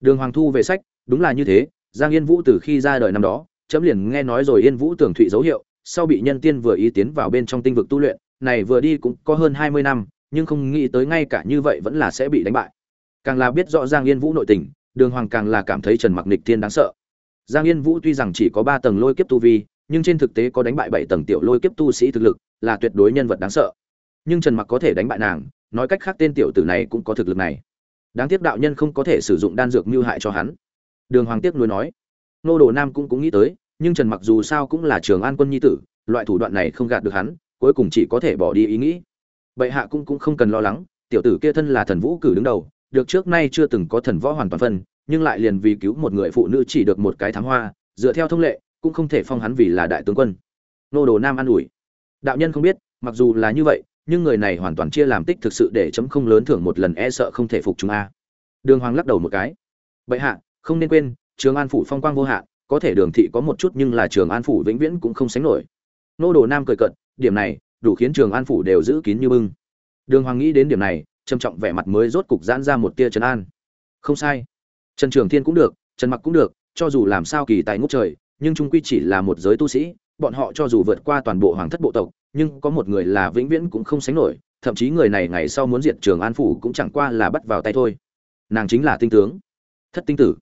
đường hoàng thu về sách, đúng là như thế, giang yên vũ từ khi ra đời năm đó, chấm liền nghe nói rồi yên vũ tưởng thụy dấu hiệu, sau bị nhân tiên vừa ý tiến vào bên trong tinh vực tu luyện, này vừa đi cũng có hơn hai mươi năm, nhưng không nghĩ tới ngay cả như vậy vẫn là sẽ bị đánh bại. Càng là biết rõ giang yên vũ nội tình, đường hoàng càng là cảm thấy trần mặc nịch thiên đáng sợ. Giang yên vũ tuy rằng chỉ có ba tầng lôi kiếp tu vi, nhưng trên thực tế có đánh bại bảy tầng tiểu lôi kiếp tu sĩ thực lực, là tuyệt đối nhân vật đáng sợ. Nhưng trần mặc có thể đánh bại nàng, nói cách khác tên tiểu tử này cũng có thực lực này đáng tiếc đạo nhân không có thể sử dụng đan dược mưu hại cho hắn. Đường hoàng tiếc nuối nói. Nô đồ nam cũng cũng nghĩ tới, nhưng trần mặc dù sao cũng là trường an quân nhi tử, loại thủ đoạn này không gạt được hắn, cuối cùng chỉ có thể bỏ đi ý nghĩ. Bệ hạ cũng cũng không cần lo lắng, tiểu tử kia thân là thần vũ cử đứng đầu, được trước nay chưa từng có thần võ hoàn toàn phân, nhưng lại liền vì cứu một người phụ nữ chỉ được một cái thám hoa, dựa theo thông lệ, cũng không thể phong hắn vì là đại tướng quân. Nô đồ nam an ủi. Đạo nhân không biết, mặc dù là như vậy nhưng người này hoàn toàn chia làm tích thực sự để chấm không lớn thưởng một lần e sợ không thể phục chúng a. Đường hoàng lắc đầu một cái. Bệ hạ, không nên quên, trường an phủ phong quang vô hạn, có thể đường thị có một chút nhưng là trường an phủ vĩnh viễn cũng không sánh nổi. Nô đồ nam cười cận điểm này, đủ khiến trường an phủ đều giữ kín như bưng. Đường hoàng nghĩ đến điểm này, trầm trọng vẻ mặt mới rốt cục giãn ra một tia trấn an. Không sai. Trần trường thiên cũng được, trần mặc cũng được, cho dù làm sao kỳ tài ngút trời, nhưng trung quy chỉ là một giới tu sĩ, bọn họ cho dù vượt qua toàn bộ hoàng thất bộ tộc nhưng có một người là vĩnh viễn cũng không sánh nổi, thậm chí người này ngày sau muốn diệt trường an phủ cũng chẳng qua là bắt vào tay thôi. Nàng chính là tinh tướng. Thất tinh tử.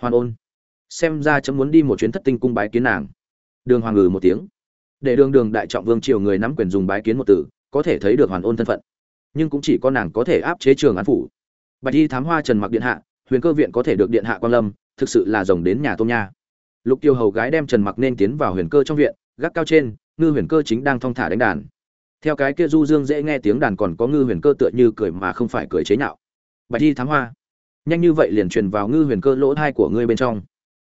Hoàn ôn. Xem ra chấm muốn đi một chuyến thất tinh cung bái kiến nàng. Đường hoàng ngừ một tiếng. Để đường đường đại trọng vương triều người nắm quyền dùng bái kiến một tử, có thể thấy được hoàn ôn thân phận. Nhưng cũng chỉ có nàng có thể áp chế trường an phủ. Bạch y thám hoa trần mặc điện hạ, huyền cơ viện có thể được điện hạ quan lâm, thực sự là rồng đến nhà tôm nha. Lục tiêu hầu gái đem trần mặc nên tiến vào huyền cơ trong viện gác cao trên, ngư huyền cơ chính đang thong thả đánh đàn. Theo cái kia du dương dễ nghe tiếng đàn còn có ngư huyền cơ tựa như cười mà không phải cười chế nhạo. Bạch thi thám hoa. Nhanh như vậy liền truyền vào ngư huyền cơ lỗ thai của ngươi bên trong.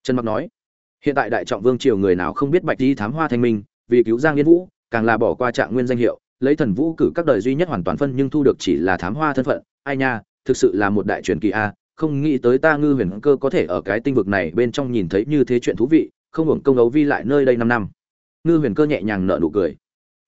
Trần mặc nói. Hiện tại đại trọng vương triều người nào không biết bạch y thám hoa thanh minh, vì cứu giang yên vũ, càng là bỏ qua trạng nguyên danh hiệu, lấy thần vũ cử các đời duy nhất hoàn toàn phân nhưng thu được chỉ là thám hoa thân phận. Ai nha, thực sự là một đại truyền kỳ a, không nghĩ tới ta ngư huyền cơ có thể ở cái tinh vực này bên trong nhìn thấy như thế chuyện thú vị, không hưởng công đấu vi lại nơi đây năm năm ngư huyền cơ nhẹ nhàng nở nụ cười.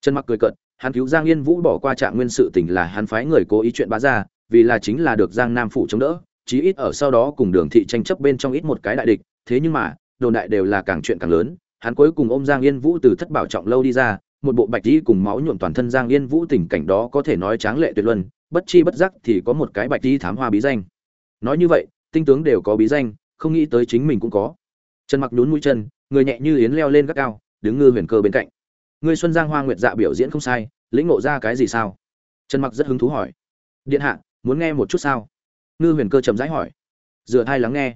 Trần mặc cười cợt, hắn cứu giang yên vũ bỏ qua trạng nguyên sự tình là hắn phái người cố ý chuyện bá ra, vì là chính là được giang nam phủ chống đỡ, chí ít ở sau đó cùng đường thị tranh chấp bên trong ít một cái đại địch, thế nhưng mà, đồn đại đều là càng chuyện càng lớn, hắn cuối cùng ôm giang yên vũ từ thất bảo trọng lâu đi ra, một bộ bạch y cùng máu nhuộm toàn thân giang yên vũ tình cảnh đó có thể nói tráng lệ tuyệt luân, bất chi bất giác thì có một cái bạch y thám hoa bí danh. Nói như vậy, tinh tướng đều có bí danh, không nghĩ tới chính mình cũng có. Trần mặc nhún mũi chân, người nhẹ như yến leo lên gác cao đứng ngư huyền cơ bên cạnh. Ngươi xuân giang hoa nguyệt dạ biểu diễn không sai, lĩnh ngộ ra cái gì sao? Trần mặc rất hứng thú hỏi. Điện hạ, muốn nghe một chút sao? Ngư huyền cơ chậm rãi hỏi. Dựa hai lắng nghe.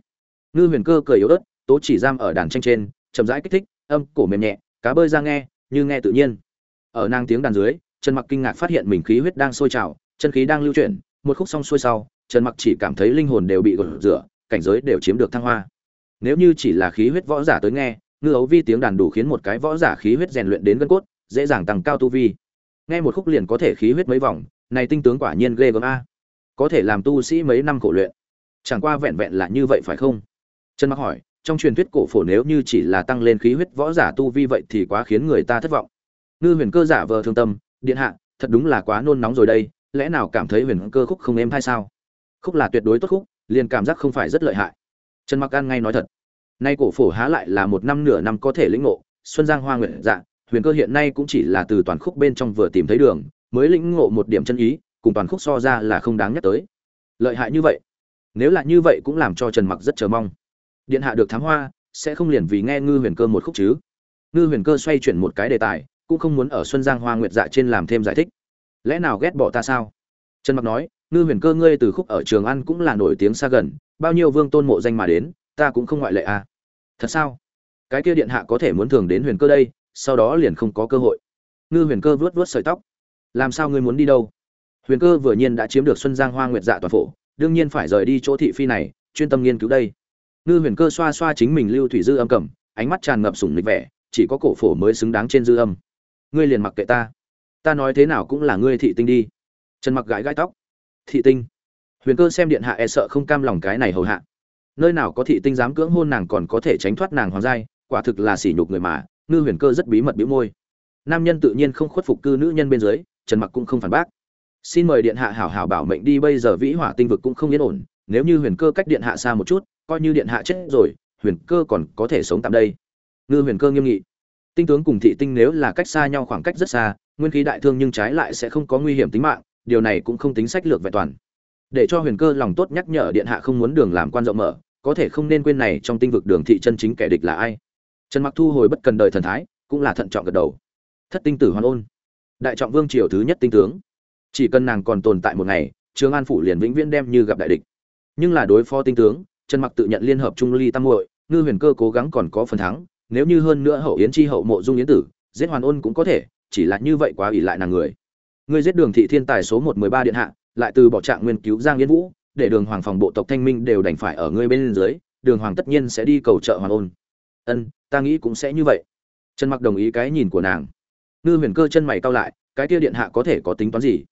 Ngư huyền cơ cười yếu ớt, tố chỉ giam ở đàn tranh trên, chậm rãi kích thích, âm, cổ mềm nhẹ, cá bơi ra nghe, như nghe tự nhiên. Ở nang tiếng đàn dưới, trần mặc kinh ngạc phát hiện mình khí huyết đang sôi trào, chân khí đang lưu chuyển, một khúc xong xuôi sau, trần mặc chỉ cảm thấy linh hồn đều bị gột rửa, cảnh giới đều chiếm được thăng hoa. Nếu như chỉ là khí huyết võ giả tới nghe ngư ấu vi tiếng đàn đủ khiến một cái võ giả khí huyết rèn luyện đến gân cốt, dễ dàng tăng cao tu vi. Nghe một khúc liền có thể khí huyết mấy vòng, này tinh tướng quả nhiên ghê gớm a. Có thể làm tu sĩ mấy năm khổ luyện. Chẳng qua vẹn vẹn là như vậy phải không? Trần mặc hỏi, trong truyền thuyết cổ phổ nếu như chỉ là tăng lên khí huyết võ giả tu vi vậy thì quá khiến người ta thất vọng. Ngư huyền cơ giả vờ thương tâm, điện hạ, thật đúng là quá nôn nóng rồi đây, lẽ nào cảm thấy huyền cơ khúc không êm hay sao? Khúc là tuyệt đối tốt khúc, liền cảm giác không phải rất lợi hại. Trần mặc an ngay nói thật nay cổ phổ há lại là một năm nửa năm có thể lĩnh ngộ, xuân giang hoa nguyện dạ huyền cơ hiện nay cũng chỉ là từ toàn khúc bên trong vừa tìm thấy đường, mới lĩnh ngộ một điểm chân ý, cùng toàn khúc so ra là không đáng nhắc tới. Lợi hại như vậy, nếu là như vậy cũng làm cho trần mặc rất chờ mong. Điện hạ được thám hoa, sẽ không liền vì nghe ngư huyền cơ một khúc chứ. Ngư huyền cơ xoay chuyển một cái đề tài, cũng không muốn ở xuân giang hoa nguyệt dạ trên làm thêm giải thích. Lẽ nào ghét bỏ ta sao? Trần mặc nói, ngư huyền cơ ngươi từ khúc ở trường ăn cũng là nổi tiếng xa gần, bao nhiêu vương tôn mộ danh mà đến ta cũng không ngoại lệ à. Thật sao? Cái kia điện hạ có thể muốn thường đến huyền cơ đây, sau đó liền không có cơ hội. Ngư huyền cơ vuốt vuốt sợi tóc. Làm sao ngươi muốn đi đâu? Huyền cơ vừa nhiên đã chiếm được xuân giang hoa nguyệt dạ toàn phổ, đương nhiên phải rời đi chỗ thị phi này, chuyên tâm nghiên cứu đây. Ngư huyền cơ xoa xoa chính mình lưu thủy dư âm cầm, ánh mắt tràn ngập sủng lịch vẻ, chỉ có cổ phổ mới xứng đáng trên dư âm. Ngươi liền mặc kệ ta. Ta nói thế nào cũng là ngươi thị tinh đi. Trần mặc gãi gãi tóc. Thị tinh. Huyền cơ xem điện hạ e sợ không cam lòng cái này hầu hạ nơi nào có thị tinh dám cưỡng hôn nàng còn có thể tránh thoát nàng hoàng giai, quả thực là sỉ nhục người mà, ngư huyền cơ rất bí mật bĩu môi. Nam nhân tự nhiên không khuất phục cư nữ nhân bên dưới, trần mặc cũng không phản bác. Xin mời điện hạ hảo hảo bảo mệnh đi, bây giờ vĩ hỏa tinh vực cũng không yên ổn, nếu như huyền cơ cách điện hạ xa một chút, coi như điện hạ chết rồi, huyền cơ còn có thể sống tạm đây. Ngư huyền cơ nghiêm nghị. Tinh tướng cùng thị tinh nếu là cách xa nhau khoảng cách rất xa, nguyên khí đại thương nhưng trái lại sẽ không có nguy hiểm tính mạng, điều này cũng không tính sách lược vẹn toàn. Để cho huyền cơ lòng tốt nhắc nhở điện hạ không muốn đường làm quan rộng mở có thể không nên quên này trong tinh vực đường thị chân chính kẻ địch là ai. Trần mặc thu hồi bất cần đời thần thái, cũng là thận trọng gật đầu. Thất tinh tử hoàn ôn. Đại trọng vương triều thứ nhất tinh tướng. Chỉ cần nàng còn tồn tại một ngày trường an phủ liền vĩnh viễn đem như gặp đại địch. Nhưng là đối phó tinh tướng, trần mặc tự nhận liên hợp trung ly tam muội, ngư huyền cơ cố gắng còn có phần thắng, nếu như hơn nữa hậu yến chi hậu mộ dung yến tử, giết hoàn ôn cũng có thể, chỉ là như vậy quá ủy lại nàng người. Người giết đường thị thiên tài số một mười ba điện hạ, lại từ bỏ trạng nguyên cứu giang yến vũ để đường hoàng phòng bộ tộc thanh minh đều đành phải ở ngươi bên dưới, đường hoàng tất nhiên sẽ đi cầu trợ Hoàng ôn. Ân, ta nghĩ cũng sẽ như vậy. Trần mặc đồng ý cái nhìn của nàng. Ngư huyền cơ chân mày cau lại, cái kia điện hạ có thể có tính toán gì?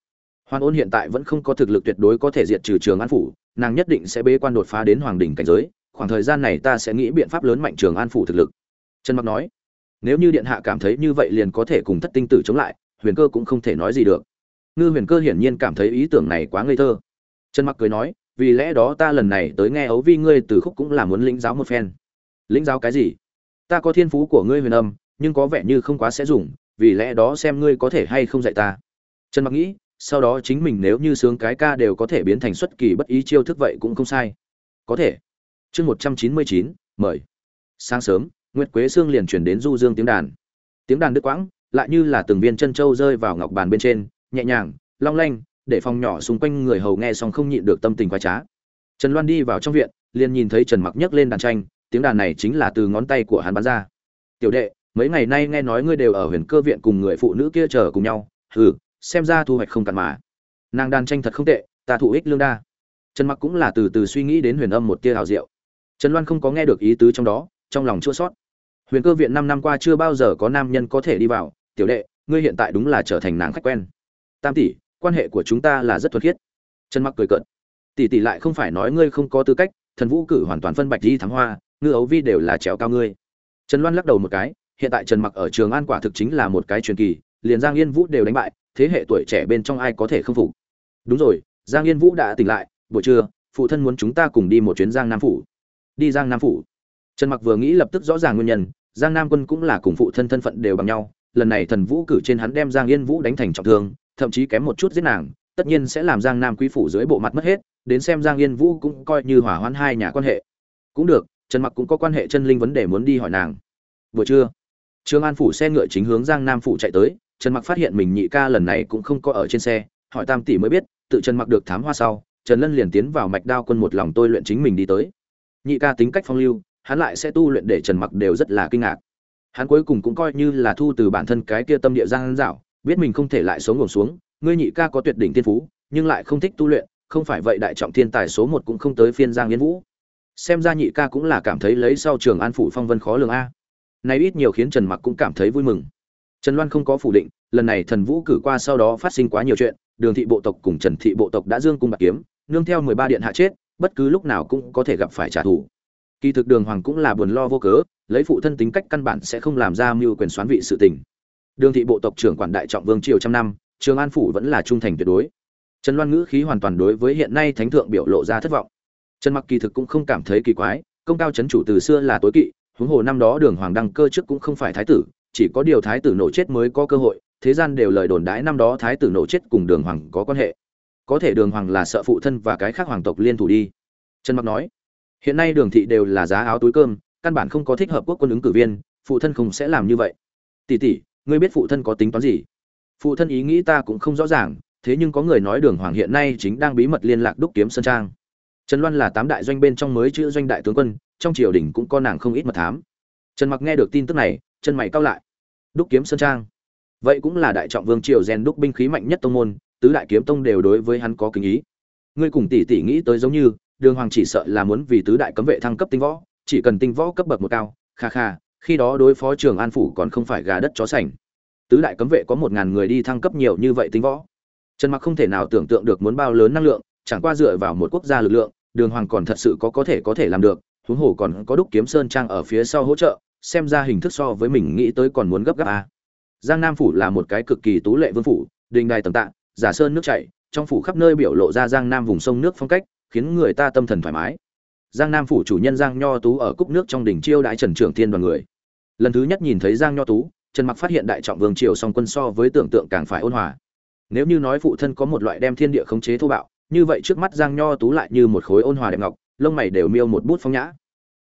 Hoàn ôn hiện tại vẫn không có thực lực tuyệt đối có thể diệt trừ trường an phủ, nàng nhất định sẽ bế quan đột phá đến hoàng đỉnh cảnh giới, khoảng thời gian này ta sẽ nghĩ biện pháp lớn mạnh trường an phủ thực lực. Trần mặc nói, nếu như điện hạ cảm thấy như vậy liền có thể cùng thất tinh tử chống lại, huyền cơ cũng không thể nói gì được. Ngư huyền cơ hiển nhiên cảm thấy ý tưởng này quá ngây thơ trần mặc cười nói, vì lẽ đó ta lần này tới nghe ấu vi ngươi từ khúc cũng là muốn lĩnh giáo một phen. Lĩnh giáo cái gì? Ta có thiên phú của ngươi huyền âm, nhưng có vẻ như không quá sẽ dùng, vì lẽ đó xem ngươi có thể hay không dạy ta. Trần mặc nghĩ, sau đó chính mình nếu như sướng cái ca đều có thể biến thành xuất kỳ bất ý chiêu thức vậy cũng không sai. Có thể. Chương một trăm chín mươi chín, mời. Sáng sớm, nguyệt quế sương liền chuyển đến du dương tiếng đàn. Tiếng đàn đứt quãng, lại như là từng viên chân trâu rơi vào ngọc bàn bên trên, nhẹ nhàng, long lanh để phòng nhỏ xung quanh người hầu nghe xong không nhịn được tâm tình quái trá. Trần loan đi vào trong viện, liền nhìn thấy trần mặc nhấc lên đàn tranh, tiếng đàn này chính là từ ngón tay của hắn bắn ra. Tiểu đệ, mấy ngày nay nghe nói ngươi đều ở huyền cơ viện cùng người phụ nữ kia chờ cùng nhau. Hừ, xem ra thu hoạch không cạn mà. Nàng đàn tranh thật không tệ, ta thụ ích lương đa. Trần mặc cũng là từ từ suy nghĩ đến huyền âm một tia hào diệu. Trần loan không có nghe được ý tứ trong đó, trong lòng chua sót huyền cơ viện năm năm qua chưa bao giờ có nam nhân có thể đi vào. Tiểu đệ, ngươi hiện tại đúng là trở thành nàng khách quen. Tam tỷ quan hệ của chúng ta là rất thuật khiết. Trần mặc cười cợt. Tỷ tỷ lại không phải nói ngươi không có tư cách, thần vũ cử hoàn toàn phân bạch đi thắng hoa, ngư ấu vi đều là trèo cao ngươi. Trần loan lắc đầu một cái, hiện tại trần mặc ở trường an quả thực chính là một cái truyền kỳ, liền giang yên vũ đều đánh bại, thế hệ tuổi trẻ bên trong ai có thể không phục. Đúng rồi, giang yên vũ đã tỉnh lại, buổi trưa, phụ thân muốn chúng ta cùng đi một chuyến giang nam phủ. Đi giang nam phủ. Trần mặc vừa nghĩ lập tức rõ ràng nguyên nhân, giang nam quân cũng là cùng phụ thân thân phận đều bằng nhau, lần này thần vũ cử trên hắn đem giang yên vũ đánh thành trọng thương thậm chí kém một chút giết nàng, tất nhiên sẽ làm giang nam quý phủ dưới bộ mặt mất hết, đến xem giang yên vũ cũng coi như hỏa hoãn hai nhà quan hệ. Cũng được, trần mặc cũng có quan hệ chân linh vấn đề muốn đi hỏi nàng. Vừa trưa, trương an phủ xe ngựa chính hướng giang nam phủ chạy tới, trần mặc phát hiện mình nhị ca lần này cũng không có ở trên xe, hỏi tam tỷ mới biết, tự trần mặc được thám hoa sau, trần lân liền tiến vào mạch đao quân một lòng tôi luyện chính mình đi tới. Nhị ca tính cách phong lưu, hắn lại sẽ tu luyện để trần mặc đều rất là kinh ngạc. Hắn cuối cùng cũng coi như là thu từ bản thân cái kia tâm địa giang dạo biết mình không thể lại sống ngổn xuống, ngươi nhị ca có tuyệt đỉnh tiên phú, nhưng lại không thích tu luyện, không phải vậy đại trọng thiên tài số một cũng không tới phiên giang yên vũ. Xem ra nhị ca cũng là cảm thấy lấy sau trường an phủ phong vân khó lường a. Nay ít nhiều khiến trần mặc cũng cảm thấy vui mừng. Trần loan không có phủ định, lần này thần vũ cử qua sau đó phát sinh quá nhiều chuyện, đường thị bộ tộc cùng trần thị bộ tộc đã dương cung bạc kiếm, nương theo 13 điện hạ chết, bất cứ lúc nào cũng có thể gặp phải trả thù. Kỳ thực đường hoàng cũng là buồn lo vô cớ, lấy phụ thân tính cách căn bản sẽ không làm ra mưu quyền xoán vị sự tình đường thị bộ tộc trưởng quản đại trọng vương triều trăm năm, trường an phủ vẫn là trung thành tuyệt đối. Trần loan ngữ khí hoàn toàn đối với hiện nay thánh thượng biểu lộ ra thất vọng. Trần mặc kỳ thực cũng không cảm thấy kỳ quái, công cao chấn chủ từ xưa là tối kỵ, huống hồ năm đó đường hoàng đăng cơ trước cũng không phải thái tử, chỉ có điều thái tử nổ chết mới có cơ hội, thế gian đều lời đồn đãi năm đó thái tử nổ chết cùng đường hoàng có quan hệ. Có thể đường hoàng là sợ phụ thân và cái khác hoàng tộc liên thủ đi. Trần mặc nói, hiện nay đường thị đều là giá áo túi cơm, căn bản không có thích hợp quốc quân ứng cử viên, phụ thân không sẽ làm như vậy. Tỷ tỷ ngươi biết phụ thân có tính toán gì? Phụ thân ý nghĩ ta cũng không rõ ràng, thế nhưng có người nói đường hoàng hiện nay chính đang bí mật liên lạc đúc kiếm sơn trang. Trần loan là tám đại doanh bên trong mới chữ doanh đại tướng quân, trong triều đình cũng có nàng không ít mật thám. Trần mặc nghe được tin tức này, chân mày cao lại. Đúc kiếm sơn trang? Vậy cũng là đại trọng vương triều rèn đúc binh khí mạnh nhất tông môn, tứ đại kiếm tông đều đối với hắn có kính ý. Ngươi cùng tỷ tỷ nghĩ tới giống như, đường hoàng chỉ sợ là muốn vì tứ đại cấm vệ thăng cấp tinh võ, chỉ cần tinh võ cấp bậc một cao, kha kha khi đó đối phó trường an phủ còn không phải gà đất chó sành. Tứ đại cấm vệ có một ngàn người đi thăng cấp nhiều như vậy tính võ. Trần mặc không thể nào tưởng tượng được muốn bao lớn năng lượng, chẳng qua dựa vào một quốc gia lực lượng, đường hoàng còn thật sự có có thể có thể làm được, huống hồ còn có đúc kiếm sơn trang ở phía sau hỗ trợ, xem ra hình thức so với mình nghĩ tới còn muốn gấp gáp a giang nam phủ là một cái cực kỳ tú lệ vương phủ, đình đài tầng tạ, giả sơn nước chảy, trong phủ khắp nơi biểu lộ ra giang nam vùng sông nước phong cách, khiến người ta tâm thần thoải mái. Giang nam phủ chủ nhân giang nho tú ở cúc nước trong đỉnh chiêu đại trần trưởng thiên đoàn người lần thứ nhất nhìn thấy giang nho tú, trần mặc phát hiện đại trọng vương triều song quân so với tưởng tượng càng phải ôn hòa. Nếu như nói phụ thân có một loại đem thiên địa khống chế thô bạo, như vậy trước mắt giang nho tú lại như một khối ôn hòa đẹp ngọc, lông mày đều miêu một bút phong nhã.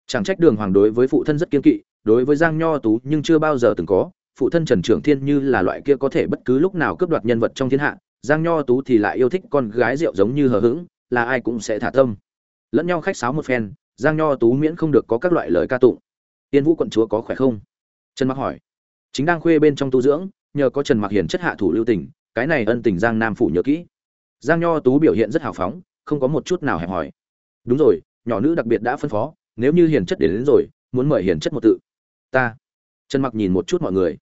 Chẳng trách đường hoàng đối với phụ thân rất kiên kỵ, đối với giang nho tú nhưng chưa bao giờ từng có, phụ thân trần trưởng thiên như là loại kia có thể bất cứ lúc nào cướp đoạt nhân vật trong thiên hạ, giang nho tú thì lại yêu thích con gái rượu giống như hờ hững, là ai cũng sẽ thả tâm. Lẫn nhau khách sáo một phen, giang nho tú miễn không được có các loại lời ca tụng tiên vũ quận chúa có khỏe không? Trần mặc hỏi. Chính đang khuê bên trong tu dưỡng nhờ có trần mặc hiền chất hạ thủ lưu tình cái này ân tình giang nam phủ nhớ kỹ. Giang nho tú biểu hiện rất hào phóng không có một chút nào hẹp hỏi. đúng rồi nhỏ nữ đặc biệt đã phân phó nếu như hiền chất đến, đến rồi muốn mời hiền chất một tự. Ta. Trần mặc nhìn một chút mọi người.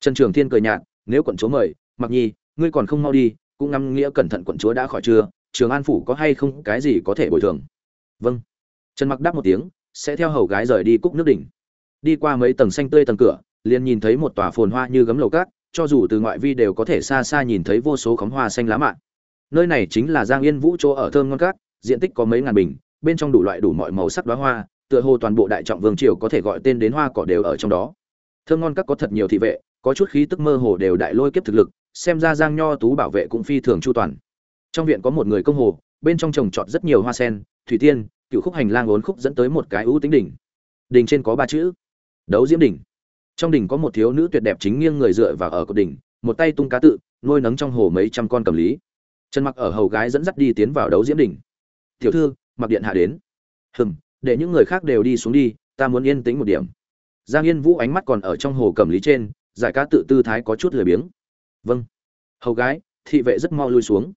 Trần trường thiên cười nhạt nếu quận chúa mời mặc nhi ngươi còn không mau đi cũng ngắm nghĩa cẩn thận quận chúa đã khỏi chưa trường an phủ có hay không cái gì có thể bồi thường? Vâng. Trần mặc đáp một tiếng sẽ theo hầu gái rời đi cúc nước đỉnh đi qua mấy tầng xanh tươi tầng cửa, liền nhìn thấy một tòa phồn hoa như gấm lầu cát, cho dù từ ngoại vi đều có thể xa xa nhìn thấy vô số khóm hoa xanh lá mạ nơi này chính là giang yên vũ chỗ ở thơm ngon cát, diện tích có mấy ngàn bình, bên trong đủ loại đủ mọi màu sắc đoá hoa, tựa hồ toàn bộ đại trọng vương triều có thể gọi tên đến hoa cỏ đều ở trong đó. Thơm ngon cát có thật nhiều thị vệ, có chút khí tức mơ hồ đều đại lôi kiếp thực lực, xem ra giang nho tú bảo vệ cũng phi thường chu toàn. Trong viện có một người công hồ, bên trong trồng trọt rất nhiều hoa sen, thủy tiên, cựu khúc hành lang ốn khúc dẫn tới một cái ưu tính đỉnh. Đỉnh trên có ba chữ đấu diễm đỉnh trong đỉnh có một thiếu nữ tuyệt đẹp chính nghiêng người dựa vào ở cột đỉnh, một tay tung cá tự, nuôi nấng trong hồ mấy trăm con cầm lý. Trần mặc ở hầu gái dẫn dắt đi tiến vào đấu diễm đỉnh tiểu thư, mặc điện hạ đến. Hừm, để những người khác đều đi xuống đi, ta muốn yên tĩnh một điểm. Giang yên vũ ánh mắt còn ở trong hồ cầm lý trên, giải cá tự tư thái có chút lười biếng. Vâng. Hầu gái, thị vệ rất mau lui xuống.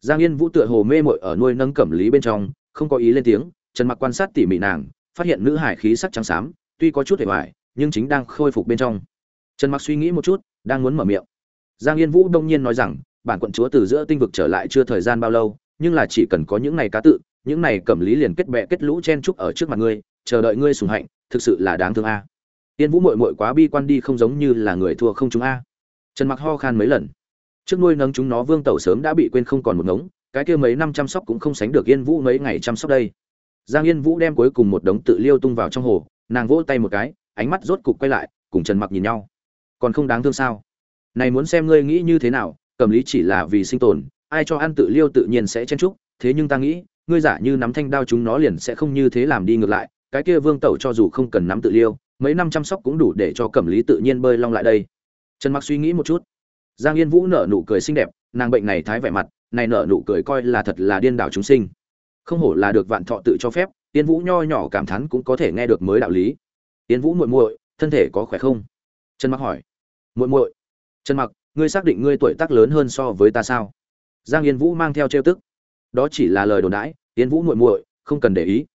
Giang yên vũ tựa hồ mê mội ở nuôi nâng cẩm lý bên trong, không có ý lên tiếng, trần mặc quan sát tỉ mỉ nàng, phát hiện nữ hải khí sắc trắng xám tuy có chút hề hoài nhưng chính đang khôi phục bên trong trần mặc suy nghĩ một chút đang muốn mở miệng giang yên vũ đông nhiên nói rằng bản quận chúa từ giữa tinh vực trở lại chưa thời gian bao lâu nhưng là chỉ cần có những này cá tự những này cẩm lý liền kết bẹ kết lũ chen trúc ở trước mặt ngươi chờ đợi ngươi sùng hạnh thực sự là đáng thương a yên Vũ muội muội quá bi quan đi không giống như là người thua không chúng a. Trần Mặc ho khan mấy lần. Trước nuôi nấng chúng nó Vương Tẩu sớm đã bị quên không còn một ngống, cái kia mấy năm chăm sóc cũng không sánh được Yên Vũ mấy ngày chăm sóc đây. Giang Yên Vũ đem cuối cùng một đống tự liêu tung vào trong hồ, nàng vỗ tay một cái, ánh mắt rốt cục quay lại, cùng Trần Mặc nhìn nhau. Còn không đáng thương sao? Này muốn xem ngươi nghĩ như thế nào, cầm lý chỉ là vì sinh tồn, ai cho ăn tự liêu tự nhiên sẽ chen trúc, thế nhưng ta nghĩ, ngươi giả như nắm thanh đao chúng nó liền sẽ không như thế làm đi ngược lại, cái kia Vương Tẩu cho dù không cần nắm tự liêu, mấy năm chăm sóc cũng đủ để cho cẩm lý tự nhiên bơi long lại đây trần mặc suy nghĩ một chút giang yên vũ nở nụ cười xinh đẹp nàng bệnh này thái vẻ mặt này nở nụ cười coi là thật là điên đảo chúng sinh không hổ là được vạn thọ tự cho phép Tiên vũ nho nhỏ cảm thán cũng có thể nghe được mới đạo lý Tiên vũ muội muội thân thể có khỏe không trần mặc hỏi muội muội trần mặc ngươi xác định ngươi tuổi tác lớn hơn so với ta sao giang yên vũ mang theo trêu tức đó chỉ là lời đồn đãi yên vũ muội muội không cần để ý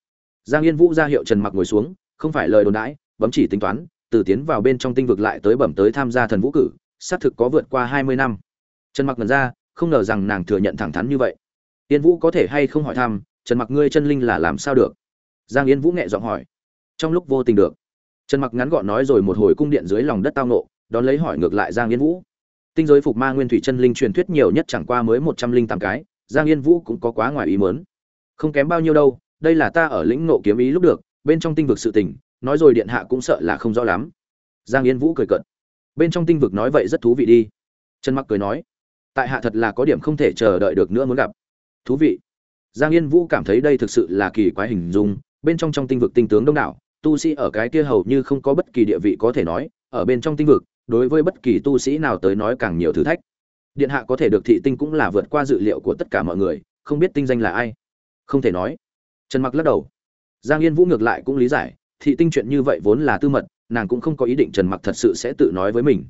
giang yên vũ ra hiệu trần mặc ngồi xuống không phải lời đồn đãi bấm chỉ tính toán, từ tiến vào bên trong tinh vực lại tới bẩm tới tham gia thần vũ cử, xác thực có vượt qua 20 năm. Trần Mặc ngẩn ra, không ngờ rằng nàng thừa nhận thẳng thắn như vậy. Tiên Vũ có thể hay không hỏi thăm, Trần Mặc ngươi chân linh là làm sao được? Giang Yên Vũ nhẹ giọng hỏi. Trong lúc vô tình được. Trần Mặc ngắn gọn nói rồi một hồi cung điện dưới lòng đất tao nộ, đón lấy hỏi ngược lại Giang Yên Vũ. Tinh giới phục ma nguyên thủy chân linh truyền thuyết nhiều nhất chẳng qua mới 108 cái, Giang Yên Vũ cũng có quá ngoài ý muốn. Không kém bao nhiêu đâu, đây là ta ở lĩnh ngộ kiếm ý lúc được, bên trong tinh vực sự tình, nói rồi điện hạ cũng sợ là không rõ lắm giang yên vũ cười cợt bên trong tinh vực nói vậy rất thú vị đi trần mặc cười nói tại hạ thật là có điểm không thể chờ đợi được nữa muốn gặp thú vị giang yên vũ cảm thấy đây thực sự là kỳ quái hình dung bên trong trong tinh vực tinh tướng đông đảo, tu sĩ ở cái kia hầu như không có bất kỳ địa vị có thể nói, ở bên trong tinh vực, đối với bất kỳ tu sĩ nào tới nói càng nhiều thử thách. Điện hạ có thể được thị tinh cũng là vượt qua dự liệu của tất cả mọi người, không biết tinh danh là ai. Không thể nói. Trần mặc lắc đầu. Giang yên vũ ngược lại cũng lý giải, thị tinh chuyện như vậy vốn là tư mật, nàng cũng không có ý định trần mặc thật sự sẽ tự nói với mình.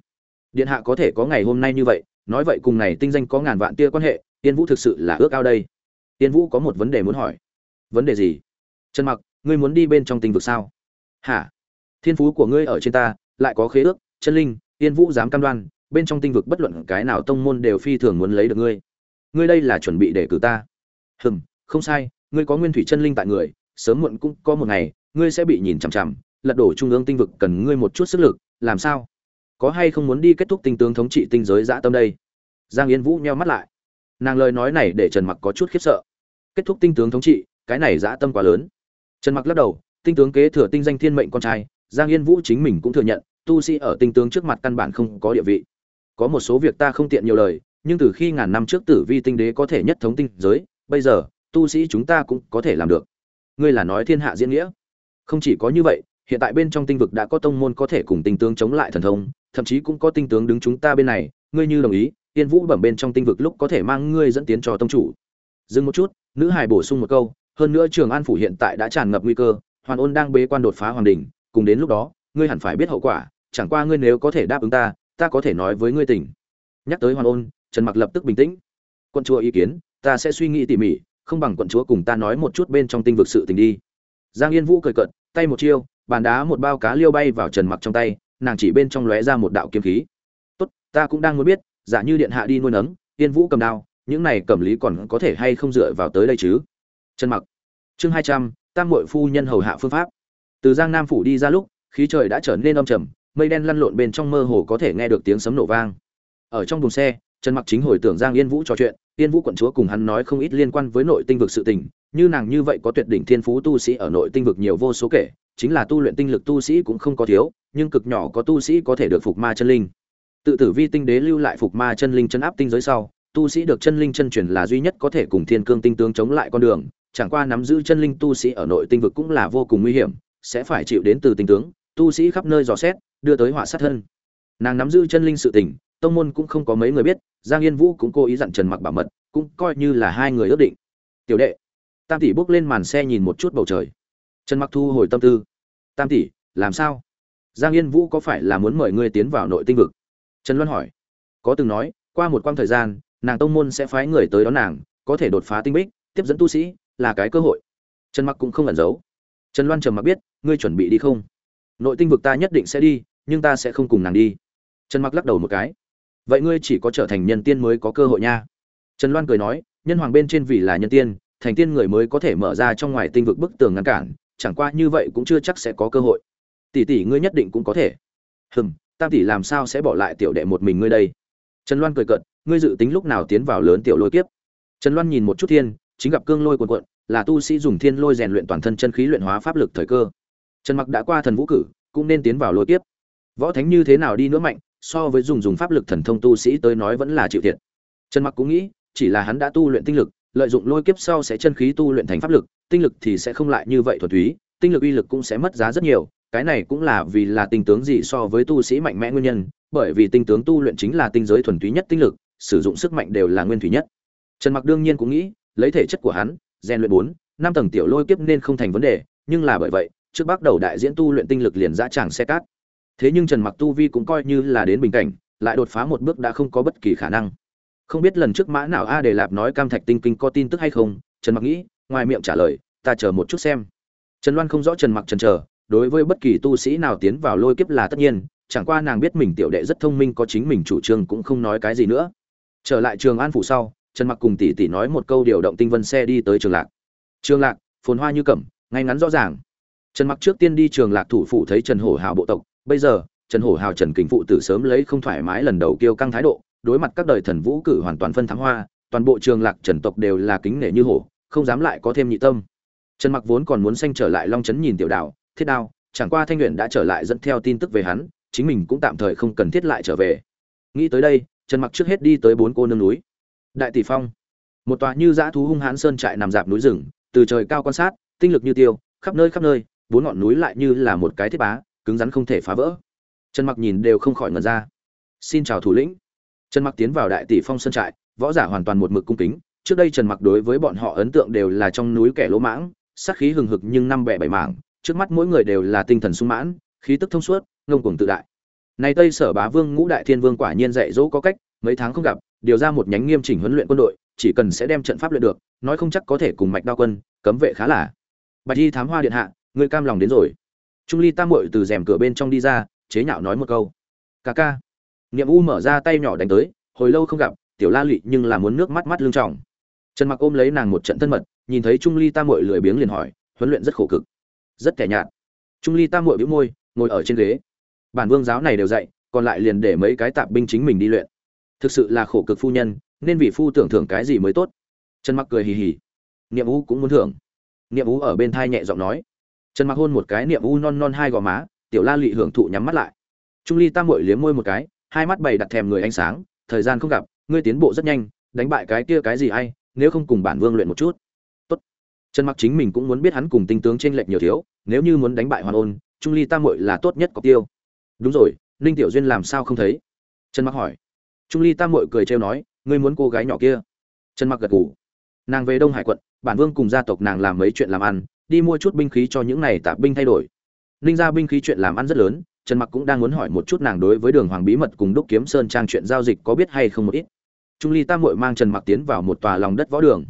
Điện hạ có thể có ngày hôm nay như vậy, nói vậy cùng này tinh danh có ngàn vạn tia quan hệ tiên vũ thực sự là ước ao đây. Tiên vũ có một vấn đề muốn hỏi. Vấn đề gì? Trần mặc, ngươi muốn đi bên trong tinh vực sao? Hả? Thiên phú của ngươi ở trên ta, lại có khế ước, chân linh yên vũ dám cam đoan, bên trong tinh vực bất luận cái nào tông môn đều phi thường muốn lấy được ngươi. Ngươi đây là chuẩn bị để cử ta. Hừm, không sai, ngươi có nguyên thủy chân linh tại người, sớm muộn cũng có một ngày, ngươi sẽ bị nhìn chằm chằm, lật đổ trung ương tinh vực cần ngươi một chút sức lực, làm sao? Có hay không muốn đi kết thúc tinh tướng thống trị tinh giới dã tâm đây? Giang yên vũ nheo mắt lại. Nàng lời nói này để trần mặc có chút khiếp sợ. Kết thúc tinh tướng thống trị, cái này dã tâm quá lớn trần mặc lắc đầu, tinh tướng kế thừa tinh danh thiên mệnh con trai, giang yên vũ chính mình cũng thừa nhận, tu sĩ ở tinh tướng trước mặt căn bản không có địa vị. Có một số việc ta không tiện nhiều lời, nhưng từ khi ngàn năm trước tử vi tinh đế có thể nhất thống tinh giới, bây giờ, tu sĩ chúng ta cũng có thể làm được. Ngươi là nói thiên hạ diễn nghĩa. Không chỉ có như vậy, hiện tại bên trong tinh vực đã có tông môn có thể cùng tinh tướng chống lại thần thông, thậm chí cũng có tinh tướng đứng chúng ta bên này, ngươi như đồng ý tiên vũ bẩm bên trong tinh vực lúc có thể mang ngươi dẫn tiến cho tông chủ. Dừng một chút, nữ hải bổ sung một câu hơn nữa trường an phủ hiện tại đã tràn ngập nguy cơ hoàn ôn đang bế quan đột phá hoàng đình cùng đến lúc đó ngươi hẳn phải biết hậu quả chẳng qua ngươi nếu có thể đáp ứng ta ta có thể nói với ngươi tỉnh nhắc tới hoàn ôn trần mặc lập tức bình tĩnh. Quận chúa ý kiến ta sẽ suy nghĩ tỉ mỉ không bằng quận chúa cùng ta nói một chút bên trong tinh vực sự tình đi. Giang yên vũ cười cợt, tay một chiêu bàn đá một bao cá liêu bay vào trần mặc trong tay nàng chỉ bên trong lóe ra một đạo kiếm khí. Tốt ta cũng đang muốn biết giả như điện hạ đi nuôi nấng yên vũ cầm đao những này cầm lý còn có thể hay không dựa vào tới đây chứ? Trần mặc. Chương hai trăm, tam muội phu nhân hầu hạ phương pháp. Từ giang nam phủ đi ra lúc, khí trời đã trở nên âm trầm, mây đen lăn lộn bên trong mơ hồ có thể nghe được tiếng sấm nổ vang. Ở trong buồng xe, trần mặc chính hồi tưởng giang yên vũ trò chuyện, yên vũ quận chúa cùng hắn nói không ít liên quan với nội tinh vực sự tình, như nàng như vậy có tuyệt đỉnh thiên phú tu sĩ ở nội tinh vực nhiều vô số kể, chính là tu luyện tinh lực tu sĩ cũng không có thiếu, nhưng cực nhỏ có tu sĩ có thể được phục ma chân linh. Tự tử vi tinh đế lưu lại phục ma chân linh chân áp tinh giới sau, tu sĩ được chân linh chân truyền là duy nhất có thể cùng thiên cương tinh tướng chống lại con đường chẳng qua nắm giữ chân linh tu sĩ ở nội tinh vực cũng là vô cùng nguy hiểm, sẽ phải chịu đến từ tinh tướng, tu sĩ khắp nơi dò xét, đưa tới họa sát thân. Nàng nắm giữ chân linh sự tình, tông môn cũng không có mấy người biết, giang yên vũ cũng cố ý dặn trần mặc bảo mật, cũng coi như là hai người ước định. Tiểu đệ. Tam tỷ bước lên màn xe nhìn một chút bầu trời. Trần mặc thu hồi tâm tư. Tam tỷ, làm sao? Giang yên vũ có phải là muốn mời ngươi tiến vào nội tinh vực? Trần luân hỏi. Có từng nói, qua một quãng thời gian, nàng tông môn sẽ phái người tới đón nàng, có thể đột phá tinh bích, tiếp dẫn tu sĩ là cái cơ hội. Trần mặc cũng không ẩn giấu. Trần loan trầm mặc biết, ngươi chuẩn bị đi không? Nội tinh vực ta nhất định sẽ đi, nhưng ta sẽ không cùng nàng đi. Trần mặc lắc đầu một cái. Vậy ngươi chỉ có trở thành nhân tiên mới có cơ hội nha. Trần loan cười nói, nhân hoàng bên trên vì là nhân tiên, thành tiên người mới có thể mở ra trong ngoài tinh vực bức tường ngăn cản, chẳng qua như vậy cũng chưa chắc sẽ có cơ hội. Tỷ tỷ ngươi nhất định cũng có thể. Hừm, tam tỷ làm sao sẽ bỏ lại tiểu đệ một mình ngươi đây? Trần loan cười cận ngươi dự tính lúc nào tiến vào lớn tiểu lôi kiếp? Trần loan nhìn một chút thiên chính gặp cương lôi cuồn cuộn, là tu sĩ dùng thiên lôi rèn luyện toàn thân chân khí luyện hóa pháp lực thời cơ. Trần mặc đã qua thần vũ cử, cũng nên tiến vào lôi tiếp võ thánh như thế nào đi nữa mạnh, so với dùng dùng pháp lực thần thông tu sĩ tới nói vẫn là chịu thiệt. Trần mặc cũng nghĩ, chỉ là hắn đã tu luyện tinh lực, lợi dụng lôi kiếp sau sẽ chân khí tu luyện thành pháp lực, tinh lực thì sẽ không lại như vậy thuần túy, tinh lực uy lực cũng sẽ mất giá rất nhiều, cái này cũng là vì là tinh tướng gì so với tu sĩ mạnh mẽ nguyên nhân, bởi vì tinh tướng tu luyện chính là tinh giới thuần túy nhất tinh lực, sử dụng sức mạnh đều là nguyên thủy nhất. Trần mặc đương nhiên cũng nghĩ lấy thể chất của hắn, rèn luyện bốn, năm tầng tiểu lôi kiếp nên không thành vấn đề, nhưng là bởi vậy, trước bắt đầu đại diễn tu luyện tinh lực liền dã tràng xe cát. Thế nhưng trần mặc tu vi cũng coi như là đến bình cảnh, lại đột phá một bước đã không có bất kỳ khả năng. Không biết lần trước mã nào a để lạp nói cam thạch tinh kinh có tin tức hay không, trần mặc nghĩ, ngoài miệng trả lời, ta chờ một chút xem. Trần loan không rõ trần mặc trần chờ, đối với bất kỳ tu sĩ nào tiến vào lôi kiếp là tất nhiên, chẳng qua nàng biết mình tiểu đệ rất thông minh có chính mình chủ trương cũng không nói cái gì nữa. Trở lại trường an phủ sau trần mặc cùng tỷ tỷ nói một câu điều động tinh vân xe đi tới trường lạc. Trường lạc, phồn hoa như cẩm, ngay ngắn rõ ràng. Trần mặc trước tiên đi trường lạc thủ phủ thấy trần hổ hào bộ tộc, bây giờ, trần hổ hào trần kính phụ tử sớm lấy không thoải mái lần đầu kêu căng thái độ, đối mặt các đời thần vũ cử hoàn toàn phân thắng hoa, toàn bộ trường lạc trần tộc đều là kính nể như hổ, không dám lại có thêm nhị tâm. Trần mặc vốn còn muốn xanh trở lại long trấn nhìn tiểu đào thiết đao, chẳng qua thanh luyện đã trở lại dẫn theo tin tức về hắn, chính mình cũng tạm thời không cần thiết lại trở về. Nghĩ tới đây, trần mặc trước hết đi tới bốn cô nương núi đại tỷ phong. Một tòa như dã thú hung hãn sơn trại nằm dạp núi rừng, từ trời cao quan sát, tinh lực như tiêu, khắp nơi khắp nơi, bốn ngọn núi lại như là một cái thiết bá, cứng rắn không thể phá vỡ. Trần mặc nhìn đều không khỏi ngần ra. Xin chào thủ lĩnh. Trần mặc tiến vào đại tỷ phong sơn trại, võ giả hoàn toàn một mực cung kính. Trước đây trần mặc đối với bọn họ ấn tượng đều là trong núi kẻ lỗ mãng, sát khí hừng hực nhưng năm bẻ bảy mảng, trước mắt mỗi người đều là tinh thần sung mãn, khí tức thông suốt, ngông cuồng tự đại. Nay tây sở bá vương ngũ đại thiên vương quả nhiên dạy dỗ có cách, mấy tháng không gặp điều ra một nhánh nghiêm chỉnh huấn luyện quân đội, chỉ cần sẽ đem trận pháp luyện được, nói không chắc có thể cùng mạch đao quân cấm vệ khá là. Bạch y thám hoa điện hạ người cam lòng đến rồi. Trung ly tam muội từ rèm cửa bên trong đi ra, chế nhạo nói một câu. Ca ca. Niệm u mở ra tay nhỏ đánh tới, hồi lâu không gặp, tiểu la lụy nhưng là muốn nước mắt mắt lưng trọng trần mặc ôm lấy nàng một trận thân mật, nhìn thấy trung ly tam muội lười biếng liền hỏi, huấn luyện rất khổ cực, rất kẻ nhạt. Trung ly tam muội bĩu môi, ngồi ở trên ghế. Bản vương giáo này đều dạy, còn lại liền để mấy cái tạp binh chính mình đi luyện thực sự là khổ cực phu nhân, nên vị phu tưởng thưởng cái gì mới tốt. Trần mặc cười hì hì. Niệm u cũng muốn thưởng. Niệm u ở bên thai nhẹ giọng nói. Trần mặc hôn một cái, niệm u non non hai gò má, tiểu la lị hưởng thụ nhắm mắt lại. Trung ly tam muội liếm môi một cái, hai mắt bày đặt thèm người ánh sáng, thời gian không gặp, ngươi tiến bộ rất nhanh, đánh bại cái kia cái gì hay, nếu không cùng bản vương luyện một chút. Tốt. Trần mặc chính mình cũng muốn biết hắn cùng tinh tướng trên lệch nhiều thiếu, nếu như muốn đánh bại hoàn ôn, trung ly tam muội là tốt nhất có tiêu. Đúng rồi, ninh tiểu duyên làm sao không thấy? Trần mặc hỏi trung ly tam muội cười trêu nói, ngươi muốn cô gái nhỏ kia? Trần mặc gật gù. Nàng về đông hải quận, bản vương cùng gia tộc nàng làm mấy chuyện làm ăn, đi mua chút binh khí cho những này tạp binh thay đổi. Ninh ra binh khí chuyện làm ăn rất lớn, trần mặc cũng đang muốn hỏi một chút nàng đối với đường hoàng bí mật cùng đúc kiếm sơn trang chuyện giao dịch có biết hay không một ít. Trung ly tam muội mang trần mặc tiến vào một tòa lòng đất võ đường.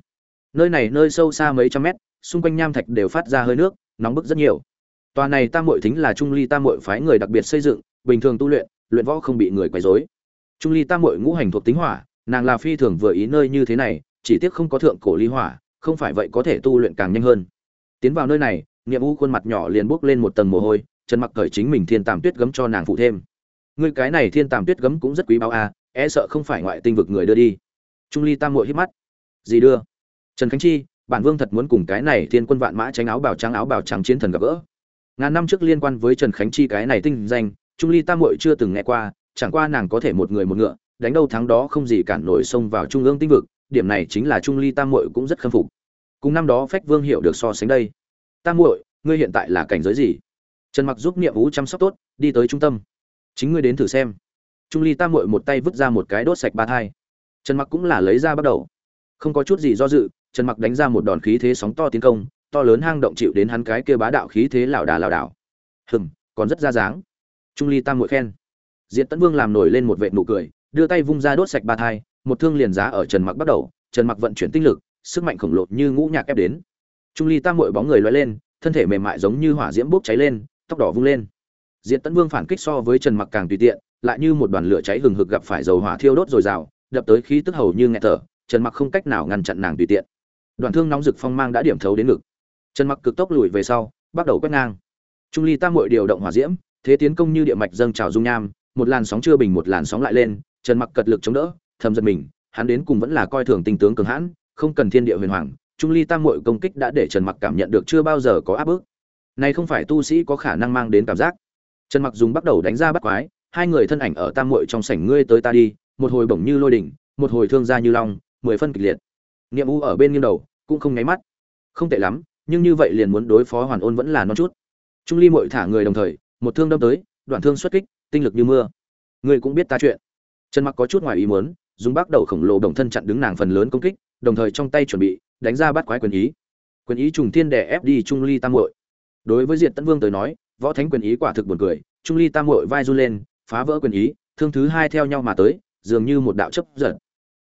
Nơi này nơi sâu xa mấy trăm mét, xung quanh nham thạch đều phát ra hơi nước, nóng bức rất nhiều. Tòa này tam muội thính là trung ly tam muội phái người đặc biệt xây dựng, bình thường tu luyện luyện võ không bị người quấy rối trung ly tam muội ngũ hành thuộc tính hỏa, nàng là phi thường vừa ý nơi như thế này, chỉ tiếc không có thượng cổ ly hỏa, không phải vậy có thể tu luyện càng nhanh hơn. Tiến vào nơi này, niệm u khuôn mặt nhỏ liền bốc lên một tầng mồ hôi trần mặc cởi chính mình thiên tàm tuyết gấm cho nàng phụ thêm. Ngươi cái này thiên tàm tuyết gấm cũng rất quý báu a e sợ không phải ngoại tinh vực người đưa đi. Trung ly tam muội hít mắt. Gì đưa? Trần khánh chi, bản vương thật muốn cùng cái này thiên quân vạn mã tránh áo bào trắng áo bào trắng chiến thần gặp gỡ. Ngàn năm trước liên quan với trần khánh chi cái này tinh danh, trung ly tam muội chưa từng nghe qua chẳng qua nàng có thể một người một ngựa, đánh đâu thắng đó không gì cản nổi xông vào trung ương tinh vực, điểm này chính là trung ly tam muội cũng rất khâm phục. Cùng năm đó phách vương hiểu được so sánh đây. Tam muội, ngươi hiện tại là cảnh giới gì? Trần mặc giúp niệm vũ chăm sóc tốt, đi tới trung tâm. Chính ngươi đến thử xem. Trung ly tam muội một tay vứt ra một cái đốt sạch ba thai. Trần mặc cũng là lấy ra bắt đầu. Không có chút gì do dự, trần mặc đánh ra một đòn khí thế sóng to tiến công, to lớn hang động chịu đến hắn cái kia bá đạo khí thế lảo đà lảo đảo. Hừm, còn rất ra dáng. Trung ly tam muội khen. Diệt tấn vương làm nổi lên một vệt nụ cười, đưa tay vung ra đốt sạch ba thai, một thương liền giá ở trần mặc bắt đầu, trần mặc vận chuyển tinh lực, sức mạnh khổng lồ như ngũ nhạc ép đến. Trung ly tam muội bóng người lóe lên, thân thể mềm mại giống như hỏa diễm bốc cháy lên, tóc đỏ vung lên. Diệt tấn vương phản kích so với trần mặc càng tùy tiện, lại như một đoàn lửa cháy hừng hực gặp phải dầu hỏa thiêu đốt rồi rào đập tới khí tức hầu như nghẹt thở, trần mặc không cách nào ngăn chặn nàng tùy tiện. Đoàn thương nóng rực phong mang đã điểm thấu đến ngực. Trần mặc cực tốc lùi về sau, bắt đầu quét ngang. Trung ly tam muội điều động hỏa diễm, thế tiến công như địa mạch dâng trào dung nham một làn sóng chưa bình một làn sóng lại lên, trần mặc cật lực chống đỡ, thầm giật mình, hắn đến cùng vẫn là coi thường tinh tướng cường hãn, không cần thiên địa huyền hoàng, trung ly tam muội công kích đã để trần mặc cảm nhận được chưa bao giờ có áp bức. Này không phải tu sĩ có khả năng mang đến cảm giác. Trần mặc dùng bắt đầu đánh ra bắt quái, hai người thân ảnh ở tam muội trong sảnh ngươi tới ta đi, một hồi bổng như lôi đỉnh, một hồi thương ra như long, mười phân kịch liệt. Niệm u ở bên nghiêng đầu, cũng không nháy mắt. Không tệ lắm, nhưng như vậy liền muốn đối phó hoàn ôn vẫn là non chút. Trung ly mội thả người đồng thời, một thương đâm tới, đoạn thương xuất kích tinh lực như mưa. Ngươi cũng biết ta chuyện. Trần mặc có chút ngoài ý muốn, dùng bắt đầu khổng lồ đồng thân chặn đứng nàng phần lớn công kích, đồng thời trong tay chuẩn bị, đánh ra bắt quái quyền ý. Quyền ý trùng thiên đè ép đi trung ly tam muội. Đối với diệt tân vương tới nói, võ thánh quyền ý quả thực buồn cười, trung ly tam muội vai run lên, phá vỡ quyền ý, thương thứ hai theo nhau mà tới, dường như một đạo chấp giật.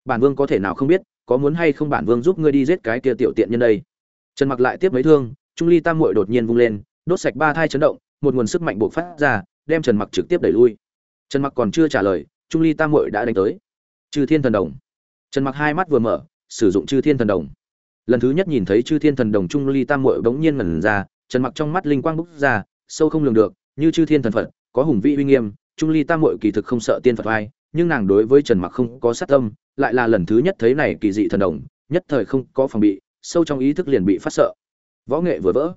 Bản vương có thể nào không biết, có muốn hay không bản vương giúp ngươi đi giết cái kia tiểu tiện nhân đây? Trần mặc lại tiếp mấy thương, trung ly tam muội đột nhiên vung lên, đốt sạch ba thai chấn động, một nguồn sức mạnh bộc phát ra đem trần mặc trực tiếp đẩy lui. Trần mặc còn chưa trả lời, trung ly tam muội đã đánh tới. Chư thiên thần đồng. Trần mặc hai mắt vừa mở, sử dụng chư thiên thần đồng. Lần thứ nhất nhìn thấy chư thiên thần đồng trung ly tam muội bỗng nhiên ngẩn ra, trần mặc trong mắt linh quang bốc ra, sâu không lường được, như chư thiên thần phật, có hùng vĩ uy nghiêm, trung ly tam muội kỳ thực không sợ tiên phật vai nhưng nàng đối với trần mặc không có sát tâm, lại là lần thứ nhất thấy này kỳ dị thần đồng, nhất thời không có phòng bị, sâu trong ý thức liền bị phát sợ. Võ nghệ vừa vỡ.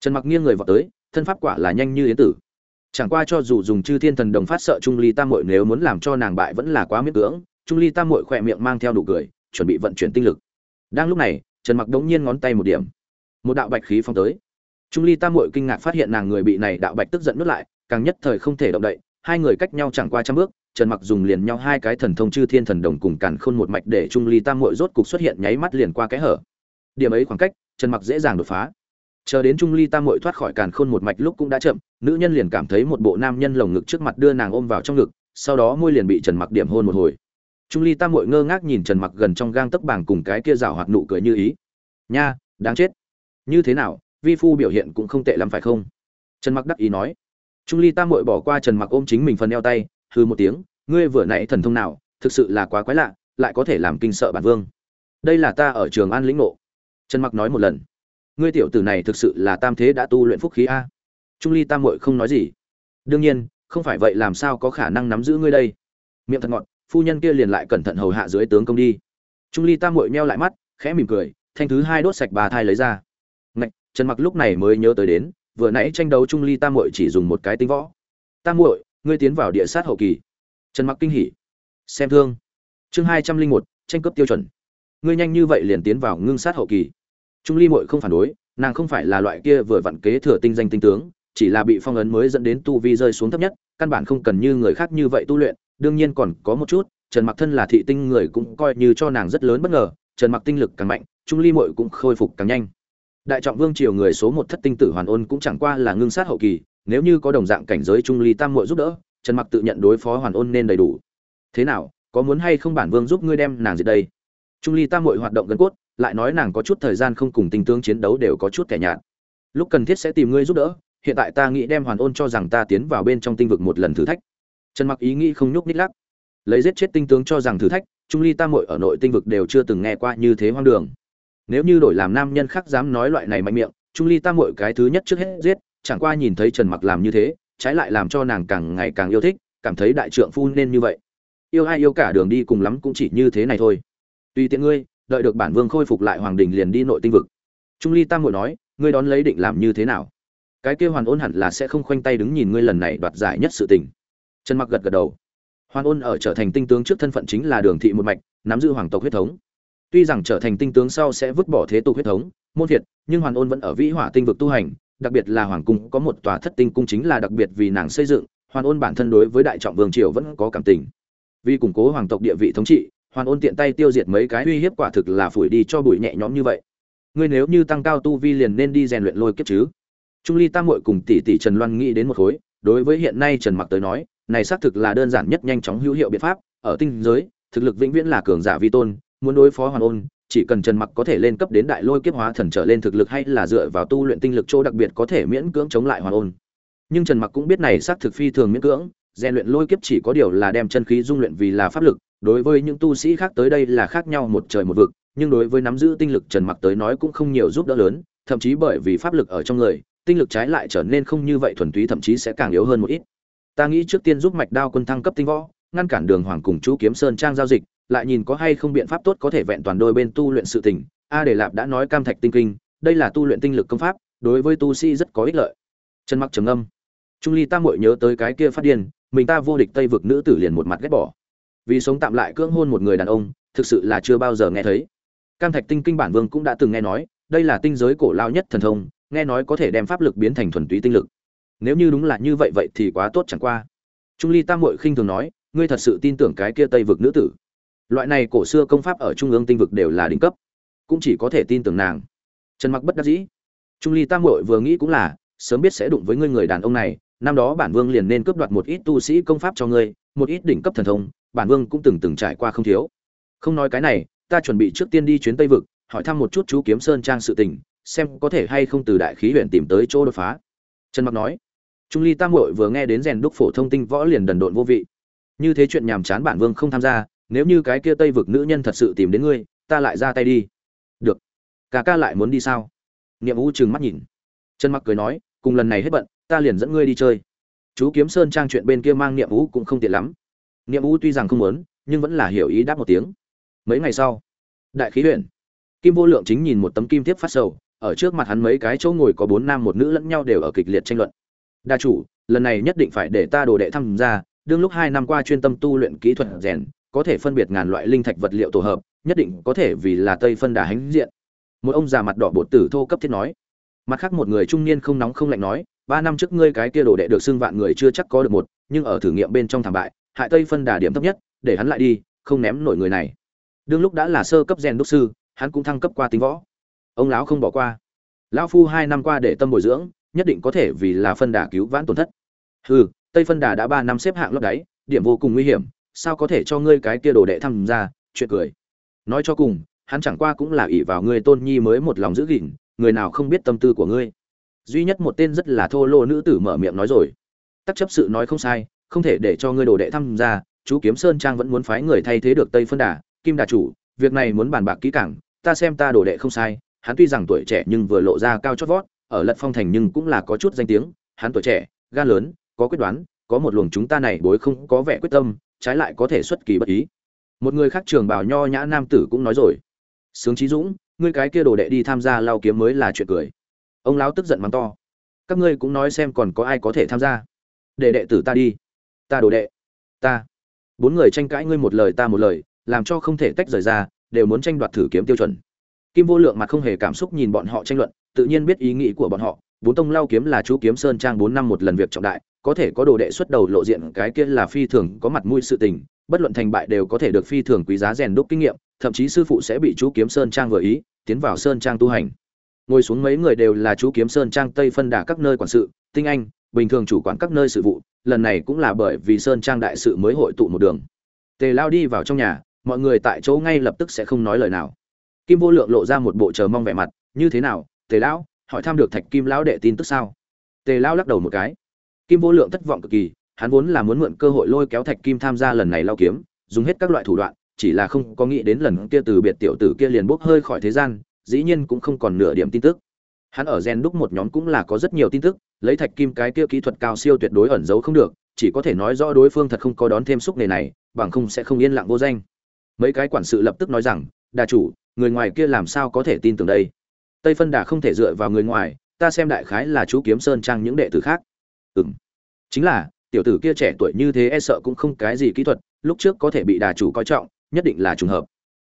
Trần mặc nghiêng người vào tới, thân pháp quả là nhanh như yến tử chẳng qua cho dù dùng chư thiên thần đồng phát sợ trung ly tam muội nếu muốn làm cho nàng bại vẫn là quá miễn cưỡng, trung ly tam muội khỏe miệng mang theo nụ cười, chuẩn bị vận chuyển tinh lực. Đang lúc này, trần mặc đống nhiên ngón tay một điểm. Một đạo bạch khí phong tới. Trung ly tam muội kinh ngạc phát hiện nàng người bị này đạo bạch tức giận nuốt lại, càng nhất thời không thể động đậy, hai người cách nhau chẳng qua trăm bước, trần mặc dùng liền nhau hai cái thần thông chư thiên thần đồng cùng càn khôn một mạch để trung ly tam muội rốt cục xuất hiện nháy mắt liền qua cái hở. Điểm ấy khoảng cách, trần mặc dễ dàng đột phá chờ đến trung ly tam Mội thoát khỏi càn khôn một mạch lúc cũng đã chậm, nữ nhân liền cảm thấy một bộ nam nhân lồng ngực trước mặt đưa nàng ôm vào trong ngực, sau đó môi liền bị trần mặc điểm hôn một hồi. Trung ly tam Mội ngơ ngác nhìn trần mặc gần trong gang tấc bảng cùng cái kia rào hoạt nụ cười như ý. Nha, đáng chết. Như thế nào, vi phu biểu hiện cũng không tệ lắm phải không? Trần mặc đắc ý nói. Trung ly tam Mội bỏ qua trần mặc ôm chính mình phần eo tay hư một tiếng, ngươi vừa nãy thần thông nào, thực sự là quá quái lạ, lại có thể làm kinh sợ bản vương. Đây là ta ở trường an lĩnh ngộ. Trần mặc nói một lần ngươi tiểu tử này thực sự là tam thế đã tu luyện phúc khí a. Trung ly tam Mội không nói gì. Đương nhiên không phải vậy làm sao có khả năng nắm giữ ngươi đây? Miệng thật ngọt phu nhân kia liền lại cẩn thận hầu hạ dưới tướng công đi. Trung ly tam Mội meo lại mắt khẽ mỉm cười thanh thứ hai đốt sạch bà thai lấy ra. Ngạch trần mặc lúc này mới nhớ tới đến vừa nãy tranh đấu trung ly tam Mội chỉ dùng một cái tinh võ. Tam Mội, ngươi tiến vào địa sát hậu kỳ. Trần mặc kinh hỉ. Xem thương. Chương hai trăm linh một tranh cấp tiêu chuẩn. Ngươi nhanh như vậy liền tiến vào ngưng sát hậu kỳ trung ly muội không phản đối, nàng không phải là loại kia vừa vặn kế thừa tinh danh tinh tướng, chỉ là bị phong ấn mới dẫn đến tu vi rơi xuống thấp nhất, căn bản không cần như người khác như vậy tu luyện, đương nhiên còn có một chút, trần mặc thân là thị tinh người cũng coi như cho nàng rất lớn bất ngờ, trần mặc tinh lực càng mạnh, trung ly muội cũng khôi phục càng nhanh. Đại trọng vương triều người số một thất tinh tử hoàn ôn cũng chẳng qua là ngưng sát hậu kỳ, nếu như có đồng dạng cảnh giới trung ly tam muội giúp đỡ, trần mặc tự nhận đối phó hoàn ôn nên đầy đủ. Thế nào, có muốn hay không bản vương giúp ngươi đem nàng diệt đây? Trung ly tam muội hoạt động gần cốt lại nói nàng có chút thời gian không cùng tinh tướng chiến đấu đều có chút kẻ nhạt. Lúc cần thiết sẽ tìm ngươi giúp đỡ, hiện tại ta nghĩ đem hoàn ôn cho rằng ta tiến vào bên trong tinh vực một lần thử thách. Trần mặc ý nghĩ không nhúc nít lắc. Lấy giết chết tinh tướng cho rằng thử thách, trung ly tam Mội ở nội tinh vực đều chưa từng nghe qua như thế hoang đường. Nếu như đổi làm nam nhân khác dám nói loại này mạnh miệng, trung ly tam Mội cái thứ nhất trước hết giết, chẳng qua nhìn thấy trần mặc làm như thế, trái lại làm cho nàng càng ngày càng yêu thích, cảm thấy đại trượng phu nên như vậy. Yêu ai yêu cả đường đi cùng lắm cũng chỉ như thế này thôi. Tùy tiện ngươi đợi được bản vương khôi phục lại hoàng đình liền đi nội tinh vực. Trung ly tam hội nói ngươi đón lấy định làm như thế nào? Cái kia hoàn ôn hẳn là sẽ không khoanh tay đứng nhìn ngươi lần này đoạt giải nhất sự tình. Trần mặc gật gật đầu. Hoàn ôn ở trở thành tinh tướng trước thân phận chính là đường thị một mạch nắm giữ hoàng tộc huyết thống. Tuy rằng trở thành tinh tướng sau sẽ vứt bỏ thế tục huyết thống môn thiệt, nhưng hoàn ôn vẫn ở vĩ hỏa tinh vực tu hành đặc biệt là hoàng cung có một tòa thất tinh cung chính là đặc biệt vì nàng xây dựng hoàn ôn bản thân đối với đại trọng vương triều vẫn có cảm tình. Vì củng cố hoàng tộc địa vị thống trị hoàn ôn tiện tay tiêu diệt mấy cái uy hiếp quả thực là phủi đi cho bụi nhẹ nhõm như vậy. Ngươi nếu như tăng cao tu vi liền nên đi rèn luyện lôi kiếp chứ? Trung ly tam muội cùng tỷ tỷ trần loan nghĩ đến một khối, đối với hiện nay trần mặc tới nói, này xác thực là đơn giản nhất nhanh chóng hữu hiệu biện pháp, ở tinh giới, thực lực vĩnh viễn là cường giả vi tôn, muốn đối phó hoàn ôn, chỉ cần trần mặc có thể lên cấp đến đại lôi kiếp hóa thần trở lên thực lực hay là dựa vào tu luyện tinh lực chỗ đặc biệt có thể miễn cưỡng chống lại hoàn ôn. Nhưng trần mặc cũng biết này xác thực phi thường miễn cưỡng rèn luyện lôi kiếp chỉ có điều là đem chân khí dung luyện vì là pháp lực, đối với những tu sĩ khác tới đây là khác nhau một trời một vực, nhưng đối với nắm giữ tinh lực trần mặc tới nói cũng không nhiều giúp đỡ lớn, thậm chí bởi vì pháp lực ở trong người, tinh lực trái lại trở nên không như vậy thuần túy thậm chí sẽ càng yếu hơn một ít. Ta nghĩ trước tiên giúp mạch đao quân thăng cấp tinh võ, ngăn cản đường hoàng cùng chú kiếm sơn trang giao dịch, lại nhìn có hay không biện pháp tốt có thể vẹn toàn đôi bên tu luyện sự tình. A để lạp đã nói cam thạch tinh kinh, đây là tu luyện tinh lực công pháp, đối với tu sĩ rất có ích lợi. Trần mặc trầm âm trung ly tam muội nhớ tới cái kia phát điên mình ta vô địch tây vực nữ tử liền một mặt ghét bỏ. Vì sống tạm lại cưỡng hôn một người đàn ông, thực sự là chưa bao giờ nghe thấy. Cam thạch tinh kinh bản vương cũng đã từng nghe nói, đây là tinh giới cổ lao nhất thần thông, nghe nói có thể đem pháp lực biến thành thuần túy tinh lực. Nếu như đúng là như vậy vậy thì quá tốt chẳng qua. Trung ly tam hội khinh thường nói, ngươi thật sự tin tưởng cái kia tây vực nữ tử. Loại này cổ xưa công pháp ở trung ương tinh vực đều là đỉnh cấp, cũng chỉ có thể tin tưởng nàng. Trần mặc bất đắc dĩ. Trung ly tam hội vừa nghĩ cũng là, sớm biết sẽ đụng với ngươi người đàn ông này năm đó bản vương liền nên cướp đoạt một ít tu sĩ công pháp cho ngươi, một ít đỉnh cấp thần thông, bản vương cũng từng từng trải qua không thiếu. Không nói cái này, ta chuẩn bị trước tiên đi chuyến tây vực, hỏi thăm một chút chú kiếm sơn trang sự tình, xem có thể hay không từ đại khí huyện tìm tới chỗ đột phá. Trần mặc nói. Trung ly tam muội vừa nghe đến rèn đúc phổ thông tinh võ liền đần độn vô vị. Như thế chuyện nhàm chán bản vương không tham gia, nếu như cái kia tây vực nữ nhân thật sự tìm đến ngươi, ta lại ra tay đi. Được. Cả ca lại muốn đi sao? Niệm u trừng mắt nhìn. Trần mặc cười nói, cùng lần này hết bận ta liền dẫn ngươi đi chơi. Chú kiếm sơn trang chuyện bên kia mang niệm vũ cũng không tiện lắm. Niệm vũ tuy rằng không muốn, nhưng vẫn là hiểu ý đáp một tiếng. Mấy ngày sau, đại khí huyện kim vô lượng chính nhìn một tấm kim thiếp phát sầu, ở trước mặt hắn mấy cái chỗ ngồi có bốn nam một nữ lẫn nhau đều ở kịch liệt tranh luận. Đa chủ, lần này nhất định phải để ta đồ đệ tham gia, đương lúc hai năm qua chuyên tâm tu luyện kỹ thuật rèn, có thể phân biệt ngàn loại linh thạch vật liệu tổ hợp, nhất định có thể vì là tây phân đà hánh diện. Một ông già mặt đỏ bột tử thô cấp thiết nói. Mặt khác một người trung niên không nóng không lạnh nói ba năm trước ngươi cái kia đồ đệ được xưng vạn người chưa chắc có được một, nhưng ở thử nghiệm bên trong thảm bại, hại tây phân đà điểm thấp nhất, để hắn lại đi, không ném nổi người này. Đương lúc đã là sơ cấp rèn đốc sư, hắn cũng thăng cấp qua tính võ. Ông lão không bỏ qua. Lão phu hai năm qua để tâm bồi dưỡng, nhất định có thể vì là phân đà cứu vãn tổn thất. Hừ, tây phân đà đã ba năm xếp hạng lấp đáy, điểm vô cùng nguy hiểm, sao có thể cho ngươi cái kia đồ đệ tham gia? Chuyện cười. Nói cho cùng, hắn chẳng qua cũng là ỷ vào ngươi tôn nhi mới một lòng giữ gìn, người nào không biết tâm tư của ngươi? Duy nhất một tên rất là thô lô nữ tử mở miệng nói rồi. Tắc chấp sự nói không sai, không thể để cho ngươi đồ đệ tham gia, chú kiếm sơn trang vẫn muốn phái người thay thế được tây phân đà, kim đà chủ, việc này muốn bàn bạc kỹ càng, ta xem ta đồ đệ không sai, hắn tuy rằng tuổi trẻ nhưng vừa lộ ra cao chót vót, ở lật phong thành nhưng cũng là có chút danh tiếng, hắn tuổi trẻ gan lớn, có quyết đoán, có một luồng chúng ta này bối không có vẻ quyết tâm, trái lại có thể xuất kỳ bất ý. Một người khác trường bào nho nhã nam tử cũng nói rồi. Sướng trí dũng, ngươi cái kia đồ đệ đi tham gia lao kiếm mới là chuyện cười ông lão tức giận mắng to. Các ngươi cũng nói xem còn có ai có thể tham gia. Để đệ tử ta đi. Ta đồ đệ. Ta. Bốn người tranh cãi ngươi một lời ta một lời, làm cho không thể tách rời ra, đều muốn tranh đoạt thử kiếm tiêu chuẩn. Kim vô lượng mặt không hề cảm xúc nhìn bọn họ tranh luận, tự nhiên biết ý nghĩ của bọn họ. Bốn tông lao kiếm là chú kiếm sơn trang bốn năm một lần việc trọng đại, có thể có đồ đệ xuất đầu lộ diện cái kia là phi thường có mặt mũi sự tình, bất luận thành bại đều có thể được phi thường quý giá rèn đúc kinh nghiệm, thậm chí sư phụ sẽ bị chú kiếm sơn trang vừa ý, tiến vào sơn trang tu hành ngồi xuống mấy người đều là chú kiếm sơn trang tây phân đà các nơi quản sự, tinh anh, bình thường chủ quản các nơi sự vụ, lần này cũng là bởi vì sơn trang đại sự mới hội tụ một đường. Tề lao đi vào trong nhà, mọi người tại chỗ ngay lập tức sẽ không nói lời nào. Kim vô lượng lộ ra một bộ chờ mong vẻ mặt, như thế nào, tề lão, hỏi thăm được thạch kim lão đệ tin tức sao? Tề lão lắc đầu một cái. Kim vô lượng thất vọng cực kỳ, hắn vốn là muốn mượn cơ hội lôi kéo thạch kim tham gia lần này lao kiếm, dùng hết các loại thủ đoạn, chỉ là không có nghĩ đến lần kia từ biệt tiểu tử kia liền bốc hơi khỏi thế gian dĩ nhiên cũng không còn nửa điểm tin tức. Hắn ở gen đúc một nhóm cũng là có rất nhiều tin tức, lấy thạch kim cái kia kỹ thuật cao siêu tuyệt đối ẩn giấu không được, chỉ có thể nói rõ đối phương thật không có đón thêm xúc nghề này, bằng không sẽ không yên lặng vô danh. Mấy cái quản sự lập tức nói rằng, đà chủ, người ngoài kia làm sao có thể tin tưởng đây? Tây phân đà không thể dựa vào người ngoài, ta xem đại khái là chú kiếm sơn trang những đệ tử khác. Ừm, chính là, tiểu tử kia trẻ tuổi như thế e sợ cũng không cái gì kỹ thuật, lúc trước có thể bị đà chủ coi trọng, nhất định là trùng hợp.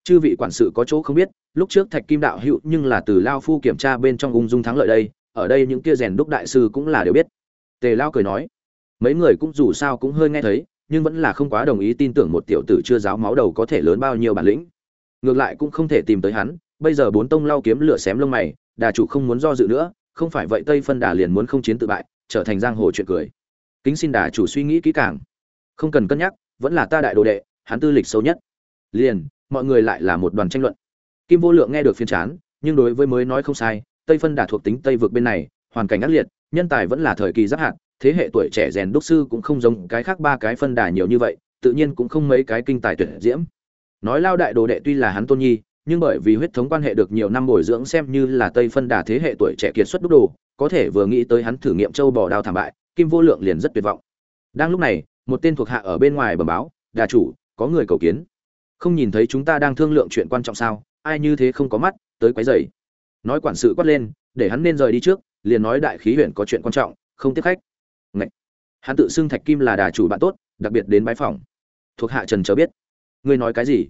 Chư vị quản sự có chỗ không biết lúc trước thạch kim đạo hữu nhưng là từ lao phu kiểm tra bên trong ung dung thắng lợi đây, ở đây những kia rèn đúc đại sư cũng là đều biết. Tề lao cười nói, mấy người cũng dù sao cũng hơi nghe thấy, nhưng vẫn là không quá đồng ý tin tưởng một tiểu tử chưa giáo máu đầu có thể lớn bao nhiêu bản lĩnh. Ngược lại cũng không thể tìm tới hắn, bây giờ bốn tông lao kiếm lửa xém lông mày, đà chủ không muốn do dự nữa, không phải vậy tây phân đà liền muốn không chiến tự bại, trở thành giang hồ chuyện cười. Kính xin đà chủ suy nghĩ kỹ càng. Không cần cân nhắc, vẫn là ta đại đồ đệ, hắn tư lịch sâu nhất. Liền, mọi người lại là một đoàn tranh luận kim vô lượng nghe được phiên chán, nhưng đối với mới nói không sai, tây phân đà thuộc tính tây vực bên này, hoàn cảnh ác liệt, nhân tài vẫn là thời kỳ giáp hạn, thế hệ tuổi trẻ rèn đúc sư cũng không giống cái khác ba cái phân đà nhiều như vậy, tự nhiên cũng không mấy cái kinh tài tuyệt diễm. Nói lao đại đồ đệ tuy là hắn tôn nhi, nhưng bởi vì huyết thống quan hệ được nhiều năm bồi dưỡng xem như là tây phân đà thế hệ tuổi trẻ kiệt xuất đúc đồ, có thể vừa nghĩ tới hắn thử nghiệm châu bò đao thảm bại, kim vô lượng liền rất tuyệt vọng. Đang lúc này, một tên thuộc hạ ở bên ngoài bẩm báo, đà chủ, có người cầu kiến. Không nhìn thấy chúng ta đang thương lượng chuyện quan trọng sao? Ai như thế không có mắt, tới quấy rầy. Nói quản sự quát lên, để hắn nên rời đi trước, liền nói đại khí huyện có chuyện quan trọng, không tiếp khách. Ngậy. hắn tự xưng thạch kim là đà chủ bạn tốt, đặc biệt đến bái phòng. Thuộc hạ trần chờ biết. Ngươi nói cái gì?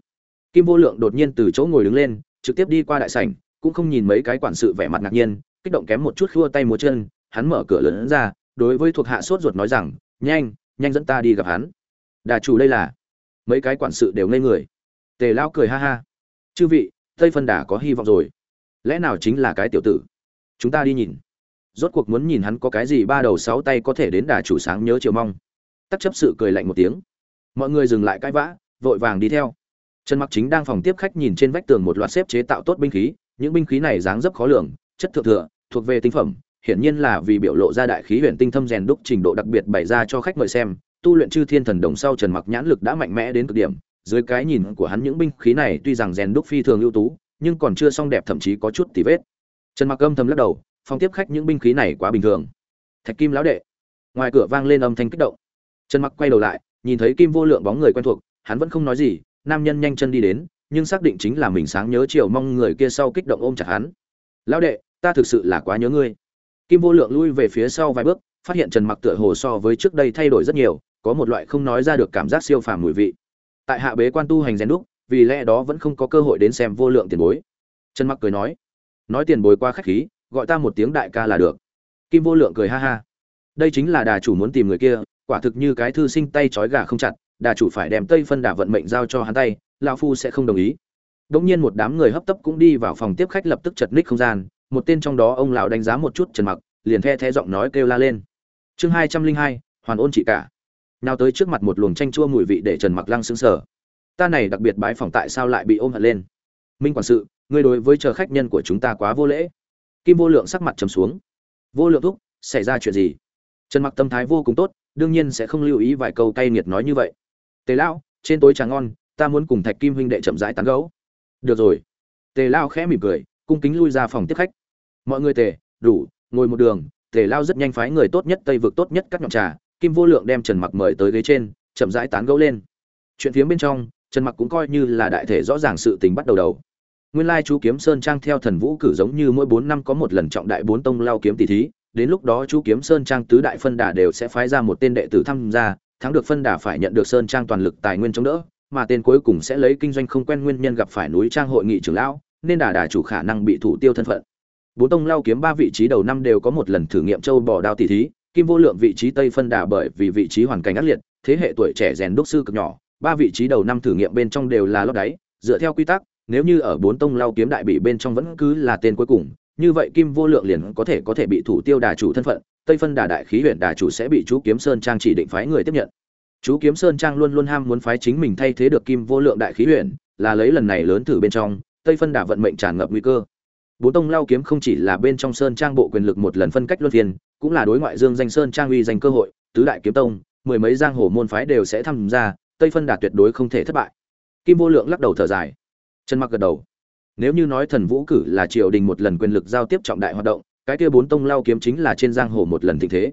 Kim vô lượng đột nhiên từ chỗ ngồi đứng lên, trực tiếp đi qua đại sảnh, cũng không nhìn mấy cái quản sự vẻ mặt ngạc nhiên, kích động kém một chút khua tay múa chân, hắn mở cửa lớn ra, đối với thuộc hạ sốt ruột nói rằng, nhanh nhanh dẫn ta đi gặp hắn. Đà chủ đây là? Mấy cái quản sự đều ngây người. Tề lão cười ha ha. Chư vị tây phân đà có hy vọng rồi. Lẽ nào chính là cái tiểu tử? Chúng ta đi nhìn. Rốt cuộc muốn nhìn hắn có cái gì ba đầu sáu tay có thể đến đà chủ sáng nhớ chiều mong. Tắc chấp sự cười lạnh một tiếng. Mọi người dừng lại cãi vã, vội vàng đi theo. Trần mặc chính đang phòng tiếp khách nhìn trên vách tường một loạt xếp chế tạo tốt binh khí. Những binh khí này dáng dấp khó lường, chất thượng thừa, thuộc về tinh phẩm. Hiển nhiên là vì biểu lộ ra đại khí huyền tinh thâm rèn đúc trình độ đặc biệt bày ra cho khách mời xem. Tu luyện chư thiên thần đồng sau trần mặc nhãn lực đã mạnh mẽ đến cực điểm dưới cái nhìn của hắn những binh khí này tuy rằng rèn đúc phi thường ưu tú, nhưng còn chưa xong đẹp thậm chí có chút tì vết. Trần mặc âm thầm lắc đầu phòng tiếp khách những binh khí này quá bình thường. Thạch kim lão đệ. Ngoài cửa vang lên âm thanh kích động. Trần mặc quay đầu lại, nhìn thấy kim vô lượng bóng người quen thuộc, hắn vẫn không nói gì, nam nhân nhanh chân đi đến, nhưng xác định chính là mình sáng nhớ chiều mong người kia sau kích động ôm chặt hắn. Lão đệ, ta thực sự là quá nhớ ngươi. Kim vô lượng lui về phía sau vài bước, phát hiện trần mặc tựa hồ so với trước đây thay đổi rất nhiều, có một loại không nói ra được cảm giác siêu phàm mùi vị tại hạ bế quan tu hành rèn đúc, vì lẽ đó vẫn không có cơ hội đến xem vô lượng tiền bối. Trần mặc cười nói nói tiền bối qua khách khí, gọi ta một tiếng đại ca là được. Kim vô lượng cười ha ha. Đây chính là đà chủ muốn tìm người kia, quả thực như cái thư sinh tay trói gà không chặt, đà chủ phải đem tây phân đà vận mệnh giao cho hắn tay, lão phu sẽ không đồng ý. Đống nhiên một đám người hấp tấp cũng đi vào phòng tiếp khách lập tức chật ních không gian, một tên trong đó ông lão đánh giá một chút trần mặc, liền the the giọng nói kêu la lên. Chương hai trăm linh hai, hoàn ôn trị cả nào tới trước mặt một luồng chanh chua mùi vị để trần mặc lăng sững sờ. Ta này đặc biệt bái phòng tại sao lại bị ôm hận lên? Minh quản sự, ngươi đối với chờ khách nhân của chúng ta quá vô lễ. Kim vô lượng sắc mặt trầm xuống. Vô lượng thúc, xảy ra chuyện gì? Trần mặc tâm thái vô cùng tốt, đương nhiên sẽ không lưu ý vài câu cay nghiệt nói như vậy. Tề lão, trên tối trà ngon, ta muốn cùng thạch kim huynh đệ chậm rãi tán gấu được rồi. Tề lao khẽ mỉm cười, cung kính lui ra phòng tiếp khách. Mọi người tề, đủ, ngồi một đường, tề lao rất nhanh phái người tốt nhất tây vực tốt nhất các nhọn trà kim vô lượng đem trần mặc mời tới ghế trên, chậm rãi tán gẫu lên. Chuyện phía bên trong, trần mặc cũng coi như là đại thể rõ ràng sự tình bắt đầu đầu. Nguyên lai chú kiếm sơn trang theo thần vũ cử giống như mỗi bốn năm có một lần trọng đại bốn tông lao kiếm tỷ thí, đến lúc đó chú kiếm sơn trang tứ đại phân đà đều sẽ phái ra một tên đệ tử tham gia, thắng được phân đà phải nhận được sơn trang toàn lực tài nguyên chống đỡ, mà tên cuối cùng sẽ lấy kinh doanh không quen nguyên nhân gặp phải núi trang hội nghị trưởng lão, nên đà đà chủ khả năng bị thủ tiêu thân phận. Bốn tông lao kiếm ba vị trí đầu năm đều có một lần thử nghiệm châu bỏ đao tỷ thí kim vô lượng vị trí tây phân đà bởi vì vị trí hoàn cảnh ác liệt, thế hệ tuổi trẻ rèn đúc sư cực nhỏ, ba vị trí đầu năm thử nghiệm bên trong đều là lót đáy, dựa theo quy tắc, nếu như ở bốn tông lao kiếm đại bị bên trong vẫn cứ là tên cuối cùng, như vậy kim vô lượng liền có thể có thể bị thủ tiêu đà chủ thân phận, tây phân đà đại khí huyện đà chủ sẽ bị chú kiếm sơn trang chỉ định phái người tiếp nhận. Chú kiếm sơn trang luôn luôn ham muốn phái chính mình thay thế được kim vô lượng đại khí huyện là lấy lần này lớn thử bên trong, tây phân đà vận mệnh tràn ngập nguy cơ. Bốn tông lao kiếm không chỉ là bên trong sơn trang bộ quyền lực một lần phân cách luân phiên cũng là đối ngoại dương danh sơn trang uy danh cơ hội, tứ đại kiếm tông, mười mấy giang hồ môn phái đều sẽ tham gia, tây phân đạt tuyệt đối không thể thất bại. Kim vô lượng lắc đầu thở dài. Chân mặc gật đầu. Nếu như nói thần vũ cử là triều đình một lần quyền lực giao tiếp trọng đại hoạt động, cái kia bốn tông lao kiếm chính là trên giang hồ một lần thịnh thế.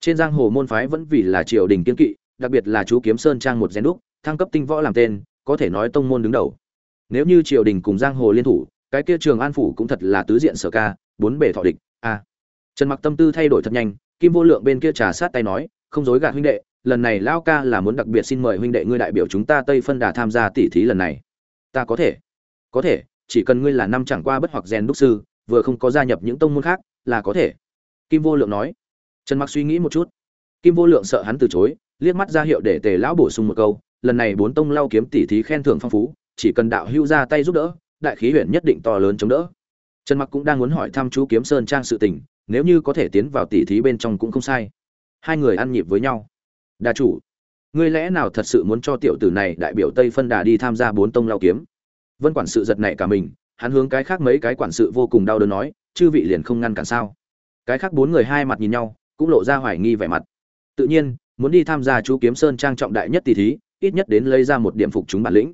Trên giang hồ môn phái vẫn vì là triều đình kiên kỵ, đặc biệt là chú kiếm sơn trang một gen đúc, thăng cấp tinh võ làm tên, có thể nói tông môn đứng đầu. Nếu như triều đình cùng giang hồ liên thủ, cái kia trường an phủ cũng thật là tứ diện sở ca, bốn bể thọ địch, a trần mặc tâm tư thay đổi thật nhanh, kim vô lượng bên kia trà sát tay nói, không dối gạt huynh đệ, lần này lao ca là muốn đặc biệt xin mời huynh đệ ngươi đại biểu chúng ta tây phân đà tham gia tỷ thí lần này. Ta có thể có thể, chỉ cần ngươi là năm chẳng qua bất hoặc rèn đúc sư, vừa không có gia nhập những tông môn khác, là có thể. Kim vô lượng nói. Trần mặc suy nghĩ một chút. Kim vô lượng sợ hắn từ chối, liếc mắt ra hiệu để tề lão bổ sung một câu, lần này bốn tông lao kiếm tỷ thí khen thưởng phong phú, chỉ cần đạo hưu ra tay giúp đỡ, đại khí huyện nhất định to lớn chống đỡ. Trần mặc cũng đang muốn hỏi thăm chú kiếm sơn trang sự tình nếu như có thể tiến vào tỷ thí bên trong cũng không sai. Hai người ăn nhịp với nhau. Đà chủ, ngươi lẽ nào thật sự muốn cho tiểu tử này đại biểu tây phân đà đi tham gia bốn tông lao kiếm? Vân quản sự giật này cả mình, hắn hướng cái khác mấy cái quản sự vô cùng đau đớn nói, chư vị liền không ngăn cản sao? Cái khác bốn người hai mặt nhìn nhau, cũng lộ ra hoài nghi vẻ mặt. Tự nhiên, muốn đi tham gia chú kiếm sơn trang trọng đại nhất tỷ thí, ít nhất đến lấy ra một điểm phục chúng bản lĩnh.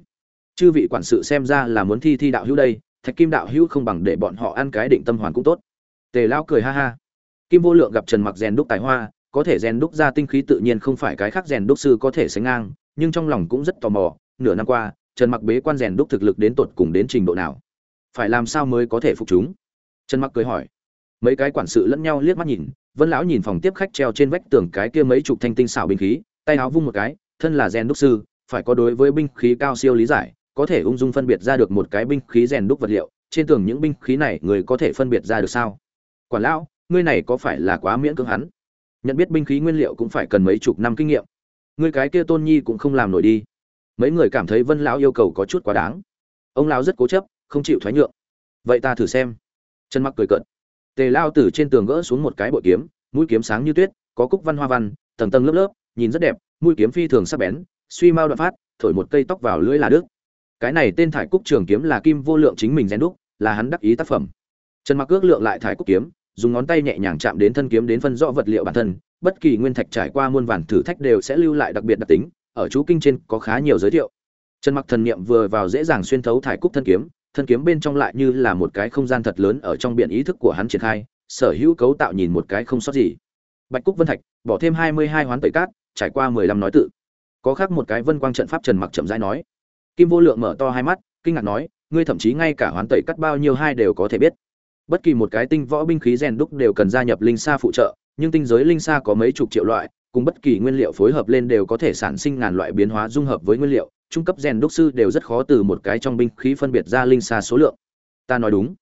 Chư vị quản sự xem ra là muốn thi thi đạo hữu đây, thạch kim đạo hữu không bằng để bọn họ ăn cái định tâm hoàn cũng tốt tề Lão cười ha ha. Kim vô lượng gặp trần mặc rèn đúc tài hoa, có thể rèn đúc ra tinh khí tự nhiên không phải cái khác rèn đúc sư có thể sánh ngang, nhưng trong lòng cũng rất tò mò, nửa năm qua, trần mặc bế quan rèn đúc thực lực đến tột cùng đến trình độ nào? Phải làm sao mới có thể phục chúng? Trần mặc cười hỏi. Mấy cái quản sự lẫn nhau liếc mắt nhìn, vân lão nhìn phòng tiếp khách treo trên vách tường cái kia mấy chục thanh tinh xảo binh khí, tay áo vung một cái, thân là rèn đúc sư, phải có đối với binh khí cao siêu lý giải, có thể ung dung phân biệt ra được một cái binh khí rèn đúc vật liệu, trên tường những binh khí này người có thể phân biệt ra được sao? Quản lão, ngươi này có phải là quá miễn cưỡng hắn? Nhận biết binh khí nguyên liệu cũng phải cần mấy chục năm kinh nghiệm. Ngươi cái kia tôn nhi cũng không làm nổi đi. Mấy người cảm thấy vân lão yêu cầu có chút quá đáng. Ông lão rất cố chấp, không chịu thoái nhượng. Vậy ta thử xem. Chân mặc cười cợt. Tề lao từ trên tường gỡ xuống một cái bội kiếm, mũi kiếm sáng như tuyết, có cúc văn hoa văn, tầng tầng lớp lớp, nhìn rất đẹp, mũi kiếm phi thường sắc bén, suy mau đoạn phát, thổi một cây tóc vào lưỡi là đức cái này tên thải cúc trường kiếm là kim vô lượng chính mình rèn đúc, là hắn đắc ý tác phẩm. Trần mặc ước lượng lại thải cúc kiếm dùng ngón tay nhẹ nhàng chạm đến thân kiếm đến phân rõ vật liệu bản thân, bất kỳ nguyên thạch trải qua muôn vàn thử thách đều sẽ lưu lại đặc biệt đặc tính, ở chú kinh trên có khá nhiều giới thiệu. Trần mặc thần niệm vừa vào dễ dàng xuyên thấu thải cúc thân kiếm thân kiếm bên trong lại như là một cái không gian thật lớn ở trong biển ý thức của hắn triển khai, sở hữu cấu tạo nhìn một cái không sót gì. Bạch cúc vân thạch, bỏ thêm hai mươi hai hoán tẩy cát, trải qua mười lăm nói tự. Có khác một cái vân quang trận pháp trần mặc chậm rãi nói. Kim vô lượng mở to hai mắt, kinh ngạc nói, ngươi thậm chí ngay cả hoán tẩy cắt bao nhiêu hai đều có thể biết bất kỳ một cái tinh võ binh khí rèn đúc đều cần gia nhập linh sa phụ trợ, nhưng tinh giới linh sa có mấy chục triệu loại, cùng bất kỳ nguyên liệu phối hợp lên đều có thể sản sinh ngàn loại biến hóa dung hợp với nguyên liệu. Trung cấp rèn đúc sư đều rất khó từ một cái trong binh khí phân biệt ra linh sa số lượng. Ta nói đúng.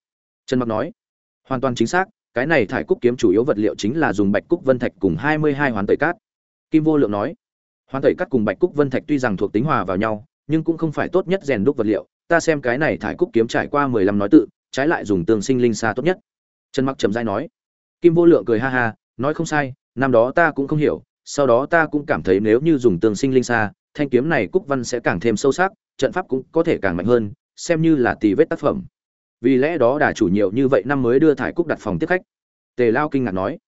Trần mặc nói. Hoàn toàn chính xác, cái này thải cúc kiếm chủ yếu vật liệu chính là dùng bạch cúc vân thạch cùng 22 hoàn tẩy cát. Kim vô lượng nói. Hoàn tẩy cát cùng bạch cúc vân thạch tuy rằng thuộc tính hòa vào nhau, nhưng cũng không phải tốt nhất rèn đúc vật liệu. Ta xem cái này thải cúc kiếm trải qua 15 nói tự trái lại dùng tương sinh linh xa tốt nhất. Trần mặc trầm dai nói. Kim vô lượng cười ha ha, nói không sai, năm đó ta cũng không hiểu, sau đó ta cũng cảm thấy nếu như dùng tương sinh linh xa, thanh kiếm này cúc văn sẽ càng thêm sâu sắc, trận pháp cũng có thể càng mạnh hơn, xem như là tì vết tác phẩm. Vì lẽ đó đà chủ nhiều như vậy năm mới đưa thải cúc đặt phòng tiếp khách. Tề lao kinh ngạc nói.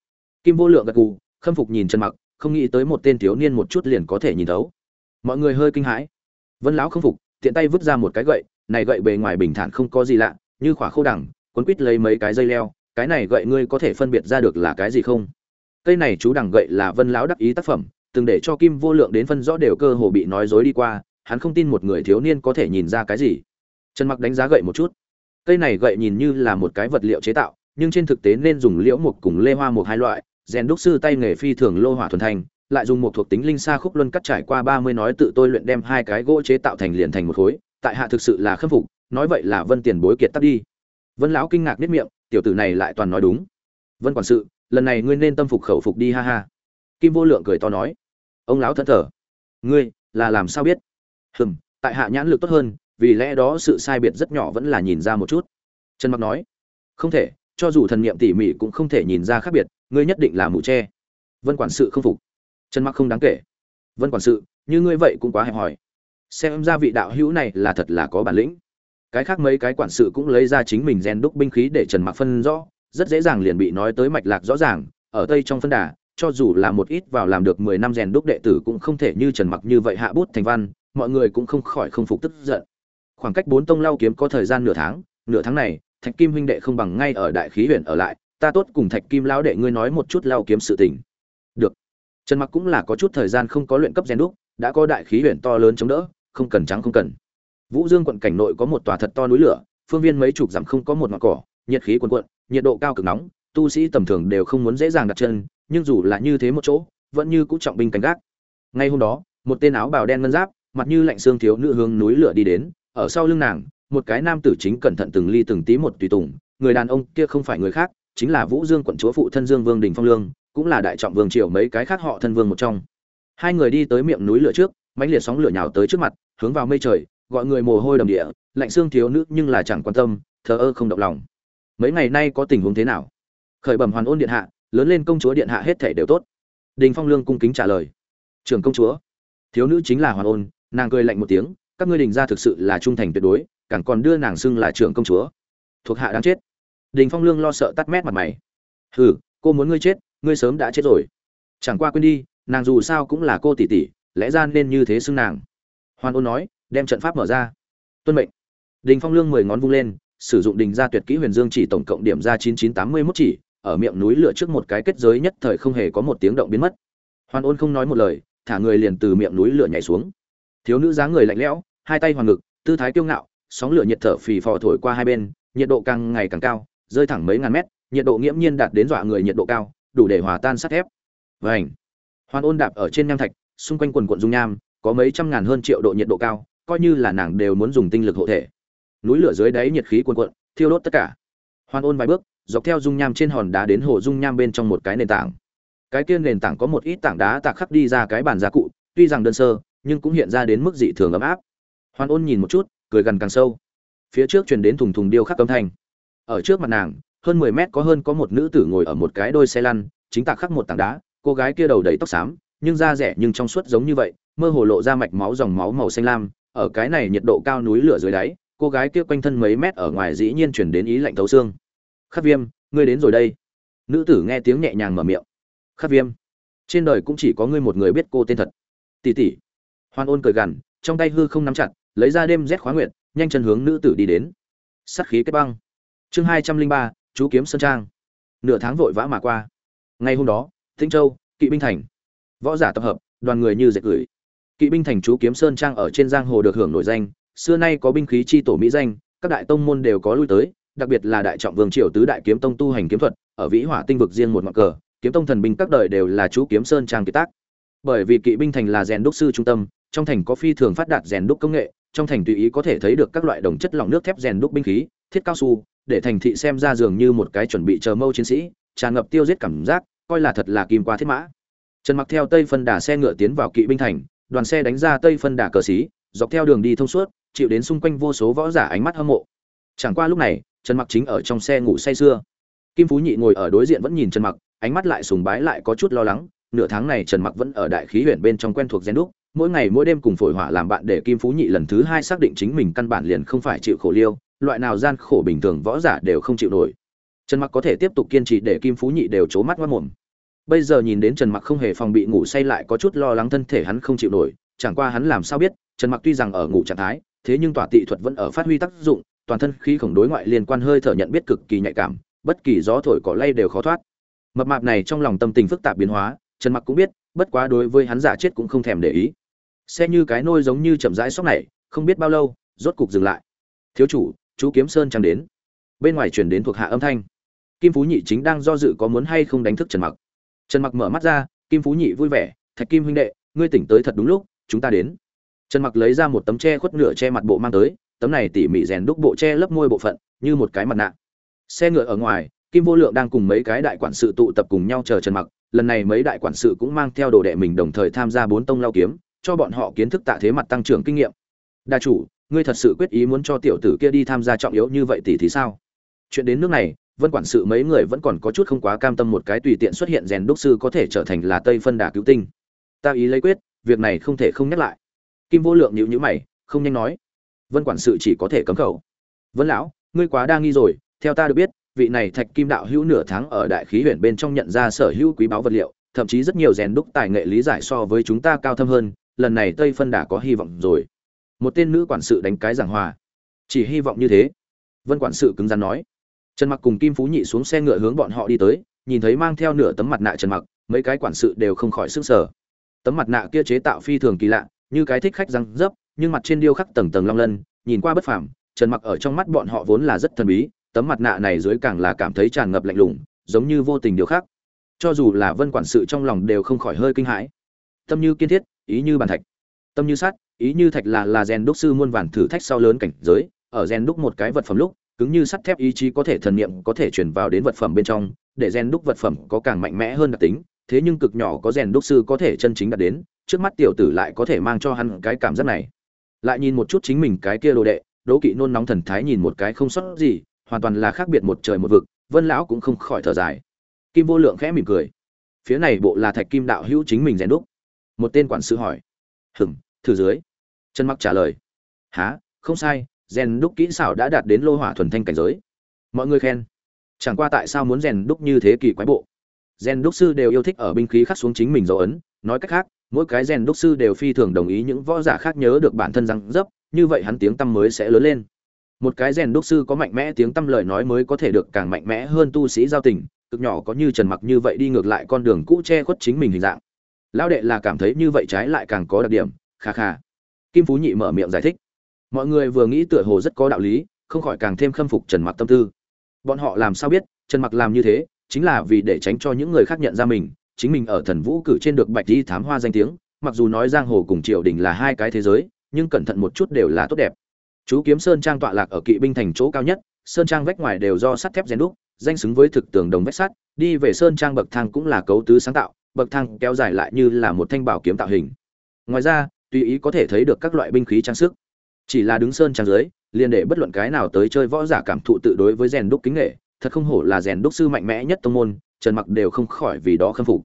Kim vô lượng gật gù, khâm phục nhìn trần mặc, không nghĩ tới một tên thiếu niên một chút liền có thể nhìn thấu. Mọi người hơi kinh hãi. Vân lão không phục, tiện tay vứt ra một cái gậy, này gậy bề ngoài bình thản không có gì lạ như khỏa khô đẳng, cuốn quít lấy mấy cái dây leo, cái này gậy ngươi có thể phân biệt ra được là cái gì không? Cây này chú đẳng gậy là vân lão đắc ý tác phẩm, từng để cho kim vô lượng đến phân rõ đều cơ hồ bị nói dối đi qua, hắn không tin một người thiếu niên có thể nhìn ra cái gì. Trần mặc đánh giá gậy một chút. Cây này gậy nhìn như là một cái vật liệu chế tạo, nhưng trên thực tế nên dùng liễu mục cùng lê hoa mục hai loại, rèn đúc sư tay nghề phi thường lô hỏa thuần thành, lại dùng một thuộc tính linh sa khúc luân cắt trải qua ba mươi nói tự tôi luyện đem hai cái gỗ chế tạo thành liền thành một khối, tại hạ thực sự là khâm phục nói vậy là vân tiền bối kiệt tắt đi. Vân lão kinh ngạc biết miệng tiểu tử này lại toàn nói đúng. Vân quản sự lần này ngươi nên tâm phục khẩu phục đi ha ha. Kim vô lượng cười to nói. Ông lão thẫn thở, ngươi là làm sao biết? Hừm tại hạ nhãn lực tốt hơn vì lẽ đó sự sai biệt rất nhỏ vẫn là nhìn ra một chút. Trần mặc nói. Không thể cho dù thần niệm tỉ mỉ cũng không thể nhìn ra khác biệt ngươi nhất định là mũ tre vân quản sự không phục. Trần mặc không đáng kể. Vân quản sự như ngươi vậy cũng quá hẹp hòi. Xem ra vị đạo hữu này là thật là có bản lĩnh cái khác mấy cái quản sự cũng lấy ra chính mình rèn đúc binh khí để trần mặc phân rõ, rất dễ dàng liền bị nói tới mạch lạc rõ ràng, ở tây trong phân đà, cho dù là một ít vào làm được 10 năm rèn đúc đệ tử cũng không thể như trần mặc như vậy hạ bút thành văn, mọi người cũng không khỏi không phục tức giận. Khoảng cách bốn tông lao kiếm có thời gian nửa tháng nửa tháng này, thạch kim huynh đệ không bằng ngay ở đại khí huyện ở lại, ta tốt cùng thạch kim lão đệ ngươi nói một chút lao kiếm sự tình. Được. Trần mặc cũng là có chút thời gian không có luyện cấp rèn đúc, đã có đại khí huyện to lớn chống đỡ, không cần trắng không cần vũ dương quận cảnh nội có một tòa thật to núi lửa, phương viên mấy chục dặm không có một ngọn cỏ, nhiệt khí cuồn cuộn, nhiệt độ cao cực nóng, tu sĩ tầm thường đều không muốn dễ dàng đặt chân, nhưng dù là như thế một chỗ, vẫn như cũ trọng binh cảnh gác. Ngay hôm đó, một tên áo bào đen ngân giáp, mặt như lạnh xương thiếu nữ hướng núi lửa đi đến, ở sau lưng nàng, một cái nam tử chính cẩn thận từng ly từng tí một tùy tùng, người đàn ông kia không phải người khác, chính là vũ dương quận chúa phụ thân dương vương đình phong lương, cũng là đại trọng vương triều mấy cái khác họ thân vương một trong. Hai người đi tới miệng núi lửa trước, mãnh liệt sóng lửa nhào tới trước mặt, hướng vào mây trời gọi người mồ hôi đầm địa, lạnh xương thiếu nữ nhưng là chẳng quan tâm, thờ ơ không động lòng. Mấy ngày nay có tình huống thế nào? Khởi bẩm hoàn ôn điện hạ, lớn lên công chúa điện hạ hết thể đều tốt. Đình phong lương cung kính trả lời. Trưởng công chúa, thiếu nữ chính là hoàn ôn, nàng cười lạnh một tiếng, các ngươi đình ra thực sự là trung thành tuyệt đối, càng còn đưa nàng xưng là trưởng công chúa. Thuộc hạ đáng chết. Đình phong lương lo sợ tắt mét mặt mày. Hừ, cô muốn ngươi chết, ngươi sớm đã chết rồi. Chẳng qua quên đi, nàng dù sao cũng là cô tỷ tỷ, lẽ ra nên như thế xưng nàng. Hoàn ôn nói đem trận pháp mở ra. Tuân mệnh. Đình phong lương mười ngón vung lên, sử dụng đình gia tuyệt kỹ huyền dương chỉ tổng cộng điểm ra chín chín tám mươi mốt chỉ, ở miệng núi lửa trước một cái kết giới nhất thời không hề có một tiếng động biến mất. Hoàn ôn không nói một lời, thả người liền từ miệng núi lửa nhảy xuống. Thiếu nữ dáng người lạnh lẽo, hai tay hoàn ngực, tư thái kiêu ngạo, sóng lửa nhiệt thở phì phò thổi qua hai bên, nhiệt độ càng ngày càng cao, rơi thẳng mấy ngàn mét, nhiệt độ nghiễm nhiên đạt đến dọa người nhiệt độ cao, đủ để hòa tan sắt thép. Vảnh hoàn ôn đạp ở trên nham thạch, xung quanh quần quận dung nham, có mấy trăm ngàn hơn triệu độ nhiệt độ cao coi như là nàng đều muốn dùng tinh lực hộ thể. Núi lửa dưới đáy nhiệt khí cuồn cuộn, thiêu đốt tất cả. Hoan ôn vài bước, dọc theo dung nham trên hòn đá đến hồ dung nham bên trong một cái nền tảng. Cái kia nền tảng có một ít tảng đá tạc khắc đi ra cái bàn gia cụ, tuy rằng đơn sơ, nhưng cũng hiện ra đến mức dị thường ấm áp. Hoan ôn nhìn một chút, cười gần càng sâu. Phía trước truyền đến thùng thùng điêu khắc âm thanh. Ở trước mặt nàng, hơn mười mét có hơn có một nữ tử ngồi ở một cái đôi xe lăn, chính tạc khắc một tảng đá, cô gái kia đầu đầy tóc xám, nhưng da rẻ nhưng trong suốt giống như vậy, mơ hồ lộ ra mạch máu dòng máu màu xanh lam ở cái này nhiệt độ cao núi lửa dưới đáy, cô gái kia quanh thân mấy mét ở ngoài dĩ nhiên chuyển đến ý lạnh thấu xương. Khắc viêm, ngươi đến rồi đây. Nữ tử nghe tiếng nhẹ nhàng mở miệng. Khắc viêm, trên đời cũng chỉ có ngươi một người biết cô tên thật. Tỷ tỷ. Hoan ôn cười gằn, trong tay hư không nắm chặt, lấy ra đêm rét khóa nguyệt, nhanh chân hướng nữ tử đi đến. Sắt khí kết băng. Chương hai trăm linh ba, chú kiếm sơn trang. Nửa tháng vội vã mà qua. Ngày hôm đó thinh châu, kỵ binh thành. Võ giả tập hợp, đoàn người như dệt gửi kỵ binh thành chú kiếm sơn trang ở trên giang hồ được hưởng nổi danh, xưa nay có binh khí chi tổ mỹ danh, các đại tông môn đều có lui tới, đặc biệt là đại trọng vương triều tứ đại kiếm tông tu hành kiếm thuật, ở vĩ hỏa tinh vực riêng một ngọn cờ, kiếm tông thần binh các đời đều là chú kiếm sơn trang kiệt tác. Bởi vì kỵ binh thành là rèn đúc sư trung tâm, trong thành có phi thường phát đạt rèn đúc công nghệ, trong thành tùy ý có thể thấy được các loại đồng chất lỏng nước thép rèn đúc binh khí, thiết cao su, để thành thị xem ra dường như một cái chuẩn bị chờ mâu chiến sĩ, tràn ngập tiêu giết cảm giác, coi là thật là kim qua thiết mã. Trần mặc theo tây phân đà xe ngựa tiến vào kỵ binh thành đoàn xe đánh ra tây phân đả cờ xí, dọc theo đường đi thông suốt, chịu đến xung quanh vô số võ giả ánh mắt hâm mộ. Chẳng qua lúc này, trần mặc chính ở trong xe ngủ say sưa. Kim phú nhị ngồi ở đối diện vẫn nhìn trần mặc, ánh mắt lại sùng bái lại có chút lo lắng, nửa tháng này trần mặc vẫn ở đại khí huyện bên trong quen thuộc gen đúc, mỗi ngày mỗi đêm cùng phổi hỏa làm bạn để kim phú nhị lần thứ hai xác định chính mình căn bản liền không phải chịu khổ liêu, loại nào gian khổ bình thường võ giả đều không chịu nổi. Trần mặc có thể tiếp tục kiên trì để kim phú nhị đều c mắt mất mồm bây giờ nhìn đến trần mặc không hề phòng bị ngủ say lại có chút lo lắng thân thể hắn không chịu nổi, chẳng qua hắn làm sao biết, trần mặc tuy rằng ở ngủ trạng thái, thế nhưng tỏa tị thuật vẫn ở phát huy tác dụng, toàn thân khí khổng đối ngoại liên quan hơi thở nhận biết cực kỳ nhạy cảm, bất kỳ gió thổi cỏ lay đều khó thoát. Mập mạp này trong lòng tâm tình phức tạp biến hóa, trần mặc cũng biết, bất quá đối với hắn giả chết cũng không thèm để ý. Xe như cái nôi giống như chậm rãi sóc này, không biết bao lâu, rốt cục dừng lại. Thiếu chủ, chú kiếm sơn chẳng đến. Bên ngoài chuyển đến thuộc hạ âm thanh. Kim phú nhị chính đang do dự có muốn hay không đánh thức trần mặc trần mặc mở mắt ra, kim phú nhị vui vẻ, thạch kim huynh đệ, ngươi tỉnh tới thật đúng lúc, chúng ta đến. Trần mặc lấy ra một tấm che khuất nửa che mặt bộ mang tới, tấm này tỉ mỉ rèn đúc bộ che lấp môi bộ phận, như một cái mặt nạ. Xe ngựa ở ngoài, kim vô lượng đang cùng mấy cái đại quản sự tụ tập cùng nhau chờ trần mặc, lần này mấy đại quản sự cũng mang theo đồ đệ mình đồng thời tham gia bốn tông lao kiếm, cho bọn họ kiến thức tạ thế mặt tăng trưởng kinh nghiệm. Đa chủ, ngươi thật sự quyết ý muốn cho tiểu tử kia đi tham gia trọng yếu như vậy tỷ thì sao? Chuyện đến nước này vân quản sự mấy người vẫn còn có chút không quá cam tâm một cái tùy tiện xuất hiện rèn đúc sư có thể trở thành là tây phân đà cứu tinh. Ta ý lấy quyết, việc này không thể không nhắc lại. Kim vô lượng nhịu nhữ mày, không nhanh nói. Vân quản sự chỉ có thể cấm khẩu. Vân lão, ngươi quá đa nghi rồi, theo ta được biết, vị này thạch kim đạo hữu nửa tháng ở đại khí huyện bên trong nhận ra sở hữu quý báu vật liệu, thậm chí rất nhiều rèn đúc tài nghệ lý giải so với chúng ta cao thâm hơn, lần này tây phân đà có hy vọng rồi. Một tên nữ quản sự đánh cái giảng hòa. Chỉ hy vọng như thế. Vân quản sự cứng rắn nói trần mặc cùng kim phú nhị xuống xe ngựa hướng bọn họ đi tới, nhìn thấy mang theo nửa tấm mặt nạ trần mặc, mấy cái quản sự đều không khỏi sức sở tấm mặt nạ kia chế tạo phi thường kỳ lạ, như cái thích khách răng dấp, nhưng mặt trên điêu khắc tầng tầng long lân, nhìn qua bất phàm, trần mặc ở trong mắt bọn họ vốn là rất thần bí, tấm mặt nạ này dưới càng là cảm thấy tràn ngập lạnh lùng, giống như vô tình điều khác. cho dù là vân quản sự trong lòng đều không khỏi hơi kinh hãi. Tâm như kiên thiết, ý như bàn thạch. Tâm như sắt, ý như thạch là là rèn đúc sư muôn vàn thử thách sau lớn cảnh giới, ở rèn đúc một cái vật phẩm lúc cứng như sắt thép ý chí có thể thần niệm, có thể truyền vào đến vật phẩm bên trong, để rèn đúc vật phẩm có càng mạnh mẽ hơn đặc tính, thế nhưng cực nhỏ có rèn đúc sư có thể chân chính đạt đến, trước mắt tiểu tử lại có thể mang cho hắn cái cảm giác này. Lại nhìn một chút chính mình cái kia đồ đệ, đỗ kỵ nôn nóng thần thái nhìn một cái không sót gì, hoàn toàn là khác biệt một trời một vực, vân lão cũng không khỏi thở dài. Kim vô lượng khẽ mỉm cười. Phía này bộ là thạch kim đạo hữu chính mình rèn đúc. Một tên quản sự hỏi. Hừm, thử dưới. Trần mặc trả lời. Há không sai rèn đúc kỹ xảo đã đạt đến lô hỏa thuần thanh cảnh giới. Mọi người khen. Chẳng qua tại sao muốn rèn đúc như thế kỳ quái bộ? Rèn đúc sư đều yêu thích ở binh khí khắc xuống chính mình dấu ấn. Nói cách khác, mỗi cái rèn đúc sư đều phi thường đồng ý những võ giả khác nhớ được bản thân răng dấp, như vậy hắn tiếng tăm mới sẽ lớn lên. Một cái rèn đúc sư có mạnh mẽ tiếng tăm lời nói mới có thể được càng mạnh mẽ hơn tu sĩ giao tình, cực nhỏ có như trần mặc như vậy đi ngược lại con đường cũ che khuất chính mình hình dạng. Lão đệ là cảm thấy như vậy trái lại càng có đặc điểm, kha kha. Kim phú nhị mở miệng giải thích mọi người vừa nghĩ tựa hồ rất có đạo lý, không khỏi càng thêm khâm phục trần mặc tâm tư. Bọn họ làm sao biết, trần mặc làm như thế, chính là vì để tránh cho những người khác nhận ra mình, chính mình ở thần vũ cử trên được bạch di thám hoa danh tiếng, mặc dù nói giang hồ cùng triều đình là hai cái thế giới, nhưng cẩn thận một chút đều là tốt đẹp. Chú kiếm sơn trang tọa lạc ở kỵ binh thành chỗ cao nhất, sơn trang vách ngoài đều do sắt thép rèn đúc, danh xứng với thực tường đồng vách sắt, đi về sơn trang bậc thang cũng là cấu tứ sáng tạo, bậc thang kéo dài lại như là một thanh bảo kiếm tạo hình. Ngoài ra, tùy ý có thể thấy được các loại binh khí trang sức chỉ là đứng sơn trang dưới, liền để bất luận cái nào tới chơi võ giả cảm thụ tự đối với rèn đúc kính nghệ, thật không hổ là rèn đúc sư mạnh mẽ nhất tông môn, trần mặc đều không khỏi vì đó khâm phục.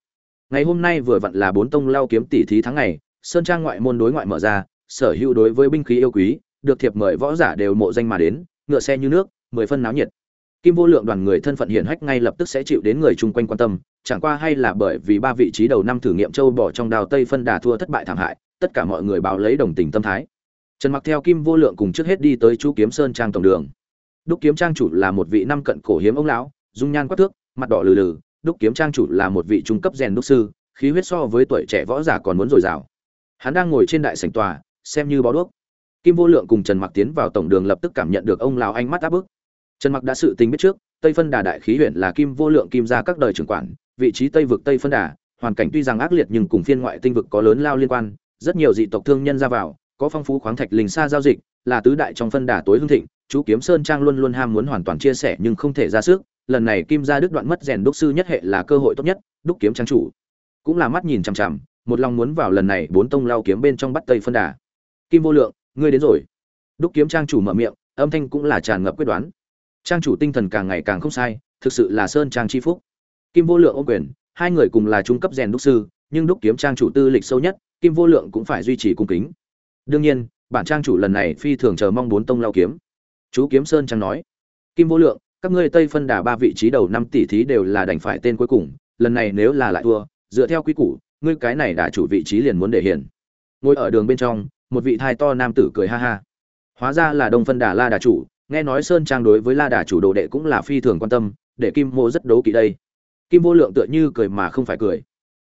Ngày hôm nay vừa vặn là bốn tông lao kiếm tỷ thí tháng ngày, sơn trang ngoại môn đối ngoại mở ra, sở hữu đối với binh khí yêu quý, được thiệp mời võ giả đều mộ danh mà đến, ngựa xe như nước, mười phân náo nhiệt. Kim vô lượng đoàn người thân phận hiển hách ngay lập tức sẽ chịu đến người chung quanh quan tâm, chẳng qua hay là bởi vì ba vị trí đầu năm thử nghiệm châu bỏ trong đào tây phân đà thua thất bại thảm hại, tất cả mọi người báo lấy đồng tình tâm thái trần mặc theo kim vô lượng cùng trước hết đi tới chú kiếm sơn trang tổng đường. Đúc kiếm trang chủ là một vị năm cận cổ hiếm ông lão, dung nhan quát thước, mặt đỏ lừ lừ. Đúc kiếm trang chủ là một vị trung cấp rèn đúc sư, khí huyết so với tuổi trẻ võ giả còn muốn dồi dào. Hắn đang ngồi trên đại sảnh tòa, xem như bó đuốc. Kim vô lượng cùng trần mặc tiến vào tổng đường lập tức cảm nhận được ông lão ánh mắt áp bức. Trần mặc đã sự tính biết trước, tây phân đà đại khí huyện là kim vô lượng kim ra các đời trưởng quản, vị trí tây vực tây phân đà, hoàn cảnh tuy rằng ác liệt nhưng cùng phiên ngoại tinh vực có lớn lao liên quan, rất nhiều dị tộc thương nhân ra vào có phong phú khoáng thạch linh xa giao dịch, là tứ đại trong phân đà tối hưng thịnh, chú kiếm sơn trang luôn luôn ham muốn hoàn toàn chia sẻ nhưng không thể ra sức, lần này kim gia đức đoạn mất rèn đúc sư nhất hệ là cơ hội tốt nhất, đúc kiếm trang chủ. Cũng là mắt nhìn chằm chằm, một lòng muốn vào lần này bốn tông lao kiếm bên trong bắt tây phân đà. Kim vô lượng, ngươi đến rồi. Đúc kiếm trang chủ mở miệng, âm thanh cũng là tràn ngập quyết đoán. Trang chủ tinh thần càng ngày càng không sai, thực sự là sơn trang chi phúc. Kim vô lượng ô quyền, hai người cùng là trung cấp rèn đúc sư, nhưng đúc kiếm trang chủ tư lịch sâu nhất, kim vô lượng cũng phải duy trì cung kính đương nhiên, bản trang chủ lần này phi thường chờ mong bốn tông lao kiếm. Chú kiếm sơn trang nói, kim vô lượng, các ngươi tây phân đà ba vị trí đầu năm tỷ thí đều là đành phải tên cuối cùng, lần này nếu là lại thua, dựa theo quy củ, ngươi cái này đã chủ vị trí liền muốn để hiển ngồi ở đường bên trong, một vị thai to nam tử cười ha ha. Hóa ra là đông phân đà la đà chủ, nghe nói sơn trang đối với la đà chủ đồ đệ cũng là phi thường quan tâm, để kim mô rất đấu kỵ đây. Kim vô lượng tựa như cười mà không phải cười.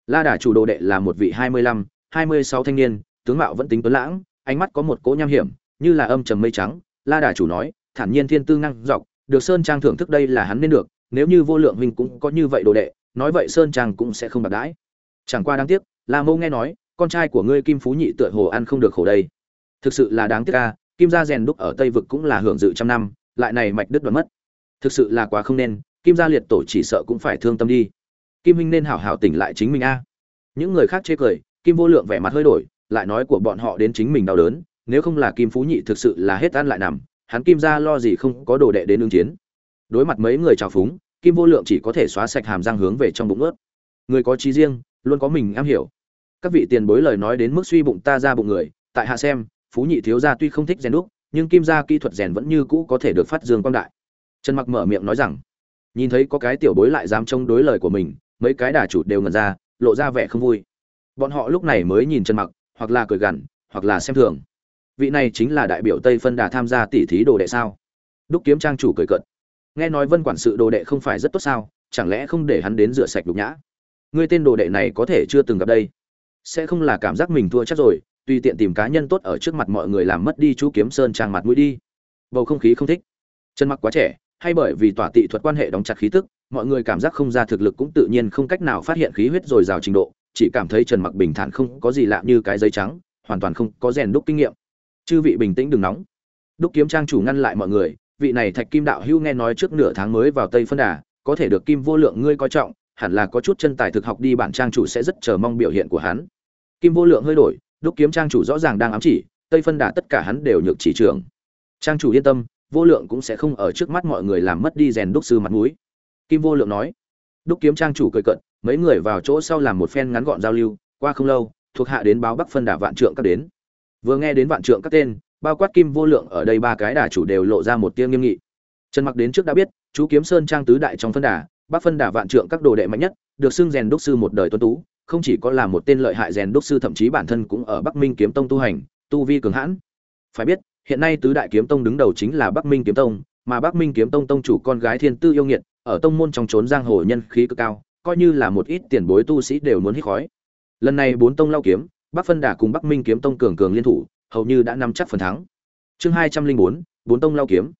La đà chủ đồ đệ là một vị hai mươi lăm, hai mươi sáu thanh niên, tướng mạo vẫn tính tuấn lãng ánh mắt có một cỗ nham hiểm như là âm trầm mây trắng la đà chủ nói thản nhiên thiên tư năng dọc được sơn trang thưởng thức đây là hắn nên được nếu như vô lượng huynh cũng có như vậy đồ đệ nói vậy sơn trang cũng sẽ không bạc đãi. Chẳng qua đáng tiếc la mâu nghe nói con trai của ngươi kim phú nhị tựa hồ ăn không được khổ đây. Thực sự là đáng tiếc a, kim gia rèn đúc ở tây vực cũng là hưởng dự trăm năm lại này mạch đứt đoạn mất. Thực sự là quá không nên kim gia liệt tổ chỉ sợ cũng phải thương tâm đi. Kim huynh nên hảo hảo tỉnh lại chính mình a. Những người khác chê cười kim vô lượng vẻ mặt hơi đổi lại nói của bọn họ đến chính mình đau đớn, nếu không là kim phú nhị thực sự là hết ăn lại nằm, hắn kim gia lo gì không có đồ đệ đến ứng chiến. Đối mặt mấy người trào phúng, kim vô lượng chỉ có thể xóa sạch hàm răng hướng về trong bụng ướt. Người có trí riêng, luôn có mình am hiểu. Các vị tiền bối lời nói đến mức suy bụng ta ra bụng người, tại hạ xem, phú nhị thiếu gia tuy không thích rèn đúc, nhưng kim gia kỹ thuật rèn vẫn như cũ có thể được phát dương quang đại. Trần mặc mở miệng nói rằng, nhìn thấy có cái tiểu bối lại dám chống đối lời của mình, mấy cái đà chủ đều ngần ra, lộ ra vẻ không vui. Bọn họ lúc này mới nhìn trần mặc hoặc là cười gằn, hoặc là xem thường. Vị này chính là đại biểu tây phân đà tham gia tỷ thí đồ đệ sao? Đúc kiếm trang chủ cười cợt. Nghe nói vân quản sự đồ đệ không phải rất tốt sao? Chẳng lẽ không để hắn đến rửa sạch đục nhã? Ngươi tên đồ đệ này có thể chưa từng gặp đây. Sẽ không là cảm giác mình thua chắc rồi, tùy tiện tìm cá nhân tốt ở trước mặt mọi người làm mất đi chú kiếm sơn trang mặt mũi đi. Bầu không khí không thích. Chân mặc quá trẻ, hay bởi vì tỏa tị thuật quan hệ đóng chặt khí tức, mọi người cảm giác không ra thực lực cũng tự nhiên không cách nào phát hiện khí huyết rồi rào trình độ chỉ cảm thấy trần mặc bình thản không có gì lạ như cái giấy trắng, hoàn toàn không có rèn đúc kinh nghiệm. Chư vị bình tĩnh đừng nóng. Đúc kiếm trang chủ ngăn lại mọi người, vị này thạch kim đạo hưu nghe nói trước nửa tháng mới vào tây phân đà, có thể được kim vô lượng ngươi coi trọng, hẳn là có chút chân tài thực học đi bản trang chủ sẽ rất chờ mong biểu hiện của hắn. Kim vô lượng hơi đổi, đúc kiếm trang chủ rõ ràng đang ám chỉ, tây phân đà tất cả hắn đều nhược chỉ trưởng trang chủ yên tâm, vô lượng cũng sẽ không ở trước mắt mọi người làm mất đi rèn đúc sư mặt mũi. Kim vô lượng nói. Đúc kiếm trang chủ cười cận mấy người vào chỗ sau làm một phen ngắn gọn giao lưu, qua không lâu, thuộc hạ đến báo bắc phân đà vạn trượng các đến. Vừa nghe đến vạn trượng các tên, bao quát kim vô lượng ở đây ba cái đà chủ đều lộ ra một tia nghiêm nghị. Trần mặc đến trước đã biết, chú kiếm sơn trang tứ đại trong phân đà, bắc phân đà vạn trượng các đồ đệ mạnh nhất, được xưng rèn đúc sư một đời tuân tú, không chỉ có là một tên lợi hại rèn đúc sư thậm chí bản thân cũng ở bắc minh kiếm tông tu hành, tu vi cường hãn. Phải biết, hiện nay tứ đại kiếm tông đứng đầu chính là bắc minh kiếm tông, mà bắc minh kiếm tông tông chủ con gái thiên tư yêu nghiệt, ở tông môn trong trốn giang hồ nhân khí cực cao coi như là một ít tiền bối tu sĩ đều muốn hít khói. Lần này bốn tông lao kiếm, bắc phân Đả cùng bắc minh kiếm tông cường cường liên thủ, hầu như đã nắm chắc phần thắng. Chương hai trăm linh bốn bốn tông lao kiếm.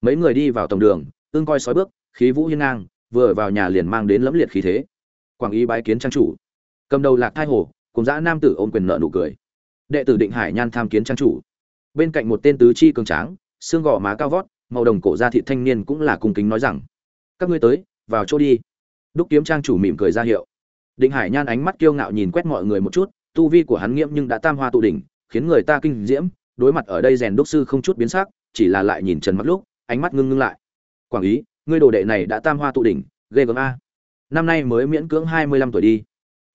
Mấy người đi vào tổng đường, ương coi sói bước, khí vũ hiên ngang, vừa vào nhà liền mang đến lẫm liệt khí thế. Quảng y bái kiến trang chủ. Cầm đầu lạc thai hồ, cùng dã nam tử ôm quyền nợ nụ cười. Đệ tử định hải nhan tham kiến trang chủ. Bên cạnh một tên tứ chi cường tráng, xương gò má cao vót, màu đồng cổ da thị thanh niên cũng là cung kính nói rằng, các ngươi tới, vào chỗ đi đúc kiếm trang chủ mỉm cười ra hiệu. Định hải nhan ánh mắt kiêu ngạo nhìn quét mọi người một chút, tu vi của hắn nghiễm nhưng đã tam hoa tụ đỉnh, khiến người ta kinh diễm, đối mặt ở đây rèn đúc sư không chút biến sắc, chỉ là lại nhìn trần mắt lúc, ánh mắt ngưng ngưng lại. Quảng ý, ngươi đồ đệ này đã tam hoa tụ đỉnh, ghê gớm a. Năm nay mới miễn cưỡng hai mươi lăm tuổi đi.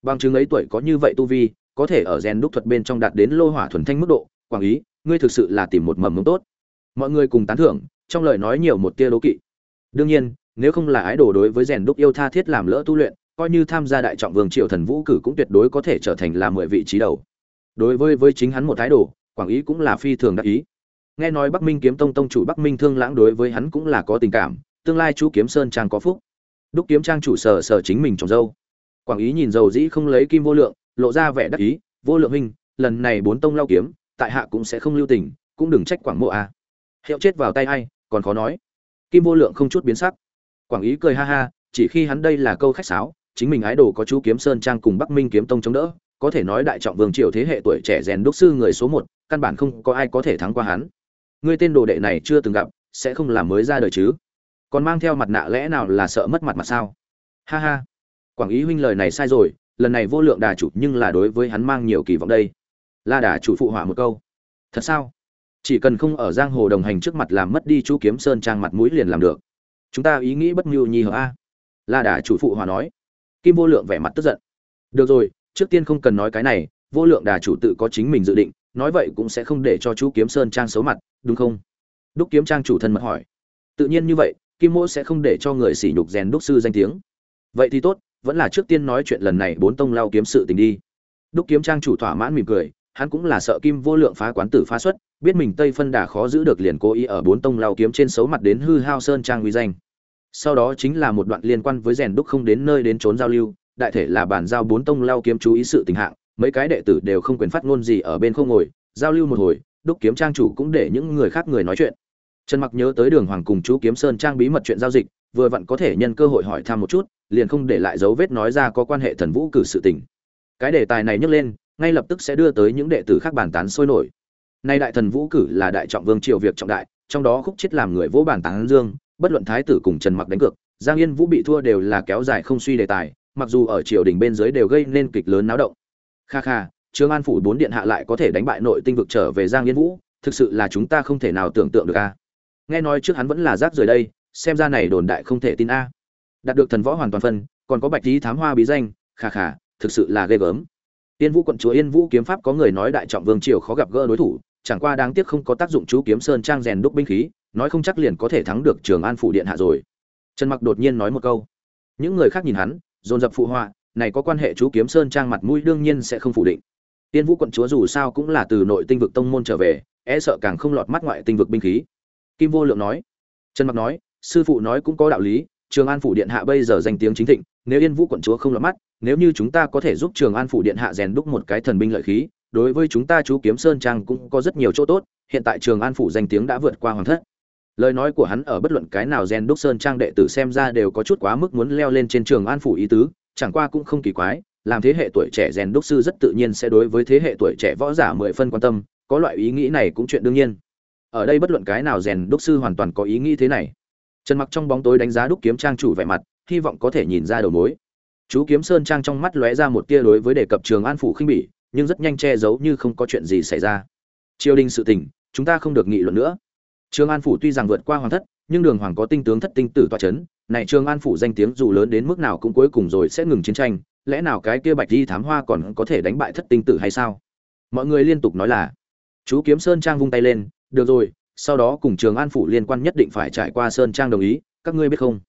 Bằng chứng ấy tuổi có như vậy tu vi, có thể ở rèn đúc thuật bên trong đạt đến lô hỏa thuần thanh mức độ, quảng ý, ngươi thực sự là tìm một mầm mống tốt. Mọi người cùng tán thưởng, trong lời nói nhiều một tia đố kỵ. Đương nhiên nếu không là ái đồ đối với rèn đúc yêu tha thiết làm lỡ tu luyện, coi như tham gia đại trọng vương triệu thần vũ cử cũng tuyệt đối có thể trở thành là mười vị trí đầu. Đối với với chính hắn một thái độ, quảng ý cũng là phi thường đắc ý. Nghe nói bắc minh kiếm tông tông chủ bắc minh thương lãng đối với hắn cũng là có tình cảm, tương lai chú kiếm sơn trang có phúc. Đúc kiếm trang chủ sở sở chính mình trồng dâu. Quảng ý nhìn dầu dĩ không lấy kim vô lượng, lộ ra vẻ đắc ý, vô lượng huynh, lần này bốn tông lao kiếm, tại hạ cũng sẽ không lưu tình, cũng đừng trách quảng mộ a. À. hiệu chết vào tay ai, còn khó nói. Kim vô lượng không chút biến sắc quảng ý cười ha ha, chỉ khi hắn đây là câu khách sáo, chính mình ái đồ có chú kiếm sơn trang cùng bắc minh kiếm tông chống đỡ, có thể nói đại trọng vương triều thế hệ tuổi trẻ rèn đúc sư người số một, căn bản không có ai có thể thắng qua hắn. Ngươi tên đồ đệ này chưa từng gặp, sẽ không làm mới ra đời chứ? Còn mang theo mặt nạ lẽ nào là sợ mất mặt mặt sao? Ha ha. Quảng ý huynh lời này sai rồi, lần này vô lượng đà chủ nhưng là đối với hắn mang nhiều kỳ vọng đây. La đà chủ phụ họa một câu. Thật sao? Chỉ cần không ở giang hồ đồng hành trước mặt làm mất đi chú kiếm sơn trang mặt mũi liền làm được chúng ta ý nghĩ bất mưu nhi hở a. La đà chủ phụ hòa nói. Kim vô lượng vẻ mặt tức giận. Được rồi, trước tiên không cần nói cái này, vô lượng đà chủ tự có chính mình dự định, nói vậy cũng sẽ không để cho chú kiếm sơn trang xấu mặt, đúng không? Đúc kiếm trang chủ thân mật hỏi. Tự nhiên như vậy, kim mỗ sẽ không để cho người sỉ nhục rèn đúc sư danh tiếng. Vậy thì tốt, vẫn là trước tiên nói chuyện lần này bốn tông lao kiếm sự tình đi. Đúc kiếm trang chủ thỏa mãn mỉm cười hắn cũng là sợ kim vô lượng phá quán tử phá xuất, biết mình tây phân đà khó giữ được liền cố ý ở bốn tông lao kiếm trên xấu mặt đến hư hao sơn trang uy danh. Sau đó chính là một đoạn liên quan với rèn đúc không đến nơi đến trốn giao lưu, đại thể là bản giao bốn tông lao kiếm chú ý sự tình hạng, mấy cái đệ tử đều không quyền phát ngôn gì ở bên không ngồi, giao lưu một hồi, đúc kiếm trang chủ cũng để những người khác người nói chuyện. Trần mặc nhớ tới đường hoàng cùng chú kiếm sơn trang bí mật chuyện giao dịch, vừa vặn có thể nhân cơ hội hỏi thăm một chút, liền không để lại dấu vết nói ra có quan hệ thần vũ cử sự tình. Cái đề tài này nhấc lên ngay lập tức sẽ đưa tới những đệ tử khác bàn tán sôi nổi. Nay đại thần vũ cử là đại trọng vương triều việc trọng đại, trong đó khúc chết làm người vỗ bàn tán dương, bất luận thái tử cùng trần mặc đánh cược, giang yên vũ bị thua đều là kéo dài không suy đề tài, mặc dù ở triều đình bên dưới đều gây nên kịch lớn náo động. Kha kha, trương an phủ bốn điện hạ lại có thể đánh bại nội tinh vực trở về giang yên vũ, thực sự là chúng ta không thể nào tưởng tượng được a. Nghe nói trước hắn vẫn là rác rời đây, xem ra này đồn đại không thể tin a. Đạt được thần võ hoàn toàn phân, còn có bạch lý thám hoa bí danh, kha kha, thực sự là ghê gớm yên vũ quận chúa yên vũ kiếm pháp có người nói đại trọng vương triều khó gặp gỡ đối thủ, chẳng qua đáng tiếc không có tác dụng chú kiếm sơn trang rèn đúc binh khí, nói không chắc liền có thể thắng được trường an phủ điện hạ rồi. Trần mặc đột nhiên nói một câu. Những người khác nhìn hắn, dồn dập phụ họa, này có quan hệ chú kiếm sơn trang mặt mũi đương nhiên sẽ không phủ định. Tiên vũ quận chúa dù sao cũng là từ nội tinh vực tông môn trở về e sợ càng không lọt mắt ngoại tinh vực binh khí. Kim vô lượng nói. Trần mặc nói, sư phụ nói cũng có đạo lý, trường an phủ điện hạ bây giờ danh tiếng chính thịnh, nếu yên vũ quận chúa không lọt mắt nếu như chúng ta có thể giúp trường an phủ điện hạ rèn đúc một cái thần binh lợi khí, đối với chúng ta chú kiếm sơn trang cũng có rất nhiều chỗ tốt, hiện tại trường an phủ danh tiếng đã vượt qua hoàng thất. Lời nói của hắn ở bất luận cái nào rèn đúc sơn trang đệ tử xem ra đều có chút quá mức muốn leo lên trên trường an phủ ý tứ, chẳng qua cũng không kỳ quái, làm thế hệ tuổi trẻ rèn đúc sư rất tự nhiên sẽ đối với thế hệ tuổi trẻ võ giả mười phân quan tâm, có loại ý nghĩ này cũng chuyện đương nhiên. Ở đây bất luận cái nào rèn đúc sư hoàn toàn có ý nghĩ thế này. Trần mặc trong bóng tối đánh giá đúc kiếm trang chủ vẻ mặt, hy vọng có thể nhìn ra đầu mối chú kiếm sơn trang trong mắt lóe ra một tia đối với đề cập trường an phủ khinh bỉ, nhưng rất nhanh che giấu như không có chuyện gì xảy ra. Triều đình sự tình, chúng ta không được nghị luận nữa. Trường an phủ tuy rằng vượt qua hoàng thất, nhưng đường hoàng có tinh tướng thất tinh tử toa chấn, này trường an phủ danh tiếng dù lớn đến mức nào cũng cuối cùng rồi sẽ ngừng chiến tranh, lẽ nào cái kia bạch di thám hoa còn có thể đánh bại thất tinh tử hay sao? Mọi người liên tục nói là, chú kiếm sơn trang vung tay lên, được rồi, sau đó cùng trường an phủ liên quan nhất định phải trải qua sơn trang đồng ý, các ngươi biết không?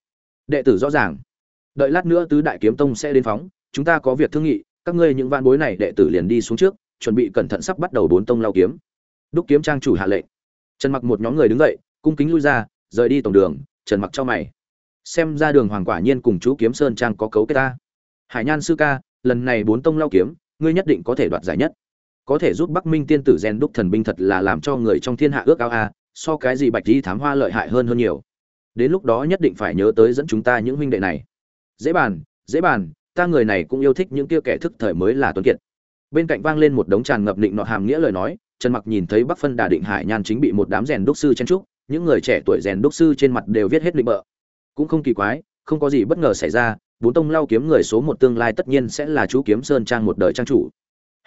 Đệ tử rõ ràng đợi lát nữa tứ đại kiếm tông sẽ đến phóng, chúng ta có việc thương nghị, các ngươi những van bối này đệ tử liền đi xuống trước, chuẩn bị cẩn thận sắp bắt đầu bốn tông lao kiếm. Đúc kiếm trang chủ hạ lệnh. Trần mặc một nhóm người đứng dậy, cung kính lui ra, rời đi tổng đường, trần mặc cho mày. Xem ra đường hoàng quả nhiên cùng chú kiếm sơn trang có cấu kết ta. Hải nhan sư ca, lần này bốn tông lao kiếm, ngươi nhất định có thể đoạt giải nhất. Có thể giúp bắc minh tiên tử gen đúc thần binh thật là làm cho người trong thiên hạ ước ao a, so cái gì bạch di thám hoa lợi hại hơn hơn nhiều. Đến lúc đó nhất định phải nhớ tới dẫn chúng ta những huynh đệ này dễ bàn dễ bàn, ta người này cũng yêu thích những kia kẻ thức thời mới là tuấn kiệt. Bên cạnh vang lên một đống tràn ngập định nọ hàm nghĩa lời nói, trần mặc nhìn thấy bắc phân đà định hải nhan chính bị một đám rèn đúc sư chen trúc những người trẻ tuổi rèn đúc sư trên mặt đều viết hết định bợ. Cũng không kỳ quái, không có gì bất ngờ xảy ra, bốn tông lao kiếm người số một tương lai tất nhiên sẽ là chú kiếm sơn trang một đời trang chủ.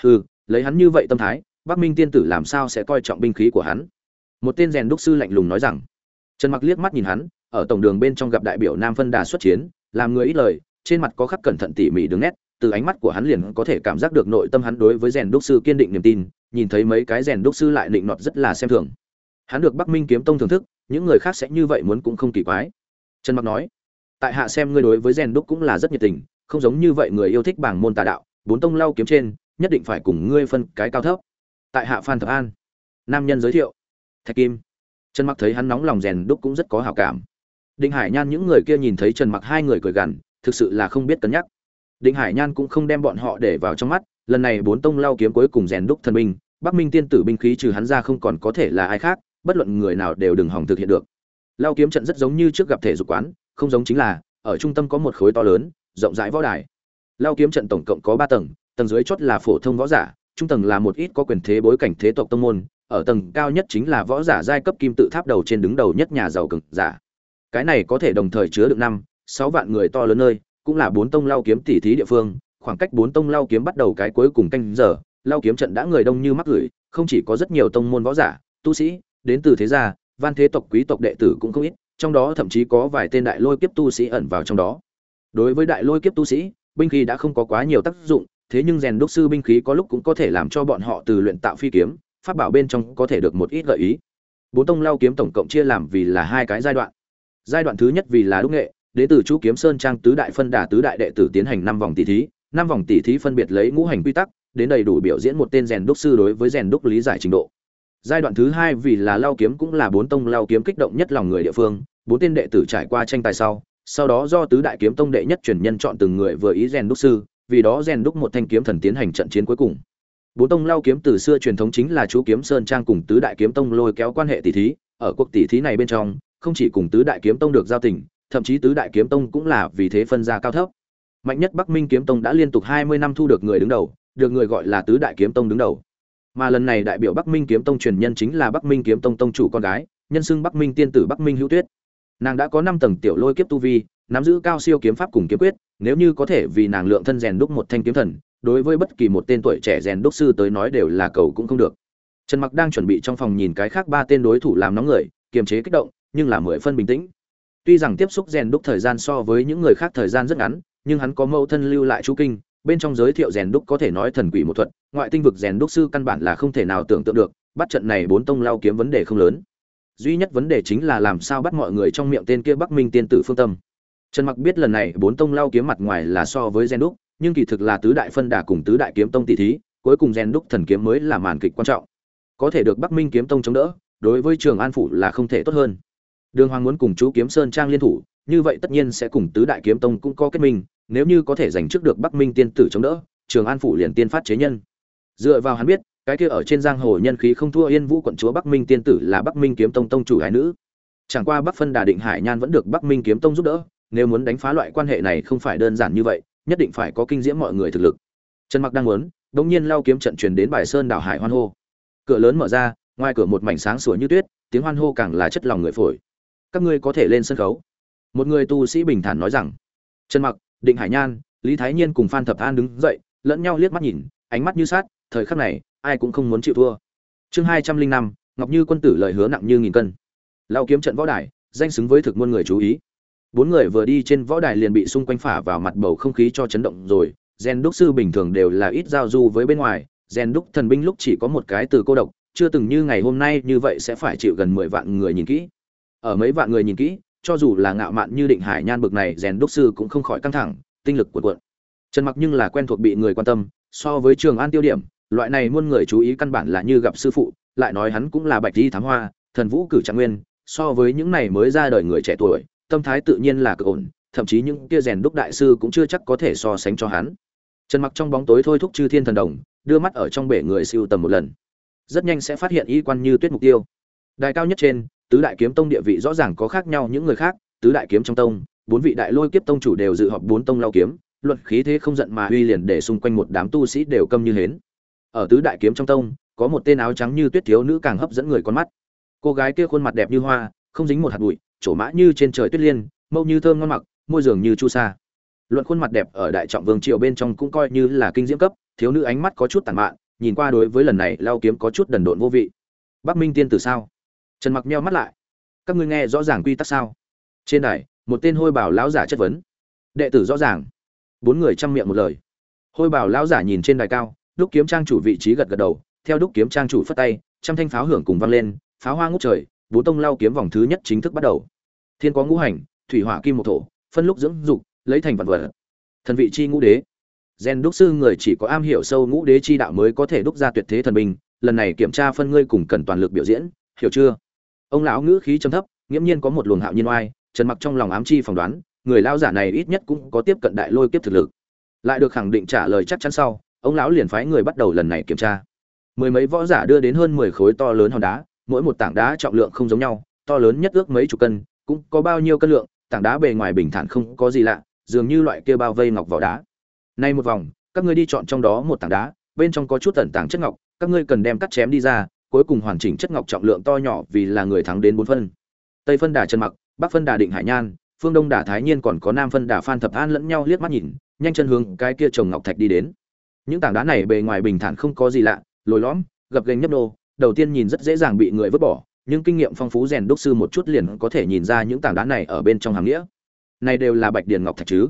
Hừ, lấy hắn như vậy tâm thái, bắc minh tiên tử làm sao sẽ coi trọng binh khí của hắn? Một tên rèn đúc sư lạnh lùng nói rằng. Trần mặc liếc mắt nhìn hắn, ở tổng đường bên trong gặp đại biểu nam phân đà xuất chiến làm người ít lời, trên mặt có khắc cẩn thận tỉ mỉ đứng nét, từ ánh mắt của hắn liền có thể cảm giác được nội tâm hắn đối với rèn đúc sư kiên định niềm tin, nhìn thấy mấy cái rèn đúc sư lại định nọt rất là xem thường. Hắn được bắc minh kiếm tông thưởng thức, những người khác sẽ như vậy muốn cũng không kỳ quái. Trần mặc nói, tại hạ xem ngươi đối với rèn đúc cũng là rất nhiệt tình, không giống như vậy người yêu thích bảng môn tà đạo, bốn tông lau kiếm trên, nhất định phải cùng ngươi phân cái cao thấp. Tại hạ phan thập an, nam nhân giới thiệu, thạch kim. Trần mặc thấy hắn nóng lòng rèn đúc cũng rất có hảo cảm. Đinh hải nhan những người kia nhìn thấy trần mặc hai người cười gằn, thực sự là không biết cân nhắc. Đinh hải nhan cũng không đem bọn họ để vào trong mắt, lần này bốn tông lao kiếm cuối cùng rèn đúc thần binh, bắc minh tiên tử binh khí trừ hắn ra không còn có thể là ai khác, bất luận người nào đều đừng hỏng thực hiện được. Lao kiếm trận rất giống như trước gặp thể dục quán, không giống chính là, ở trung tâm có một khối to lớn, rộng rãi võ đài. Lao kiếm trận tổng cộng có ba tầng tầng dưới chót là phổ thông võ giả, trung tầng là một ít có quyền thế bối cảnh thế tộc tông môn, ở tầng cao nhất chính là võ giả giai cấp kim tự tháp đầu trên đứng đầu nhất nhà giàu cường giả cái này có thể đồng thời chứa được năm, sáu vạn người to lớn nơi, cũng là bốn tông lao kiếm tỉ thí địa phương, khoảng cách bốn tông lao kiếm bắt đầu cái cuối cùng canh giờ, lao kiếm trận đã người đông như mắc gửi, không chỉ có rất nhiều tông môn võ giả, tu sĩ, đến từ thế gia, văn thế tộc quý tộc đệ tử cũng không ít, trong đó thậm chí có vài tên đại lôi kiếp tu sĩ ẩn vào trong đó. Đối với đại lôi kiếp tu sĩ, binh khí đã không có quá nhiều tác dụng, thế nhưng rèn đúc sư binh khí có lúc cũng có thể làm cho bọn họ từ luyện tạo phi kiếm, pháp bảo bên trong có thể được một ít gợi ý. Bốn tông lao kiếm tổng cộng chia làm vì là hai cái giai đoạn giai đoạn thứ nhất vì là đúc nghệ đến từ chú kiếm sơn trang tứ đại phân đà tứ đại đệ tử tiến hành năm vòng tỷ thí. Năm vòng tỷ thí phân biệt lấy ngũ hành quy tắc, đến đầy đủ biểu diễn một tên rèn đúc sư đối với rèn đúc lý giải trình độ. Giai đoạn thứ hai vì là lao kiếm cũng là bốn tông lao kiếm kích động nhất lòng người địa phương, bốn tên đệ tử trải qua tranh tài sau sau đó do tứ đại kiếm tông đệ nhất truyền nhân chọn từng người vừa ý rèn đúc sư, vì đó rèn đúc một thanh kiếm thần tiến hành trận chiến cuối cùng. Bốn tông lao kiếm từ xưa truyền thống chính là chú kiếm sơn trang cùng tứ đại kiếm tông lôi kéo quan hệ tỷ thí, ở cuộc tỷ thí này bên trong không chỉ cùng tứ đại kiếm tông được giao tình, thậm chí tứ đại kiếm tông cũng là vì thế phân ra cao thấp. Mạnh nhất bắc minh kiếm tông đã liên tục hai mươi năm thu được người đứng đầu, được người gọi là tứ đại kiếm tông đứng đầu. Mà lần này đại biểu bắc minh kiếm tông truyền nhân chính là bắc minh kiếm tông tông chủ con gái, nhân xưng bắc minh tiên tử bắc minh hữu tuyết. Nàng đã có năm tầng tiểu lôi kiếp tu vi, nắm giữ cao siêu kiếm pháp cùng kiếm quyết, nếu như có thể vì nàng lượng thân rèn đúc một thanh kiếm thần, đối với bất kỳ một tên tuổi trẻ rèn đúc sư tới nói đều là cầu cũng không được. Trần mặc đang chuẩn bị trong phòng nhìn cái khác ba tên đối thủ làm nóng người, kiềm chế kích động nhưng là mười phân bình tĩnh. Tuy rằng tiếp xúc rèn đúc thời gian so với những người khác thời gian rất ngắn, nhưng hắn có mẫu thân lưu lại chú kinh, bên trong giới thiệu rèn đúc có thể nói thần quỷ một thuật, ngoại tinh vực rèn đúc sư căn bản là không thể nào tưởng tượng được, bắt trận này bốn tông lao kiếm vấn đề không lớn. Duy nhất vấn đề chính là làm sao bắt mọi người trong miệng tên kia bắc minh tiên tử phương tâm. Trần mặc biết lần này bốn tông lao kiếm mặt ngoài là so với rèn đúc, nhưng kỳ thực là tứ đại phân đà cùng tứ đại kiếm tông tỷ thí, cuối cùng rèn đúc thần kiếm mới là màn kịch quan trọng. Có thể được bắc minh kiếm tông chống đỡ, đối với trường an phủ là không thể tốt hơn đường hoàng muốn cùng chú kiếm sơn trang liên thủ, như vậy tất nhiên sẽ cùng tứ đại kiếm tông cũng có kết minh, nếu như có thể giành trước được bắc minh tiên tử chống đỡ, trường an phủ liền tiên phát chế nhân. Dựa vào hắn biết, cái kia ở trên giang hồ nhân khí không thua yên vũ quận chúa bắc minh tiên tử là bắc minh kiếm tông tông chủ gái nữ. Chẳng qua bắc phân đà định hải nhan vẫn được bắc minh kiếm tông giúp đỡ, nếu muốn đánh phá loại quan hệ này không phải đơn giản như vậy, nhất định phải có kinh diễm mọi người thực lực. Trần mặc đang muốn, đống nhiên lao kiếm trận truyền đến bài sơn đảo hải hoan hô. Cửa lớn mở ra, ngoài cửa một mảnh sáng sủa như tuyết, tiếng hoan hô càng là chất lòng người phổi các ngươi có thể lên sân khấu. Một người tu sĩ bình thản nói rằng. Trần mặc, định hải nhan, lý thái nhiên cùng phan thập an đứng dậy, lẫn nhau liếc mắt nhìn, ánh mắt như sát, thời khắc này, ai cũng không muốn chịu thua. Chương hai trăm linh năm, ngọc như quân tử lời hứa nặng như nghìn cân. Lao kiếm trận võ đài, danh xứng với thực muôn người chú ý. Bốn người vừa đi trên võ đài liền bị xung quanh phả vào mặt bầu không khí cho chấn động rồi. Gen đúc sư bình thường đều là ít giao du với bên ngoài. Gen đúc thần binh lúc chỉ có một cái từ cô độc, chưa từng như ngày hôm nay như vậy sẽ phải chịu gần mười vạn người nhìn kỹ ở mấy vạn người nhìn kỹ, cho dù là ngạo mạn như định hải nhan bực này, rèn đúc sư cũng không khỏi căng thẳng, tinh lực cuộn cuộn. Trần mặc nhưng là quen thuộc bị người quan tâm, so với trường an tiêu điểm, loại này muôn người chú ý căn bản là như gặp sư phụ, lại nói hắn cũng là bạch di thám hoa, thần vũ cử trạng nguyên, so với những này mới ra đời người trẻ tuổi, tâm thái tự nhiên là cực ổn, thậm chí những kia rèn đúc đại sư cũng chưa chắc có thể so sánh cho hắn. Trần mặc trong bóng tối thôi thúc chư thiên thần đồng, đưa mắt ở trong bể người siêu tầm một lần. Rất nhanh sẽ phát hiện y quan như tuyết mục tiêu. Đài cao nhất trên tứ đại kiếm tông địa vị rõ ràng có khác nhau những người khác, tứ đại kiếm trong tông, bốn vị đại lôi kiếp tông chủ đều dự họp bốn tông lao kiếm, luận khí thế không giận mà uy liền để xung quanh một đám tu sĩ đều câm như hến. Ở tứ đại kiếm trong tông, có một tên áo trắng như tuyết thiếu nữ càng hấp dẫn người con mắt. Cô gái kia khuôn mặt đẹp như hoa, không dính một hạt bụi, trổ mã như trên trời tuyết liên, mâu như thơm ngon mặc, môi dường như chu sa. Luận khuôn mặt đẹp ở đại trọng vương triều bên trong cũng coi như là kinh diễm cấp, thiếu nữ ánh mắt có chút tàn mạn, nhìn qua đối với lần này lao kiếm có chút đần độn vô vị. Bắc minh tiên tử sao? Trần mặc meo mắt lại. Các ngươi nghe rõ ràng quy tắc sao? Trên đài, một tên hôi bảo lão giả chất vấn. Đệ tử rõ ràng. Bốn người chăm miệng một lời. Hôi bảo lão giả nhìn trên đài cao, đúc kiếm trang chủ vị trí gật gật đầu, theo đúc kiếm trang chủ phất tay, trăm thanh pháo hưởng cùng vang lên, pháo hoa ngút trời bốn tông lao kiếm vòng thứ nhất chính thức bắt đầu. Thiên có ngũ hành, thủy hỏa kim một thổ, phân lúc dưỡng dục, lấy thành vật vật. Thần vị chi ngũ đế. Gen đúc sư người chỉ có am hiểu sâu ngũ đế chi đạo mới có thể đúc ra tuyệt thế thần binh, lần này kiểm tra phân ngươi cùng cần toàn lực biểu diễn, hiểu chưa? Ông lão ngữ khí trầm thấp, nghiễm nhiên có một luồng hạo nhiên oai, trần mặc trong lòng ám chi phỏng đoán, người lao giả này ít nhất cũng có tiếp cận đại lôi kiếp thực lực. Lại được khẳng định trả lời chắc chắn sau, ông lão liền phái người bắt đầu lần này kiểm tra. Mười mấy võ giả đưa đến hơn mười khối to lớn hòn đá, mỗi một tảng đá trọng lượng không giống nhau, to lớn nhất ước mấy chục cân, cũng có bao nhiêu cân lượng, tảng đá bề ngoài bình thản không có gì lạ, dường như loại kia bao vây ngọc vỏ đá. Nay một vòng, các ngươi đi chọn trong đó một tảng đá, bên trong có chút tẩn tảng chất ngọc, các ngươi cần đem cắt chém đi ra cuối cùng hoàn chỉnh chất ngọc trọng lượng to nhỏ vì là người thắng đến bốn phân. Tây phân đà trần mặc, bắc phân đà định hải nhan, phương đông đà thái nhiên còn có nam phân đà phan thập an lẫn nhau liếc mắt nhìn, nhanh chân hướng cái kia trồng ngọc thạch đi đến. Những tảng đá này bề ngoài bình thản không có gì lạ, lồi lõm, gập ghềnh nhấp nô, đầu tiên nhìn rất dễ dàng bị người vứt bỏ, nhưng kinh nghiệm phong phú rèn đúc sư một chút liền có thể nhìn ra những tảng đá này ở bên trong hàng nghĩa. Này đều là bạch điền ngọc thạch chứ?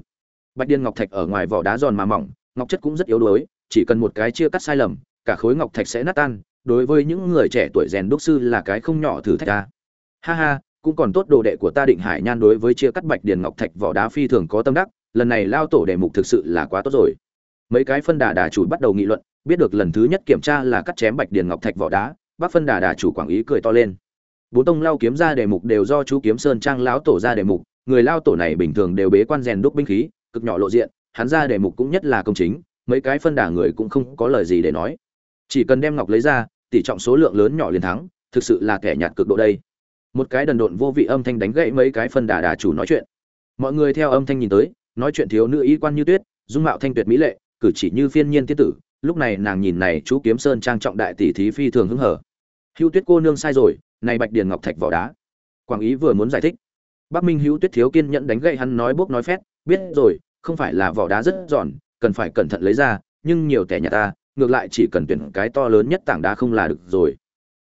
Bạch điền ngọc thạch ở ngoài vỏ đá giòn mà mỏng, ngọc chất cũng rất yếu đuối, chỉ cần một cái chia cắt sai lầm, cả khối ngọc thạch sẽ nát tan đối với những người trẻ tuổi rèn đúc sư là cái không nhỏ thử thách ta. Ha ha, cũng còn tốt đồ đệ của ta định hải nhan đối với chia cắt bạch điền ngọc thạch vỏ đá phi thường có tâm đắc, lần này lao tổ đề mục thực sự là quá tốt rồi. Mấy cái phân đà đà chủ bắt đầu nghị luận, biết được lần thứ nhất kiểm tra là cắt chém bạch điền ngọc thạch vỏ đá, bác phân đà đà chủ quảng ý cười to lên. Bốn tông lao kiếm ra đề mục đều do chú kiếm sơn trang lão tổ ra đề mục, người lao tổ này bình thường đều bế quan rèn đúc binh khí, cực nhỏ lộ diện, hắn ra đề mục cũng nhất là công chính, mấy cái phân đà người cũng không có lời gì để nói. Chỉ cần đem ngọc lấy ra tỷ trọng số lượng lớn nhỏ liền thắng, thực sự là kẻ nhạt cực độ đây. Một cái đần độn vô vị âm thanh đánh gậy mấy cái phân đà đà chủ nói chuyện. Mọi người theo âm thanh nhìn tới, nói chuyện thiếu nữ y quan như tuyết, dung mạo thanh tuyệt mỹ lệ, cử chỉ như phiên nhiên tiên tử, lúc này nàng nhìn này chú kiếm sơn trang trọng đại tỷ thí phi thường hứng hở. Hữu tuyết cô nương sai rồi, này bạch điền ngọc thạch vỏ đá. Quảng ý vừa muốn giải thích. Bắc minh hữu tuyết thiếu kiên nhẫn đánh gậy hắn nói bốc nói phét, biết rồi, không phải là vỏ đá rất giòn, cần phải cẩn thận lấy ra, nhưng nhiều kẻ nhà ta ngược lại chỉ cần tuyển cái to lớn nhất tảng đá không là được rồi.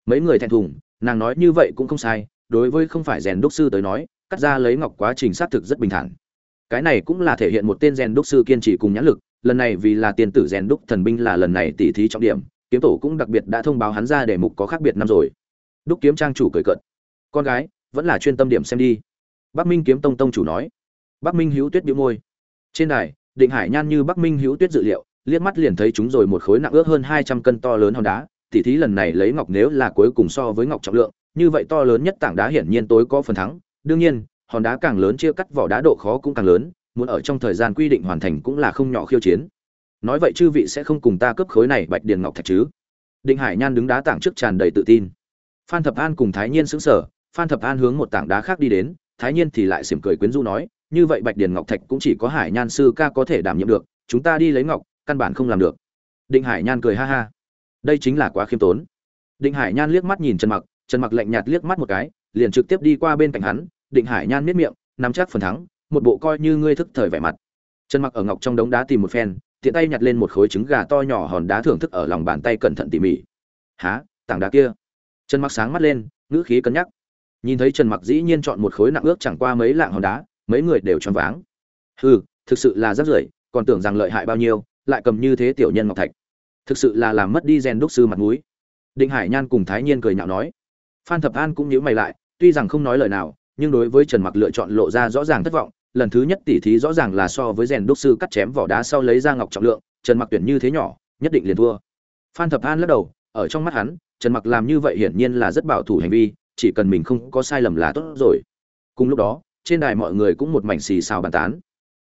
Mấy người thẹn thùng, nàng nói như vậy cũng không sai, đối với không phải rèn đúc sư tới nói, cắt ra lấy ngọc quá trình xác thực rất bình thản. Cái này cũng là thể hiện một tên rèn đúc sư kiên trì cùng nhãn lực, lần này vì là tiền tử rèn đúc thần binh là lần này tỉ thí trọng điểm, kiếm tổ cũng đặc biệt đã thông báo hắn ra để mục có khác biệt năm rồi. Đúc kiếm trang chủ cười cợt. Con gái, vẫn là chuyên tâm điểm xem đi. Bắc minh kiếm tông tông chủ nói. Bắc minh hữu tuyết bĩu môi. Trên đài, định hải nhan như bắc minh hữu tuyết dự liệu liếc mắt liền thấy chúng rồi một khối nặng ước hơn hai trăm cân to lớn hòn đá. Tỉ thí lần này lấy ngọc nếu là cuối cùng so với ngọc trọng lượng, như vậy to lớn nhất tảng đá hiển nhiên tối có phần thắng. Đương nhiên, hòn đá càng lớn chia cắt vỏ đá độ khó cũng càng lớn, muốn ở trong thời gian quy định hoàn thành cũng là không nhỏ khiêu chiến. Nói vậy chư vị sẽ không cùng ta cướp khối này bạch điền ngọc thạch chứ? Định hải nhan đứng đá tảng trước tràn đầy tự tin. Phan thập an cùng thái nhiên sững sờ, phan thập an hướng một tảng đá khác đi đến, thái nhiên thì lại mỉm cười quyến rũ nói, như vậy bạch điền ngọc thạch cũng chỉ có hải nhan sư ca có thể đảm nhiệm được, chúng ta đi lấy ngọc căn bản không làm được. Định hải nhan cười ha ha. Đây chính là quá khiêm tốn. Định hải nhan liếc mắt nhìn trần mặc trần mặc lạnh nhạt liếc mắt một cái, liền trực tiếp đi qua bên cạnh hắn định hải nhan miết miệng, nắm chắc phần thắng, một bộ coi như ngươi thức thời vẻ mặt. Trần mặc ở ngọc trong đống đá tìm một phen, tiện tay nhặt lên một khối trứng gà to nhỏ hòn đá thưởng thức ở lòng bàn tay cẩn thận tỉ mỉ. Há tảng đá kia? Trần mặc sáng mắt lên, ngữ khí cân nhắc. Nhìn thấy trần mặc dĩ nhiên chọn một khối nặng ước chẳng qua mấy lạng hòn đá, mấy người đều choáng váng. Hừ, thực sự là rất rưởi, còn tưởng rằng lợi hại bao nhiêu lại cầm như thế tiểu nhân ngọc thạch. Thực sự là làm mất đi rèn đúc sư mặt mũi. Định hải nhan cùng thái nhiên cười nhạo nói. Phan thập an cũng nhíu mày lại, tuy rằng không nói lời nào, nhưng đối với trần mặc lựa chọn lộ ra rõ ràng thất vọng, lần thứ nhất tỉ thí rõ ràng là so với rèn đúc sư cắt chém vỏ đá sau lấy ra ngọc trọng lượng, trần mặc tuyển như thế nhỏ, nhất định liền thua. Phan thập an lắc đầu, ở trong mắt hắn, trần mặc làm như vậy hiển nhiên là rất bảo thủ hành vi, chỉ cần mình không có sai lầm là tốt rồi. Cùng lúc đó, trên đài mọi người cũng một mảnh xì xào bàn tán.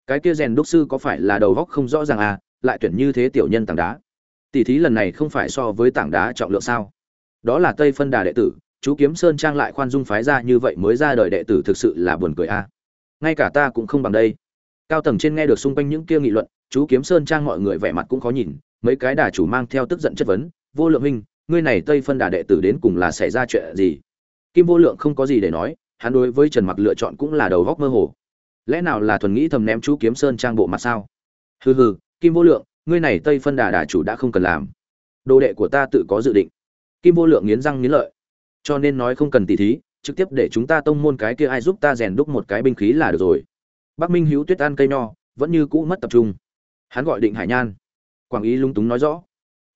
Cái kia rèn đúc sư có phải là đầu góc không rõ ràng à lại tuyển như thế tiểu nhân tảng đá. Tỷ thí lần này không phải so với tảng đá trọng lượng sao? Đó là tây phân đà đệ tử, chú kiếm sơn trang lại khoan dung phái ra như vậy mới ra đời đệ tử thực sự là buồn cười a. À. ngay cả ta cũng không bằng đây. Cao tầng trên nghe được xung quanh những kia nghị luận, chú kiếm sơn trang mọi người vẻ mặt cũng khó nhìn, mấy cái đà chủ mang theo tức giận chất vấn, vô lượng minh ngươi này tây phân đà đệ tử đến cùng là xảy ra chuyện gì? Kim vô lượng không có gì để nói, hắn đối với trần mặc lựa chọn cũng là đầu góc mơ hồ. Lẽ nào là thuần nghĩ thầm ném chú kiếm sơn trang bộ mặt sao? Hừ hừ kim vô lượng, ngươi này tây phân đà đà chủ đã không cần làm. Đồ đệ của ta tự có dự định. Kim vô lượng nghiến răng nghiến lợi. Cho nên nói không cần tỉ thí, trực tiếp để chúng ta tông môn cái kia ai giúp ta rèn đúc một cái binh khí là được rồi. Bắc minh hữu tuyết ăn cây nho, vẫn như cũ mất tập trung. Hắn gọi định hải nhan. Quảng ý lung túng nói rõ.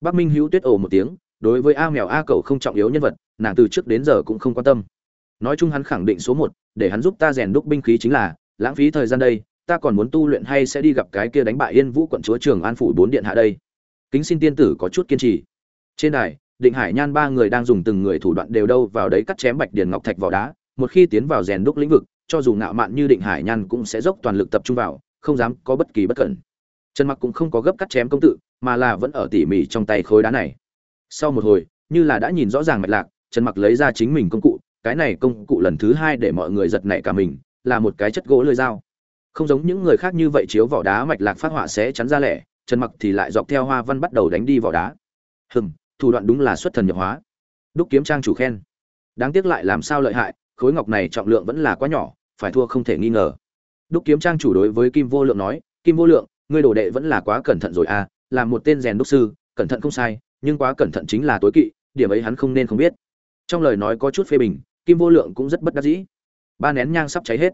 Bắc minh hữu tuyết ồ một tiếng, đối với a mèo a cậu không trọng yếu nhân vật, nàng từ trước đến giờ cũng không quan tâm. Nói chung hắn khẳng định số một, để hắn giúp ta rèn đúc binh khí chính là, lãng phí thời gian đây ta còn muốn tu luyện hay sẽ đi gặp cái kia đánh bại yên vũ quận chúa trường an phủ bốn điện hạ đây? Kính xin tiên tử có chút kiên trì. Trên đài, định hải nhan ba người đang dùng từng người thủ đoạn đều đâu vào đấy cắt chém bạch điền ngọc thạch vào đá, một khi tiến vào rèn đúc lĩnh vực, cho dù ngạo mạn như định hải nhan cũng sẽ dốc toàn lực tập trung vào, không dám có bất kỳ bất cẩn. Trần mặc cũng không có gấp cắt chém công tự, mà là vẫn ở tỉ mỉ trong tay khối đá này. Sau một hồi, như là đã nhìn rõ ràng mạch lạc, trần mặc lấy ra chính mình công cụ, cái này công cụ lần thứ hai để mọi người giật nảy cả mình, là một cái chất gỗ lưỡi dao không giống những người khác như vậy chiếu vỏ đá mạch lạc phát họa sẽ chắn ra lẻ, trần mặc thì lại dọc theo hoa văn bắt đầu đánh đi vỏ đá. Hừm, thủ đoạn đúng là xuất thần nhập hóa. Đúc kiếm trang chủ khen. Đáng tiếc lại làm sao lợi hại, khối ngọc này trọng lượng vẫn là quá nhỏ, phải thua không thể nghi ngờ. Đúc kiếm trang chủ đối với kim vô lượng nói, kim vô lượng, ngươi đồ đệ vẫn là quá cẩn thận rồi à là một tên rèn đúc sư, cẩn thận không sai, nhưng quá cẩn thận chính là tối kỵ, điểm ấy hắn không nên không biết. Trong lời nói có chút phê bình, kim vô lượng cũng rất bất đắc dĩ. Ba nén nhang sắp cháy hết.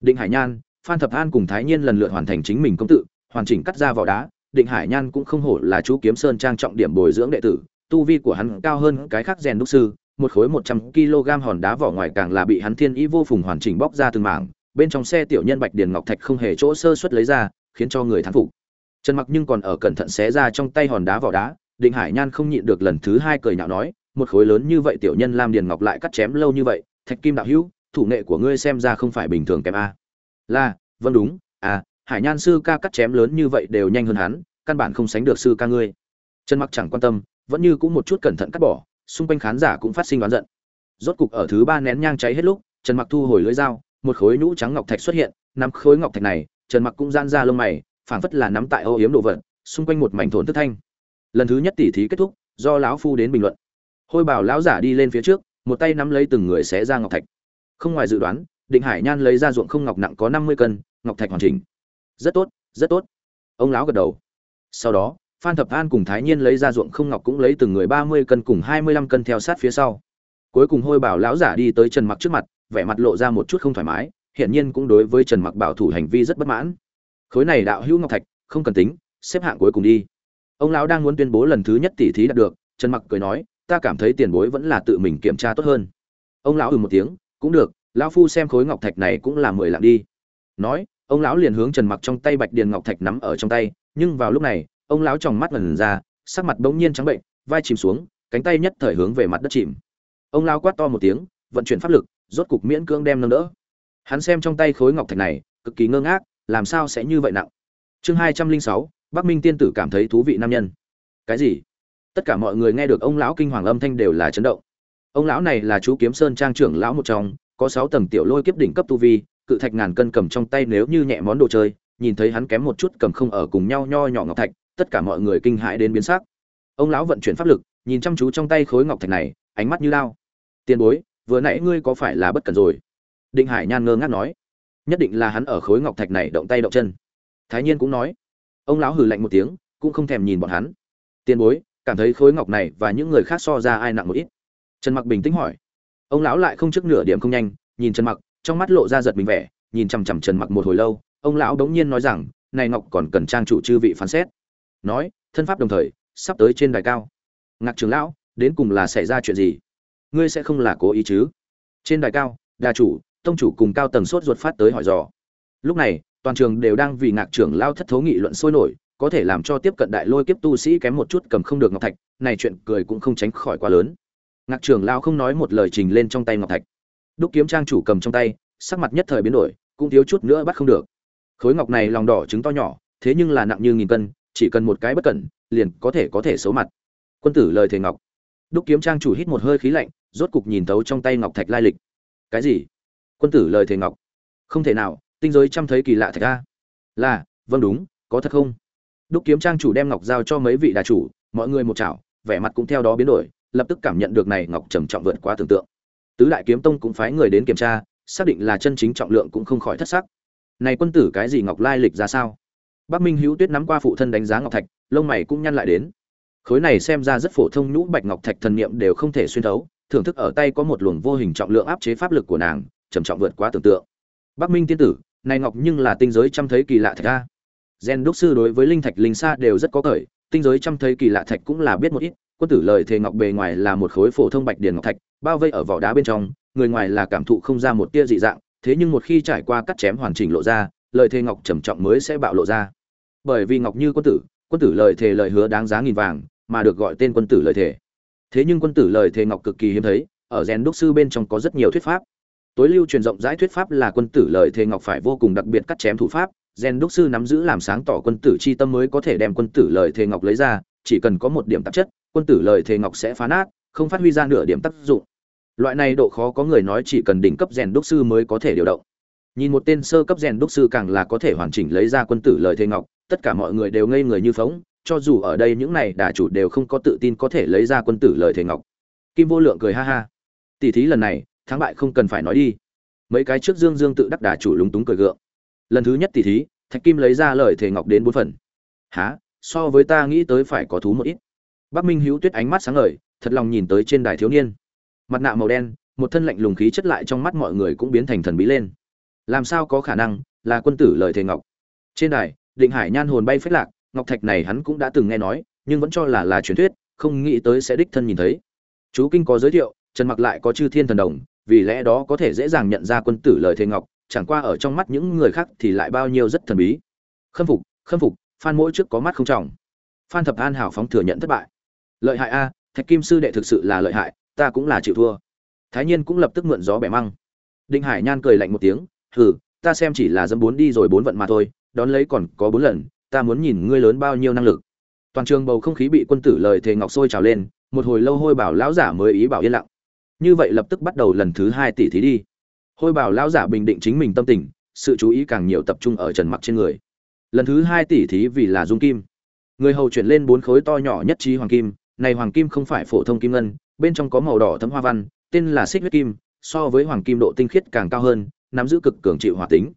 Định hải nhan phan thập an cùng thái nhiên lần lượt hoàn thành chính mình công tự, hoàn chỉnh cắt ra vỏ đá, định hải nhan cũng không hổ là chú kiếm sơn trang trọng điểm bồi dưỡng đệ tử, tu vi của hắn cao hơn cái khác rèn đúc sư, một khối một trăm kg hòn đá vỏ ngoài càng là bị hắn thiên ý vô phùng hoàn chỉnh bóc ra từng mảng, bên trong xe tiểu nhân bạch điền ngọc thạch không hề chỗ sơ xuất lấy ra, khiến cho người thán phục. Trần mặc nhưng còn ở cẩn thận xé ra trong tay hòn đá vỏ đá, định hải nhan không nhịn được lần thứ hai cười nhạo nói, một khối lớn như vậy tiểu nhân lam điền ngọc lại cắt chém lâu như vậy, thạch kim đạo hữu, thủ nghệ của ngươi xem ra không phải bình thường kém a là vâng đúng à hải nhan sư ca cắt chém lớn như vậy đều nhanh hơn hắn, căn bản không sánh được sư ca ngươi. Trần mặc chẳng quan tâm, vẫn như cũng một chút cẩn thận cắt bỏ, xung quanh khán giả cũng phát sinh đoán giận. Rốt cục ở thứ ba nén nhang cháy hết lúc, trần mặc thu hồi lưỡi dao, một khối nhũ trắng ngọc thạch xuất hiện, nắm khối ngọc thạch này, trần mặc cũng gian ra lông mày, phảng phất là nắm tại ô yếm đồ vật, xung quanh một mảnh thốn thức thanh. Lần thứ nhất tỉ thí kết thúc, do lão phu đến bình luận. Hôi bảo lão giả đi lên phía trước, một tay nắm lấy từng người xé ra ngọc thạch. Không ngoài dự đoán định hải nhan lấy ra ruộng không ngọc nặng có năm mươi cân, ngọc thạch hoàn chỉnh. Rất tốt rất tốt. Ông lão gật đầu. Sau đó, phan thập an cùng thái nhiên lấy ra ruộng không ngọc cũng lấy từng người ba mươi cân cùng hai mươi lăm cân theo sát phía sau. Cuối cùng hôi bảo lão giả đi tới trần mặc trước mặt, vẻ mặt lộ ra một chút không thoải mái hiện nhiên cũng đối với trần mặc bảo thủ hành vi rất bất mãn. Khối này đạo hữu ngọc thạch, không cần tính, xếp hạng cuối cùng đi. Ông lão đang muốn tuyên bố lần thứ nhất tỷ thí đạt được, trần mặc cười nói, ta cảm thấy tiền bối vẫn là tự mình kiểm tra tốt hơn. Ông lão ừ một tiếng, cũng được lão phu xem khối ngọc thạch này cũng là mười lạng đi. Nói, ông lão liền hướng trần mặc trong tay bạch điền ngọc thạch nắm ở trong tay, nhưng vào lúc này, ông lão tròng mắt ngần ra, sắc mặt bỗng nhiên trắng bệnh, vai chìm xuống, cánh tay nhất thời hướng về mặt đất chìm. Ông lão quát to một tiếng, vận chuyển pháp lực, rốt cục miễn cưỡng đem nâng đỡ. Hắn xem trong tay khối ngọc thạch này, cực kỳ ngơ ngác, làm sao sẽ như vậy nặng. Chương hai trăm linh sáu, bắc minh tiên tử cảm thấy thú vị nam nhân. Cái gì? Tất cả mọi người nghe được ông lão kinh hoàng âm thanh đều là chấn động. Ông lão này là chú kiếm sơn trang trưởng lão một trong có sáu tầng tiểu lôi kiếp đỉnh cấp tu vi, cự thạch ngàn cân cầm trong tay nếu như nhẹ món đồ chơi, nhìn thấy hắn kém một chút cầm không ở cùng nhau nho nhỏ ngọc thạch, tất cả mọi người kinh hãi đến biến sắc. Ông lão vận chuyển pháp lực, nhìn chăm chú trong tay khối ngọc thạch này, ánh mắt như lao. Tiền bối, vừa nãy ngươi có phải là bất cẩn rồi? Định hải nhan ngơ ngác nói. Nhất định là hắn ở khối ngọc thạch này động tay động chân. Thái nhiên cũng nói. Ông lão hừ lạnh một tiếng, cũng không thèm nhìn bọn hắn. Tiền bối, cảm thấy khối ngọc này và những người khác so ra ai nặng một ít. Trần mặc bình tĩnh hỏi ông lão lại không trước nửa điểm không nhanh, nhìn trần mặc, trong mắt lộ ra giật mình vẻ, nhìn chằm chằm trần mặc một hồi lâu, ông lão đống nhiên nói rằng, này ngọc còn cần trang chủ chư vị phán xét. Nói, thân pháp đồng thời, sắp tới trên đài cao. Ngạc trưởng lão, đến cùng là xảy ra chuyện gì? Ngươi sẽ không là cố ý chứ? Trên đài cao, đà chủ, tông chủ cùng cao tầng sốt ruột phát tới hỏi dò. Lúc này, toàn trường đều đang vì ngạc trưởng lao thất thố nghị luận sôi nổi, có thể làm cho tiếp cận đại lôi kiếp tu sĩ kém một chút cầm không được ngọc thạch, này chuyện cười cũng không tránh khỏi quá lớn ngạc trưởng Lão không nói một lời trình lên trong tay ngọc thạch. Đúc kiếm trang chủ cầm trong tay, sắc mặt nhất thời biến đổi, cũng thiếu chút nữa bắt không được. Khối ngọc này lòng đỏ trứng to nhỏ, thế nhưng là nặng như nghìn cân, chỉ cần một cái bất cẩn, liền có thể có thể xấu mặt. Quân tử lời thề ngọc. Đúc kiếm trang chủ hít một hơi khí lạnh, rốt cục nhìn thấu trong tay ngọc thạch lai lịch. Cái gì? Quân tử lời thề ngọc. Không thể nào, tinh giới chăm thấy kỳ lạ thạch a. Là vâng đúng, có thật không? Đúc kiếm trang chủ đem ngọc giao cho mấy vị đà chủ, mọi người một chảo, vẻ mặt cũng theo đó biến đổi lập tức cảm nhận được này ngọc trầm trọng vượt quá tưởng tượng. Tứ đại kiếm tông cũng phái người đến kiểm tra, xác định là chân chính trọng lượng cũng không khỏi thất sắc. Này quân tử cái gì ngọc lai lịch ra sao? Bắc minh hữu tuyết nắm qua phụ thân đánh giá ngọc thạch, lông mày cũng nhăn lại đến. Khối này xem ra rất phổ thông nhũ bạch ngọc thạch thần niệm đều không thể xuyên thấu, thưởng thức ở tay có một luồng vô hình trọng lượng áp chế pháp lực của nàng, trầm trọng vượt quá tưởng tượng. Bắc minh tiên tử, này ngọc nhưng là tinh giới chăm thấy kỳ lạ thạch a. Gen đúc sư đối với linh thạch linh sa đều rất có cởi, tinh giới chăm thấy kỳ lạ thạch cũng là biết một ít quân tử lời thề ngọc bề ngoài là một khối phổ thông bạch điền ngọc thạch, bao vây ở vỏ đá bên trong, người ngoài là cảm thụ không ra một tia dị dạng, thế nhưng một khi trải qua cắt chém hoàn chỉnh lộ ra, lời thề ngọc trầm trọng mới sẽ bạo lộ ra. Bởi vì ngọc như quân tử quân tử lời thề lời hứa đáng giá nghìn vàng, mà được gọi tên quân tử lời thề. Thế nhưng quân tử lời thề ngọc cực kỳ hiếm thấy, ở rèn đúc sư bên trong có rất nhiều thuyết pháp. Tối lưu truyền rộng rãi thuyết pháp là quân tử lời thề ngọc phải vô cùng đặc biệt cắt chém thủ pháp, rèn đúc sư nắm giữ làm sáng tỏ quân tử chi tâm mới có thể đem quân tử lời thề ngọc lấy ra, chỉ cần có một điểm tạp chất quân tử lời thề ngọc sẽ phá nát, không phát huy ra nửa điểm tác dụng. Loại này độ khó có người nói chỉ cần đỉnh cấp rèn đúc sư mới có thể điều động. Nhìn một tên sơ cấp rèn đúc sư càng là có thể hoàn chỉnh lấy ra quân tử lời thề ngọc, tất cả mọi người đều ngây người như phóng cho dù ở đây những này đà chủ đều không có tự tin có thể lấy ra quân tử lời thề ngọc. Kim vô lượng cười ha ha. Tỷ thí lần này, thắng bại không cần phải nói đi. Mấy cái trước dương dương tự đắc đà chủ lúng túng cười gượng. Lần thứ nhất tỷ thí, thạch kim lấy ra lời thề ngọc đến bốn phần. Há so với ta nghĩ tới phải có thú một ít bắc minh hữu tuyết ánh mắt sáng ngời, thật lòng nhìn tới trên đài thiếu niên. Mặt nạ màu đen, một thân lạnh lùng khí chất lại trong mắt mọi người cũng biến thành thần bí lên. Làm sao có khả năng, là quân tử lời thề ngọc. Trên đài, định hải nhan hồn bay phách lạc, ngọc thạch này hắn cũng đã từng nghe nói, nhưng vẫn cho là là truyền thuyết, không nghĩ tới sẽ đích thân nhìn thấy. Chú kinh có giới thiệu, trần mặc lại có chư thiên thần đồng, vì lẽ đó có thể dễ dàng nhận ra quân tử lời thề ngọc, chẳng qua ở trong mắt những người khác thì lại bao nhiêu rất thần bí. Khâm phục khâm phục, phan mỗi trước có mắt không trọng. Phan thập an hào phóng thừa nhận thất bại lợi hại a, thạch kim sư đệ thực sự là lợi hại, ta cũng là chịu thua. Thái nhiên cũng lập tức mượn gió bẻ măng. Đinh hải nhan cười lạnh một tiếng, hừ, ta xem chỉ là dâm bốn đi rồi bốn vận mà thôi, đón lấy còn có bốn lần, ta muốn nhìn ngươi lớn bao nhiêu năng lực. Toàn trường bầu không khí bị quân tử lời thề ngọc sôi trào lên, một hồi lâu hôi bảo lão giả mới ý bảo yên lặng. Như vậy lập tức bắt đầu lần thứ hai tỷ thí đi. Hôi bảo lão giả bình định chính mình tâm tình, sự chú ý càng nhiều tập trung ở trần mặc trên người. Lần thứ hai tỷ thí vì là dung kim. Người hầu chuyển lên bốn khối to nhỏ nhất trí hoàng kim này hoàng kim không phải phổ thông kim ngân, bên trong có màu đỏ thấm hoa văn, tên là xích huyết kim, so với hoàng kim độ tinh khiết càng cao hơn, nắm giữ cực cường chịu hỏa tính.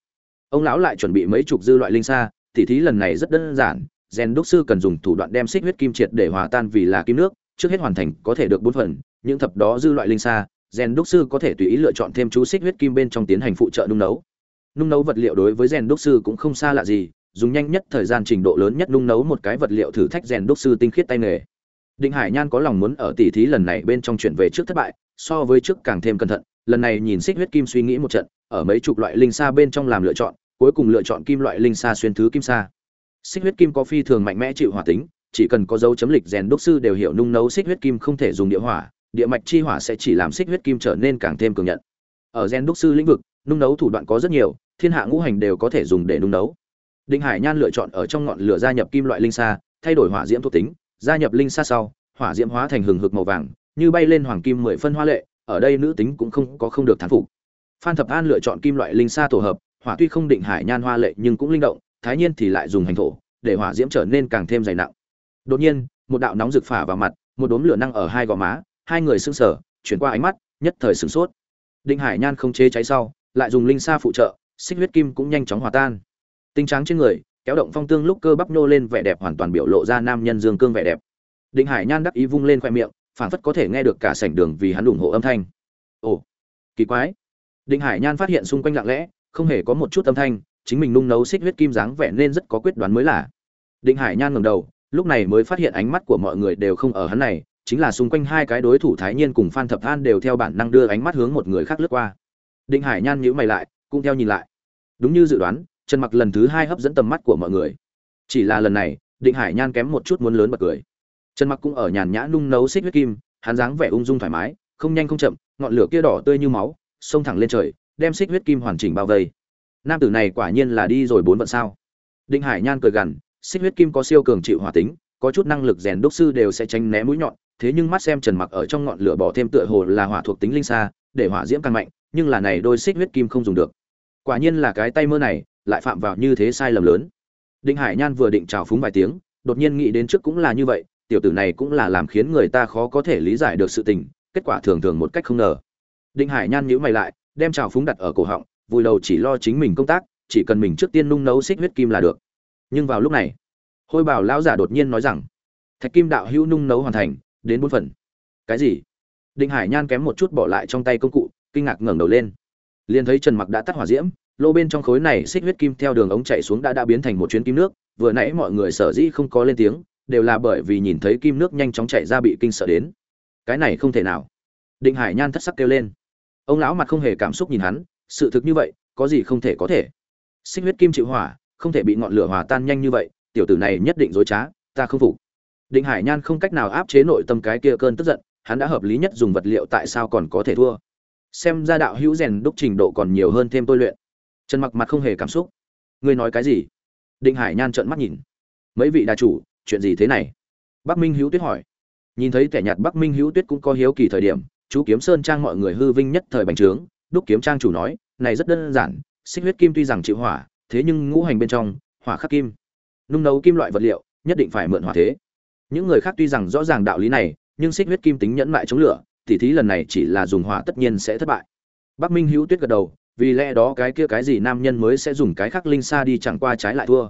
Ông lão lại chuẩn bị mấy chục dư loại linh sa, tỉ thí lần này rất đơn giản, rèn đúc sư cần dùng thủ đoạn đem xích huyết kim triệt để hòa tan vì là kim nước, trước hết hoàn thành có thể được bốn phần, những thập đó dư loại linh sa, rèn đúc sư có thể tùy ý lựa chọn thêm chú xích huyết kim bên trong tiến hành phụ trợ nung nấu. Nung nấu vật liệu đối với rèn đúc sư cũng không xa lạ gì, dùng nhanh nhất thời gian trình độ lớn nhất nung nấu một cái vật liệu thử thách rèn đúc sư tinh khiết tay nghề định hải nhan có lòng muốn ở tỉ thí lần này bên trong chuyển về trước thất bại, so với trước càng thêm cẩn thận, lần này nhìn xích huyết kim suy nghĩ một trận, ở mấy chục loại linh sa bên trong làm lựa chọn, cuối cùng lựa chọn kim loại linh sa xuyên thứ kim sa. Xích huyết kim có phi thường mạnh mẽ chịu hỏa tính, chỉ cần có dấu chấm lịch rèn đúc sư đều hiểu nung nấu xích huyết kim không thể dùng địa hỏa, địa mạch chi hỏa sẽ chỉ làm xích huyết kim trở nên càng thêm cường nhận. Ở rèn đúc sư lĩnh vực, nung nấu thủ đoạn có rất nhiều, thiên hạ ngũ hành đều có thể dùng để nung nấu. Định hải nhan lựa chọn ở trong ngọn lửa gia nhập kim loại linh sa, thay đổi hỏa diễm thuộc tính gia nhập linh sa sau, hỏa diễm hóa thành hừng hực màu vàng, như bay lên hoàng kim mười phân hoa lệ, ở đây nữ tính cũng không có không được thán phục. Phan thập an lựa chọn kim loại linh sa tổ hợp, hỏa tuy không định hải nhan hoa lệ nhưng cũng linh động, thái nhiên thì lại dùng hành thổ, để hỏa diễm trở nên càng thêm dày nặng. Đột nhiên, một đạo nóng rực phả vào mặt, một đốm lửa năng ở hai gò má, hai người sưng sở chuyển qua ánh mắt, nhất thời sửng sốt. Định hải nhan không chế cháy sau, lại dùng linh sa phụ trợ, xích huyết kim cũng nhanh chóng hòa tan. Tinh trắng trên người kéo động phong tương lúc cơ bắp nhô lên vẻ đẹp hoàn toàn biểu lộ ra nam nhân dương cương vẻ đẹp. Định hải nhan đắc ý vung lên khoe miệng, phảng phất có thể nghe được cả sảnh đường vì hắn ủng hộ âm thanh. Ồ, kỳ quái. Định hải nhan phát hiện xung quanh lặng lẽ, không hề có một chút âm thanh, chính mình nung nấu xích huyết kim dáng vẻ nên rất có quyết đoán mới lạ. định hải nhan ngẩng đầu, lúc này mới phát hiện ánh mắt của mọi người đều không ở hắn này, chính là xung quanh hai cái đối thủ thái nhiên cùng phan thập an đều theo bản năng đưa ánh mắt hướng một người khác lướt qua. Định hải nhan nhíu mày lại, cũng theo nhìn lại. Đúng như dự đoán trần mặc lần thứ hai hấp dẫn tầm mắt của mọi người. Chỉ là lần này, định hải nhan kém một chút muốn lớn bật cười. Trần mặc cũng ở nhàn nhã nung nấu xích huyết kim, hắn dáng vẻ ung dung thoải mái, không nhanh không chậm, ngọn lửa kia đỏ tươi như máu, xông thẳng lên trời, đem xích huyết kim hoàn chỉnh bao vây. Nam tử này quả nhiên là đi rồi bốn vận sao. Định hải nhan cười gằn, xích huyết kim có siêu cường chịu hỏa tính, có chút năng lực rèn đúc sư đều sẽ tránh né mũi nhọn, thế nhưng mắt xem trần mặc ở trong ngọn lửa bỏ thêm tựa hồ là hỏa thuộc tính linh xa để hỏa diễm càng mạnh, nhưng là này đôi xích huyết kim không dùng được. Quả nhiên là cái tay mơ này lại phạm vào như thế sai lầm lớn. Đinh hải nhan vừa định chào phúng vài tiếng, đột nhiên nghĩ đến trước cũng là như vậy, tiểu tử này cũng là làm khiến người ta khó có thể lý giải được sự tình, kết quả thường thường một cách không ngờ. Đinh hải nhan nhíu mày lại, đem chào phúng đặt ở cổ họng vui đầu chỉ lo chính mình công tác, chỉ cần mình trước tiên nung nấu xích huyết kim là được. Nhưng vào lúc này, hôi bảo lão giả đột nhiên nói rằng, thạch kim đạo hữu nung nấu hoàn thành, đến bốn phần. Cái gì? Đinh hải nhan kém một chút bỏ lại trong tay công cụ, kinh ngạc ngẩng đầu lên. Liền thấy trần mặc đã tắt hỏa diễm lô bên trong khối này xích huyết kim theo đường ống chạy xuống đã đã biến thành một chuyến kim nước, vừa nãy mọi người sở dĩ không có lên tiếng, đều là bởi vì nhìn thấy kim nước nhanh chóng chạy ra bị kinh sợ đến. Cái này không thể nào. Định hải nhan thất sắc kêu lên. Ông lão mặt không hề cảm xúc nhìn hắn, sự thực như vậy, có gì không thể có thể. Xích huyết kim chịu hỏa, không thể bị ngọn lửa hòa tan nhanh như vậy, tiểu tử này nhất định dối trá, ta không phục. Định hải nhan không cách nào áp chế nội tâm cái kia cơn tức giận, hắn đã hợp lý nhất dùng vật liệu tại sao còn có thể thua. Xem ra đạo hữu rèn đúc trình độ còn nhiều hơn thêm tôi luyện trần mặc mặt không hề cảm xúc. Ngươi nói cái gì? Định hải nhan trợn mắt nhìn. Mấy vị đà chủ, chuyện gì thế này? Bắc minh hữu tuyết hỏi. Nhìn thấy kẻ nhạt bắc minh hữu tuyết cũng có hiếu kỳ thời điểm, chú kiếm sơn trang mọi người hư vinh nhất thời bành trướng. Đúc kiếm trang chủ nói, này rất đơn giản, xích huyết kim tuy rằng chịu hỏa, thế nhưng ngũ hành bên trong, hỏa khắc kim, nung nấu kim loại vật liệu, nhất định phải mượn hỏa thế. Những người khác tuy rằng rõ ràng đạo lý này, nhưng xích huyết kim tính nhẫn lại chống lửa, tỉ thí lần này chỉ là dùng hỏa tất nhiên sẽ thất bại. Bắc minh hữu tuyết gật đầu vì lẽ đó cái kia cái gì nam nhân mới sẽ dùng cái khắc linh xa đi chẳng qua trái lại thua.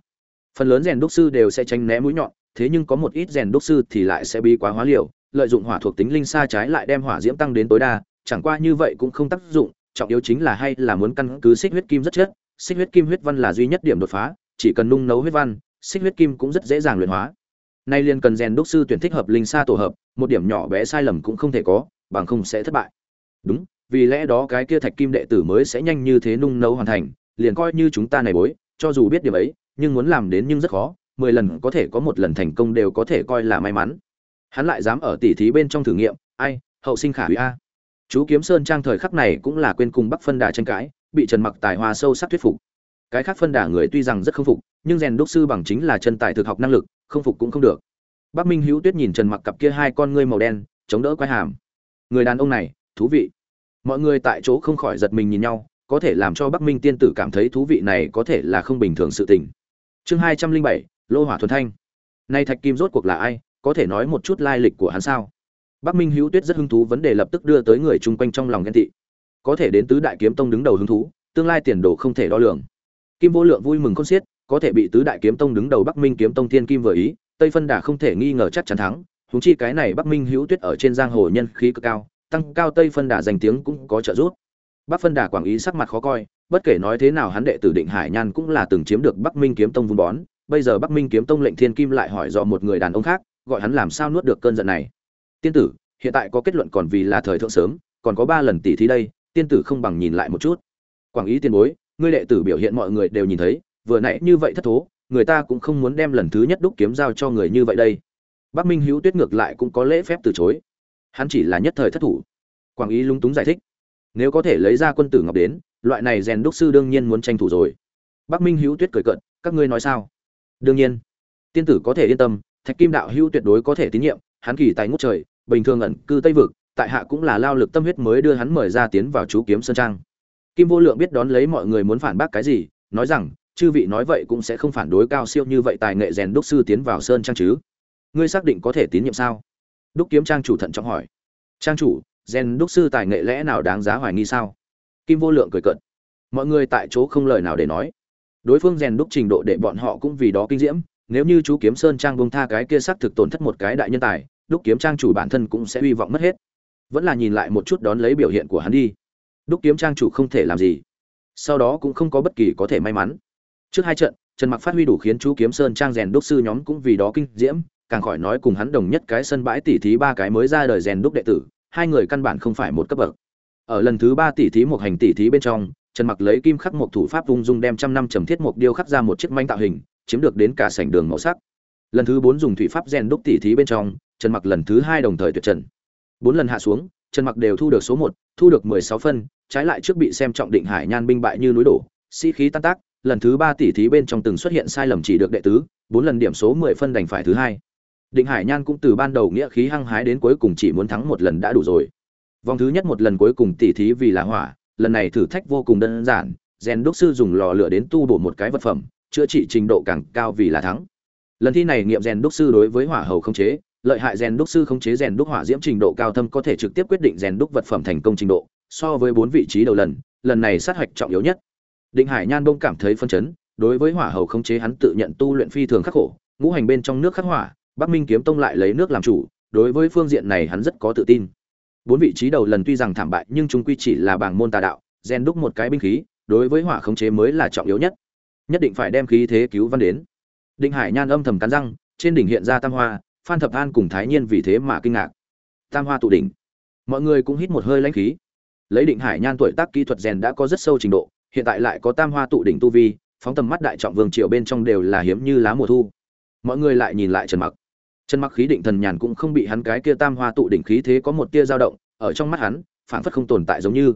Phần lớn rèn đúc sư đều sẽ tránh né mũi nhọn, thế nhưng có một ít rèn đúc sư thì lại sẽ bi quá hóa liều, lợi dụng hỏa thuộc tính linh xa trái lại đem hỏa diễm tăng đến tối đa, chẳng qua như vậy cũng không tác dụng, trọng yếu chính là hay là muốn căn cứ xích huyết kim rất chất, xích huyết kim huyết văn là duy nhất điểm đột phá, chỉ cần nung nấu huyết văn, xích huyết kim cũng rất dễ dàng luyện hóa. Nay liền cần rèn đúc sư tuyển thích hợp linh xa tổ hợp, một điểm nhỏ bé sai lầm cũng không thể có, bằng không sẽ thất bại. Đúng vì lẽ đó cái kia thạch kim đệ tử mới sẽ nhanh như thế nung nấu hoàn thành, liền coi như chúng ta này bối, cho dù biết điểm ấy, nhưng muốn làm đến nhưng rất khó, mười lần có thể có một lần thành công đều có thể coi là may mắn. Hắn lại dám ở tỉ thí bên trong thử nghiệm, ai, hậu sinh khả hủy a. Chú kiếm sơn trang thời khắc này cũng là quên cùng bắc phân đà tranh cãi, bị trần mặc tài hoa sâu sắc thuyết phục. Cái khác phân đà người tuy rằng rất không phục, nhưng rèn đúc sư bằng chính là chân tài thực học năng lực, không phục cũng không được. Bắc minh hữu tuyết nhìn trần mặc cặp kia hai con ngươi màu đen, chống đỡ quái hàm. Người đàn ông này, thú vị mọi người tại chỗ không khỏi giật mình nhìn nhau, có thể làm cho bắc minh tiên tử cảm thấy thú vị này có thể là không bình thường sự tình. Chương hai trăm linh bảy, lô hỏa thuần thanh. Nay thạch kim rốt cuộc là ai, có thể nói một chút lai lịch của hắn sao? Bắc minh hữu tuyết rất hứng thú vấn đề lập tức đưa tới người chung quanh trong lòng ghen tị. Có thể đến tứ đại kiếm tông đứng đầu hứng thú, tương lai tiền đồ không thể đo lường. Kim vô lượng vui mừng con xiết, có thể bị tứ đại kiếm tông đứng đầu bắc minh kiếm tông thiên kim vừa ý, tây phân đà không thể nghi ngờ chắc chắn thắng húng chi cái này bắc minh hữu tuyết ở trên giang hồ nhân khí cực cao tăng cao tây phân đà danh tiếng cũng có trợ giúp. Bắc phân đà quảng ý sắc mặt khó coi, bất kể nói thế nào hắn đệ tử định hải nhan cũng là từng chiếm được bắc minh kiếm tông vun bón. Bây giờ bắc minh kiếm tông lệnh thiên kim lại hỏi do một người đàn ông khác, gọi hắn làm sao nuốt được cơn giận này. Tiên tử, hiện tại có kết luận còn vì là thời thượng sớm, còn có ba lần tỷ thí đây, tiên tử không bằng nhìn lại một chút. Quảng ý tiên bối, ngươi đệ tử biểu hiện mọi người đều nhìn thấy, vừa nãy như vậy thất thố, người ta cũng không muốn đem lần thứ nhất đúc kiếm giao cho người như vậy đây. Bắc minh hữu tuyết ngược lại cũng có lễ phép từ chối hắn chỉ là nhất thời thất thủ. Quảng ý lung túng giải thích. Nếu có thể lấy ra quân tử ngọc đến, loại này rèn đúc sư đương nhiên muốn tranh thủ rồi. Bắc minh hữu tuyết cười cận các ngươi nói sao? Đương nhiên. Tiên tử có thể yên tâm, thạch kim đạo hữu tuyệt đối có thể tín nhiệm, hắn kỳ tài ngút trời, bình thường ẩn cư tây vực, tại hạ cũng là lao lực tâm huyết mới đưa hắn mời ra tiến vào chú kiếm sơn trang. Kim vô lượng biết đón lấy mọi người muốn phản bác cái gì, nói rằng, chư vị nói vậy cũng sẽ không phản đối cao siêu như vậy tài nghệ rèn đúc sư tiến vào sơn trang chứ? Ngươi xác định có thể tín nhiệm sao? Đúc kiếm trang chủ thận trọng hỏi. Trang chủ rèn đúc sư tài nghệ lẽ nào đáng giá hoài nghi sao? Kim vô lượng cười cợt. Mọi người tại chỗ không lời nào để nói. Đối phương rèn đúc trình độ để bọn họ cũng vì đó kinh diễm, nếu như chú kiếm sơn trang bông tha cái kia xác thực tổn thất một cái đại nhân tài, đúc kiếm trang chủ bản thân cũng sẽ hy vọng mất hết. Vẫn là nhìn lại một chút đón lấy biểu hiện của hắn đi. Đúc kiếm trang chủ không thể làm gì. Sau đó cũng không có bất kỳ có thể may mắn. Trước hai trận, trần mặc phát huy đủ khiến chú kiếm sơn trang rèn đúc sư nhóm cũng vì đó kinh diễm càng khỏi nói cùng hắn đồng nhất cái sân bãi tỷ thí ba cái mới ra đời rèn đúc đệ tử, hai người căn bản không phải một cấp bậc. Ở lần thứ ba tỷ thí một hành tỷ thí bên trong, trần mặc lấy kim khắc một thủ pháp ung dung đem trăm năm trầm thiết mục điêu khắc ra một chiếc manh tạo hình, chiếm được đến cả sảnh đường màu sắc. Lần thứ bốn dùng thủy pháp rèn đúc tỷ thí bên trong, trần mặc lần thứ hai đồng thời tuyệt trần. Bốn lần hạ xuống, trần mặc đều thu được số một, thu được mười sáu phân, trái lại trước bị xem trọng định hải nhan binh bại như núi đổ, sĩ khí tan tác, lần thứ ba tỷ thí bên trong từng xuất hiện sai lầm chỉ được đệ tứ, bốn lần điểm số mười phân đành phải thứ hai định hải nhan cũng từ ban đầu nghĩa khí hăng hái đến cuối cùng chỉ muốn thắng một lần đã đủ rồi. Vòng thứ nhất một lần cuối cùng tỷ thí vì là hỏa, lần này thử thách vô cùng đơn giản, rèn đúc sư dùng lò lửa đến tu bổ một cái vật phẩm, chữa trị trình độ càng cao vì là thắng. Lần thi này nghiệm rèn đúc sư đối với hỏa hầu không chế, lợi hại rèn đúc sư không chế rèn đúc hỏa diễm trình độ cao thâm có thể trực tiếp quyết định rèn đúc vật phẩm thành công trình độ, so với bốn vị trí đầu lần lần này sát hạch trọng yếu nhất. Định hải nhan bông cảm thấy phân chấn, đối với hỏa hầu không chế hắn tự nhận tu luyện phi thường khắc khổ, ngũ hành bên trong nước khắc hỏa bắc minh kiếm tông lại lấy nước làm chủ, đối với phương diện này hắn rất có tự tin. Bốn vị trí đầu lần tuy rằng thảm bại nhưng chúng quy chỉ là bảng môn tà đạo, rèn đúc một cái binh khí, đối với hỏa khống chế mới là trọng yếu nhất. Nhất định phải đem khí thế cứu văn đến. Định hải nhan âm thầm cắn răng, trên đỉnh hiện ra tam hoa, phan thập an cùng thái nhiên vì thế mà kinh ngạc. Tam hoa tụ đỉnh. Mọi người cũng hít một hơi lãnh khí. Lấy định hải nhan tuổi tác kỹ thuật rèn đã có rất sâu trình độ, hiện tại lại có tam hoa tụ đỉnh tu vi, phóng tầm mắt đại trọng vương triều bên trong đều là hiếm như lá mùa thu. Mọi người lại nhìn lại trần mặc. Chân mặc khí định thần nhàn cũng không bị hắn cái kia tam hoa tụ đỉnh khí thế có một tia dao động, ở trong mắt hắn, phảng phất không tồn tại giống như.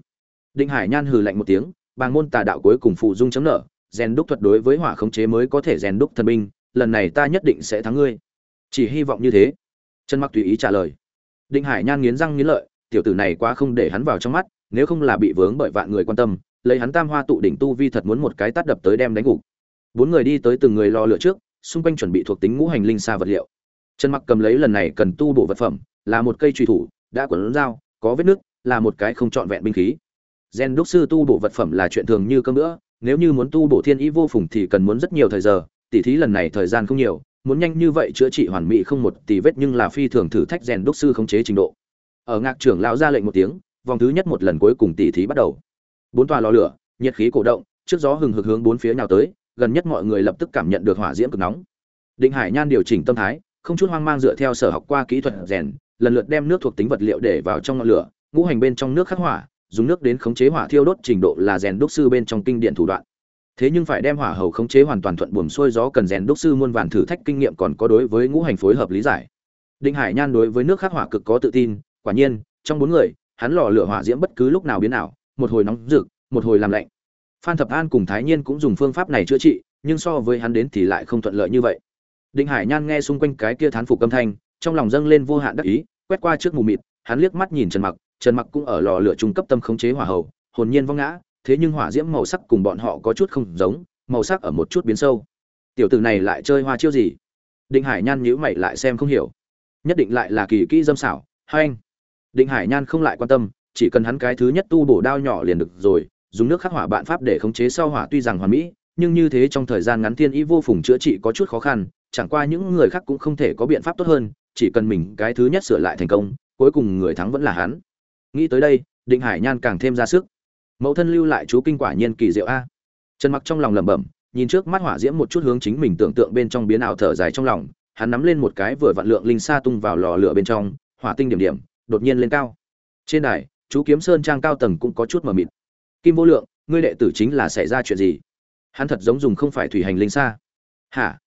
Định hải nhan hừ lạnh một tiếng, bàng môn tà đạo cuối cùng phụ dung chấm nợ, rèn đúc thuật đối với hỏa khống chế mới có thể rèn đúc thần binh, lần này ta nhất định sẽ thắng ngươi. Chỉ hy vọng như thế. Chân mặc tùy ý trả lời. Định hải nhan nghiến răng nghiến lợi, tiểu tử này quá không để hắn vào trong mắt, nếu không là bị vướng bởi vạn người quan tâm, lấy hắn tam hoa tụ đỉnh tu vi thật muốn một cái tát đập tới đem đánh gục. Bốn người đi tới từng người lo lựa trước, xung quanh chuẩn bị thuộc tính ngũ hành linh xa vật liệu trần mặc cầm lấy lần này cần tu bổ vật phẩm, là một cây truy thủ, đã quấn dao, có vết nước là một cái không trọn vẹn binh khí. Gen đúc sư tu bổ vật phẩm là chuyện thường như cơm nữa nếu như muốn tu bổ thiên ý vô phùng thì cần muốn rất nhiều thời giờ, tỉ thí lần này thời gian không nhiều, muốn nhanh như vậy chữa trị hoàn mỹ không một tỷ vết nhưng là phi thường thử thách rèn đúc sư khống chế trình độ. Ở ngạc trưởng lão ra lệnh một tiếng, vòng thứ nhất một lần cuối cùng tỉ thí bắt đầu. Bốn tòa lò lửa, nhiệt khí cổ động, trước gió hừng hực hướng bốn phía nhào tới, gần nhất mọi người lập tức cảm nhận được hỏa diễm cực nóng. Định hải nhan điều chỉnh tâm thái không chút hoang mang dựa theo sở học qua kỹ thuật rèn, lần lượt đem nước thuộc tính vật liệu để vào trong ngọn lửa, ngũ hành bên trong nước khắc hỏa, dùng nước đến khống chế hỏa thiêu đốt trình độ là rèn đúc sư bên trong kinh điển thủ đoạn. Thế nhưng phải đem hỏa hầu khống chế hoàn toàn thuận buồm xuôi gió cần rèn đúc sư muôn vàn thử thách kinh nghiệm còn có đối với ngũ hành phối hợp lý giải. Đinh hải nhan đối với nước khắc hỏa cực có tự tin, quả nhiên, trong bốn người, hắn lò lửa hỏa diễm bất cứ lúc nào biến nào một hồi nóng rực, một hồi làm lạnh. Phan thập an cùng thái nhiên cũng dùng phương pháp này chữa trị, nhưng so với hắn đến thì lại không thuận lợi như vậy định hải nhan nghe xung quanh cái kia thán phục âm thanh, trong lòng dâng lên vô hạn đắc ý, quét qua trước mù mịt, hắn liếc mắt nhìn trần mặc trần mặc cũng ở lò lửa trung cấp tâm khống chế hỏa hầu, hồn nhiên vong ngã, thế nhưng hỏa diễm màu sắc cùng bọn họ có chút không giống, màu sắc ở một chút biến sâu. Tiểu tử này lại chơi hoa chiêu gì? Định hải nhan nhíu mày lại xem không hiểu. Nhất định lại là kỳ kỹ dâm xảo, hay anh? Định hải nhan không lại quan tâm, chỉ cần hắn cái thứ nhất tu bổ đao nhỏ liền được rồi, dùng nước khắc hỏa bạn pháp để khống chế sau hỏa tuy rằng hoàn mỹ, nhưng như thế trong thời gian ngắn thiên ý vô phùng chữa trị có chút khó khăn chẳng qua những người khác cũng không thể có biện pháp tốt hơn, chỉ cần mình cái thứ nhất sửa lại thành công, cuối cùng người thắng vẫn là hắn. Nghĩ tới đây, định hải nhan càng thêm ra sức. Mẫu thân lưu lại chú kinh quả nhiên kỳ diệu a. Trần mặc trong lòng lẩm bẩm, nhìn trước mắt hỏa diễm một chút hướng chính mình tưởng tượng bên trong biến ảo thở dài trong lòng, hắn nắm lên một cái vừa vạn lượng linh sa tung vào lò lửa bên trong, hỏa tinh điểm điểm, đột nhiên lên cao. Trên đài, chú kiếm sơn trang cao tầng cũng có chút mờ mịt. Kim vô lượng, ngươi đệ tử chính là xảy ra chuyện gì? Hắn thật giống dùng không phải thủy hành linh sa. Hả?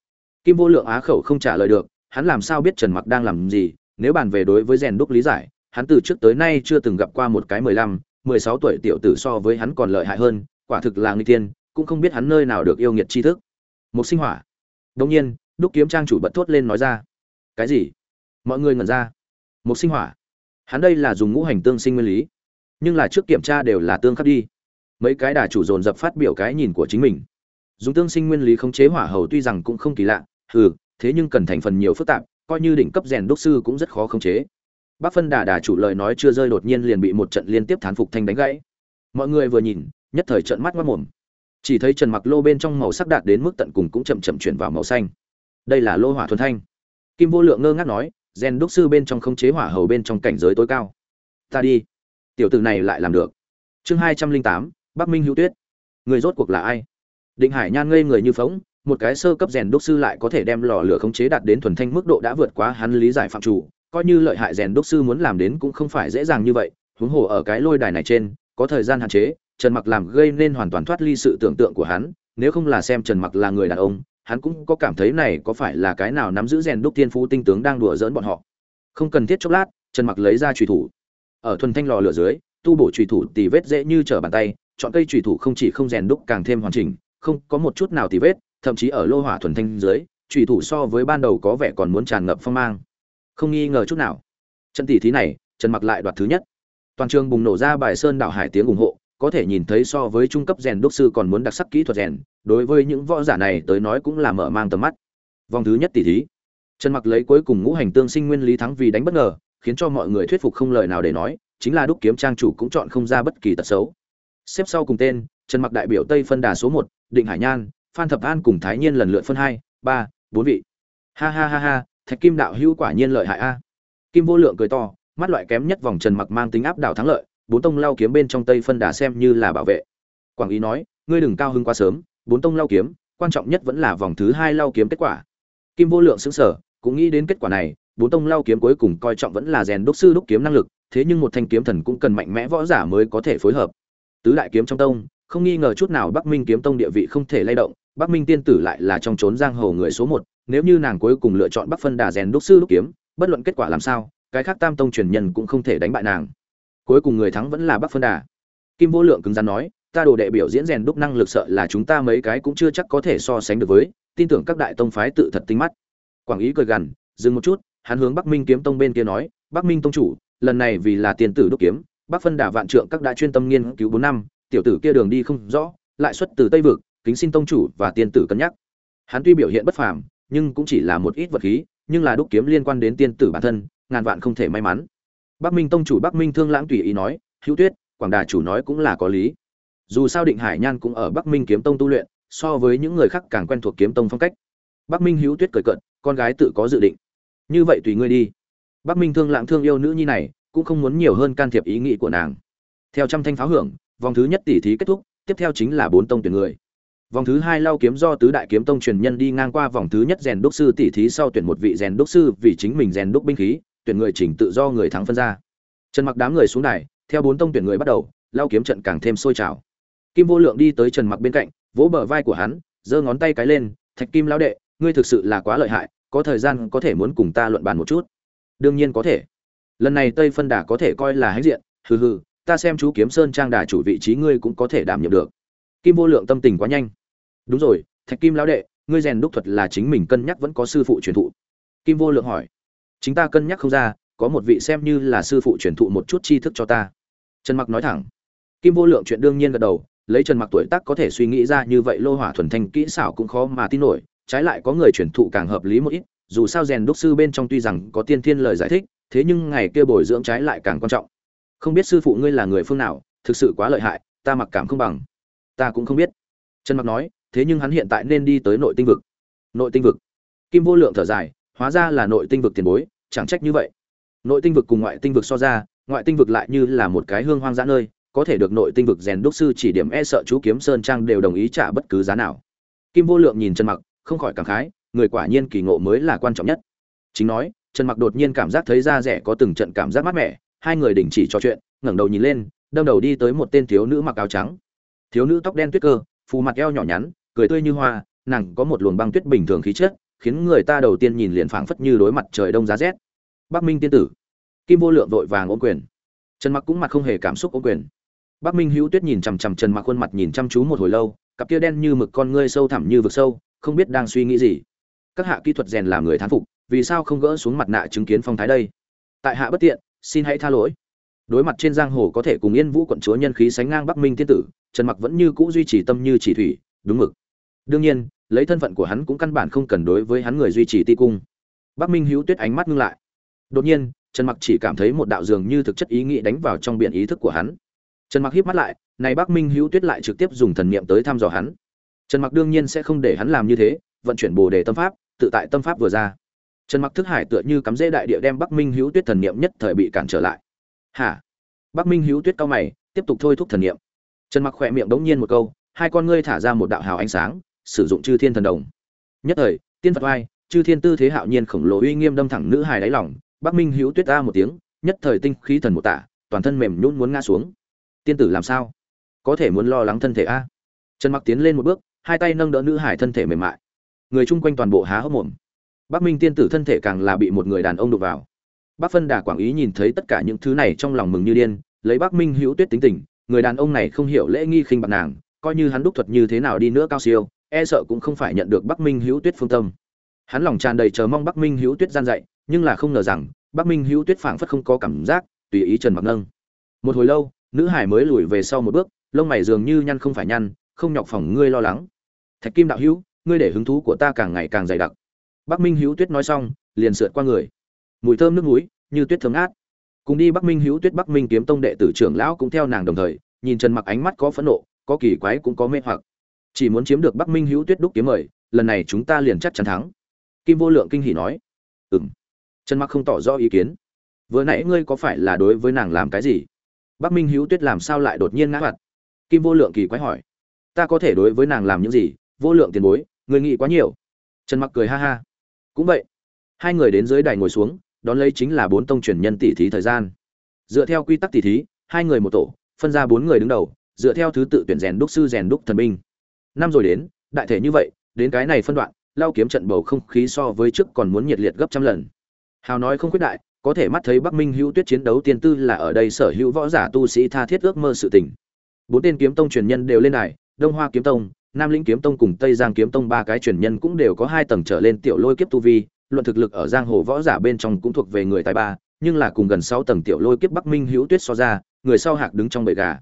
Kim vô lượng á khẩu không trả lời được, hắn làm sao biết trần mặc đang làm gì, nếu bàn về đối với rèn đúc lý giải, hắn từ trước tới nay chưa từng gặp qua một cái mười lăm, mười sáu tuổi tiểu tử so với hắn còn lợi hại hơn, quả thực là nguy tiên cũng không biết hắn nơi nào được yêu nghiệt tri thức. Một sinh hỏa. Đông nhiên, đúc kiếm trang chủ bật thốt lên nói ra. Cái gì? Mọi người ngẩn ra. Một sinh hỏa. Hắn đây là dùng ngũ hành tương sinh nguyên lý. Nhưng là trước kiểm tra đều là tương khắc đi. Mấy cái đà chủ dồn dập phát biểu cái nhìn của chính mình. Dùng tương sinh nguyên lý khống chế hỏa hầu tuy rằng cũng không kỳ lạ hừ, thế nhưng cần thành phần nhiều phức tạp, coi như đỉnh cấp rèn đúc sư cũng rất khó khống chế. Bác phân đà đà chủ lời nói chưa rơi đột nhiên liền bị một trận liên tiếp thán phục thanh đánh gãy. Mọi người vừa nhìn, nhất thời trận mắt mất mồm. Chỉ thấy trần mặc lô bên trong màu sắc đạt đến mức tận cùng cũng chậm chậm chuyển vào màu xanh. Đây là lô hỏa thuần thanh. Kim vô lượng ngơ ngác nói, rèn đúc sư bên trong khống chế hỏa hầu bên trong cảnh giới tối cao. Ta đi. Tiểu tử này lại làm được. Chương hai trăm linh tám, bắc minh hữu tuyết. Người rốt cuộc là ai? Định hải nhan ngây người như phóng một cái sơ cấp rèn đúc sư lại có thể đem lò lửa khống chế đạt đến thuần thanh mức độ đã vượt quá hắn lý giải phạm chủ, coi như lợi hại rèn đúc sư muốn làm đến cũng không phải dễ dàng như vậy, huống hồ ở cái lôi đài này trên, có thời gian hạn chế, trần mặc làm gây nên hoàn toàn thoát ly sự tưởng tượng của hắn, nếu không là xem trần mặc là người đàn ông, hắn cũng có cảm thấy này có phải là cái nào nắm giữ rèn đúc tiên phú tinh tướng đang đùa giỡn bọn họ. Không cần thiết chốc lát, trần mặc lấy ra chủy thủ. Ở thuần thanh lò lửa dưới, tu bổ chủy thủ tỉ vết dễ như trở bàn tay, chọn cây chủy thủ không chỉ không rèn đúc càng thêm hoàn chỉnh, không có một chút nào tỉ vết thậm chí ở lô hỏa thuần thanh dưới trùy thủ so với ban đầu có vẻ còn muốn tràn ngập phong mang. Không nghi ngờ chút nào. Trận tỷ thí này, trần mặc lại đoạt thứ nhất. Toàn trường bùng nổ ra bài sơn đảo hải tiếng ủng hộ, có thể nhìn thấy so với trung cấp rèn đúc sư còn muốn đặc sắc kỹ thuật rèn, đối với những võ giả này tới nói cũng là mở mang tầm mắt. Vòng thứ nhất tỷ thí. Trần mặc lấy cuối cùng ngũ hành tương sinh nguyên lý thắng vì đánh bất ngờ, khiến cho mọi người thuyết phục không lời nào để nói, chính là đúc kiếm trang chủ cũng chọn không ra bất kỳ tật xấu. Xếp sau cùng tên, trần mặc đại biểu tây phân đà số một, định hải nhan phan thập an cùng thái nhiên lần lượt phân hai, ba, bốn vị. Ha ha ha ha, thạch kim đạo hữu quả nhiên lợi hại a. Kim vô lượng cười to, mắt loại kém nhất vòng trần mặc mang tính áp đảo thắng lợi, bốn tông lao kiếm bên trong tây phân đà xem như là bảo vệ. Quảng ý nói, ngươi đừng cao hưng quá sớm, bốn tông lao kiếm, quan trọng nhất vẫn là vòng thứ hai lao kiếm kết quả. Kim vô lượng xứng sở cũng nghĩ đến kết quả này, bốn tông lao kiếm cuối cùng coi trọng vẫn là rèn đúc sư đúc kiếm năng lực, thế nhưng một thanh kiếm thần cũng cần mạnh mẽ võ giả mới có thể phối hợp. Tứ đại kiếm trong tông, không nghi ngờ chút nào bắc minh kiếm tông địa vị không thể lay động bắc minh tiên tử lại là trong trốn giang hồ người số một, nếu như nàng cuối cùng lựa chọn bắc phân đà rèn đúc sư đúc kiếm, bất luận kết quả làm sao, cái khác tam tông truyền nhân cũng không thể đánh bại nàng. Cuối cùng người thắng vẫn là bắc phân đà. Kim vô lượng cứng rắn nói, ta đồ đệ biểu diễn rèn đúc năng lực sợ là chúng ta mấy cái cũng chưa chắc có thể so sánh được với, tin tưởng các đại tông phái tự thật tinh mắt. Quảng ý cười gằn, dừng một chút, hắn hướng bắc minh kiếm tông bên kia nói, bắc minh tông chủ, lần này vì là tiền tử đúc kiếm, bắc phân đà vạn trượng các đại chuyên tâm nghiên cứu bốn năm, tiểu tử kia đường đi không rõ, lại xuất từ tây vực kính xin tông chủ và tiên tử cân nhắc. Hắn tuy biểu hiện bất phàm, nhưng cũng chỉ là một ít vật khí, nhưng là đúc kiếm liên quan đến tiên tử bản thân, ngàn vạn không thể may mắn. Bắc minh tông chủ bắc minh thương lãng tùy ý nói, hữu tuyết, quảng đà chủ nói cũng là có lý. Dù sao định hải nhan cũng ở bắc minh kiếm tông tu luyện, so với những người khác càng quen thuộc kiếm tông phong cách. Bắc minh hữu tuyết cười cận con gái tự có dự định. Như vậy tùy ngươi đi. Bắc minh thương lãng thương yêu nữ nhi này, cũng không muốn nhiều hơn can thiệp ý nghĩ của nàng. Theo trăm thanh pháo hưởng, vòng thứ nhất tỷ thí kết thúc, tiếp theo chính là bốn tông tuyển người vòng thứ hai lao kiếm do tứ đại kiếm tông truyền nhân đi ngang qua vòng thứ nhất rèn đúc sư tỷ thí sau tuyển một vị rèn đúc sư, vì chính mình rèn đúc binh khí, tuyển người chỉnh tự do người thắng phân ra. Trần mặc đám người xuống đài, theo bốn tông tuyển người bắt đầu lao kiếm trận càng thêm sôi trào. Kim vô lượng đi tới trần mặc bên cạnh, vỗ bờ vai của hắn, giơ ngón tay cái lên, thạch kim lão đệ, ngươi thực sự là quá lợi hại, có thời gian có thể muốn cùng ta luận bàn một chút. Đương nhiên có thể. Lần này tây phân đà có thể coi là hãnh diện, hừ hừ, ta xem chú kiếm sơn trang đà chủ vị trí ngươi cũng có thể đảm nhiệm được. Kim vô lượng tâm tình quá nhanh đúng rồi, thạch kim lão đệ, ngươi rèn đúc thuật là chính mình cân nhắc vẫn có sư phụ truyền thụ. Kim vô lượng hỏi. Chính ta cân nhắc không ra, có một vị xem như là sư phụ truyền thụ một chút tri thức cho ta. Trần mặc nói thẳng. Kim vô lượng chuyện đương nhiên gật đầu, lấy trần mặc tuổi tác có thể suy nghĩ ra như vậy lô hỏa thuần thanh kỹ xảo cũng khó mà tin nổi, trái lại có người truyền thụ càng hợp lý một ít, dù sao rèn đúc sư bên trong tuy rằng có tiên thiên lời giải thích, thế nhưng ngày kia bồi dưỡng trái lại càng quan trọng. Không biết sư phụ ngươi là người phương nào, thực sự quá lợi hại, ta mặc cảm không bằng. Ta cũng không biết. Trần mặc nói thế nhưng hắn hiện tại nên đi tới nội tinh vực. Nội tinh vực? Kim vô lượng thở dài, hóa ra là nội tinh vực tiền bối, chẳng trách như vậy. Nội tinh vực cùng ngoại tinh vực so ra, ngoại tinh vực lại như là một cái hương hoang dã nơi, có thể được nội tinh vực rèn đúc sư chỉ điểm e sợ chú kiếm sơn trang đều đồng ý trả bất cứ giá nào. Kim vô lượng nhìn trần mặc, không khỏi cảm khái, người quả nhiên kỳ ngộ mới là quan trọng nhất. Chính nói, trần mặc đột nhiên cảm giác thấy da rẻ có từng trận cảm giác mát mẻ, hai người đình chỉ trò chuyện, ngẩng đầu nhìn lên, đâm đầu đi tới một tên thiếu nữ mặc áo trắng. Thiếu nữ tóc đen tuyết cơ, phù mặt eo nhỏ nhắn cười tươi như hoa, nàng có một luồng băng tuyết bình thường khí chất, khiến người ta đầu tiên nhìn liền phảng phất như đối mặt trời đông giá rét. Bắc minh tiên tử. Kim vô lượng vội vàng ôm quyền. Trần mặc cũng mặt không hề cảm xúc ôm quyền. Bắc minh hữu tuyết nhìn chằm chằm trần mặc khuôn mặt nhìn chăm chú một hồi lâu, cặp kia đen như mực con ngươi sâu thẳm như vực sâu, không biết đang suy nghĩ gì. Các hạ kỹ thuật rèn làm người thán phục, vì sao không gỡ xuống mặt nạ chứng kiến phong thái đây? Tại hạ bất tiện, xin hãy tha lỗi. Đối mặt trên giang hồ có thể cùng yên vũ quận chúa nhân khí sánh ngang bắc minh tiên tử, trần mặc vẫn như cũ duy trì tâm như chỉ thủy, đúng mực đương nhiên, lấy thân phận của hắn cũng căn bản không cần đối với hắn người duy trì ti cung. Bắc minh hữu tuyết ánh mắt ngưng lại. Đột nhiên, trần mặc chỉ cảm thấy một đạo dường như thực chất ý nghĩ đánh vào trong biển ý thức của hắn. Trần mặc híp mắt lại, này bắc minh hữu tuyết lại trực tiếp dùng thần niệm tới thăm dò hắn. Trần mặc đương nhiên sẽ không để hắn làm như thế, vận chuyển bồ đề tâm pháp, tự tại tâm pháp vừa ra. Trần mặc thức hải tựa như cắm rễ đại địa đem bắc minh hữu tuyết thần niệm nhất thời bị cản trở lại. Hả? Bắc minh hữu tuyết cao mày, tiếp tục thôi thúc thần niệm. Trần mặc khỏe miệng đống nhiên một câu, hai con ngươi thả ra một đạo hào ánh sáng sử dụng chư thiên thần đồng. Nhất thời tiên phật oai chư thiên tư thế hạo nhiên khổng lồ uy nghiêm đâm thẳng nữ hài đáy lòng bắc minh hữu tuyết ta một tiếng nhất thời tinh khí thần một tả toàn thân mềm nhún muốn ngã xuống. Tiên tử làm sao? Có thể muốn lo lắng thân thể a? Trần mặc tiến lên một bước hai tay nâng đỡ nữ hải thân thể mềm mại. Người chung quanh toàn bộ há hốc mồm. Bắc minh tiên tử thân thể càng là bị một người đàn ông đụng vào. Bắc Phân Đà Quảng Ý nhìn thấy tất cả những thứ này trong lòng mừng như điên, lấy Bắc Minh Hữu Tuyết tính tình, người đàn ông này không hiểu lễ nghi khinh bạc nàng, coi như hắn đúc thuật như thế nào đi nữa cao siêu, e sợ cũng không phải nhận được Bắc Minh Hữu Tuyết phương tâm. Hắn lòng tràn đầy chờ mong Bắc Minh Hữu Tuyết gian dạy, nhưng là không ngờ rằng, Bắc Minh Hữu Tuyết phảng phất không có cảm giác, tùy ý Trần Mặc nâng. Một hồi lâu, nữ hải mới lùi về sau một bước, lông mày dường như nhăn không phải nhăn, không nhọc phòng ngươi lo lắng. Thạch Kim đạo hữu, ngươi để hứng thú của ta càng ngày càng dày đặc. Bắc Minh Hữu Tuyết nói xong, liền sượt qua người mùi thơm nước núi như tuyết thơm ngát cùng đi bắc minh hữu tuyết bắc minh kiếm tông đệ tử trưởng lão cũng theo nàng đồng thời nhìn trần mặc ánh mắt có phẫn nộ có kỳ quái cũng có mê hoặc chỉ muốn chiếm được bắc minh hữu tuyết đúc kiếm mời, lần này chúng ta liền chắc chắn thắng. Kim vô lượng kinh hỉ nói. Ừm. Trần mặc không tỏ rõ ý kiến. Vừa nãy ngươi có phải là đối với nàng làm cái gì? Bắc minh hữu tuyết làm sao lại đột nhiên ngã mặt kim vô lượng kỳ quái hỏi. Ta có thể đối với nàng làm những gì? Vô lượng tiền bối người nghĩ quá nhiều. Trần mặc cười ha ha. Cũng vậy. Hai người đến dưới đài ngồi xuống, đón lấy chính là bốn tông truyền nhân tỷ thí thời gian. Dựa theo quy tắc tỷ thí, hai người một tổ, phân ra bốn người đứng đầu, dựa theo thứ tự tuyển rèn đúc sư rèn đúc thần binh năm rồi đến đại thể như vậy đến cái này phân đoạn lao kiếm trận bầu không khí so với trước còn muốn nhiệt liệt gấp trăm lần hào nói không quyết đại có thể mắt thấy bắc minh hữu tuyết chiến đấu tiên tư là ở đây sở hữu võ giả tu sĩ tha thiết ước mơ sự tình bốn tên kiếm tông truyền nhân đều lên đài đông hoa kiếm tông nam lĩnh kiếm tông cùng tây giang kiếm tông ba cái truyền nhân cũng đều có hai tầng trở lên tiểu lôi kiếp tu vi luận thực lực ở giang hồ võ giả bên trong cũng thuộc về người tài ba, nhưng là cùng gần sáu tầng tiểu lôi kiếp Bắc Minh Hữu Tuyết so ra, người sau hạc đứng trong bầy gà.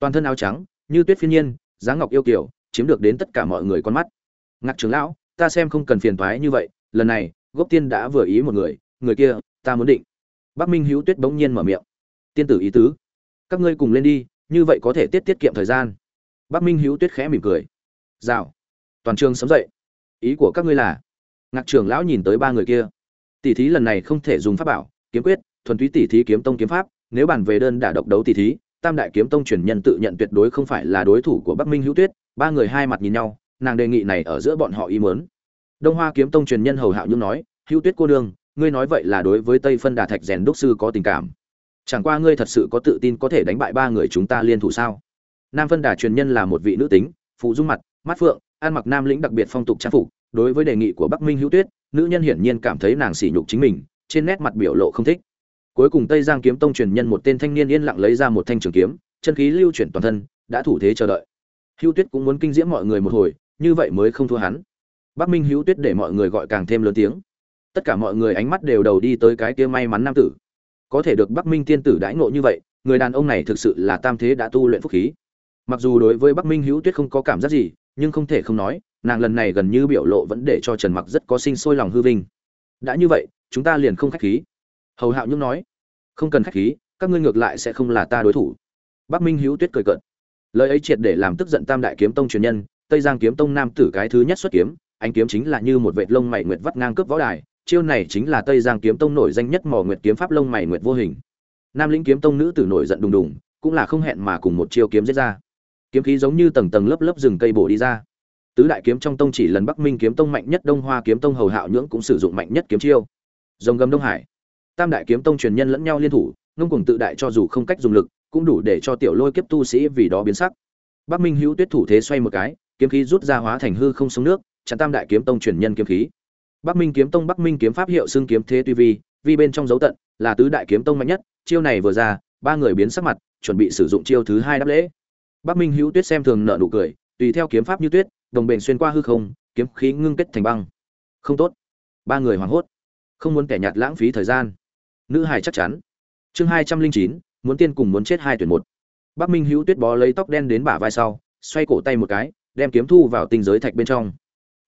Toàn thân áo trắng, như tuyết phiên nhiên, dáng ngọc yêu kiều, chiếm được đến tất cả mọi người con mắt. Ngạc trưởng lão, ta xem không cần phiền toái như vậy, lần này, Gốc Tiên đã vừa ý một người, người kia, ta muốn định. Bắc Minh Hữu Tuyết bỗng nhiên mở miệng. Tiên tử ý tứ, các ngươi cùng lên đi, như vậy có thể tiết tiết kiệm thời gian. Bắc Minh Hữu Tuyết khẽ mỉm cười. Rào. Toàn trường sớm dậy. Ý của các ngươi là? ngạc trưởng lão nhìn tới ba người kia tỷ thí lần này không thể dùng pháp bảo kiếm quyết thuần túy tỷ thí kiếm tông kiếm pháp nếu bàn về đơn đả độc đấu tỷ thí tam đại kiếm tông truyền nhân tự nhận tuyệt đối không phải là đối thủ của bắc minh hữu tuyết ba người hai mặt nhìn nhau nàng đề nghị này ở giữa bọn họ ý mớn đông hoa kiếm tông truyền nhân hầu hạo nhung nói hữu tuyết cô đương ngươi nói vậy là đối với tây phân đà thạch rèn đúc sư có tình cảm chẳng qua ngươi thật sự có tự tin có thể đánh bại ba người chúng ta liên thủ sao nam phân đà truyền nhân là một vị nữ tính phụ dung mặt mắt phượng ăn mặc nam lĩnh đặc biệt phong tục trang phục đối với đề nghị của Bắc Minh Hữu Tuyết, nữ nhân hiển nhiên cảm thấy nàng sỉ nhục chính mình, trên nét mặt biểu lộ không thích. Cuối cùng Tây Giang kiếm tông truyền nhân một tên thanh niên yên lặng lấy ra một thanh trường kiếm, chân khí lưu chuyển toàn thân, đã thủ thế chờ đợi. Hữu Tuyết cũng muốn kinh diễm mọi người một hồi, như vậy mới không thua hắn. Bắc Minh Hữu Tuyết để mọi người gọi càng thêm lớn tiếng. Tất cả mọi người ánh mắt đều đầu đi tới cái kia may mắn nam tử. có thể được bắc minh tiên tử đãi ngộ như vậy người đàn ông này thực sự là tam thế đã tu luyện phúc khí mặc dù đối với bắc minh hữu tuyết không có cảm giác gì nhưng không thể không nói nàng lần này gần như biểu lộ vẫn để cho trần mặc rất có sinh sôi lòng hư vinh đã như vậy chúng ta liền không khách khí hầu hạo nhung nói không cần khách khí các ngươi ngược lại sẽ không là ta đối thủ bắc minh hữu tuyết cười cợt lời ấy triệt để làm tức giận tam đại kiếm tông truyền nhân, tây giang kiếm tông nam tử cái thứ nhất xuất kiếm anh kiếm chính là như một vệt lông mày nguyệt vắt ngang cướp võ đài, chiêu này chính là tây giang kiếm tông nổi danh nhất mỏ nguyệt kiếm pháp lông mày nguyệt vô hình. Nam lĩnh kiếm tông nữ tử nổi giận đùng đùng, cũng là không hẹn mà cùng một chiêu kiếm giết ra. Kiếm khí giống như tầng tầng lớp lớp rừng cây bổ đi ra. Tứ đại kiếm trong tông chỉ lần bắc minh kiếm tông mạnh nhất, đông hoa kiếm tông hầu hạo nhưỡng cũng sử dụng mạnh nhất kiếm chiêu. Rồng gầm đông hải. Tam đại kiếm tông truyền nhân lẫn nhau liên thủ, ngông cùng tự đại cho dù không cách dùng lực cũng đủ để cho tiểu lôi kiếp tu sĩ vì đó biến sắc. Bắc minh hữu tuyết thủ thế xoay một cái, kiếm khí rút ra hóa thành hư không sống nước, chặn tam đại kiếm tông truyền nhân kiếm khí. Bắc minh kiếm tông, bắc minh kiếm pháp hiệu xưng kiếm thế tuy vi vi bên trong dấu tận, là tứ đại kiếm tông mạnh nhất, chiêu này vừa ra, ba người biến sắc mặt, chuẩn bị sử dụng chiêu thứ hai đáp lễ. Bắc minh hữu tuyết xem thường nợ nụ cười, tùy theo kiếm pháp như tuyết, đồng bền xuyên qua hư không, kiếm khí ngưng kết thành băng. Không tốt. Ba người hoảng hốt. Không muốn kẻ nhạt lãng phí thời gian. Nữ hài chắc chắn. Chương hai trăm linh chín muốn tiên cùng muốn chết hai tuyển một. Bắc minh hữu tuyết bó lấy tóc đen đến bả vai sau, xoay cổ tay một cái, đem kiếm thu vào tinh giới thạch bên trong.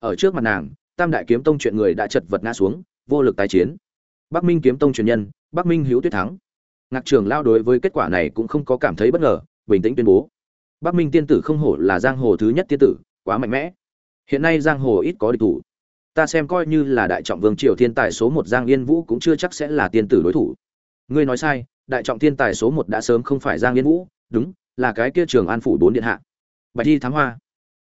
Ở trước mặt nàng, tam đại kiếm tông chuyện người đã chật vật ngã xuống, vô lực tái chiến. Bắc minh kiếm tông truyền nhân, bắc minh hữu tuyết thắng. Ngạc trường lao đối với kết quả này cũng không có cảm thấy bất ngờ, bình tĩnh tuyên bố. Bắc minh tiên tử không hổ là giang hồ thứ nhất tiên tử, quá mạnh mẽ. Hiện nay giang hồ ít có địch thủ. Ta xem coi như là đại trọng vương triều thiên tài số một giang yên vũ cũng chưa chắc sẽ là tiên tử đối thủ. Ngươi nói sai đại trọng thiên tài số một đã sớm không phải giang yên vũ, đúng, là cái kia trường an phủ bốn điện hạ. Bạch di thám hoa.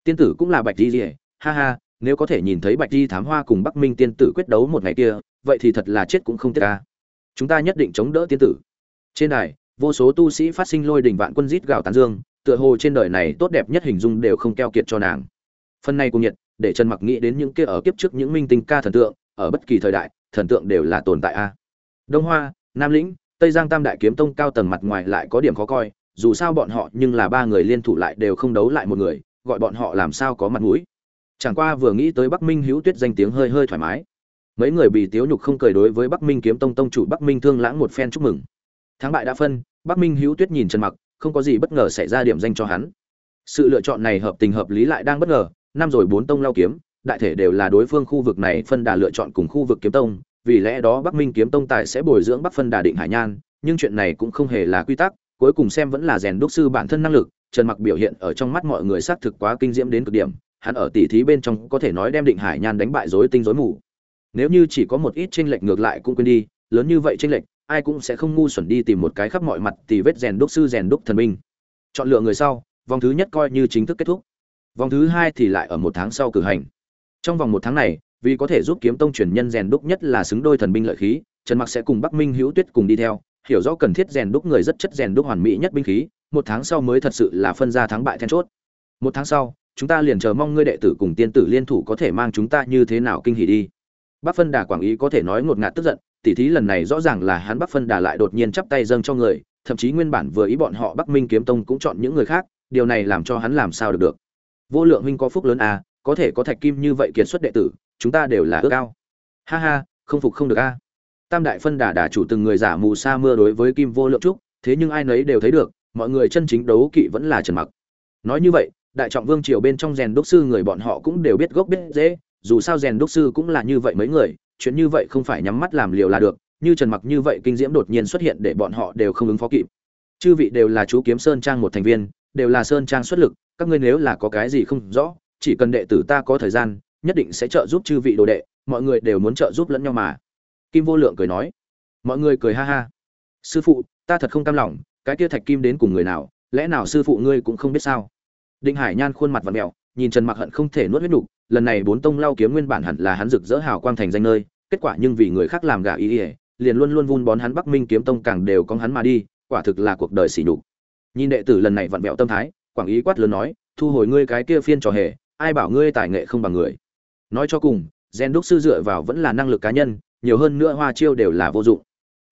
Tiên tử cũng là bạch di rỉa ha ha, nếu có thể nhìn thấy bạch di thám hoa cùng bắc minh tiên tử quyết đấu một ngày kia, vậy thì thật là chết cũng không tiếc ca chúng ta nhất định chống đỡ tiên tử. Trên đài, vô số tu sĩ phát sinh lôi đình vạn quân rít gào tán dương, tựa hồ trên đời này tốt đẹp nhất hình dung đều không keo kiệt cho nàng. Phần này cùng nhiệt, để trần mặc nghĩ đến những kia ở kiếp trước những minh tinh ca thần tượng, ở bất kỳ thời đại, thần tượng đều là tồn tại a. Đông hoa, nam lĩnh tây giang tam đại kiếm tông cao tầng mặt ngoài lại có điểm khó coi, dù sao bọn họ nhưng là ba người liên thủ lại đều không đấu lại một người, gọi bọn họ làm sao có mặt mũi. Chẳng qua vừa nghĩ tới bắc minh hữu tuyết danh tiếng hơi hơi thoải mái. Mấy người bị tiếu nhục không cười đối với bắc minh kiếm tông tông chủ bắc minh thương lãng một phen chúc mừng. Thắng bại đã phân, bắc minh hữu tuyết nhìn trần mặc, không có gì bất ngờ xảy ra điểm danh cho hắn. Sự lựa chọn này hợp tình hợp lý lại đang bất ngờ, năm rồi bốn tông lao kiếm, đại thể đều là đối phương khu vực này phân đà lựa chọn cùng khu vực kiếm tông vì lẽ đó bắc minh kiếm tông tài sẽ bồi dưỡng bắc phân đà định hải nhan, nhưng chuyện này cũng không hề là quy tắc, cuối cùng xem vẫn là rèn đúc sư bản thân năng lực, trần mặc biểu hiện ở trong mắt mọi người xác thực quá kinh diễm đến cực điểm, hắn ở tỷ thí bên trong có thể nói đem định hải nhan đánh bại rối tinh rối mù. Nếu như chỉ có một ít chênh lệch ngược lại cũng quên đi, lớn như vậy chênh lệch, ai cũng sẽ không ngu xuẩn đi tìm một cái khắp mọi mặt tỉ vết rèn đúc sư, rèn đúc thần minh chọn lựa người sau, vòng thứ nhất coi như chính thức kết thúc. Vòng thứ hai thì lại ở một tháng sau cử hành. Trong vòng một tháng này vì có thể giúp kiếm tông truyền nhân rèn đúc nhất là xứng đôi thần binh lợi khí, trần mặc sẽ cùng bắc minh hữu tuyết cùng đi theo, hiểu rõ cần thiết rèn đúc người rất chất rèn đúc hoàn mỹ nhất binh khí, một tháng sau mới thật sự là phân ra thắng bại then chốt. Một tháng sau, chúng ta liền chờ mong ngươi đệ tử cùng tiên tử liên thủ có thể mang chúng ta như thế nào kinh hỉ đi. Bắc phân đà quảng ý có thể nói ngột ngạt tức giận, tỉ thí lần này rõ ràng là hắn bắc phân đà lại đột nhiên chắp tay dâng cho người, thậm chí nguyên bản vừa ý bọn họ bắc minh kiếm tông cũng chọn những người khác, điều này làm cho hắn làm sao được được. Vô lượng huynh có phúc lớn à có thể có thạch kim như vậy kiệt xuất đệ tử chúng ta đều là ước ao. Ha ha, không phục không được a. Tam đại phân đà đà chủ từng người giả mù sa mưa đối với kim vô lượng trúc, thế nhưng ai nấy đều thấy được, mọi người chân chính đấu kỵ vẫn là trần mặc. Nói như vậy, đại trọng vương triều bên trong rèn đúc sư người bọn họ cũng đều biết gốc biết dễ dù sao rèn đúc sư cũng là như vậy mấy người, chuyện như vậy không phải nhắm mắt làm liều là được, như trần mặc như vậy kinh diễm đột nhiên xuất hiện để bọn họ đều không ứng phó kịp. Chư vị đều là chú kiếm sơn trang một thành viên, đều là sơn trang xuất lực, các ngươi nếu là có cái gì không rõ, chỉ cần đệ tử ta có thời gian nhất định sẽ trợ giúp chư vị đồ đệ, mọi người đều muốn trợ giúp lẫn nhau mà. Kim vô lượng cười nói. Mọi người cười ha ha. Sư phụ, ta thật không cam lòng, cái kia thạch kim đến cùng người nào, lẽ nào sư phụ ngươi cũng không biết sao? Định hải nhan khuôn mặt và mẹo nhìn trần mặc hận không thể nuốt huyết nục lần này bốn tông lao kiếm nguyên bản hẳn là hắn rực rỡ hào quang thành danh nơi, kết quả nhưng vì người khác làm gà ý ỉa liền luôn luôn vun bón hắn bắc minh kiếm tông càng đều có hắn mà đi, quả thực là cuộc đời xỉ nhục. Nhìn đệ tử lần này vặn vẹo tâm thái, quảng ý quát lớn nói, thu hồi ngươi cái kia phiên trò hề, ai bảo ngươi tài nghệ không bằng người nói cho cùng, gen đúc sư dựa vào vẫn là năng lực cá nhân, nhiều hơn nữa hoa chiêu đều là vô dụng.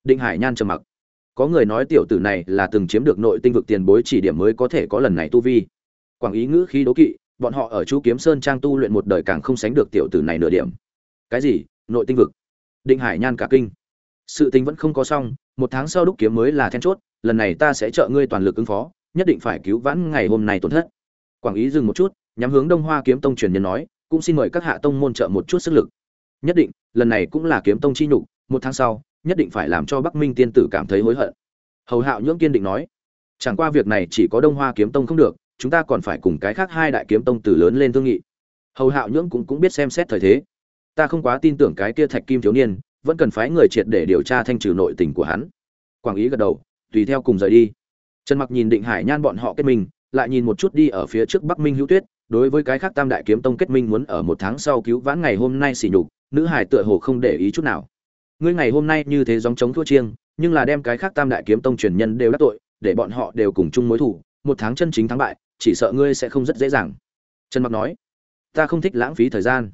Định hải nhan trầm mặc. Có người nói tiểu tử này là từng chiếm được nội tinh vực tiền bối chỉ điểm mới có thể có lần này tu vi. Quảng ý ngữ khí đố kỵ, bọn họ ở chú kiếm sơn trang tu luyện một đời càng không sánh được tiểu tử này nửa điểm. Cái gì? Nội tinh vực. Định hải nhan cả kinh. Sự tình vẫn không có xong, một tháng sau đúc kiếm mới là then chốt, lần này ta sẽ trợ ngươi toàn lực ứng phó, nhất định phải cứu vãn ngày hôm nay tổn thất. Quảng ý dừng một chút, nhắm hướng đông hoa kiếm tông truyền nhân nói cũng xin mời các hạ tông môn trợ một chút sức lực. Nhất định, lần này cũng là kiếm tông chi nhục, một tháng sau, nhất định phải làm cho bắc minh tiên tử cảm thấy hối hận. Hầu hạo nhưỡng kiên định nói. Chẳng qua việc này chỉ có đông hoa kiếm tông không được, chúng ta còn phải cùng cái khác hai đại kiếm tông từ lớn lên thương nghị. Hầu hạo nhưỡng cũng cũng biết xem xét thời thế. Ta không quá tin tưởng cái kia thạch kim thiếu niên, vẫn cần phái người triệt để điều tra thanh trừ nội tình của hắn. Quảng ý gật đầu, tùy theo cùng rời đi. Trần mặc nhìn định hải nhan bọn họ kết minh lại nhìn một chút đi ở phía trước bắc minh hữu tuyết đối với cái khác tam đại kiếm tông kết minh muốn ở một tháng sau cứu vãn ngày hôm nay xỉ nhục, nữ hải tựa hồ không để ý chút nào. Ngươi ngày hôm nay như thế giống chống thua chiêng, nhưng là đem cái khác tam đại kiếm tông truyền nhân đều đắc tội, để bọn họ đều cùng chung mối thủ một tháng chân chính thắng bại, chỉ sợ ngươi sẽ không rất dễ dàng. Trần mặc nói. Ta không thích lãng phí thời gian.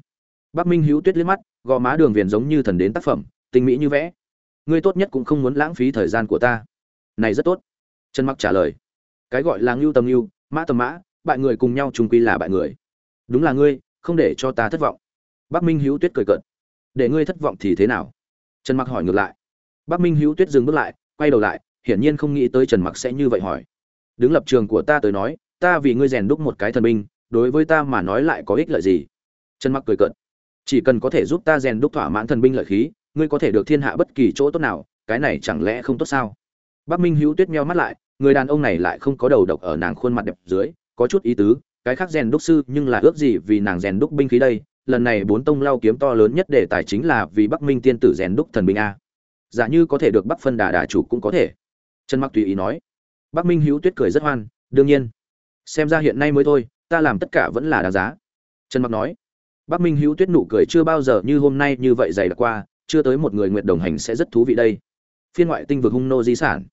Bắc minh hữu tuyết liếc mắt, gò má đường viền giống như thần đến tác phẩm, tinh mỹ như vẽ. Ngươi tốt nhất cũng không muốn lãng phí thời gian của ta. Này rất tốt. Trần mặc trả lời. Cái gọi là ngưu tầm ngưu, mã tầm mã bại người cùng nhau chung quy là bại người. Đúng là ngươi, không để cho ta thất vọng. Bắc minh hữu tuyết cười cợt. Để ngươi thất vọng thì thế nào? Trần mặc hỏi ngược lại. Bắc minh hữu tuyết dừng bước lại, quay đầu lại, hiển nhiên không nghĩ tới trần mặc sẽ như vậy hỏi. Đứng lập trường của ta tới nói, ta vì ngươi rèn đúc một cái thần binh, đối với ta mà nói lại có ích lợi gì? Trần mặc cười cợt. Chỉ cần có thể giúp ta rèn đúc thỏa mãn thần binh lợi khí, ngươi có thể được thiên hạ bất kỳ chỗ tốt nào, cái này chẳng lẽ không tốt sao? Bắc minh hữu tuyết meo mắt lại, người đàn ông này lại không có đầu độc ở nàng khuôn mặt đẹp dưới có chút ý tứ, cái khác rèn đúc sư nhưng là ước gì vì nàng rèn đúc binh khí đây, lần này bốn tông lao kiếm to lớn nhất để tài chính là vì bắc minh tiên tử rèn đúc thần binh a. Giả như có thể được bắc phân đà đà chủ cũng có thể. Trần mặc tùy ý nói. Bắc minh hữu tuyết cười rất hoan, đương nhiên. Xem ra hiện nay mới thôi, ta làm tất cả vẫn là đáng giá. Trần mặc nói. Bắc minh hữu tuyết nụ cười chưa bao giờ như hôm nay như vậy dày đặc qua, chưa tới một người nguyện đồng hành sẽ rất thú vị đây. Phiên ngoại tinh vực hung nô di sản.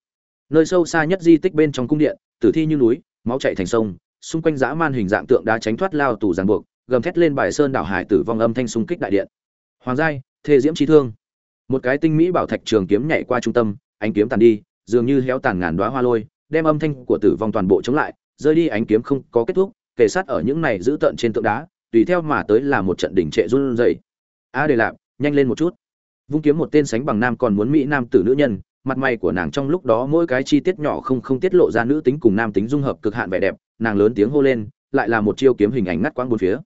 Nơi sâu xa nhất di tích bên trong cung điện, tử thi như núi, máu chảy thành sông xung quanh dã man hình dạng tượng đá tránh thoát lao tù giàn buộc, gầm thét lên bài sơn đảo hải tử vong âm thanh xung kích đại điện. Hoàng giai, thê diễm trí thương. Một cái tinh mỹ bảo thạch trường kiếm nhảy qua trung tâm, ánh kiếm tàn đi, dường như héo tàn ngàn đoá hoa lôi, đem âm thanh của tử vong toàn bộ chống lại, rơi đi ánh kiếm không có kết thúc, kề sát ở những này giữ tận trên tượng đá, tùy theo mà tới là một trận đỉnh trệ run rẩy. A đề lạp, nhanh lên một chút. Vung kiếm một tên sánh bằng nam còn muốn mỹ nam tử nữ nhân mặt mày của nàng trong lúc đó mỗi cái chi tiết nhỏ không không tiết lộ ra nữ tính cùng nam tính dung hợp cực hạn vẻ đẹp, nàng lớn tiếng hô lên, lại là một chiêu kiếm hình ảnh ngắt quãng bốn phía.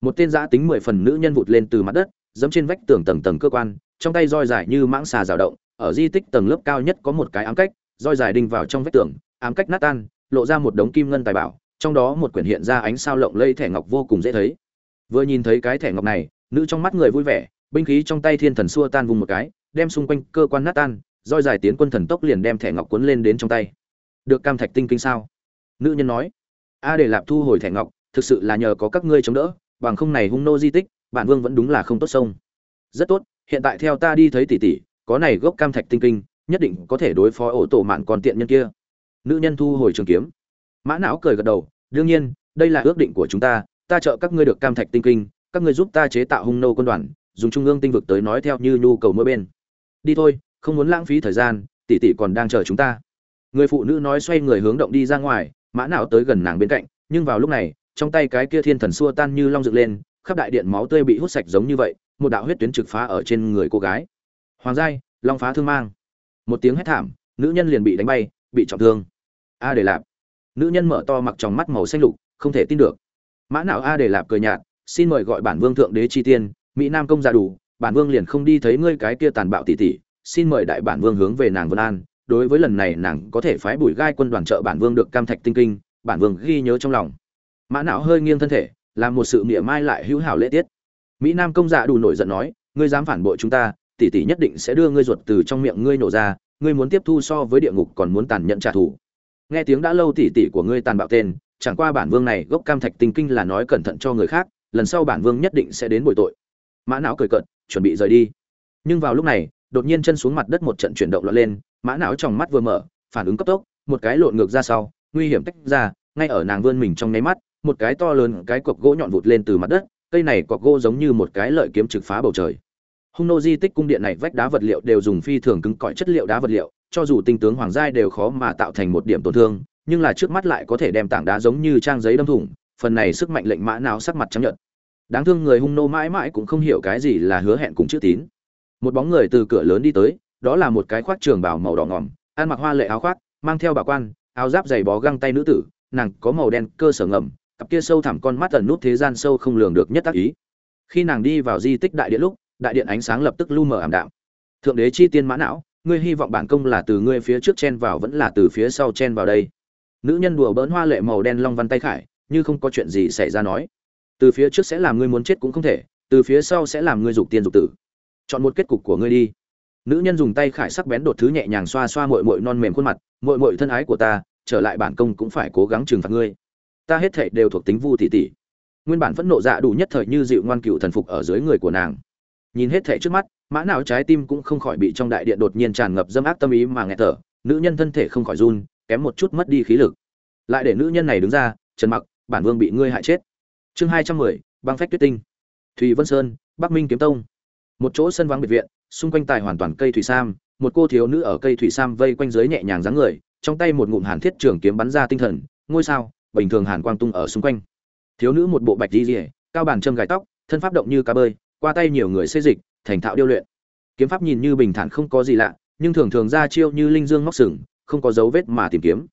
Một tên giã tính mười phần nữ nhân vụt lên từ mặt đất, dẫm trên vách tường tầng tầng cơ quan, trong tay roi dài như mãng xà rào động, ở di tích tầng lớp cao nhất có một cái ám cách, roi dài đinh vào trong vách tường, ám cách nát tan, lộ ra một đống kim ngân tài bảo, trong đó một quyển hiện ra ánh sao lộng lây thẻ ngọc vô cùng dễ thấy. Vừa nhìn thấy cái thẻ ngọc này, nữ trong mắt người vui vẻ, binh khí trong tay thiên thần xua tan vùng một cái, đem xung quanh cơ quan nát tan roi dài tiến quân thần tốc liền đem thẻ ngọc cuốn lên đến trong tay. Được cam thạch tinh kinh sao? Nữ nhân nói. A để lạp thu hồi thẻ ngọc, thực sự là nhờ có các ngươi chống đỡ, bằng không này hung nô di tích, bản vương vẫn đúng là không tốt sông. Rất tốt, hiện tại theo ta đi thấy tỷ tỷ, có này gốc cam thạch tinh kinh, nhất định có thể đối phó ổ tổ mạn còn tiện nhân kia. Nữ nhân thu hồi trường kiếm. Mã não cười gật đầu, đương nhiên, đây là ước định của chúng ta ta trợ các ngươi được cam thạch tinh kinh, các ngươi giúp ta chế tạo hung nô quân đoàn, dùng trung ương tinh vực tới nói theo như nhu cầu mỗi bên. Đi thôi không muốn lãng phí thời gian, tỷ tỷ còn đang chờ chúng ta. Người phụ nữ nói xoay người hướng động đi ra ngoài, mã não tới gần nàng bên cạnh, nhưng vào lúc này, trong tay cái kia thiên thần xua tan như long dựng lên, khắp đại điện máu tươi bị hút sạch giống như vậy, một đạo huyết tuyến trực phá ở trên người cô gái. Hoàng giai, long phá thương mang. Một tiếng hét thảm, nữ nhân liền bị đánh bay, bị trọng thương. A để lạp. Nữ nhân mở to mặc tròng mắt màu xanh lục, không thể tin được. Mã não a để lạp cười nhạt, xin mời gọi bản vương thượng đế chi tiên, mỹ nam công gia đủ, bản vương liền không đi thấy ngươi cái kia tàn bạo tỉ tỉ xin mời đại bản vương hướng về nàng vân an, đối với lần này nàng có thể phái bùi gai quân đoàn trợ bản vương được cam thạch tinh kinh, bản vương ghi nhớ trong lòng. Mã não hơi nghiêng thân thể, làm một sự mỉa mai lại hữu hảo lễ tiết. Mỹ nam công dạ đủ nổi giận nói, ngươi dám phản bội chúng ta, tỷ tỷ nhất định sẽ đưa ngươi ruột từ trong miệng ngươi nổ ra, ngươi muốn tiếp thu so với địa ngục còn muốn tàn nhẫn trả thù. Nghe tiếng đã lâu tỷ tỷ của ngươi tàn bạo tên, chẳng qua bản vương này gốc cam thạch tinh kinh là nói cẩn thận cho người khác, lần sau bản vương nhất định sẽ đến bồi tội. Mã não cười cợt, chuẩn bị rời đi. Nhưng vào lúc này đột nhiên chân xuống mặt đất một trận chuyển động lọt lên, mã não trong mắt vừa mở, phản ứng cấp tốc, một cái lộn ngược ra sau, nguy hiểm tách ra, ngay ở nàng vươn mình trong nháy mắt, một cái to lớn, cái cọc gỗ nhọn vụt lên từ mặt đất, cây này cọc gỗ giống như một cái lợi kiếm trực phá bầu trời. Hung nô di tích cung điện này vách đá vật liệu đều dùng phi thường cứng cỏi chất liệu đá vật liệu, cho dù tinh tướng hoàng giai đều khó mà tạo thành một điểm tổn thương, nhưng là trước mắt lại có thể đem tảng đá giống như trang giấy đâm thủng, phần này sức mạnh lệnh mã não sắc mặt trắng nhợt. Đáng thương người hung nô mãi mãi cũng không hiểu cái gì là hứa hẹn cùng chữ tín một bóng người từ cửa lớn đi tới, đó là một cái khoác trường bào màu đỏ ngỏm, ăn mặc hoa lệ áo khoác, mang theo bảo quan, áo giáp dày bó găng tay nữ tử, nàng có màu đen, cơ sở ngầm, cặp kia sâu thẳm con mắt ẩn nút thế gian sâu không lường được nhất tác ý. Khi nàng đi vào di tích đại điện lúc, đại điện ánh sáng lập tức lu mờ ảm đạm. Thượng đế chi tiên mã não, ngươi hy vọng bản công là từ ngươi phía trước chen vào vẫn là từ phía sau chen vào đây. Nữ nhân đùa bỡn hoa lệ màu đen long văn tay khải, như không có chuyện gì xảy ra nói. Từ phía trước sẽ làm ngươi muốn chết cũng không thể, từ phía sau sẽ làm ngươi dục tiên dục tử chọn một kết cục của ngươi đi. Nữ nhân dùng tay khải sắc bén đột thứ nhẹ nhàng xoa xoa mội mội non mềm khuôn mặt mội mội thân ái của ta, trở lại bản công cũng phải cố gắng trừng phạt ngươi. Ta hết thệ đều thuộc tính vu tỷ tỷ. Nguyên bản phẫn nộ dạ đủ nhất thời như dịu ngoan cựu thần phục ở dưới người của nàng. Nhìn hết thệ trước mắt, mã não trái tim cũng không khỏi bị trong đại điện đột nhiên tràn ngập dâm ác tâm ý mà nghẹt thở, nữ nhân thân thể không khỏi run, kém một chút mất đi khí lực. Lại để nữ nhân này đứng ra, trần mặc, bản vương bị ngươi hại chết. Chương hai trăm mười, băng phách tuyết tinh. Thùy vân sơn, bắc minh kiếm tông một chỗ sân vắng biệt viện, xung quanh tài hoàn toàn cây thủy sam, một cô thiếu nữ ở cây thủy sam vây quanh dưới nhẹ nhàng dáng người, trong tay một ngụm hàn thiết trường kiếm bắn ra tinh thần, ngôi sao, bình thường hàn quang tung ở xung quanh. Thiếu nữ một bộ bạch di rỉa cao bản châm gài tóc, thân pháp động như cá bơi, qua tay nhiều người xây dịch, thành thạo điêu luyện. Kiếm pháp nhìn như bình thản không có gì lạ, nhưng thường thường ra chiêu như linh dương móc sừng, không có dấu vết mà tìm kiếm.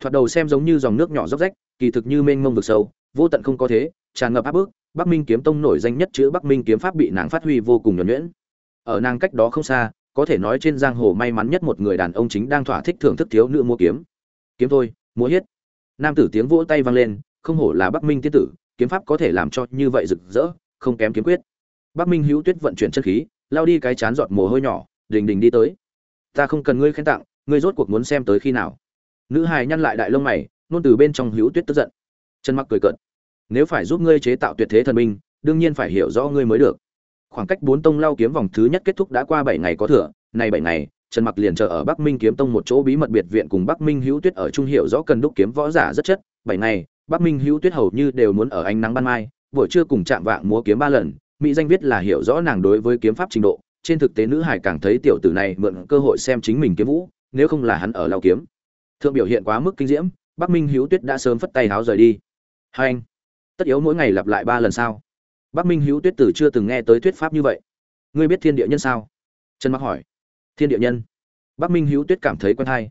Thoạt đầu xem giống như dòng nước nhỏ róc rách, kỳ thực như mênh mông vực sâu, vô tận không có thế, tràn ngập áp bức bắc minh kiếm tông nổi danh nhất chữ bắc minh kiếm pháp bị nàng phát huy vô cùng nhuần nhuyễn. Ở nàng cách đó không xa, có thể nói trên giang hồ may mắn nhất một người đàn ông chính đang thỏa thích thưởng thức thiếu nữ mua kiếm. Kiếm thôi múa hết. nam tử tiếng vỗ tay vang lên, không hổ là bắc minh tiên tử, kiếm pháp có thể làm cho như vậy rực rỡ, không kém kiếm quyết. Bắc minh hữu tuyết vận chuyển chân khí, lao đi cái chán giọt mồ hôi nhỏ, đình đình đi tới. Ta không cần ngươi khen tặng, ngươi rốt cuộc muốn xem tới khi nào. Nữ hài nhăn lại đại lông mày, nôn từ bên trong hữu tuyết tức giận. Chân mặc cười cợt nếu phải giúp ngươi chế tạo tuyệt thế thần minh đương nhiên phải hiểu rõ ngươi mới được. Khoảng cách bốn tông lao kiếm vòng thứ nhất kết thúc đã qua bảy ngày có thừa, nay bảy ngày, trần mặc liền chờ ở bắc minh kiếm tông một chỗ bí mật biệt viện cùng bắc minh hữu tuyết ở trung hiểu rõ cần đúc kiếm võ giả rất chất. Bảy ngày, bắc minh hữu tuyết hầu như đều muốn ở ánh nắng ban mai, buổi trưa cùng chạm vạng múa kiếm ba lần. Mỹ danh viết là hiểu rõ nàng đối với kiếm pháp trình độ. Trên thực tế nữ hải càng thấy tiểu tử này mượn cơ hội xem chính mình kiếm vũ, nếu không là hắn ở lao kiếm. Thượng biểu hiện quá mức kinh diễm, bắc minh hữu tuyết đã sớm phất tay háo rời đi. Hai anh tất yếu mỗi ngày lặp lại ba lần sao? Bắc minh hữu tuyết tử chưa từng nghe tới thuyết pháp như vậy. Ngươi biết thiên địa nhân sao? Trần mặc hỏi. Thiên địa nhân? Bắc minh hữu tuyết cảm thấy quen hay.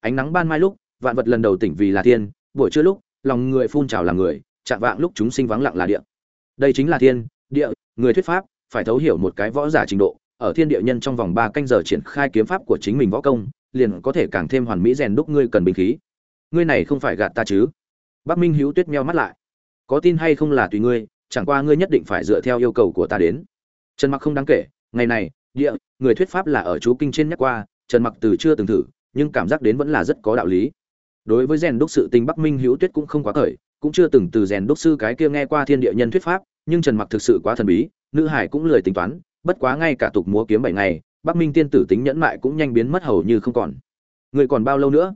Ánh nắng ban mai lúc, vạn vật lần đầu tỉnh vì là thiên, buổi trưa lúc, lòng người phun trào là người, chạm vạng lúc chúng sinh vắng lặng là địa. Đây chính là thiên, địa, người thuyết pháp, phải thấu hiểu một cái võ giả trình độ, ở thiên địa nhân trong vòng ba canh giờ triển khai kiếm pháp của chính mình võ công, liền có thể càng thêm hoàn mỹ rèn đúc ngươi cần bình khí. Ngươi này không phải gạt ta chứ? Bắc minh hữu tuyết meo mắt lại có tin hay không là tùy ngươi, chẳng qua ngươi nhất định phải dựa theo yêu cầu của ta đến. Trần mặc không đáng kể, ngày này, địa, người thuyết pháp là ở chú kinh trên nhắc qua, trần mặc từ chưa từng thử, nhưng cảm giác đến vẫn là rất có đạo lý. Đối với rèn đúc sự tình bắc minh hữu tuyết cũng không quá cởi, cũng chưa từng từ rèn đúc sư cái kia nghe qua thiên địa nhân thuyết pháp, nhưng trần mặc thực sự quá thần bí, nữ hải cũng lười tính toán, bất quá ngay cả tục múa kiếm bảy ngày, bắc minh tiên tử tính nhẫn mại cũng nhanh biến mất hầu như không còn. Người còn bao lâu nữa?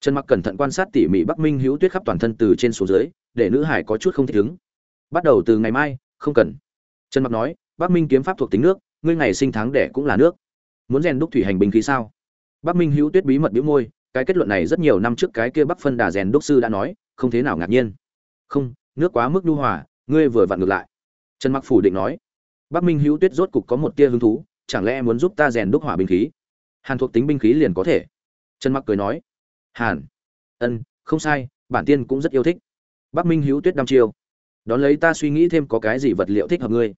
Trần mặc cẩn thận quan sát tỉ mỉ bắc minh hữu tuyết khắp toàn thân từ trên xuống dưới, để nữ hải có chút không thích ứng. Bắt đầu từ ngày mai, không cần. Trần mặc nói, bắc minh kiếm pháp thuộc tính nước, ngươi ngày sinh tháng đẻ cũng là nước. Muốn rèn đúc thủy hành bình khí sao? Bắc minh hữu tuyết bí mật bĩu môi, cái kết luận này rất nhiều năm trước cái kia bắc phân đà rèn đúc sư đã nói, không thế nào ngạc nhiên. Không, nước quá mức nhu hòa, ngươi vừa vặn ngược lại. Trần mặc phủ định nói, bắc minh hữu tuyết rốt cục có một tia hứng thú, chẳng lẽ muốn giúp ta rèn đúc hỏa binh khí? Hàn thuộc tính binh khí liền có thể. Trần mặc cười nói hàn. Ân, không sai, bản tiên cũng rất yêu thích. Bắc minh hữu tuyết đăm chiêu. Đón lấy ta suy nghĩ thêm có cái gì vật liệu thích hợp ngươi.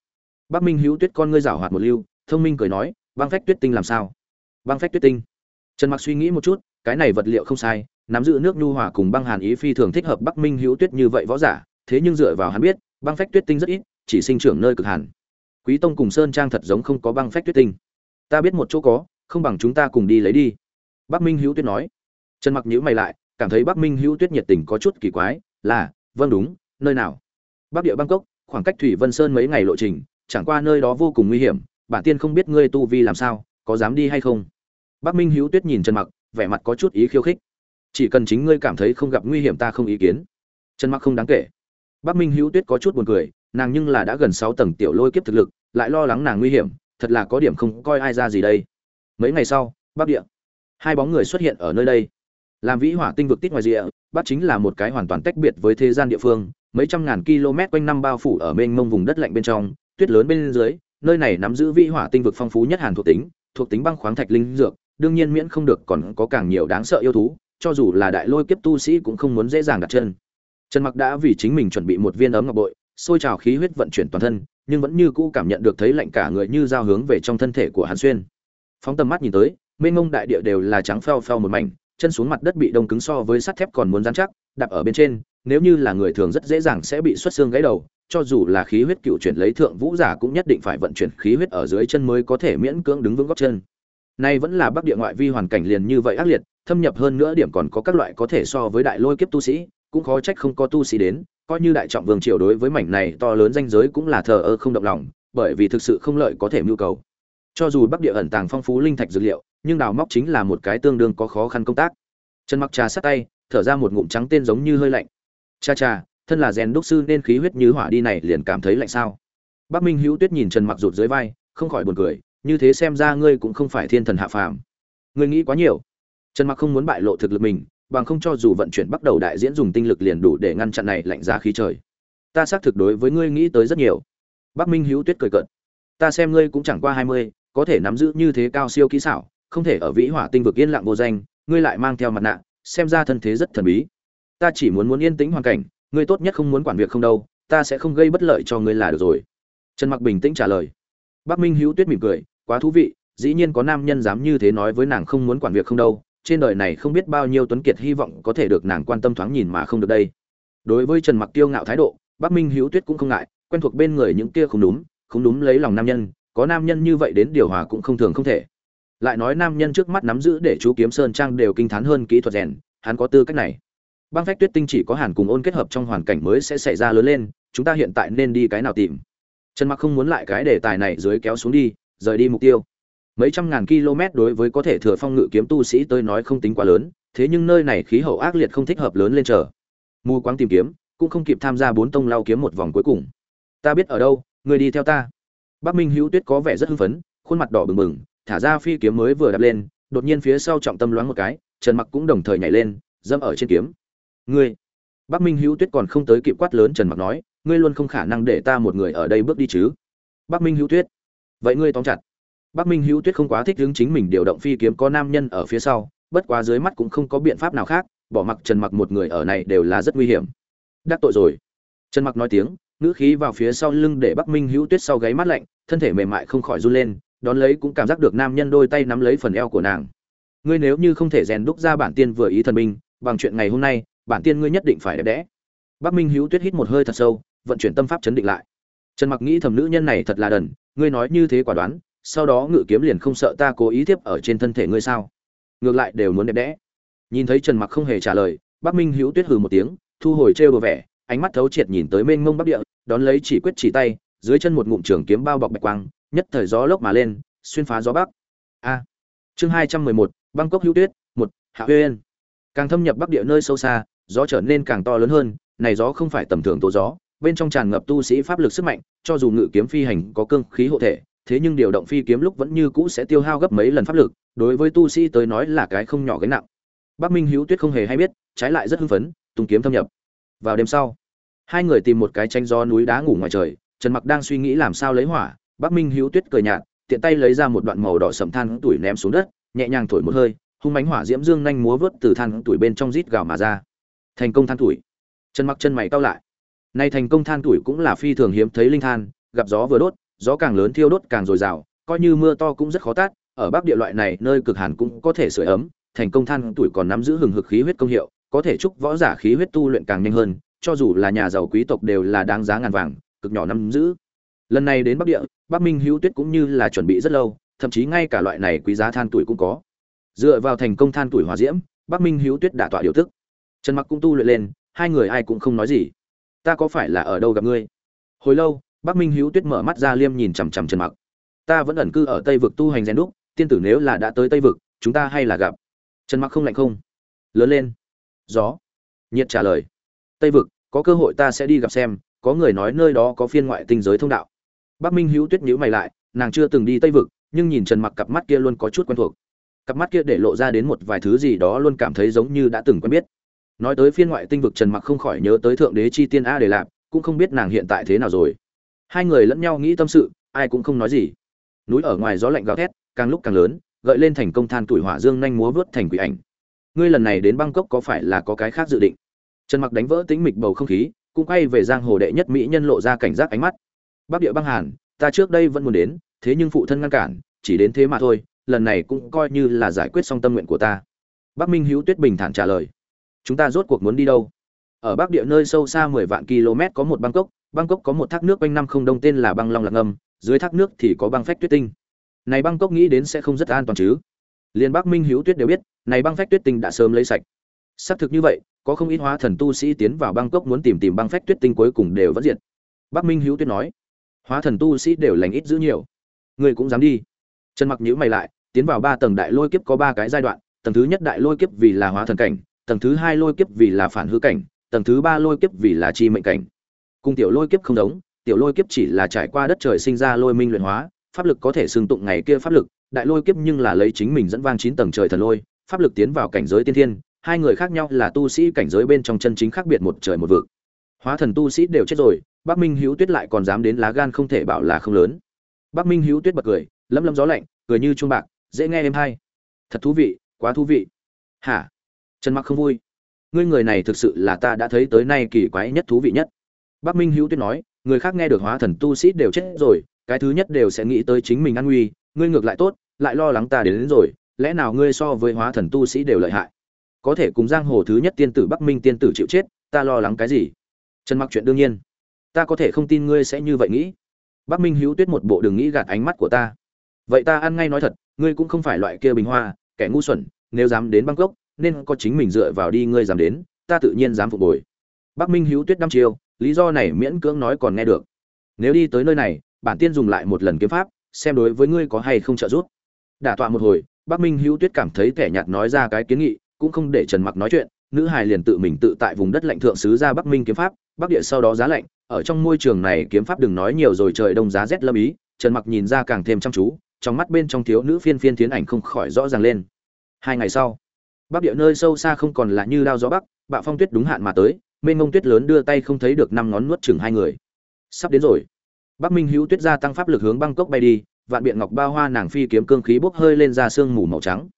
Bắc minh hữu tuyết con ngươi rảo hoạt một lưu, thông minh cười nói, băng phách tuyết tinh làm sao? Băng phách tuyết tinh. Trần mặc suy nghĩ một chút, cái này vật liệu không sai, nắm giữ nước nhu hòa cùng băng hàn ý phi thường thích hợp bắc minh hữu tuyết như vậy võ giả, thế nhưng dựa vào hắn biết, băng phách tuyết tinh rất ít, chỉ sinh trưởng nơi cực hàn. Quý tông cùng sơn trang thật giống không có băng phách tuyết tinh. Ta biết một chỗ có, không bằng chúng ta cùng đi lấy đi. Bắc minh hữu tuyết nói trần mặc nhíu mày lại, cảm thấy bắc minh hữu tuyết nhiệt tình có chút kỳ quái, là vâng đúng, nơi nào? Bắc địa bangkok, khoảng cách thủy vân sơn mấy ngày lộ trình, chẳng qua nơi đó vô cùng nguy hiểm, bản tiên không biết ngươi tu vi làm sao, có dám đi hay không? Bắc minh hữu tuyết nhìn trần mặc, vẻ mặt có chút ý khiêu khích. Chỉ cần chính ngươi cảm thấy không gặp nguy hiểm ta không ý kiến. Trần mặc không đáng kể. Bắc minh hữu tuyết có chút buồn cười, nàng nhưng là đã gần sáu tầng tiểu lôi kiếp thực lực, lại lo lắng nàng nguy hiểm, thật là có điểm không coi ai ra gì đây. Mấy ngày sau, bắc địa, hai bóng người xuất hiện ở nơi đây làm vĩ hỏa tinh vực tít ngoài rìa bắc chính là một cái hoàn toàn tách biệt với thế gian địa phương, mấy trăm ngàn km quanh năm bao phủ ở mênh mông vùng đất lạnh bên trong, tuyết lớn bên dưới, nơi này nắm giữ vĩ hỏa tinh vực phong phú nhất hàn thuộc tính thuộc tính băng khoáng thạch linh dược, đương nhiên miễn không được còn có càng nhiều đáng sợ yêu thú, cho dù là đại lôi kiếp tu sĩ cũng không muốn dễ dàng đặt chân. Trần mặc đã vì chính mình chuẩn bị một viên ấm ngọc bội, sôi trào khí huyết vận chuyển toàn thân, nhưng vẫn như cũ cảm nhận được thấy lạnh cả người như giao hướng về trong thân thể của hàn xuyên. Phóng tầm mắt nhìn tới, mênh mông đại địa đều là trắng phèo phèo một mảnh chân xuống mặt đất bị đông cứng so với sắt thép còn muốn dán chắc, đạp ở bên trên, nếu như là người thường rất dễ dàng sẽ bị xuất xương gãy đầu, cho dù là khí huyết cựu chuyển lấy thượng vũ giả cũng nhất định phải vận chuyển khí huyết ở dưới chân mới có thể miễn cưỡng đứng vững gót chân. Nay vẫn là bắc địa ngoại vi hoàn cảnh liền như vậy ác liệt, thâm nhập hơn nữa điểm còn có các loại có thể so với đại lôi kiếp tu sĩ, cũng khó trách không có tu sĩ đến, coi như đại trọng vương triều đối với mảnh này to lớn danh giới cũng là thờ ơ không động lòng, bởi vì thực sự không lợi có thể mưu cầu cho dù bắc địa ẩn tàng phong phú linh thạch dược liệu, nhưng đào móc chính là một cái tương đương có khó khăn công tác. Trần mặc trà sát tay, thở ra một ngụm trắng tên giống như hơi lạnh. Cha cha, thân là rèn đúc sư nên khí huyết như hỏa đi này liền cảm thấy lạnh sao? Bắc minh hữu tuyết nhìn trần mặc rụt dưới vai, không khỏi buồn cười, như thế xem ra ngươi cũng không phải thiên thần hạ phàm. Ngươi nghĩ quá nhiều. Trần mặc không muốn bại lộ thực lực mình, bằng không cho dù vận chuyển bắt đầu đại diễn dùng tinh lực liền đủ để ngăn chặn này lạnh giá khí trời. Ta xác thực đối với ngươi nghĩ tới rất nhiều. Bắc minh hữu tuyết cười cợt. Ta xem ngươi cũng chẳng qua hai mươi có thể nắm giữ như thế cao siêu kỹ xảo, không thể ở vĩ hỏa tinh vực yên lặng vô danh, ngươi lại mang theo mặt nạ, xem ra thân thế rất thần bí. Ta chỉ muốn muốn yên tĩnh hoàn cảnh, ngươi tốt nhất không muốn quản việc không đâu, ta sẽ không gây bất lợi cho ngươi là được rồi. Trần mặc bình tĩnh trả lời. Bắc minh hữu tuyết mỉm cười, quá thú vị, dĩ nhiên có nam nhân dám như thế nói với nàng không muốn quản việc không đâu, trên đời này không biết bao nhiêu tuấn kiệt hy vọng có thể được nàng quan tâm thoáng nhìn mà không được đây. Đối với trần mặc tiêu ngạo thái độ, bắc minh hữu tuyết cũng không ngại, quen thuộc bên người những kia không đúng không đúng lấy lòng nam nhân có nam nhân như vậy đến điều hòa cũng không thường không thể. Lại nói nam nhân trước mắt nắm giữ để chú kiếm sơn trang đều kinh thán hơn kỹ thuật rèn, hắn có tư cách này. Băng phách tuyết tinh chỉ có hàn cùng ôn kết hợp trong hoàn cảnh mới sẽ xảy ra lớn lên, chúng ta hiện tại nên đi cái nào tìm? Trần mặc không muốn lại cái đề tài này dưới kéo xuống đi, rời đi mục tiêu. Mấy trăm ngàn km đối với có thể thừa phong ngự kiếm tu sĩ tôi nói không tính quá lớn, thế nhưng nơi này khí hậu ác liệt không thích hợp lớn lên chờ. Mù quáng tìm kiếm, cũng không kịp tham gia bốn tông lao kiếm một vòng cuối cùng. Ta biết ở đâu, người đi theo ta bắc minh hữu tuyết có vẻ rất hưng phấn, khuôn mặt đỏ bừng bừng, thả ra phi kiếm mới vừa đập lên, đột nhiên phía sau trọng tâm loáng một cái, trần mặc cũng đồng thời nhảy lên dâm ở trên kiếm. Ngươi? Bắc minh hữu tuyết còn không tới kịp quát lớn trần mặc nói, ngươi luôn không khả năng để ta một người ở đây bước đi chứ? Bắc minh hữu tuyết. Vậy ngươi tóm chặt. Bắc minh hữu tuyết không quá thích hứng chính mình điều động phi kiếm có nam nhân ở phía sau, bất quá dưới mắt cũng không có biện pháp nào khác, bỏ mặc trần mặc một người ở này đều là rất nguy hiểm. Đắc tội rồi. Trần mặc nói tiếng, ngữ khí vào phía sau lưng để bắc minh hữu tuyết sau gáy mát lạnh thân thể mềm mại không khỏi run lên, đón lấy cũng cảm giác được nam nhân đôi tay nắm lấy phần eo của nàng. Ngươi nếu như không thể rèn đúc ra bản tiên vừa ý thần binh, bằng chuyện ngày hôm nay, bản tiên ngươi nhất định phải đẹp đẽ. Bắc minh hữu tuyết hít một hơi thật sâu, vận chuyển tâm pháp chấn định lại. Trần mặc nghĩ thầm nữ nhân này thật là đần, ngươi nói như thế quả đoán, sau đó ngự kiếm liền không sợ ta cố ý tiếp ở trên thân thể ngươi sao? Ngược lại đều muốn đẹp đẽ. Nhìn thấy trần mặc không hề trả lời, bắc minh hữu tuyết hừ một tiếng, thu hồi trêu đồ vẻ, ánh mắt thấu triệt nhìn tới mênh mông bắc địa, đón lấy chỉ quyết chỉ tay dưới chân một ngụm trường kiếm bao bọc bạch quang, nhất thời gió lốc mà lên, xuyên phá gió bắc. A. Chương hai trăm mười một, bangkok hữu tuyết, một, hạ Uyên. càng thâm nhập bắc địa nơi sâu xa, gió trở nên càng to lớn hơn, này gió không phải tầm thường tố gió, bên trong tràn ngập tu sĩ pháp lực sức mạnh, cho dù ngự kiếm phi hành có cương khí hộ thể, thế nhưng điều động phi kiếm lúc vẫn như cũ sẽ tiêu hao gấp mấy lần pháp lực, đối với tu sĩ tới nói là cái không nhỏ gánh nặng. Bắc minh hữu tuyết không hề hay biết, trái lại rất hưng phấn, tung kiếm thâm nhập. Vào đêm sau, hai người tìm một cái tranh gió núi đá ngủ ngoài trời trần mặc đang suy nghĩ làm sao lấy hỏa, bắc minh hữu tuyết cười nhạt, tiện tay lấy ra một đoạn màu đỏ sầm than tuổi ném xuống đất, nhẹ nhàng thổi một hơi, hung bánh hỏa diễm dương nhanh múa vớt từ than tuổi bên trong rít gào mà ra. Thành công than tuổi. Trần mặc chân mày cau lại. Nay thành công than tuổi cũng là phi thường hiếm thấy linh than, gặp gió vừa đốt, gió càng lớn thiêu đốt càng dồi dào, coi như mưa to cũng rất khó tát, ở bắc địa loại này nơi cực hàn cũng có thể sưởi ấm, thành công than tuổi còn nắm giữ hừng hực khí huyết công hiệu, có thể chúc võ giả khí huyết tu luyện càng nhanh hơn, cho dù là nhà giàu quý tộc đều là đáng giá ngàn vàng cực nhỏ nắm giữ. Lần này đến bắc địa, bắc minh hữu tuyết cũng như là chuẩn bị rất lâu, thậm chí ngay cả loại này quý giá than tuổi cũng có. Dựa vào thành công than tuổi hòa diễm, bắc minh hữu tuyết đã tọa điều tức. Trần mặc cũng tu luyện lên, hai người ai cũng không nói gì. Ta có phải là ở đâu gặp ngươi? Hồi lâu, bắc minh hữu tuyết mở mắt ra liêm nhìn chằm chằm trần mặc. Ta vẫn ẩn cư ở tây vực tu hành rèn đúc, tiên tử nếu là đã tới tây vực, chúng ta hay là gặp. Trần mặc không lạnh không? Lớn lên. Gió. Nhiệt trả lời. Tây vực, có cơ hội ta sẽ đi gặp xem có người nói nơi đó có phiên ngoại tinh giới thông đạo. Bắc minh hữu tuyết nhíu mày lại, nàng chưa từng đi tây vực, nhưng nhìn trần mặc cặp mắt kia luôn có chút quen thuộc. Cặp mắt kia để lộ ra đến một vài thứ gì đó luôn cảm thấy giống như đã từng quen biết. Nói tới phiên ngoại tinh vực trần mặc không khỏi nhớ tới thượng đế chi tiên a để lạp, cũng không biết nàng hiện tại thế nào rồi. Hai người lẫn nhau nghĩ tâm sự, ai cũng không nói gì. Núi ở ngoài gió lạnh gào thét, càng lúc càng lớn, gợi lên thành công than tuổi hỏa dương nhanh múa vớt thành quỷ ảnh. Ngươi lần này đến bangkok có phải là có cái khác dự định? Trần mặc đánh vỡ tĩnh mịch bầu không khí cũng quay về giang hồ đệ nhất mỹ nhân lộ ra cảnh giác ánh mắt. Bắc địa băng hàn, ta trước đây vẫn muốn đến, thế nhưng phụ thân ngăn cản, chỉ đến thế mà thôi, lần này cũng coi như là giải quyết xong tâm nguyện của ta. Bắc minh hữu tuyết bình thản trả lời. Chúng ta rốt cuộc muốn đi đâu? Ở bắc địa nơi sâu xa 10 vạn km có một bangkok bangkok có một thác nước quanh năm không đông tên là băng long lạc ngâm, dưới thác nước thì có băng phách tuyết tinh. Này bangkok nghĩ đến sẽ không rất an toàn chứ? Liên bắc minh hữu tuyết đều biết, này băng phách tuyết tinh đã sớm lấy sạch xác thực như vậy, có không ít hóa thần tu sĩ tiến vào bangkok muốn tìm tìm băng phách tuyết tinh cuối cùng đều vẫn diệt. Bắc minh hữu tuyết nói, hóa thần tu sĩ đều lành ít giữ nhiều. Người cũng dám đi. Trần mặc nhíu mày lại, tiến vào ba tầng đại lôi kiếp có ba cái giai đoạn, tầng thứ nhất đại lôi kiếp vì là hóa thần cảnh, tầng thứ hai lôi kiếp vì là phản hư cảnh, tầng thứ ba lôi kiếp vì là chi mệnh cảnh. Cùng tiểu lôi kiếp không giống, tiểu lôi kiếp chỉ là trải qua đất trời sinh ra lôi minh luyện hóa, pháp lực có thể xương tụng ngày kia pháp lực, đại lôi kiếp nhưng là lấy chính mình dẫn vang chín tầng trời thần lôi, pháp lực tiến vào cảnh giới tiên thiên hai người khác nhau là tu sĩ cảnh giới bên trong chân chính khác biệt một trời một vực. Hóa thần tu sĩ đều chết rồi bắc minh hữu tuyết lại còn dám đến lá gan không thể bảo là không lớn. Bắc minh hữu tuyết bật cười lấm lấm gió lạnh cười như chuông bạc dễ nghe êm hay. Thật thú vị quá thú vị. Hả? Trần mặc không vui. Ngươi người này thực sự là ta đã thấy tới nay kỳ quái nhất thú vị nhất. Bắc minh hữu tuyết nói người khác nghe được hóa thần tu sĩ đều chết rồi cái thứ nhất đều sẽ nghĩ tới chính mình an nguy ngươi ngược lại tốt lại lo lắng ta đến, đến rồi lẽ nào ngươi so với hóa thần tu sĩ đều lợi hại? Có thể cùng giang hồ thứ nhất tiên tử bắc minh tiên tử chịu chết, ta lo lắng cái gì? Trần mặc chuyện đương nhiên. Ta có thể không tin ngươi sẽ như vậy nghĩ. Bắc minh hữu tuyết một bộ đừng nghĩ gạt ánh mắt của ta. Vậy ta ăn ngay nói thật, ngươi cũng không phải loại kia bình hoa, kẻ ngu xuẩn, nếu dám đến bangkok, nên có chính mình dựa vào đi, ngươi dám đến, ta tự nhiên dám phục bồi. Bắc minh hữu tuyết năm chiêu, lý do này miễn cưỡng nói còn nghe được. Nếu đi tới nơi này, bản tiên dùng lại một lần kiếm pháp, xem đối với ngươi có hay không trợ giúp. Đả tọa một hồi, bắc minh hữu tuyết cảm thấy kẻ nhạt nói ra cái kiến nghị cũng không để trần mặc nói chuyện, nữ hài liền tự mình tự tại vùng đất lạnh thượng sứ ra bắc minh kiếm pháp, bắc địa sau đó giá lạnh, ở trong môi trường này kiếm pháp đừng nói nhiều rồi trời đông giá rét lâm ý, trần mặc nhìn ra càng thêm chăm chú, trong mắt bên trong thiếu nữ phiên phiên tiến ảnh không khỏi rõ ràng lên. Hai ngày sau, bắc địa nơi sâu xa không còn là như đao gió bắc, bạo phong tuyết đúng hạn mà tới, mênh mông tuyết lớn đưa tay không thấy được năm ngón nuốt chừng hai người. Sắp đến rồi. Bắc minh hữu tuyết gia tăng pháp lực hướng bangkok bay đi, vạn biện ngọc ba hoa nàng phi kiếm cương khí bốc hơi lên ra sương mù màu trắng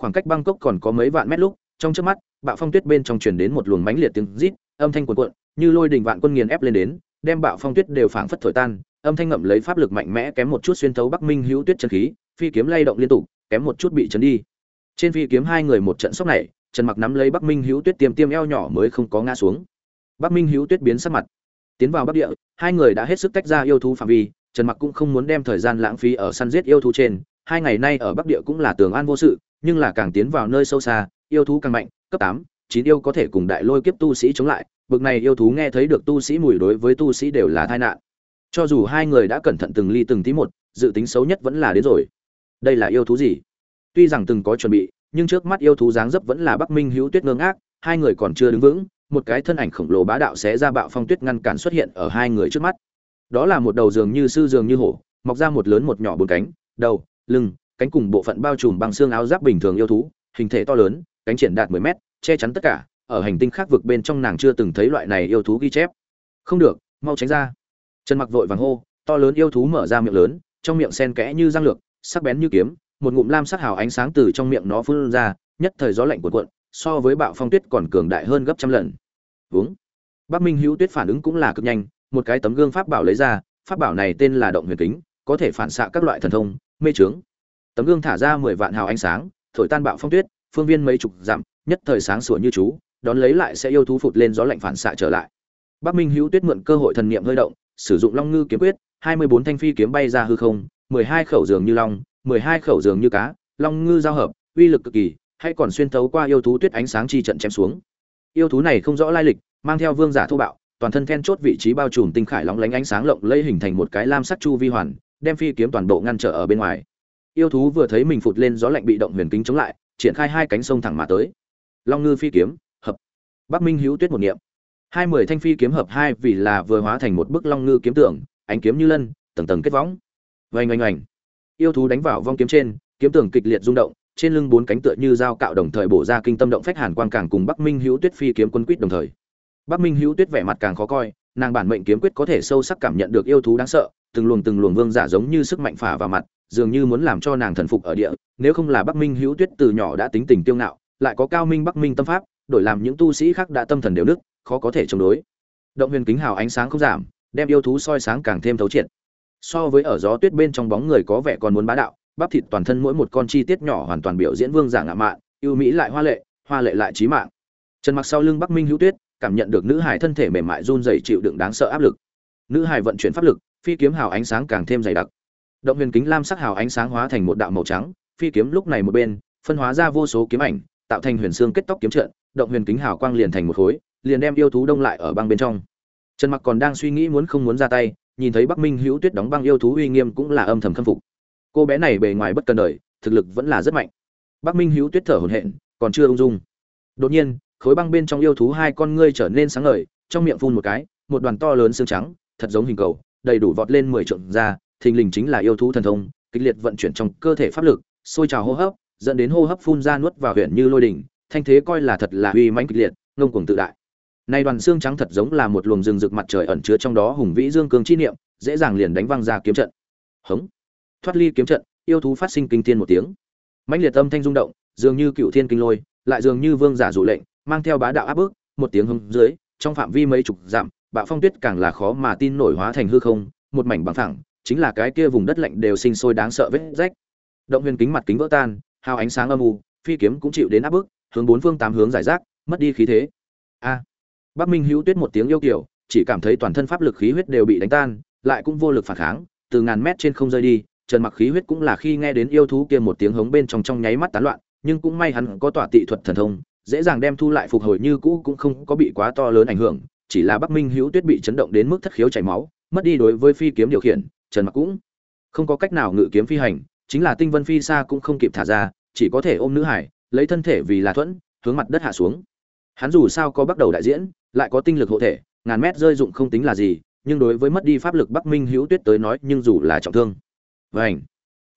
khoảng cách bangkok còn có mấy vạn mét lúc, trong chớp mắt, bạo phong tuyết bên trong truyền đến một luồng mãnh liệt tiếng rít, âm thanh cuồn cuộn, như lôi đình vạn quân nghiền ép lên đến, đem bạo phong tuyết đều phảng phất thổi tan, âm thanh ngậm lấy pháp lực mạnh mẽ kém một chút xuyên thấu bắc minh hữu tuyết chân khí, phi kiếm lay động liên tục, kém một chút bị chấn đi. Trên phi kiếm hai người một trận sốc này, trần mặc nắm lấy bắc minh hữu tuyết tiêm tiêm eo nhỏ mới không có ngã xuống. Bắc minh hữu tuyết biến sắc mặt, tiến vào bắc địa, hai người đã hết sức tách ra yêu thú phạm vi, trần mặc cũng không muốn đem thời gian lãng phí ở săn giết yêu thú trên, hai ngày nay ở bắc địa cũng là tường an vô sự nhưng là càng tiến vào nơi sâu xa, yêu thú càng mạnh, cấp tám, chín yêu có thể cùng đại lôi kiếp tu sĩ chống lại, bực này yêu thú nghe thấy được tu sĩ mùi đối với tu sĩ đều là tai nạn. Cho dù hai người đã cẩn thận từng ly từng tí một, dự tính xấu nhất vẫn là đến rồi. Đây là yêu thú gì? Tuy rằng từng có chuẩn bị, nhưng trước mắt yêu thú dáng dấp vẫn là bắc minh hữu tuyết ngơ ngác, hai người còn chưa đứng vững, một cái thân ảnh khổng lồ bá đạo xé ra bạo phong tuyết ngăn cản xuất hiện ở hai người trước mắt. Đó là một đầu giường như sư giường như hổ, mọc ra một lớn một nhỏ bốn cánh, đầu, lưng cánh cùng bộ phận bao trùm bằng xương áo giáp bình thường yêu thú, hình thể to lớn, cánh triển đạt 10 mét, che chắn tất cả, ở hành tinh khác vực bên trong nàng chưa từng thấy loại này yêu thú ghi chép. Không được, mau tránh ra. Trần mặc vội vàng hô, to lớn yêu thú mở ra miệng lớn, trong miệng sen kẽ như răng lược, sắc bén như kiếm, một ngụm lam sắc hào ánh sáng từ trong miệng nó phun ra, nhất thời gió lạnh cuộn cuộn, so với bạo phong tuyết còn cường đại hơn gấp trăm lần. Vướng bắc minh hữu tuyết phản ứng cũng là cực nhanh, một cái tấm gương pháp bảo lấy ra, pháp bảo này tên là động huyền kính, có thể phản xạ các loại thần thông, mê trướng tấm gương thả ra mười vạn hào ánh sáng, thổi tan bạo phong tuyết, phương viên mấy chục dặm, nhất thời sáng sủa như chú, đón lấy lại sẽ yêu thú phụt lên gió lạnh phản xạ trở lại. Bắc minh hữu tuyết mượn cơ hội thần niệm hơi động, sử dụng long ngư kiếm quyết, hai mươi bốn thanh phi kiếm bay ra hư không, mười hai khẩu giường như long, mười hai khẩu giường như cá, long ngư giao hợp, uy lực cực kỳ, hay còn xuyên thấu qua yêu thú tuyết ánh sáng chi trận chém xuống. Yêu thú này không rõ lai lịch, mang theo vương giả thô bạo, toàn thân then chốt vị trí bao trùm tinh khải lóng lánh ánh sáng lộng lẫy hình thành một cái lam sắc chu vi hoàn, đem phi kiếm toàn bộ ngăn trở ở bên ngoài yêu thú vừa thấy mình phụt lên gió lạnh bị động huyền kính chống lại, triển khai hai cánh sông thẳng mà tới. Long ngư phi kiếm, hợp. Bắc minh hữu tuyết một niệm. Hai mười thanh phi kiếm hợp hai vì là vừa hóa thành một bức long ngư kiếm tưởng ánh kiếm như lân, tầng tầng kết võng. Vành oanh oanh. Yêu thú đánh vào vong kiếm trên, kiếm tưởng kịch liệt rung động, trên lưng bốn cánh tựa như dao cạo đồng thời bổ ra kinh tâm động phách hàn quang càng cùng bắc minh hữu tuyết phi kiếm quân quýt đồng thời. Bắc minh hữu tuyết vẻ mặt càng khó coi, nàng bản mệnh kiếm quyết có thể sâu sắc cảm nhận được yêu thú đáng sợ, từng luồng từng luồng vương giả giống như sức mạnh phả vào mặt dường như muốn làm cho nàng thần phục ở địa, nếu không là bắc minh hữu tuyết từ nhỏ đã tính tình tiêu ngạo, lại có cao minh bắc minh tâm pháp, đổi làm những tu sĩ khác đã tâm thần đều đức khó có thể chống đối. Động huyền kính hào ánh sáng không giảm, đem yêu thú soi sáng càng thêm thấu triệt. So với ở gió tuyết bên trong bóng người có vẻ còn muốn bá đạo, bắp thịt toàn thân mỗi một con chi tiết nhỏ hoàn toàn biểu diễn vương giả ngạo mạn, yêu mỹ lại hoa lệ hoa lệ lại trí mạng. Trần mặc sau lưng bắc minh hữu tuyết, cảm nhận được nữ hải thân thể mềm mại run rẩy chịu đựng đáng sợ áp lực. Nữ hải vận chuyển pháp lực, phi kiếm hào ánh sáng càng thêm dày đặc động huyền kính lam sắc hào ánh sáng hóa thành một đạo màu trắng, phi kiếm lúc này một bên, phân hóa ra vô số kiếm ảnh, tạo thành huyền xương kết tóc kiếm trận, động huyền kính hào quang liền thành một khối, liền đem yêu thú đông lại ở băng bên trong. Trần mặc còn đang suy nghĩ muốn không muốn ra tay, nhìn thấy bắc minh hữu tuyết đóng băng yêu thú uy nghiêm cũng là âm thầm khâm phục. Cô bé này bề ngoài bất cần đời, thực lực vẫn là rất mạnh. Bắc minh hữu tuyết thở hổn hển, còn chưa ung dung. Đột nhiên, khối băng bên trong yêu thú hai con ngươi trở nên sáng ngời, trong miệng phun một cái, một đoàn to lớn xương trắng, thật giống hình cầu, đầy đủ vọt lên mười trượng ra thình lình chính là yêu thú thần thông, kịch liệt vận chuyển trong cơ thể pháp lực, sôi trào hô hấp, dẫn đến hô hấp phun ra nuốt vào huyện như lôi đỉnh, thanh thế coi là thật là uy mãnh kịch liệt, ngông cuồng tự đại. Nay đoàn xương trắng thật giống là một luồng rừng rực mặt trời ẩn chứa trong đó hùng vĩ dương cương chi niệm, dễ dàng liền đánh văng ra kiếm trận. Hống! Thoát ly kiếm trận, yêu thú phát sinh kinh thiên một tiếng. Mãnh liệt âm thanh rung động, dường như cựu thiên kinh lôi, lại dường như vương giả dụ lệnh, mang theo bá đạo áp bức, một tiếng hùng dưới, trong phạm vi mấy chục dặm, bạo phong tuyết càng là khó mà tin nổi hóa thành hư không, một mảnh bằng thẳng chính là cái kia vùng đất lạnh đều sinh sôi đáng sợ vết rách. Động huyền kính mặt kính vỡ tan, hào ánh sáng âm u, phi kiếm cũng chịu đến áp bức, hướng bốn phương tám hướng giải rác, mất đi khí thế. A. Bắc minh hữu tuyết một tiếng yêu kiểu chỉ cảm thấy toàn thân pháp lực khí huyết đều bị đánh tan, lại cũng vô lực phản kháng, từ ngàn mét trên không rơi đi, trần mặc khí huyết cũng là khi nghe đến yêu thú kia một tiếng hống bên trong trong nháy mắt tán loạn, nhưng cũng may hắn có tỏa tị thuật thần thông, dễ dàng đem thu lại phục hồi như cũ cũng không có bị quá to lớn ảnh hưởng, chỉ là bắc minh hữu tuyết bị chấn động đến mức thất khiếu chảy máu, mất đi đối với phi kiếm điều khiển trần mặc cũng không có cách nào ngự kiếm phi hành, chính là tinh vân phi xa cũng không kịp thả ra, chỉ có thể ôm nữ hải, lấy thân thể vì là thuẫn, hướng mặt đất hạ xuống. Hắn dù sao có bắt đầu đại diễn, lại có tinh lực hộ thể, ngàn mét rơi dụng không tính là gì, nhưng đối với mất đi pháp lực bắc minh hữu tuyết tới nói, nhưng dù là trọng thương. Vảnh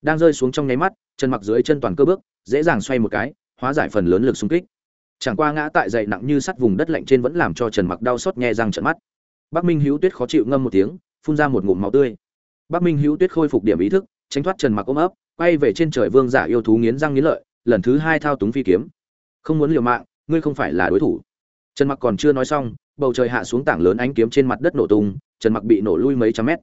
đang rơi xuống trong nháy mắt chân mặc dưới chân toàn cơ bước, dễ dàng xoay một cái, hóa giải phần lớn lực xung kích. Chẳng qua ngã tại dậy nặng như sắt vùng đất lạnh trên vẫn làm cho trần mặc đau xót nghe răng trận mắt. Bắc minh hữu tuyết khó chịu ngâm một tiếng, phun ra một ngụm máu tươi bắc minh hữu tuyết khôi phục điểm ý thức, tránh thoát trần mặc ôm ấp, quay về trên trời vương giả yêu thú nghiến răng nghiến lợi, lần thứ hai thao túng phi kiếm. Không muốn liều mạng, ngươi không phải là đối thủ. Trần mặc còn chưa nói xong, bầu trời hạ xuống tảng lớn ánh kiếm trên mặt đất nổ tung, trần mặc bị nổ lui mấy trăm mét.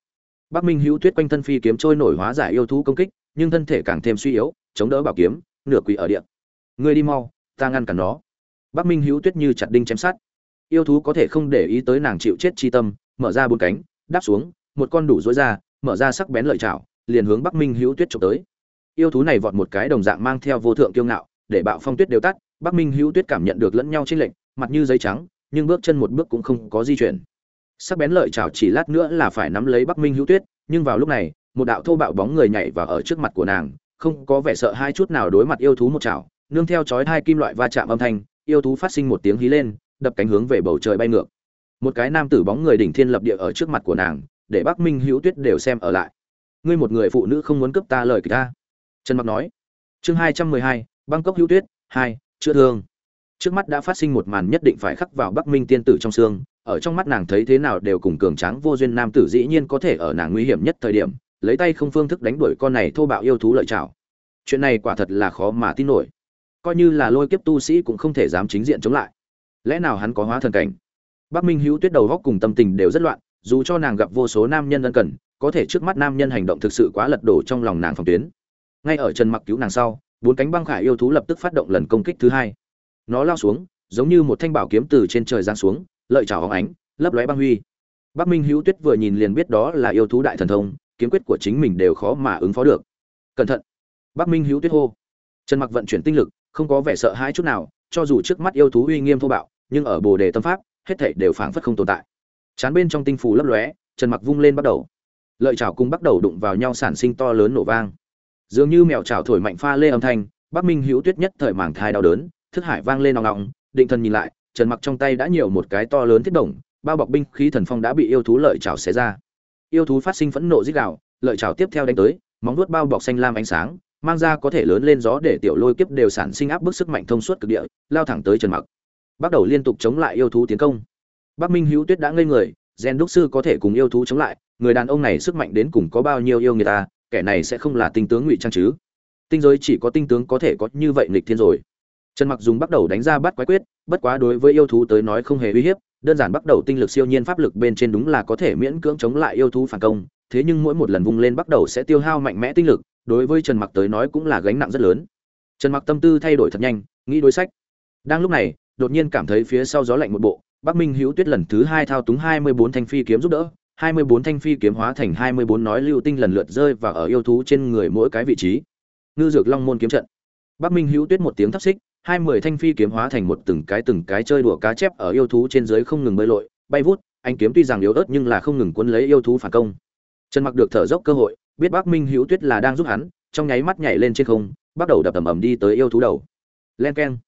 Bắc minh hữu tuyết quanh thân phi kiếm trôi nổi hóa giải yêu thú công kích, nhưng thân thể càng thêm suy yếu, chống đỡ bảo kiếm, nửa quỳ ở địa. Ngươi đi mau, ta ngăn cản nó. Bắc minh hữu tuyết như chặt đinh chém sát yêu thú có thể không để ý tới nàng chịu chết chi tâm, mở ra bốn cánh, đáp xuống, một con đủ dối ra mở ra sắc bén lợi chảo, liền hướng bắc minh hữu tuyết chụp tới. Yêu thú này vọt một cái đồng dạng mang theo vô thượng kiêu ngạo, để bạo phong tuyết đều tắt, bắc minh hữu tuyết cảm nhận được lẫn nhau trên lệnh mặt như giấy trắng, nhưng bước chân một bước cũng không có di chuyển. Sắc bén lợi chảo chỉ lát nữa là phải nắm lấy bắc minh hữu tuyết, nhưng vào lúc này, một đạo thô bạo bóng người nhảy vào ở trước mặt của nàng, không có vẻ sợ hai chút nào đối mặt yêu thú một chảo, nương theo chói hai kim loại va chạm âm thanh, yêu thú phát sinh một tiếng hí lên, đập cánh hướng về bầu trời bay ngược. Một cái nam tử bóng người đỉnh thiên lập địa ở trước mặt của nàng để bắc minh hữu tuyết đều xem ở lại. Ngươi một người phụ nữ không muốn cướp ta lời kịch ta. Trần mặc nói. Chương hai trăm mười hai, bangkok hữu tuyết, hai, chữa thương. Trước mắt đã phát sinh một màn nhất định phải khắc vào bắc minh tiên tử trong xương. Ở trong mắt nàng thấy thế nào đều cùng cường tráng vô duyên nam tử dĩ nhiên có thể ở nàng nguy hiểm nhất thời điểm, lấy tay không phương thức đánh đuổi con này thô bạo yêu thú lợi chảo chuyện này quả thật là khó mà tin nổi. Coi như là lôi kiếp tu sĩ cũng không thể dám chính diện chống lại. Lẽ nào hắn có hóa thần cảnh? Bắc minh hữu tuyết đầu góc cùng tâm tình đều rất loạn dù cho nàng gặp vô số nam nhân ân cần, có thể trước mắt nam nhân hành động thực sự quá lật đổ trong lòng nàng phòng tuyến. Ngay ở trần mặc cứu nàng sau, bốn cánh băng khải yêu thú lập tức phát động lần công kích thứ hai. Nó lao xuống, giống như một thanh bảo kiếm từ trên trời giáng xuống, lợi trào hóng ánh, lấp lóe băng huy. Bắc minh hữu tuyết vừa nhìn liền biết đó là yêu thú đại thần thông, kiếm quyết của chính mình đều khó mà ứng phó được. Cẩn thận! Bắc minh hữu tuyết hô. Trần mặc vận chuyển tinh lực, không có vẻ sợ hãi chút nào, cho dù trước mắt yêu thú uy nghiêm thô bạo, nhưng ở bồ đề tâm pháp, hết thảy đều phảng phất không tồn tại chán bên trong tinh phù lấp lóe, trần mặc vung lên bắt đầu. Lợi chảo cùng bắt đầu đụng vào nhau sản sinh to lớn nổ vang. Dường như mèo chảo thổi mạnh pha lê âm thanh, bắc minh hữu tuyết nhất thời mảng thai đau đớn, thức hải vang lên nòng nòng định thần nhìn lại, trần mặc trong tay đã nhiều một cái to lớn thiết đồng, bao bọc binh khí thần phong đã bị yêu thú lợi chảo xé ra. Yêu thú phát sinh phẫn nộ giết đạo lợi chảo tiếp theo đánh tới, móng vuốt bao bọc xanh lam ánh sáng, mang ra có thể lớn lên gió để tiểu lôi kiếp đều sản sinh áp bức sức mạnh thông suốt cực địa, lao thẳng tới trần mặc. Bắt đầu liên tục chống lại yêu thú tiến công bắc minh hữu tuyết đã ngây người, gen đúc sư có thể cùng yêu thú chống lại, người đàn ông này sức mạnh đến cùng có bao nhiêu yêu người ta, kẻ này sẽ không là tinh tướng ngụy trang chứ? Tinh giới chỉ có tinh tướng có thể có như vậy nghịch thiên rồi. Trần mặc dùng bắt đầu đánh ra bắt quái quyết, bất quá đối với yêu thú tới nói không hề uy hiếp, đơn giản bắt đầu tinh lực siêu nhiên pháp lực bên trên đúng là có thể miễn cưỡng chống lại yêu thú phản công, thế nhưng mỗi một lần vung lên bắt đầu sẽ tiêu hao mạnh mẽ tinh lực, đối với trần mặc tới nói cũng là gánh nặng rất lớn. Trần mặc tâm tư thay đổi thật nhanh, nghĩ đối sách. Đang lúc này, đột nhiên cảm thấy phía sau gió lạnh một bộ bắc minh hữu tuyết lần thứ hai thao túng 24 thanh phi kiếm giúp đỡ 24 thanh phi kiếm hóa thành 24 nói lưu tinh lần lượt rơi vào ở yêu thú trên người mỗi cái vị trí. Ngư dược long môn kiếm trận. Bắc minh hữu tuyết một tiếng thấp xích, hai mươi thanh phi kiếm hóa thành một từng cái từng cái chơi đùa cá chép ở yêu thú trên dưới không ngừng bơi lội, bay vút, anh kiếm tuy rằng yếu ớt nhưng là không ngừng cuốn lấy yêu thú phản công. Trần mặc được thở dốc cơ hội, biết bắc minh hữu tuyết là đang giúp hắn, trong nháy mắt nhảy lên trên không, bắt đầu đập ầm ầm đi tới yêu thú đầu. Len keng.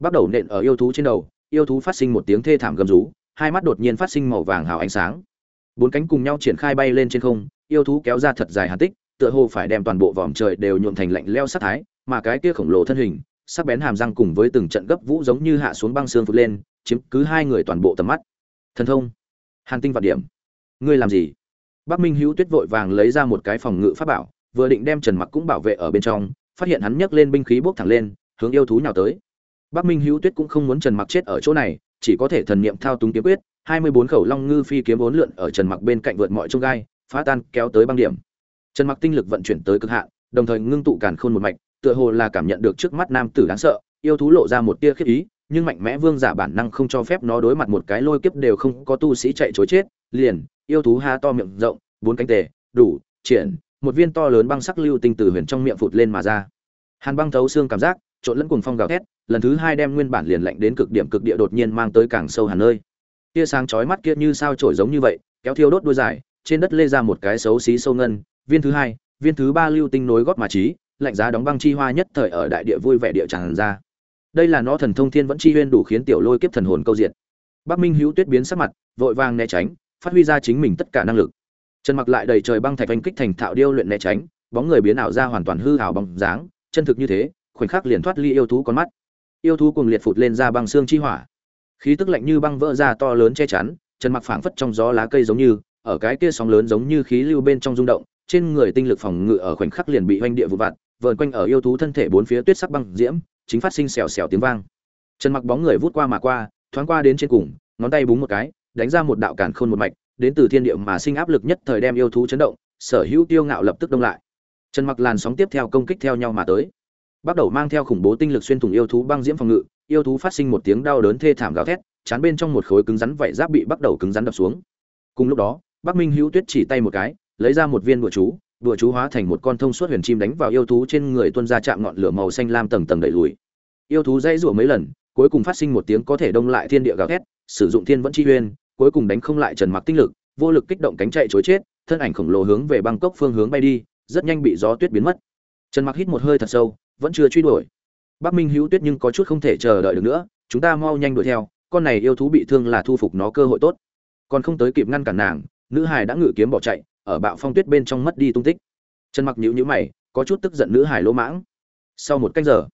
Bắt đầu nện ở yêu thú trên đầu yêu thú phát sinh một tiếng thê thảm gầm rú, hai mắt đột nhiên phát sinh màu vàng hào ánh sáng. Bốn cánh cùng nhau triển khai bay lên trên không, yêu thú kéo ra thật dài hàn tích, tựa hồ phải đem toàn bộ vòm trời đều nhuộm thành lạnh leo sát thái, mà cái kia khổng lồ thân hình, sắc bén hàm răng cùng với từng trận gấp vũ giống như hạ xuống băng xương phụt lên, chiếm cứ hai người toàn bộ tầm mắt. Thần thông. Hàn tinh vạn điểm. Ngươi làm gì? Bắc minh hữu tuyết vội vàng lấy ra một cái phòng ngự pháp bảo, vừa định đem trần mặc cũng bảo vệ ở bên trong, phát hiện hắn nhấc lên binh khí bốc thẳng lên, hướng yêu thú nhào tới bắc minh hữu tuyết cũng không muốn trần mặc chết ở chỗ này, chỉ có thể thần niệm thao túng kiếm quyết, hai mươi bốn khẩu long ngư phi kiếm bốn lượn ở trần mặc bên cạnh vượt mọi chông gai, phá tan kéo tới băng điểm. Trần mặc tinh lực vận chuyển tới cực hạn, đồng thời ngưng tụ càn khôn một mạch, tựa hồ là cảm nhận được trước mắt nam tử đáng sợ, yêu thú lộ ra một tia khiếp ý, nhưng mạnh mẽ vương giả bản năng không cho phép nó đối mặt một cái lôi kiếp đều không có tu sĩ chạy trối chết, liền, yêu thú ha to miệng rộng, bốn cánh tề, đủ, triển, một viên to lớn băng sắc lưu tinh từ huyền trong miệng phụt lên mà ra. Hàn băng thấu xương cảm giác trộn lẫn cùng phong gào thét, lần thứ hai đem nguyên bản liền lạnh đến cực điểm cực địa đột nhiên mang tới càng sâu hàn nơi. Tia sáng chói mắt kia như sao trổi giống như vậy, kéo thiêu đốt đuôi dài, trên đất lê ra một cái xấu xí sâu ngân, viên thứ hai, viên thứ ba lưu tinh nối gót mà trí, lạnh giá đóng băng chi hoa nhất thời ở đại địa vui vẻ địa tràn ra. Đây là nó thần thông thiên vẫn chi huyên đủ khiến tiểu lôi kiếp thần hồn câu diệt. Bắc minh hữu tuyết biến sắc mặt, vội vàng né tránh, phát huy ra chính mình tất cả năng lực. Trần mặc lại đầy trời băng thạch anh kích thành thạo điêu luyện né tránh, bóng người biến ảo ra hoàn toàn hư ảo bóng dáng, chân thực như thế khoảnh khắc liền thoát ly yêu thú con mắt. Yêu thú cùng liệt phụt lên ra băng xương chi hỏa. Khí tức lạnh như băng vỡ ra to lớn che chắn trần mặc phảng phất trong gió lá cây giống như, ở cái kia sóng lớn giống như khí lưu bên trong rung động, trên người tinh lực phòng ngự ở khoảnh khắc liền bị hoành địa vụ vặt, vờn quanh ở yêu thú thân thể bốn phía tuyết sắc băng diễm, chính phát sinh xèo xèo tiếng vang. Trần mặc bóng người vút qua mà qua, thoáng qua đến trên cùng, ngón tay búng một cái, đánh ra một đạo cản khôn một mạch, đến từ thiên địa mà sinh áp lực nhất thời đem yêu thú chấn động, sở hữu tiêu ngạo lập tức đông lại. Trần mặc làn sóng tiếp theo công kích theo nhau mà tới bắt đầu mang theo khủng bố tinh lực xuyên thủng yêu thú băng diễm phòng ngự, yêu thú phát sinh một tiếng đau đớn thê thảm gào thét, chán bên trong một khối cứng rắn vảy giáp bị bắt đầu cứng rắn đập xuống. Cùng lúc đó, bắc minh hữu tuyết chỉ tay một cái, lấy ra một viên bùa chú bụa chú hóa thành một con thông suốt huyền chim đánh vào yêu thú trên người tuân ra chạm ngọn lửa màu xanh lam tầng tầng đẩy lùi. Yêu thú dãy rủa mấy lần, cuối cùng phát sinh một tiếng có thể đông lại thiên địa gào thét, sử dụng thiên vẫn chi huyên, cuối cùng đánh không lại trần mặc tinh lực, vô lực kích động cánh chạy chối chết, thân ảnh khổng lồ hướng về bangkok phương hướng bay đi, rất nhanh bị gió tuyết biến mất. Trần mặc hít một hơi thật sâu vẫn chưa truy đuổi. Bắc minh hữu tuyết nhưng có chút không thể chờ đợi được nữa, chúng ta mau nhanh đuổi theo, con này yêu thú bị thương là thu phục nó cơ hội tốt. Còn không tới kịp ngăn cản nàng, nữ hài đã ngự kiếm bỏ chạy, ở bạo phong tuyết bên trong mất đi tung tích. Trần mặc nhíu nhíu mày, có chút tức giận nữ hải lỗ mãng. Sau một canh giờ,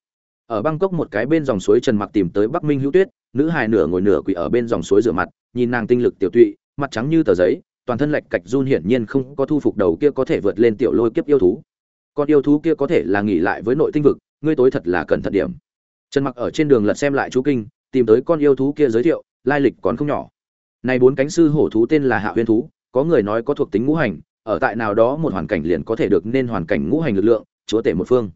ở bangkok một cái bên dòng suối trần mặc tìm tới bắc minh hữu tuyết, nữ hải nửa ngồi nửa quỳ ở bên dòng suối rửa mặt, nhìn nàng tinh lực tiểu tụy, mặt trắng như tờ giấy, toàn thân lệch cạch run hiển nhiên không có thu phục đầu kia có thể vượt lên tiểu lôi kiếp yêu thú con yêu thú kia có thể là nghỉ lại với nội tinh vực, ngươi tối thật là cẩn thận điểm. Trần mặc ở trên đường lật xem lại chú kinh, tìm tới con yêu thú kia giới thiệu, lai lịch còn không nhỏ. Này bốn cánh sư hổ thú tên là hạ huyên thú, có người nói có thuộc tính ngũ hành, ở tại nào đó một hoàn cảnh liền có thể được nên hoàn cảnh ngũ hành lực lượng, chúa tể một phương.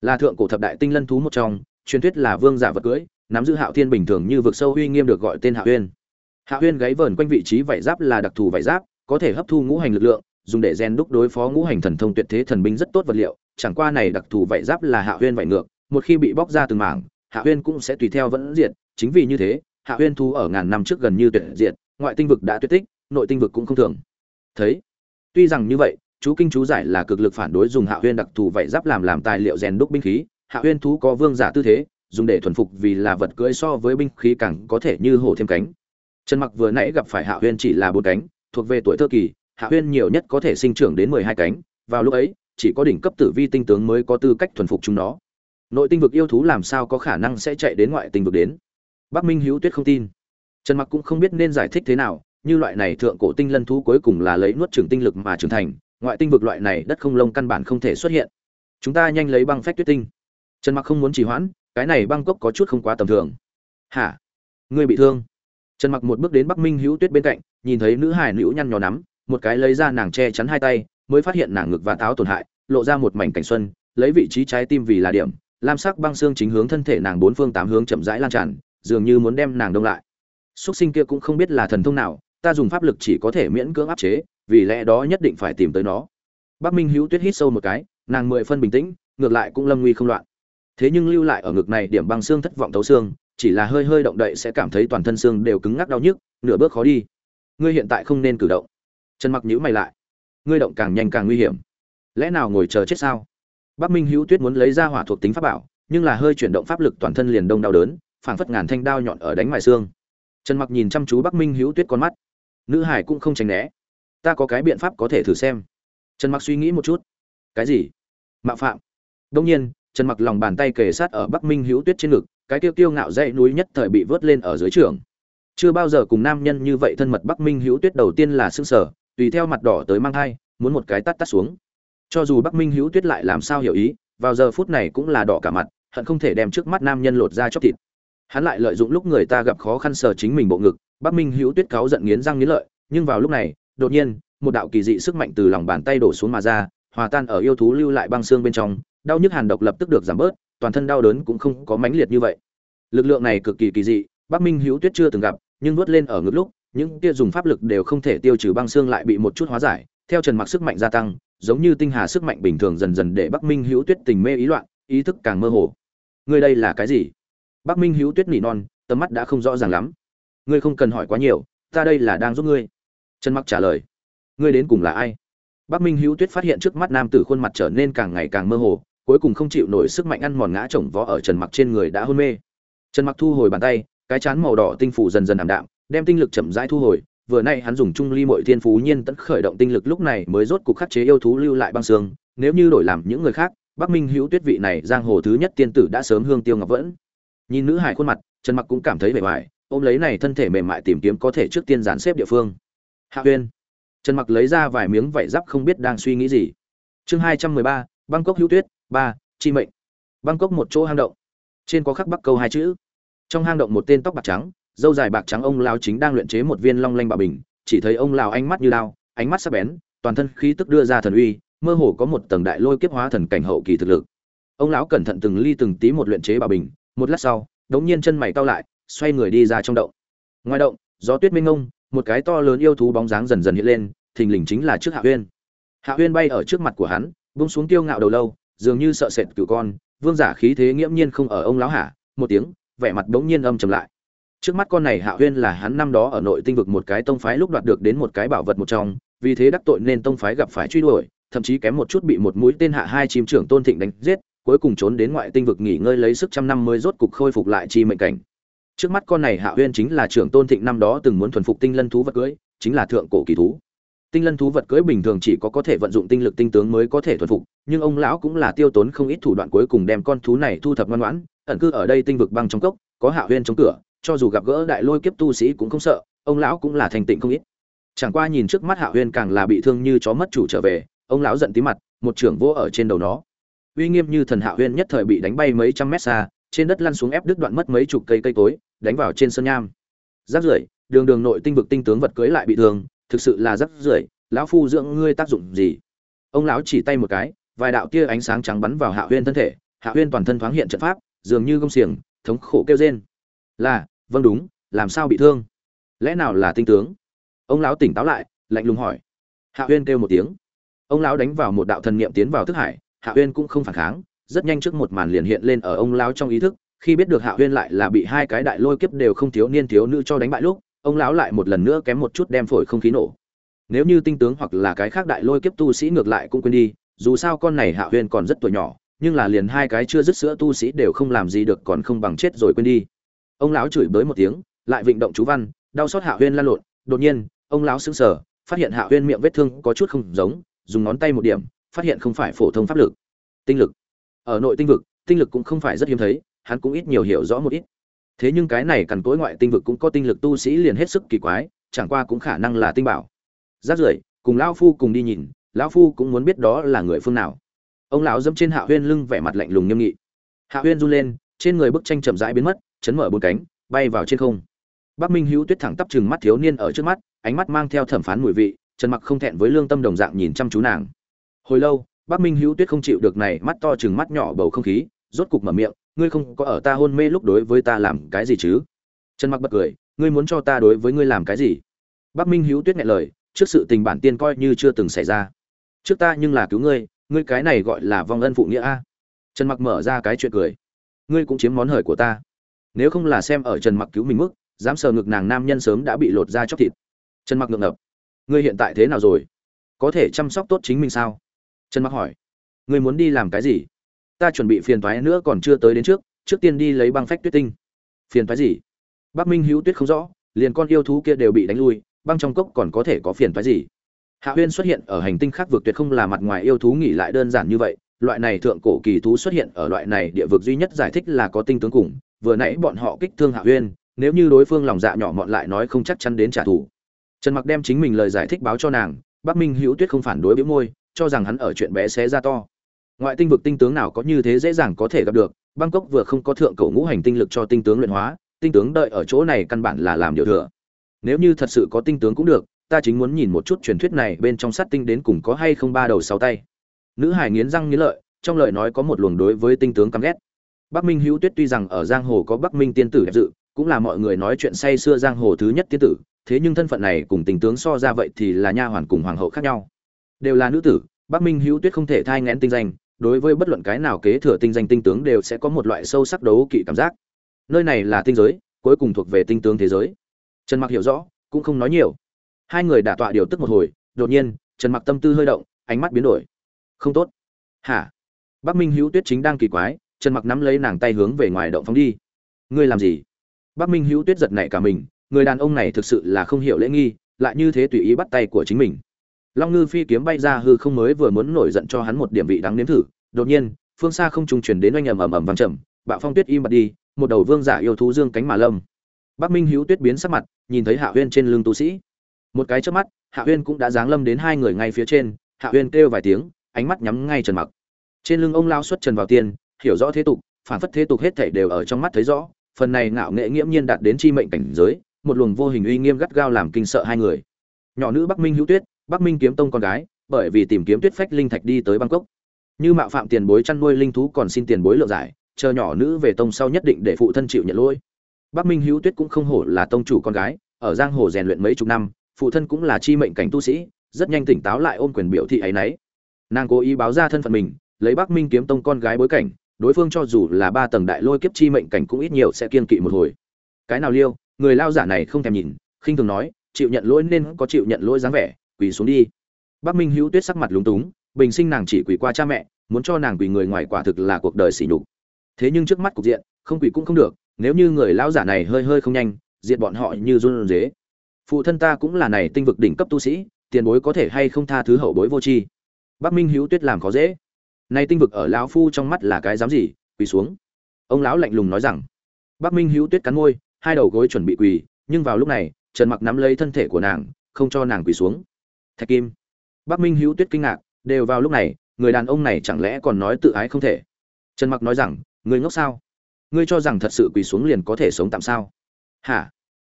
Là thượng cổ thập đại tinh lân thú một trong, truyền thuyết là vương giả vật cưỡi nắm giữ hạo thiên bình thường như vực sâu uy nghiêm được gọi tên hạ huyên hạ huyên gáy vờn quanh vị trí vảy giáp là đặc thù vảy giáp, có thể hấp thu ngũ hành lực lượng dùng để gen đúc đối phó ngũ hành thần thông tuyệt thế thần binh rất tốt vật liệu, chẳng qua này đặc thù vảy giáp là hạ huyên vảy ngược, một khi bị bóc ra từng mảng, hạ huyên cũng sẽ tùy theo vẫn diệt, chính vì như thế, hạ huyên thú ở ngàn năm trước gần như tuyệt diệt, ngoại tinh vực đã tuyệt tích, nội tinh vực cũng không thường. Thấy, tuy rằng như vậy, chú kinh chú giải là cực lực phản đối dùng hạ huyên đặc thù vảy giáp làm làm tài liệu rèn đúc binh khí, hạ huyên thú có vương giả tư thế, dùng để thuần phục vì là vật cưỡi so với binh khí càng có thể như hổ thêm cánh. Trần mặc vừa nãy gặp phải hạ huyên chỉ là bốn cánh, thuộc về tuổi thơ kỳ hạ huyên nhiều nhất có thể sinh trưởng đến mười hai cánh, vào lúc ấy, chỉ có đỉnh cấp tử vi tinh tướng mới có tư cách thuần phục chúng nó. Nội tinh vực yêu thú làm sao có khả năng sẽ chạy đến ngoại tinh vực đến? Bắc minh hữu tuyết không tin. Trần mặc cũng không biết nên giải thích thế nào, như loại này thượng cổ tinh lân thú cuối cùng là lấy nuốt trường tinh lực mà trưởng thành, ngoại tinh vực loại này đất không lông căn bản không thể xuất hiện. Chúng ta nhanh lấy băng phách tuyết tinh. Trần mặc không muốn trì hoãn, cái này băng cốc có chút không quá tầm thường. Hả? Ngươi bị thương? Trần mặc một bước đến bắc minh hữu tuyết bên cạnh, nhìn thấy nữ hải nữ nhăn nhò nắm một cái lấy ra nàng che chắn hai tay, mới phát hiện nàng ngực và táo tổn hại, lộ ra một mảnh cảnh xuân, lấy vị trí trái tim vì là điểm, lam sắc băng xương chính hướng thân thể nàng bốn phương tám hướng chậm rãi lan tràn, dường như muốn đem nàng đông lại. Xuất sinh kia cũng không biết là thần thông nào, ta dùng pháp lực chỉ có thể miễn cưỡng áp chế, vì lẽ đó nhất định phải tìm tới nó. Bắc minh hữu tuyết hít sâu một cái, nàng mười phân bình tĩnh, ngược lại cũng lâm nguy không loạn. Thế nhưng lưu lại ở ngực này điểm băng xương thất vọng thấu xương, chỉ là hơi hơi động đậy sẽ cảm thấy toàn thân xương đều cứng ngắc đau nhức, nửa bước khó đi. Ngươi hiện tại không nên cử động trần mặc nhíu mày lại. Ngươi động càng nhanh càng nguy hiểm. Lẽ nào ngồi chờ chết sao? Bắc minh hữu tuyết muốn lấy ra hỏa thuộc tính pháp bảo, nhưng là hơi chuyển động pháp lực toàn thân liền đông đau đớn, phảng phất ngàn thanh đao nhọn ở đánh ngoài xương. Trần mặc nhìn chăm chú bắc minh hữu tuyết con mắt. Nữ hải cũng không tránh né. Ta có cái biện pháp có thể thử xem. Trần mặc suy nghĩ một chút. Cái gì? Mạo phạm. Đông nhiên, trần mặc lòng bàn tay kề sát ở bắc minh hữu tuyết trên ngực, cái tiêu tiêu ngạo dãy núi nhất thời bị vớt lên ở dưới trường. Chưa bao giờ cùng nam nhân như vậy thân mật bắc minh hữu tuyết đầu tiên là xương sở tùy theo mặt đỏ tới mang thai, muốn một cái tắt tắt xuống. Cho dù bắc minh hữu tuyết lại làm sao hiểu ý, vào giờ phút này cũng là đỏ cả mặt, hận không thể đem trước mắt nam nhân lột ra chóc thịt. Hắn lại lợi dụng lúc người ta gặp khó khăn sờ chính mình bộ ngực, bắc minh hữu tuyết cáu giận nghiến răng nghiến lợi, nhưng vào lúc này, đột nhiên, một đạo kỳ dị sức mạnh từ lòng bàn tay đổ xuống mà ra, hòa tan ở yêu thú lưu lại băng xương bên trong, đau nhức hàn độc lập tức được giảm bớt, toàn thân đau đớn cũng không có mãnh liệt như vậy. Lực lượng này cực kỳ kỳ dị, bắc minh hữu tuyết chưa từng gặp, nhưng vớt lên ở ngực lúc những kia dùng pháp lực đều không thể tiêu trừ băng xương lại bị một chút hóa giải, theo trần mặc sức mạnh gia tăng, giống như tinh hà sức mạnh bình thường dần dần để bắc minh hữu tuyết tình mê ý loạn, ý thức càng mơ hồ. Ngươi đây là cái gì? Bắc minh hữu tuyết nỉ non, tầm mắt đã không rõ ràng lắm. Ngươi không cần hỏi quá nhiều, ta đây là đang giúp ngươi. Trần mặc trả lời. Ngươi đến cùng là ai? Bắc minh hữu tuyết phát hiện trước mắt nam tử khuôn mặt trở nên càng ngày càng mơ hồ, cuối cùng không chịu nổi sức mạnh ăn mòn ngã chồng vó ở trần mặc trên người đã hôn mê. Trần mặc thu hồi bàn tay, cái chán màu đỏ tinh phủ dần dần ảm đạm đem tinh lực chậm rãi thu hồi, vừa nay hắn dùng trung ly mọi thiên phú nhiên tẫn khởi động tinh lực lúc này mới rốt cục khắc chế yêu thú lưu lại băng xương, nếu như đổi làm những người khác, bắc minh hữu tuyết vị này giang hồ thứ nhất tiên tử đã sớm hương tiêu ngọc vẫn. Nhìn nữ hải khuôn mặt, trần mặc cũng cảm thấy vẻ vải ôm lấy này thân thể mềm mại tìm kiếm có thể trước tiên dàn xếp địa phương. Hạ huyên trần mặc lấy ra vài miếng vải giáp không biết đang suy nghĩ gì. Chương hai trăm mười ba, bangkok hữu tuyết, ba, chi mệnh. Bangkok một chỗ hang động. Trên có khắc bắc câu hai chữ. Trong hang động một tên tóc bạc trắng dâu dài bạc trắng ông lao chính đang luyện chế một viên long lanh bảo bình, chỉ thấy ông lao ánh mắt như lao, ánh mắt sắc bén, toàn thân khí tức đưa ra thần uy, mơ hồ có một tầng đại lôi kiếp hóa thần cảnh hậu kỳ thực lực. Ông lão cẩn thận từng ly từng tí một luyện chế bảo bình, một lát sau, đống nhiên chân mày cau lại, xoay người đi ra trong động. Ngoài động, gió tuyết mênh mông, một cái to lớn yêu thú bóng dáng dần dần hiện lên, thình lình chính là trước hạ huyên. Hạ huyên bay ở trước mặt của hắn bung xuống tiêu ngạo đầu lâu, dường như sợ sệt cựu con, vương giả khí thế nghiễm nhiên không ở ông lão hạ, một tiếng, vẻ mặt đống nhiên âm trầm lại trước mắt con này hạ huyên là hắn năm đó ở nội tinh vực một cái tông phái lúc đoạt được đến một cái bảo vật một trong, vì thế đắc tội nên tông phái gặp phải truy đuổi, thậm chí kém một chút bị một mũi tên hạ hai chim trưởng tôn thịnh đánh giết, cuối cùng trốn đến ngoại tinh vực nghỉ ngơi lấy sức trăm năm mới rốt cục khôi phục lại chi mệnh cảnh. Trước mắt con này hạ huyên chính là trưởng tôn thịnh năm đó từng muốn thuần phục tinh lân thú vật cưỡi chính là thượng cổ kỳ thú. Tinh lân thú vật cưỡi bình thường chỉ có có thể vận dụng tinh lực tinh tướng mới có thể thuần phục, nhưng ông lão cũng là tiêu tốn không ít thủ đoạn cuối cùng đem con thú này thu thập ngoan ngoãn, ẩn cư ở đây tinh vực băng trong cốc, có hạ huyên chống cửa cho dù gặp gỡ đại lôi kiếp tu sĩ cũng không sợ, ông lão cũng là thành tịnh không ít. Chẳng qua nhìn trước mắt hạ huyên càng là bị thương như chó mất chủ trở về, ông lão giận tí mặt, một trưởng vỗ ở trên đầu nó. Uy nghiêm như thần hạ huyên nhất thời bị đánh bay mấy trăm mét xa, trên đất lăn xuống ép đứt đoạn mất mấy chục cây cây cối, đánh vào trên sân nham. Rác rưởi, đường đường nội tinh vực tinh tướng vật cưới lại bị thương, thực sự là rác rưởi, lão phu dưỡng ngươi tác dụng gì? Ông lão chỉ tay một cái, vài đạo tia ánh sáng trắng bắn vào hạ huyên thân thể, hạ huyên toàn thân thoáng hiện trận pháp, dường như gông xiềng, thống khổ kêu rên. Là vâng đúng, làm sao bị thương? Lẽ nào là tinh tướng? Ông lão tỉnh táo lại, lạnh lùng hỏi. Hạ huyên kêu một tiếng. Ông lão đánh vào một đạo thần niệm tiến vào thức hải, hạ huyên cũng không phản kháng, rất nhanh trước một màn liền hiện lên ở ông lão trong ý thức, khi biết được hạ huyên lại là bị hai cái đại lôi kiếp đều không thiếu niên thiếu nữ cho đánh bại lúc, ông lão lại một lần nữa kém một chút đem phổi không khí nổ. Nếu như tinh tướng hoặc là cái khác đại lôi kiếp tu sĩ ngược lại cũng quên đi, dù sao con này hạ huyên còn rất tuổi nhỏ, nhưng là liền hai cái chưa dứt sữa tu sĩ đều không làm gì được còn không bằng chết rồi quên đi ông lão chửi bới một tiếng, lại vịnh động chú văn, đau xót hạ huyên lan lộn. Đột nhiên, ông lão sững sờ, phát hiện hạ huyên miệng vết thương có chút không giống, dùng ngón tay một điểm, phát hiện không phải phổ thông pháp lực. Tinh lực. Ở nội tinh vực, tinh lực cũng không phải rất hiếm thấy, hắn cũng ít nhiều hiểu rõ một ít. Thế nhưng cái này cằn cối ngoại tinh vực cũng có tinh lực tu sĩ liền hết sức kỳ quái, chẳng qua cũng khả năng là tinh bảo. Rát rưởi, cùng lão phu cùng đi nhìn, lão phu cũng muốn biết đó là người phương nào. Ông lão dẫm trên hạ huyên lưng vẻ mặt lạnh lùng nghiêm nghị. Hạ huyên run lên, trên người bức tranh chậm rãi biến mất chấn mở bốn cánh, bay vào trên không. Bắc minh hữu tuyết thẳng tắp chừng mắt thiếu niên ở trước mắt, ánh mắt mang theo thẩm phán mùi vị, trần mặc không thẹn với lương tâm đồng dạng nhìn chăm chú nàng. Hồi lâu, bắc minh hữu tuyết không chịu được này mắt to chừng mắt nhỏ bầu không khí, rốt cục mở miệng, ngươi không có ở ta hôn mê lúc đối với ta làm cái gì chứ? Trần mặc bật cười, ngươi muốn cho ta đối với ngươi làm cái gì? Bắc minh hữu tuyết nghe lời, trước sự tình bản tiên coi như chưa từng xảy ra. Trước ta nhưng là cứu ngươi ngươi cái này gọi là vong ân phụ nghĩa a. Trần mặc mở ra cái chuyện cười, ngươi cũng chiếm món hời của ta nếu không là xem ở trần mặc cứu mình mức, dám sờ ngực nàng nam nhân sớm đã bị lột ra chóc thịt. Trần mặc ngượng ngập. Ngươi hiện tại thế nào rồi? Có thể chăm sóc tốt chính mình sao? Trần mặc hỏi. Ngươi muốn đi làm cái gì? Ta chuẩn bị phiền toái nữa còn chưa tới đến trước trước tiên đi lấy băng phách tuyết tinh. Phiền toái gì? Bắc minh hữu tuyết không rõ, liền con yêu thú kia đều bị đánh lui, băng trong cốc còn có thể có phiền toái gì? Hạ huyên xuất hiện ở hành tinh khác vượt tuyệt không là mặt ngoài yêu thú nghỉ lại đơn giản như vậy, loại này thượng cổ kỳ thú xuất hiện ở loại này địa vực duy nhất giải thích là có tinh tướng cùng vừa nãy bọn họ kích thương hạ huyên nếu như đối phương lòng dạ nhỏ mọn lại nói không chắc chắn đến trả thù. Trần mặc đem chính mình lời giải thích báo cho nàng, bắc minh hữu tuyết không phản đối bĩu môi, cho rằng hắn ở chuyện bé xé ra to. Ngoại tinh vực tinh tướng nào có như thế dễ dàng có thể gặp được, bangkok vừa không có thượng cổ ngũ hành tinh lực cho tinh tướng luyện hóa, tinh tướng đợi ở chỗ này căn bản là làm điều thừa. Nếu như thật sự có tinh tướng cũng được, ta chính muốn nhìn một chút truyền thuyết này bên trong sát tinh đến cùng có hay không ba đầu sáu tay. Nữ hải nghiến răng nghiến lợi, trong lời nói có một luồng đối với tinh tướng căm ghét bắc minh hữu tuyết tuy rằng ở giang hồ có bắc minh tiên tử đẹp dự, cũng là mọi người nói chuyện say xưa giang hồ thứ nhất tiên tử, thế nhưng thân phận này cùng tình tướng so ra vậy thì là nha hoàn cùng hoàng hậu khác nhau. Đều là nữ tử, bắc minh hữu tuyết không thể thai ngén tinh danh, đối với bất luận cái nào kế thừa tinh danh tinh tướng đều sẽ có một loại sâu sắc đấu kỵ cảm giác. Nơi này là tinh giới, cuối cùng thuộc về tinh tướng thế giới. Trần mặc hiểu rõ, cũng không nói nhiều. Hai người đả tọa điều tức một hồi, đột nhiên, trần mặc tâm tư hơi động, ánh mắt biến đổi. Không tốt. Hả? Bắc minh hữu tuyết chính đang kỳ quái trần mặc nắm lấy nàng tay hướng về ngoài động phóng đi. Ngươi làm gì? Bắc minh hữu tuyết giật nảy cả mình, người đàn ông này thực sự là không hiểu lễ nghi, lại như thế tùy ý bắt tay của chính mình. Long ngư phi kiếm bay ra hư không mới vừa muốn nổi giận cho hắn một điểm vị đáng nếm thử, đột nhiên, phương xa không trùng truyền đến oanh ầm ầm ầm vang trầm, bạo phong tuyết im bặt đi, một đầu vương giả yêu thú dương cánh mà lâm. Bắc minh hữu tuyết biến sắc mặt, nhìn thấy hạ huyên trên lưng tu sĩ. Một cái trước mắt, hạ huyên cũng đã giáng lâm đến hai người ngay phía trên, hạ huyên kêu vài tiếng, ánh mắt nhắm ngay trần mặc. Trên lưng ông lao xuất trần vào tiền hiểu rõ thế tục, phản phất thế tục hết thảy đều ở trong mắt thấy rõ. Phần này ngạo nghệ nghiễm nhiên đạt đến chi mệnh cảnh giới, một luồng vô hình uy nghiêm gắt gao làm kinh sợ hai người. Nhỏ nữ bắc minh hữu tuyết, bắc minh kiếm tông con gái, bởi vì tìm kiếm tuyết phách linh thạch đi tới bangkok. Như mạo phạm tiền bối chăn nuôi linh thú còn xin tiền bối lượng giải, chờ nhỏ nữ về tông sau nhất định để phụ thân chịu nhận lỗi. Bắc minh hữu tuyết cũng không hổ là tông chủ con gái, ở giang hồ rèn luyện mấy chục năm, phụ thân cũng là chi mệnh cảnh tu sĩ, rất nhanh tỉnh táo lại ôm quyền biểu thị ấy nấy. Nàng cố ý báo ra thân phận mình, lấy bắc minh kiếm tông con gái bối cảnh đối phương cho dù là ba tầng đại lôi kiếp chi mệnh cảnh cũng ít nhiều sẽ kiên kỵ một hồi. Cái nào liêu, người lao giả này không thèm nhìn, khinh thường nói, chịu nhận lỗi nên có chịu nhận lỗi dáng vẻ, quỳ xuống đi. Bắc minh hữu tuyết sắc mặt lúng túng, bình sinh nàng chỉ quỳ qua cha mẹ, muốn cho nàng quỳ người ngoài quả thực là cuộc đời sỉ nhục. Thế nhưng trước mắt cục diện, không quỳ cũng không được, nếu như người lão giả này hơi hơi không nhanh, diệt bọn họ như run rế phụ thân ta cũng là này tinh vực đỉnh cấp tu sĩ, tiền bối có thể hay không tha thứ hậu bối vô tri. Bắc minh hữu tuyết làm khó dễ nay tinh vực ở lão phu trong mắt là cái dám gì, quỳ xuống. Ông lão lạnh lùng nói rằng, bắc minh hữu tuyết cắn môi, hai đầu gối chuẩn bị quỳ, nhưng vào lúc này, trần mặc nắm lấy thân thể của nàng, không cho nàng quỳ xuống. Thạch kim, bắc minh hữu tuyết kinh ngạc, đều vào lúc này, người đàn ông này chẳng lẽ còn nói tự ái không thể? Trần mặc nói rằng người ngốc sao? Ngươi cho rằng thật sự quỳ xuống liền có thể sống tạm sao? Hả?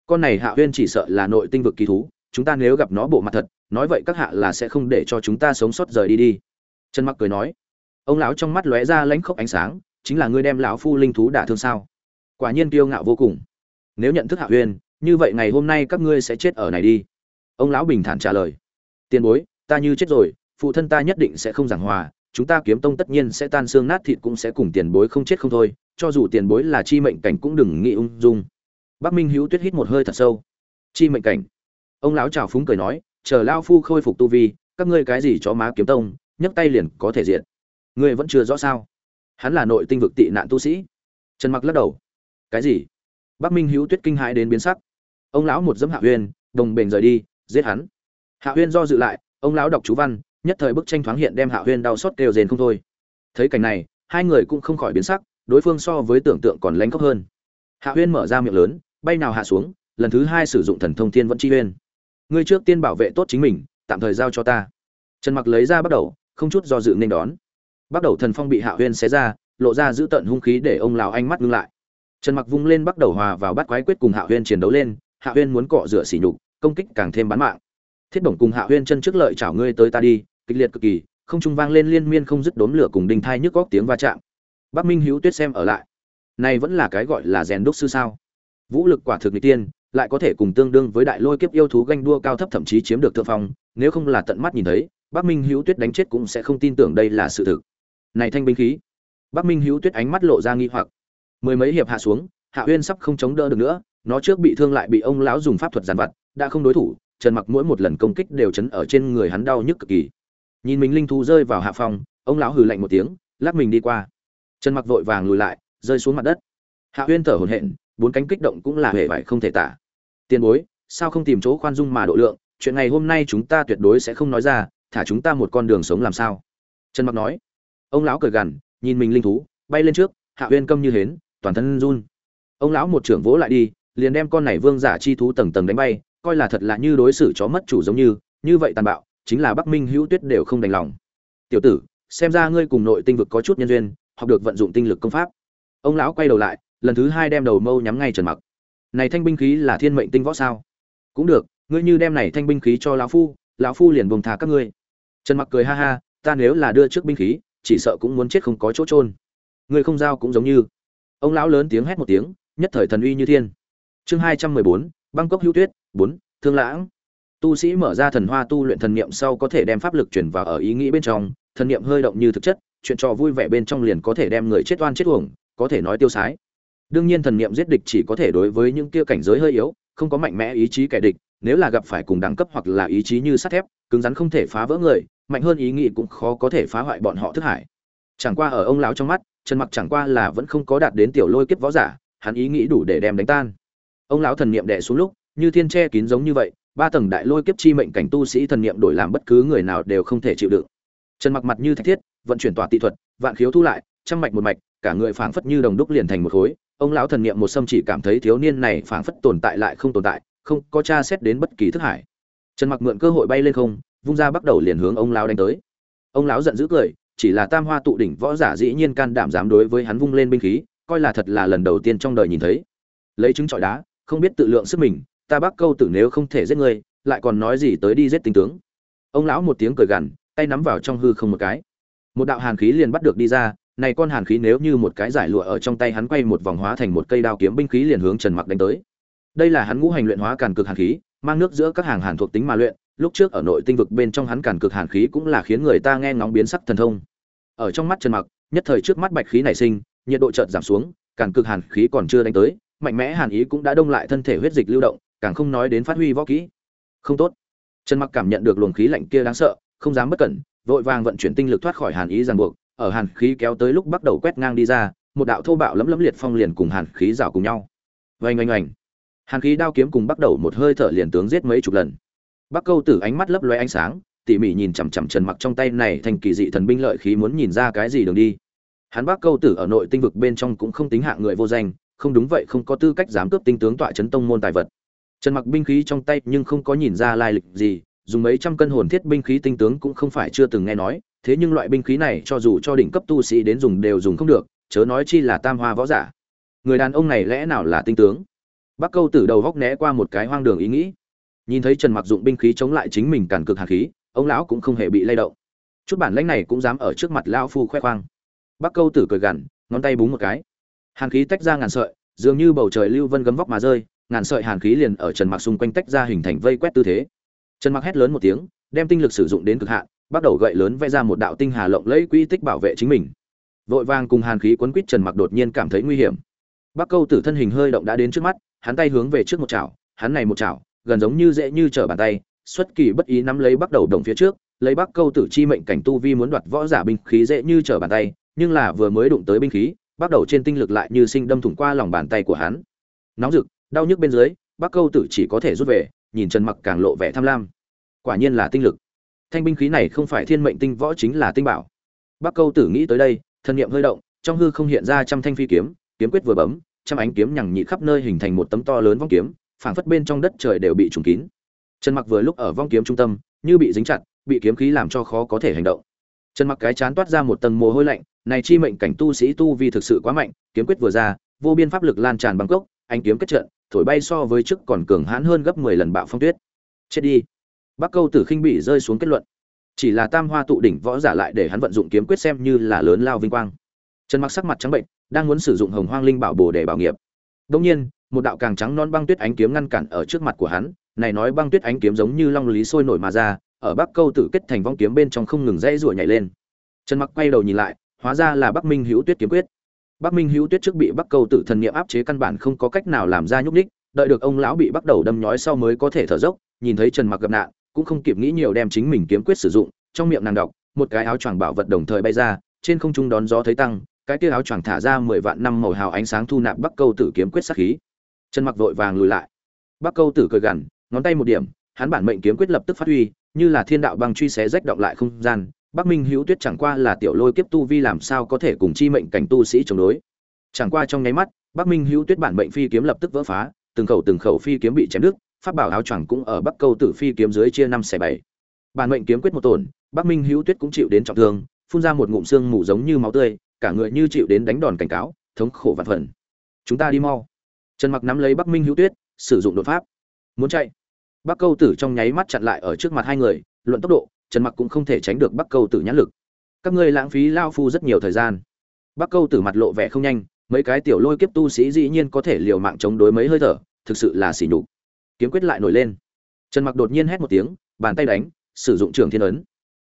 Con này hạ huyên chỉ sợ là nội tinh vực kỳ thú, chúng ta nếu gặp nó bộ mặt thật, nói vậy các hạ là sẽ không để cho chúng ta sống sót rời đi đi. Trần mặc cười nói ông lão trong mắt lóe ra lãnh khốc ánh sáng, chính là ngươi đem lão phu linh thú đả thương sao? Quả nhiên kiêu ngạo vô cùng. Nếu nhận thức hạ huyên như vậy ngày hôm nay các ngươi sẽ chết ở này đi. Ông lão bình thản trả lời. Tiền bối, ta như chết rồi, phụ thân ta nhất định sẽ không giảng hòa, chúng ta kiếm tông tất nhiên sẽ tan xương nát thịt cũng sẽ cùng tiền bối không chết không thôi, cho dù tiền bối là chi mệnh cảnh cũng đừng nghĩ ung dung. Bắc minh hữu tuyết hít một hơi thật sâu. Chi mệnh cảnh. Ông lão trào phúng cười nói, chờ lao phu khôi phục tu vi, các ngươi cái gì cho má kiếm tông, nhấc tay liền có thể diện ngươi vẫn chưa rõ sao? Hắn là nội tinh vực tị nạn tu sĩ. Trần mặc lắc đầu. Cái gì? Bắc minh hữu tuyết kinh hãi đến biến sắc. Ông lão một dấm hạ huyên đồng bền rời đi, giết hắn. Hạ huyên do dự lại, ông lão đọc chú văn, nhất thời bức tranh thoáng hiện đem hạ huyên đau xót kêu rền không thôi. Thấy cảnh này, hai người cũng không khỏi biến sắc, đối phương so với tưởng tượng còn lánh khóc hơn. Hạ huyên mở ra miệng lớn, bay nào hạ xuống, lần thứ hai sử dụng thần thông thiên vẫn chi huyên ngươi trước tiên bảo vệ tốt chính mình, tạm thời giao cho ta. Trần mặc lấy ra bắt đầu, không chút do dự nên đón bắt đầu thần phong bị hạ huyên xé ra, lộ ra giữ tận hung khí để ông lão ánh mắt ngưng lại. Trần mặc vung lên bắt đầu hòa vào bắt quái quyết cùng hạ huyên chiến đấu lên, hạ huyên muốn cọ rửa sỉ nhục, công kích càng thêm bán mạng. Thiết bổng cùng hạ huyên chân trước lợi chảo ngươi tới ta đi, kịch liệt cực kỳ, không trung vang lên liên miên không dứt đốn lửa cùng đinh thai nhức góc tiếng va chạm. Bắc minh hữu tuyết xem ở lại. Này vẫn là cái gọi là rèn đúc sư sao? Vũ lực quả thực n tiên, lại có thể cùng tương đương với đại lôi kiếp yêu thú ganh đua cao thấp thậm chí chiếm được thượng phong, nếu không là tận mắt nhìn thấy, bắc minh hữu tuyết đánh chết cũng sẽ không tin tưởng đây là sự thực này thanh binh khí. Bắc minh hữu tuyết ánh mắt lộ ra nghi hoặc. Mười mấy hiệp hạ xuống, hạ uyên sắp không chống đỡ được nữa, nó trước bị thương lại bị ông lão dùng pháp thuật giàn vặt, đã không đối thủ, trần mặc mỗi một lần công kích đều chấn ở trên người hắn đau nhức cực kỳ. Nhìn mình linh thú rơi vào hạ phòng, ông lão hừ lạnh một tiếng, lắc mình đi qua. Trần mặc vội vàng lùi lại, rơi xuống mặt đất. Hạ uyên thở hổn hển, bốn cánh kích động cũng là hề vải không thể tả. Tiền bối, sao không tìm chỗ khoan dung mà độ lượng? Chuyện ngày hôm nay chúng ta tuyệt đối sẽ không nói ra, thả chúng ta một con đường sống làm sao? Trần mặc nói ông lão cười gằn, nhìn mình linh thú, bay lên trước, hạ uyên câm như hến, toàn thân run. Ông lão một trưởng vỗ lại đi, liền đem con này vương giả chi thú tầng tầng đánh bay, coi là thật là như đối xử chó mất chủ giống như như vậy tàn bạo, chính là bắc minh hữu tuyết đều không đành lòng. Tiểu tử, xem ra ngươi cùng nội tinh vực có chút nhân duyên, học được vận dụng tinh lực công pháp. Ông lão quay đầu lại, lần thứ hai đem đầu mâu nhắm ngay trần mặc. Này thanh binh khí là thiên mệnh tinh võ sao? Cũng được, ngươi như đem này thanh binh khí cho lão phu lão phu liền buông thả các ngươi. Trần mặc cười ha ha, ta nếu là đưa trước binh khí chỉ sợ cũng muốn chết không có chỗ trôn người không giao cũng giống như. Ông lão lớn tiếng hét một tiếng, nhất thời thần uy như thiên. Chương hai trăm mười bốn băng hữu tuyết, bốn, thương lãng. Tu sĩ mở ra thần hoa tu luyện thần niệm sau có thể đem pháp lực chuyển vào ở ý nghĩ bên trong, thần niệm hơi động như thực chất, chuyện trò vui vẻ bên trong liền có thể đem người chết oan chết uổng, có thể nói tiêu sái. Đương nhiên thần niệm giết địch chỉ có thể đối với những kia cảnh giới hơi yếu, không có mạnh mẽ ý chí kẻ địch nếu là gặp phải cùng đẳng cấp hoặc là ý chí như sắt thép, cứng rắn không thể phá vỡ người, mạnh hơn ý nghĩ cũng khó có thể phá hoại bọn họ thức hải. Chẳng qua ở ông lão trong mắt, trần mặc chẳng qua là vẫn không có đạt đến tiểu lôi kiếp võ giả, hắn ý nghĩ đủ để đem đánh tan. Ông lão thần niệm đè xuống lúc, như thiên che kín giống như vậy, ba tầng đại lôi kiếp chi mệnh cảnh tu sĩ thần niệm đổi làm bất cứ người nào đều không thể chịu đựng. Trần mặc mặt như thạch thiết, vận chuyển tỏa tị thuật, vạn khiếu thu lại, trăm mạch một mạch, cả người phảng phất như đồng đúc liền thành một khối. Ông lão thần niệm một sâm chỉ cảm thấy thiếu niên này phảng phất tồn tại lại không tồn tại không có tra xét đến bất kỳ thức hải trần mặc mượn cơ hội bay lên không, vung ra bắt đầu liền hướng ông lão đánh tới. Ông lão giận dữ cười, chỉ là tam hoa tụ đỉnh võ giả dĩ nhiên can đảm dám đối với hắn vung lên binh khí, coi là thật là lần đầu tiên trong đời nhìn thấy. Lấy trứng trọi đá, không biết tự lượng sức mình, ta bác câu tử nếu không thể giết ngươi, lại còn nói gì tới đi giết tinh tướng. Ông lão một tiếng cười gằn, tay nắm vào trong hư không một cái. Một đạo hàn khí liền bắt được đi ra, này con hàn khí nếu như một cái giải lụa ở trong tay hắn quay một vòng hóa thành một cây đao kiếm binh khí liền hướng trần mặc đánh tới đây là hắn ngũ hành luyện hóa càn cực hàn khí, mang nước giữa các hàng hàn thuộc tính mà luyện, lúc trước ở nội tinh vực bên trong hắn càn cực hàn khí cũng là khiến người ta nghe ngóng biến sắc thần thông. Ở trong mắt trần mặc, nhất thời trước mắt bạch khí nảy sinh, nhiệt độ chợt giảm xuống, càn cực hàn khí còn chưa đánh tới, mạnh mẽ hàn ý cũng đã đông lại thân thể huyết dịch lưu động, càng không nói đến phát huy võ kỹ. Không tốt. Trần mặc cảm nhận được luồng khí lạnh kia đáng sợ, không dám bất cẩn, vội vàng vận chuyển tinh lực thoát khỏi hàn ý ràng buộc, ở hàn khí kéo tới lúc bắt đầu quét ngang đi ra, một đạo thô bạo lấm lấm liệt phong liền cùng hàn khí rào cùng nhau. Vành oanh oanh hàn khí đao kiếm cùng bắt đầu một hơi thở liền tướng giết mấy chục lần. Bắc câu tử ánh mắt lấp loe ánh sáng, tỉ mỉ nhìn chằm chằm trần mặc trong tay này thành kỳ dị thần binh lợi khí muốn nhìn ra cái gì đường đi. Hắn bắc câu tử ở nội tinh vực bên trong cũng không tính hạng người vô danh, không đúng vậy không có tư cách dám cướp tinh tướng tọa chấn tông môn tài vật. Trần mặc binh khí trong tay nhưng không có nhìn ra lai lịch gì, dùng mấy trăm cân hồn thiết binh khí tinh tướng cũng không phải chưa từng nghe nói, thế nhưng loại binh khí này cho dù cho đỉnh cấp tu sĩ đến dùng đều dùng không được, chớ nói chi là tam hoa võ giả. Người đàn ông này lẽ nào là tinh tướng? Bắc câu tử đầu góc né qua một cái hoang đường ý nghĩ. Nhìn thấy trần mặc dụng binh khí chống lại chính mình càn cực hàn khí, ông lão cũng không hề bị lay động. Chút bản lãnh này cũng dám ở trước mặt lão phu khoe khoang. Bắc câu tử cười gằn, ngón tay búng một cái. Hàn khí tách ra ngàn sợi, dường như bầu trời lưu vân gấm vóc mà rơi, ngàn sợi hàn khí liền ở trần mặc xung quanh tách ra hình thành vây quét tư thế. Trần mặc hét lớn một tiếng, đem tinh lực sử dụng đến cực hạn, bắt đầu gậy lớn vẽ ra một đạo tinh hà lộng lẫy quy tích bảo vệ chính mình. Vội vàng cùng hàn khí quấn quýt trần mặc đột nhiên cảm thấy nguy hiểm. Bắc câu tử thân hình hơi động đã đến trước mắt hắn tay hướng về trước một chảo, hắn này một chảo, gần giống như dễ như trở bàn tay, xuất kỳ bất ý nắm lấy bắt đầu đồng phía trước, lấy bắc câu tử chi mệnh cảnh tu vi muốn đoạt võ giả binh khí dễ như trở bàn tay, nhưng là vừa mới đụng tới binh khí, bắt đầu trên tinh lực lại như sinh đâm thủng qua lòng bàn tay của hắn. Nóng rực, đau nhức bên dưới, bắc câu tử chỉ có thể rút về, nhìn trần mặc càng lộ vẻ tham lam. Quả nhiên là tinh lực. Thanh binh khí này không phải thiên mệnh tinh võ chính là tinh bảo. Bắc câu tử nghĩ tới đây, thân niệm hơi động, trong hư không hiện ra trăm thanh phi kiếm kiếm quyết vừa bấm trăm ánh kiếm nhằng nhị khắp nơi hình thành một tấm to lớn vong kiếm, phảng phất bên trong đất trời đều bị trùng kín. Trần mặc vừa lúc ở vong kiếm trung tâm, như bị dính chặt, bị kiếm khí làm cho khó có thể hành động. Trần mặc cái chán toát ra một tầng mồ hôi lạnh, này chi mệnh cảnh tu sĩ tu vi thực sự quá mạnh, kiếm quyết vừa ra, vô biên pháp lực lan tràn bằng cốc anh kiếm kết trận, thổi bay so với trước còn cường hãn hơn gấp 10 lần bạo phong tuyết. Chết đi. Bắc câu tử khinh bị rơi xuống kết luận. Chỉ là tam hoa tụ đỉnh võ giả lại để hắn vận dụng kiếm quyết xem như là lớn lao vinh quang. Trần mặc sắc mặt trắng bệnh đang muốn sử dụng hồng hoang linh bảo bồ để bảo nghiệp. Đông nhiên, một đạo càng trắng non băng tuyết ánh kiếm ngăn cản ở trước mặt của hắn, này nói băng tuyết ánh kiếm giống như long lý sôi nổi mà ra, ở bắc câu tử kết thành vong kiếm bên trong không ngừng dây rủa nhảy lên. Trần mặc quay đầu nhìn lại, hóa ra là bắc minh hữu tuyết kiếm quyết. Bắc minh hữu tuyết trước bị bắc câu tử thần niệm áp chế căn bản không có cách nào làm ra nhúc ních đợi được ông lão bị bắt đầu đâm nhói sau mới có thể thở dốc, nhìn thấy trần mặc gặp nạn, cũng không kịp nghĩ nhiều đem chính mình kiếm quyết sử dụng, trong miệng nàng đọc, một cái áo choàng bảo vật đồng thời bay ra, trên không trung đón gió thấy tăng cái kia áo choàng thả ra mười vạn năm màu hào ánh sáng thu nạp bắc câu tử kiếm quyết sát khí. Trần mặc vội vàng lùi lại. Bắc câu tử cười gằn, ngón tay một điểm, hắn bản mệnh kiếm quyết lập tức phát huy, như là thiên đạo băng truy xé rách động lại không gian, bắc minh hữu tuyết chẳng qua là tiểu lôi kiếp tu vi làm sao có thể cùng chi mệnh cảnh tu sĩ chống đối. Chẳng qua trong nháy mắt, bắc minh hữu tuyết bản mệnh phi kiếm lập tức vỡ phá, từng khẩu từng khẩu phi kiếm bị chém đứt, pháp bảo áo choàng cũng ở bắc câu tử phi kiếm dưới chia năm xẻ bảy. Bản mệnh kiếm quyết một tổn, bắc minh hữu tuyết cũng chịu đến trọng thương, phun ra một ngụm xương mù giống như máu tươi cả người như chịu đến đánh đòn cảnh cáo, thống khổ vạn phần. Chúng ta đi mau. Trần mặc nắm lấy bắc minh hữu tuyết, sử dụng đột pháp. Muốn chạy. Bắc câu tử trong nháy mắt chặn lại ở trước mặt hai người, luận tốc độ, trần mặc cũng không thể tránh được bắc câu tử nhãn lực. Các ngươi lãng phí lao phu rất nhiều thời gian. Bắc câu tử mặt lộ vẻ không nhanh, mấy cái tiểu lôi kiếp tu sĩ dĩ nhiên có thể liều mạng chống đối mấy hơi thở, thực sự là xỉ nhục. Kiếm quyết lại nổi lên. Trần mặc đột nhiên hét một tiếng, bàn tay đánh, sử dụng trường thiên ấn.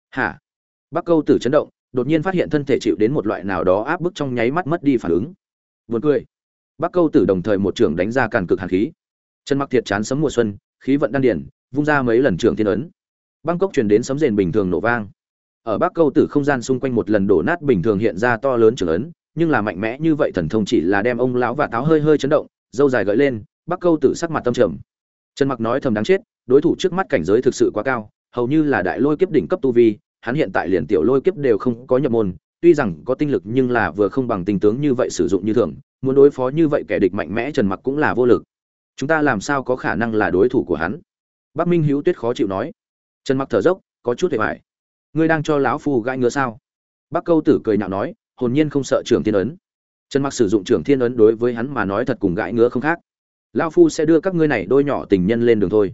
Hả? Bắc câu tử chấn động đột nhiên phát hiện thân thể chịu đến một loại nào đó áp bức trong nháy mắt mất đi phản ứng. Vượt cười. Bắc câu tử đồng thời một trường đánh ra càn cực hàn khí. Trần mặc thiệt chán sấm mùa xuân, khí vận đan điển vung ra mấy lần trường thiên ấn. Bangkok truyền đến sấm rền bình thường nổ vang. Ở bắc câu tử không gian xung quanh một lần đổ nát bình thường hiện ra to lớn trường ấn, nhưng là mạnh mẽ như vậy thần thông chỉ là đem ông lão và táo hơi hơi chấn động, dâu dài gợi lên, bắc câu tử sắc mặt tâm trầm. Trần mặc nói thầm đáng chết, đối thủ trước mắt cảnh giới thực sự quá cao, hầu như là đại lôi kiếp đỉnh cấp tu vi hắn hiện tại liền tiểu lôi kiếp đều không có nhập môn, tuy rằng có tinh lực nhưng là vừa không bằng tình tướng như vậy sử dụng như thường, muốn đối phó như vậy kẻ địch mạnh mẽ trần mặc cũng là vô lực. Chúng ta làm sao có khả năng là đối thủ của hắn? Bác minh hữu tuyết khó chịu nói. Trần mặc thở dốc, có chút hề bại. ngươi đang cho lão phu gãi ngứa sao? Bác câu tử cười nhạo nói, hồn nhiên không sợ trưởng thiên ấn. Trần mặc sử dụng trưởng thiên ấn đối với hắn mà nói thật cùng gãi ngứa không khác. Lão phu sẽ đưa các ngươi này đôi nhỏ tình nhân lên đường thôi.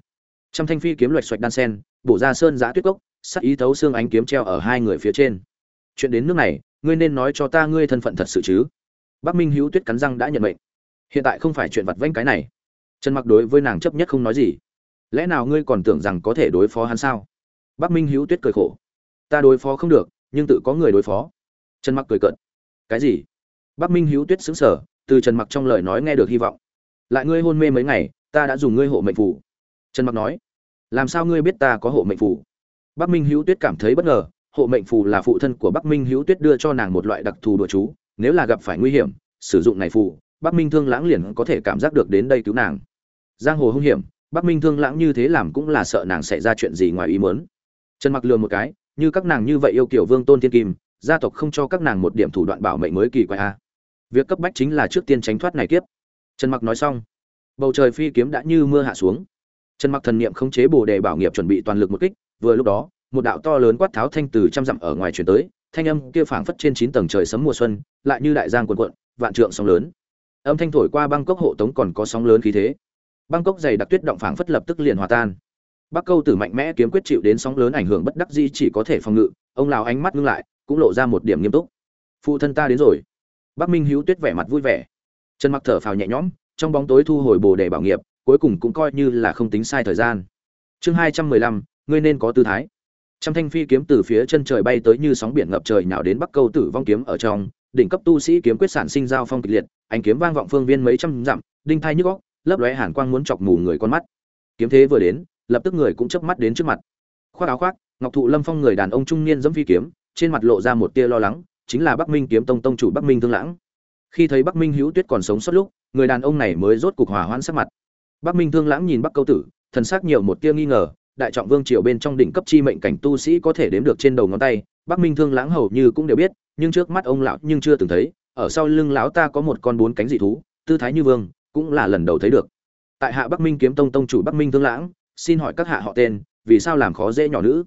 Trăm thanh phi kiếm loạch xoạch đan sen, bổ ra sơn giá tuyết cốc sắc ý thấu xương ánh kiếm treo ở hai người phía trên. Chuyện đến nước này, ngươi nên nói cho ta ngươi thân phận thật sự chứ? Bắc minh hữu tuyết cắn răng đã nhận mệnh. Hiện tại không phải chuyện vặt vãnh cái này. Trần mặc đối với nàng chấp nhất không nói gì. Lẽ nào ngươi còn tưởng rằng có thể đối phó hắn sao? Bắc minh hữu tuyết cười khổ. Ta đối phó không được, nhưng tự có người đối phó. Trần mặc cười cợt. Cái gì? Bắc minh hữu tuyết xứng sở từ trần mặc trong lời nói nghe được hy vọng. Lại ngươi hôn mê mấy ngày, ta đã dùng ngươi hộ mệnh phủ trần mặc nói. Làm sao ngươi biết ta có hộ mệnh phủ bắc minh hữu tuyết cảm thấy bất ngờ, hộ mệnh phù là phụ thân của bắc minh hữu tuyết đưa cho nàng một loại đặc thù đùa chú, nếu là gặp phải nguy hiểm, sử dụng này phù, bắc minh thương lãng liền có thể cảm giác được đến đây cứu nàng. Giang hồ hung hiểm, bắc minh thương lãng như thế làm cũng là sợ nàng xảy ra chuyện gì ngoài ý muốn. Trần mặc lườm một cái, như các nàng như vậy yêu kiểu vương tôn thiên kim, gia tộc không cho các nàng một điểm thủ đoạn bảo mệnh mới kỳ quái a việc cấp bách chính là trước tiên tránh thoát này kiếp. Trần mặc nói xong, bầu trời phi kiếm đã như mưa hạ xuống. Trần mặc thần niệm khống chế bồ đề bảo nghiệp chuẩn bị toàn lực một kích vừa lúc đó, một đạo to lớn quát tháo thanh từ trăm dặm ở ngoài truyền tới, thanh âm kia phảng phất trên chín tầng trời sấm mùa xuân, lại như đại giang cuồn cuộn, vạn trượng sóng lớn. Âm thanh thổi qua băng cốc hộ tống còn có sóng lớn khí thế. Băng cốc dày đặc tuyết động phảng phất lập tức liền hòa tan. Bắc câu tử mạnh mẽ kiếm quyết chịu đến sóng lớn ảnh hưởng bất đắc dĩ chỉ có thể phòng ngự, ông lào ánh mắt ngưng lại, cũng lộ ra một điểm nghiêm túc. Phụ thân ta đến rồi. Bắc minh hữu tuyết vẻ mặt vui vẻ. Trần mặc thở phào nhẹ nhõm, trong bóng tối thu hồi bồ đề bảo nghiệp, cuối cùng cũng coi như là không tính sai thời gian. Chương hai trăm mười lăm ngươi nên có tư thái. Trăm thanh phi kiếm từ phía chân trời bay tới như sóng biển ngập trời nhào đến bắc câu tử vong kiếm ở trong, đỉnh cấp tu sĩ kiếm quyết sản sinh giao phong kịch liệt, ánh kiếm vang vọng phương viên mấy trăm dặm, đinh thai nhức góc lấp lóe hàn quang muốn chọc mù người con mắt. Kiếm thế vừa đến, lập tức người cũng chớp mắt đến trước mặt. Khoác áo khoác, ngọc thụ lâm phong người đàn ông trung niên dẫm phi kiếm, trên mặt lộ ra một tia lo lắng, chính là bắc minh kiếm tông tông chủ bắc minh thương lãng. Khi thấy bắc minh hữu tuyết còn sống sót lúc, người đàn ông này mới rốt cục hỏa hoãn sắc mặt. Bắc minh thương lãng nhìn bắc câu tử, thần sắc nhiều một tia nghi ngờ đại trọng vương triều bên trong đỉnh cấp chi mệnh cảnh tu sĩ có thể đếm được trên đầu ngón tay, bắc minh thương lãng hầu như cũng đều biết, nhưng trước mắt ông lão nhưng chưa từng thấy, ở sau lưng lão ta có một con bốn cánh dị thú, tư thái như vương, cũng là lần đầu thấy được. Tại hạ bắc minh kiếm tông tông chủ bắc minh thương lãng, xin hỏi các hạ họ tên, vì sao làm khó dễ nhỏ nữ?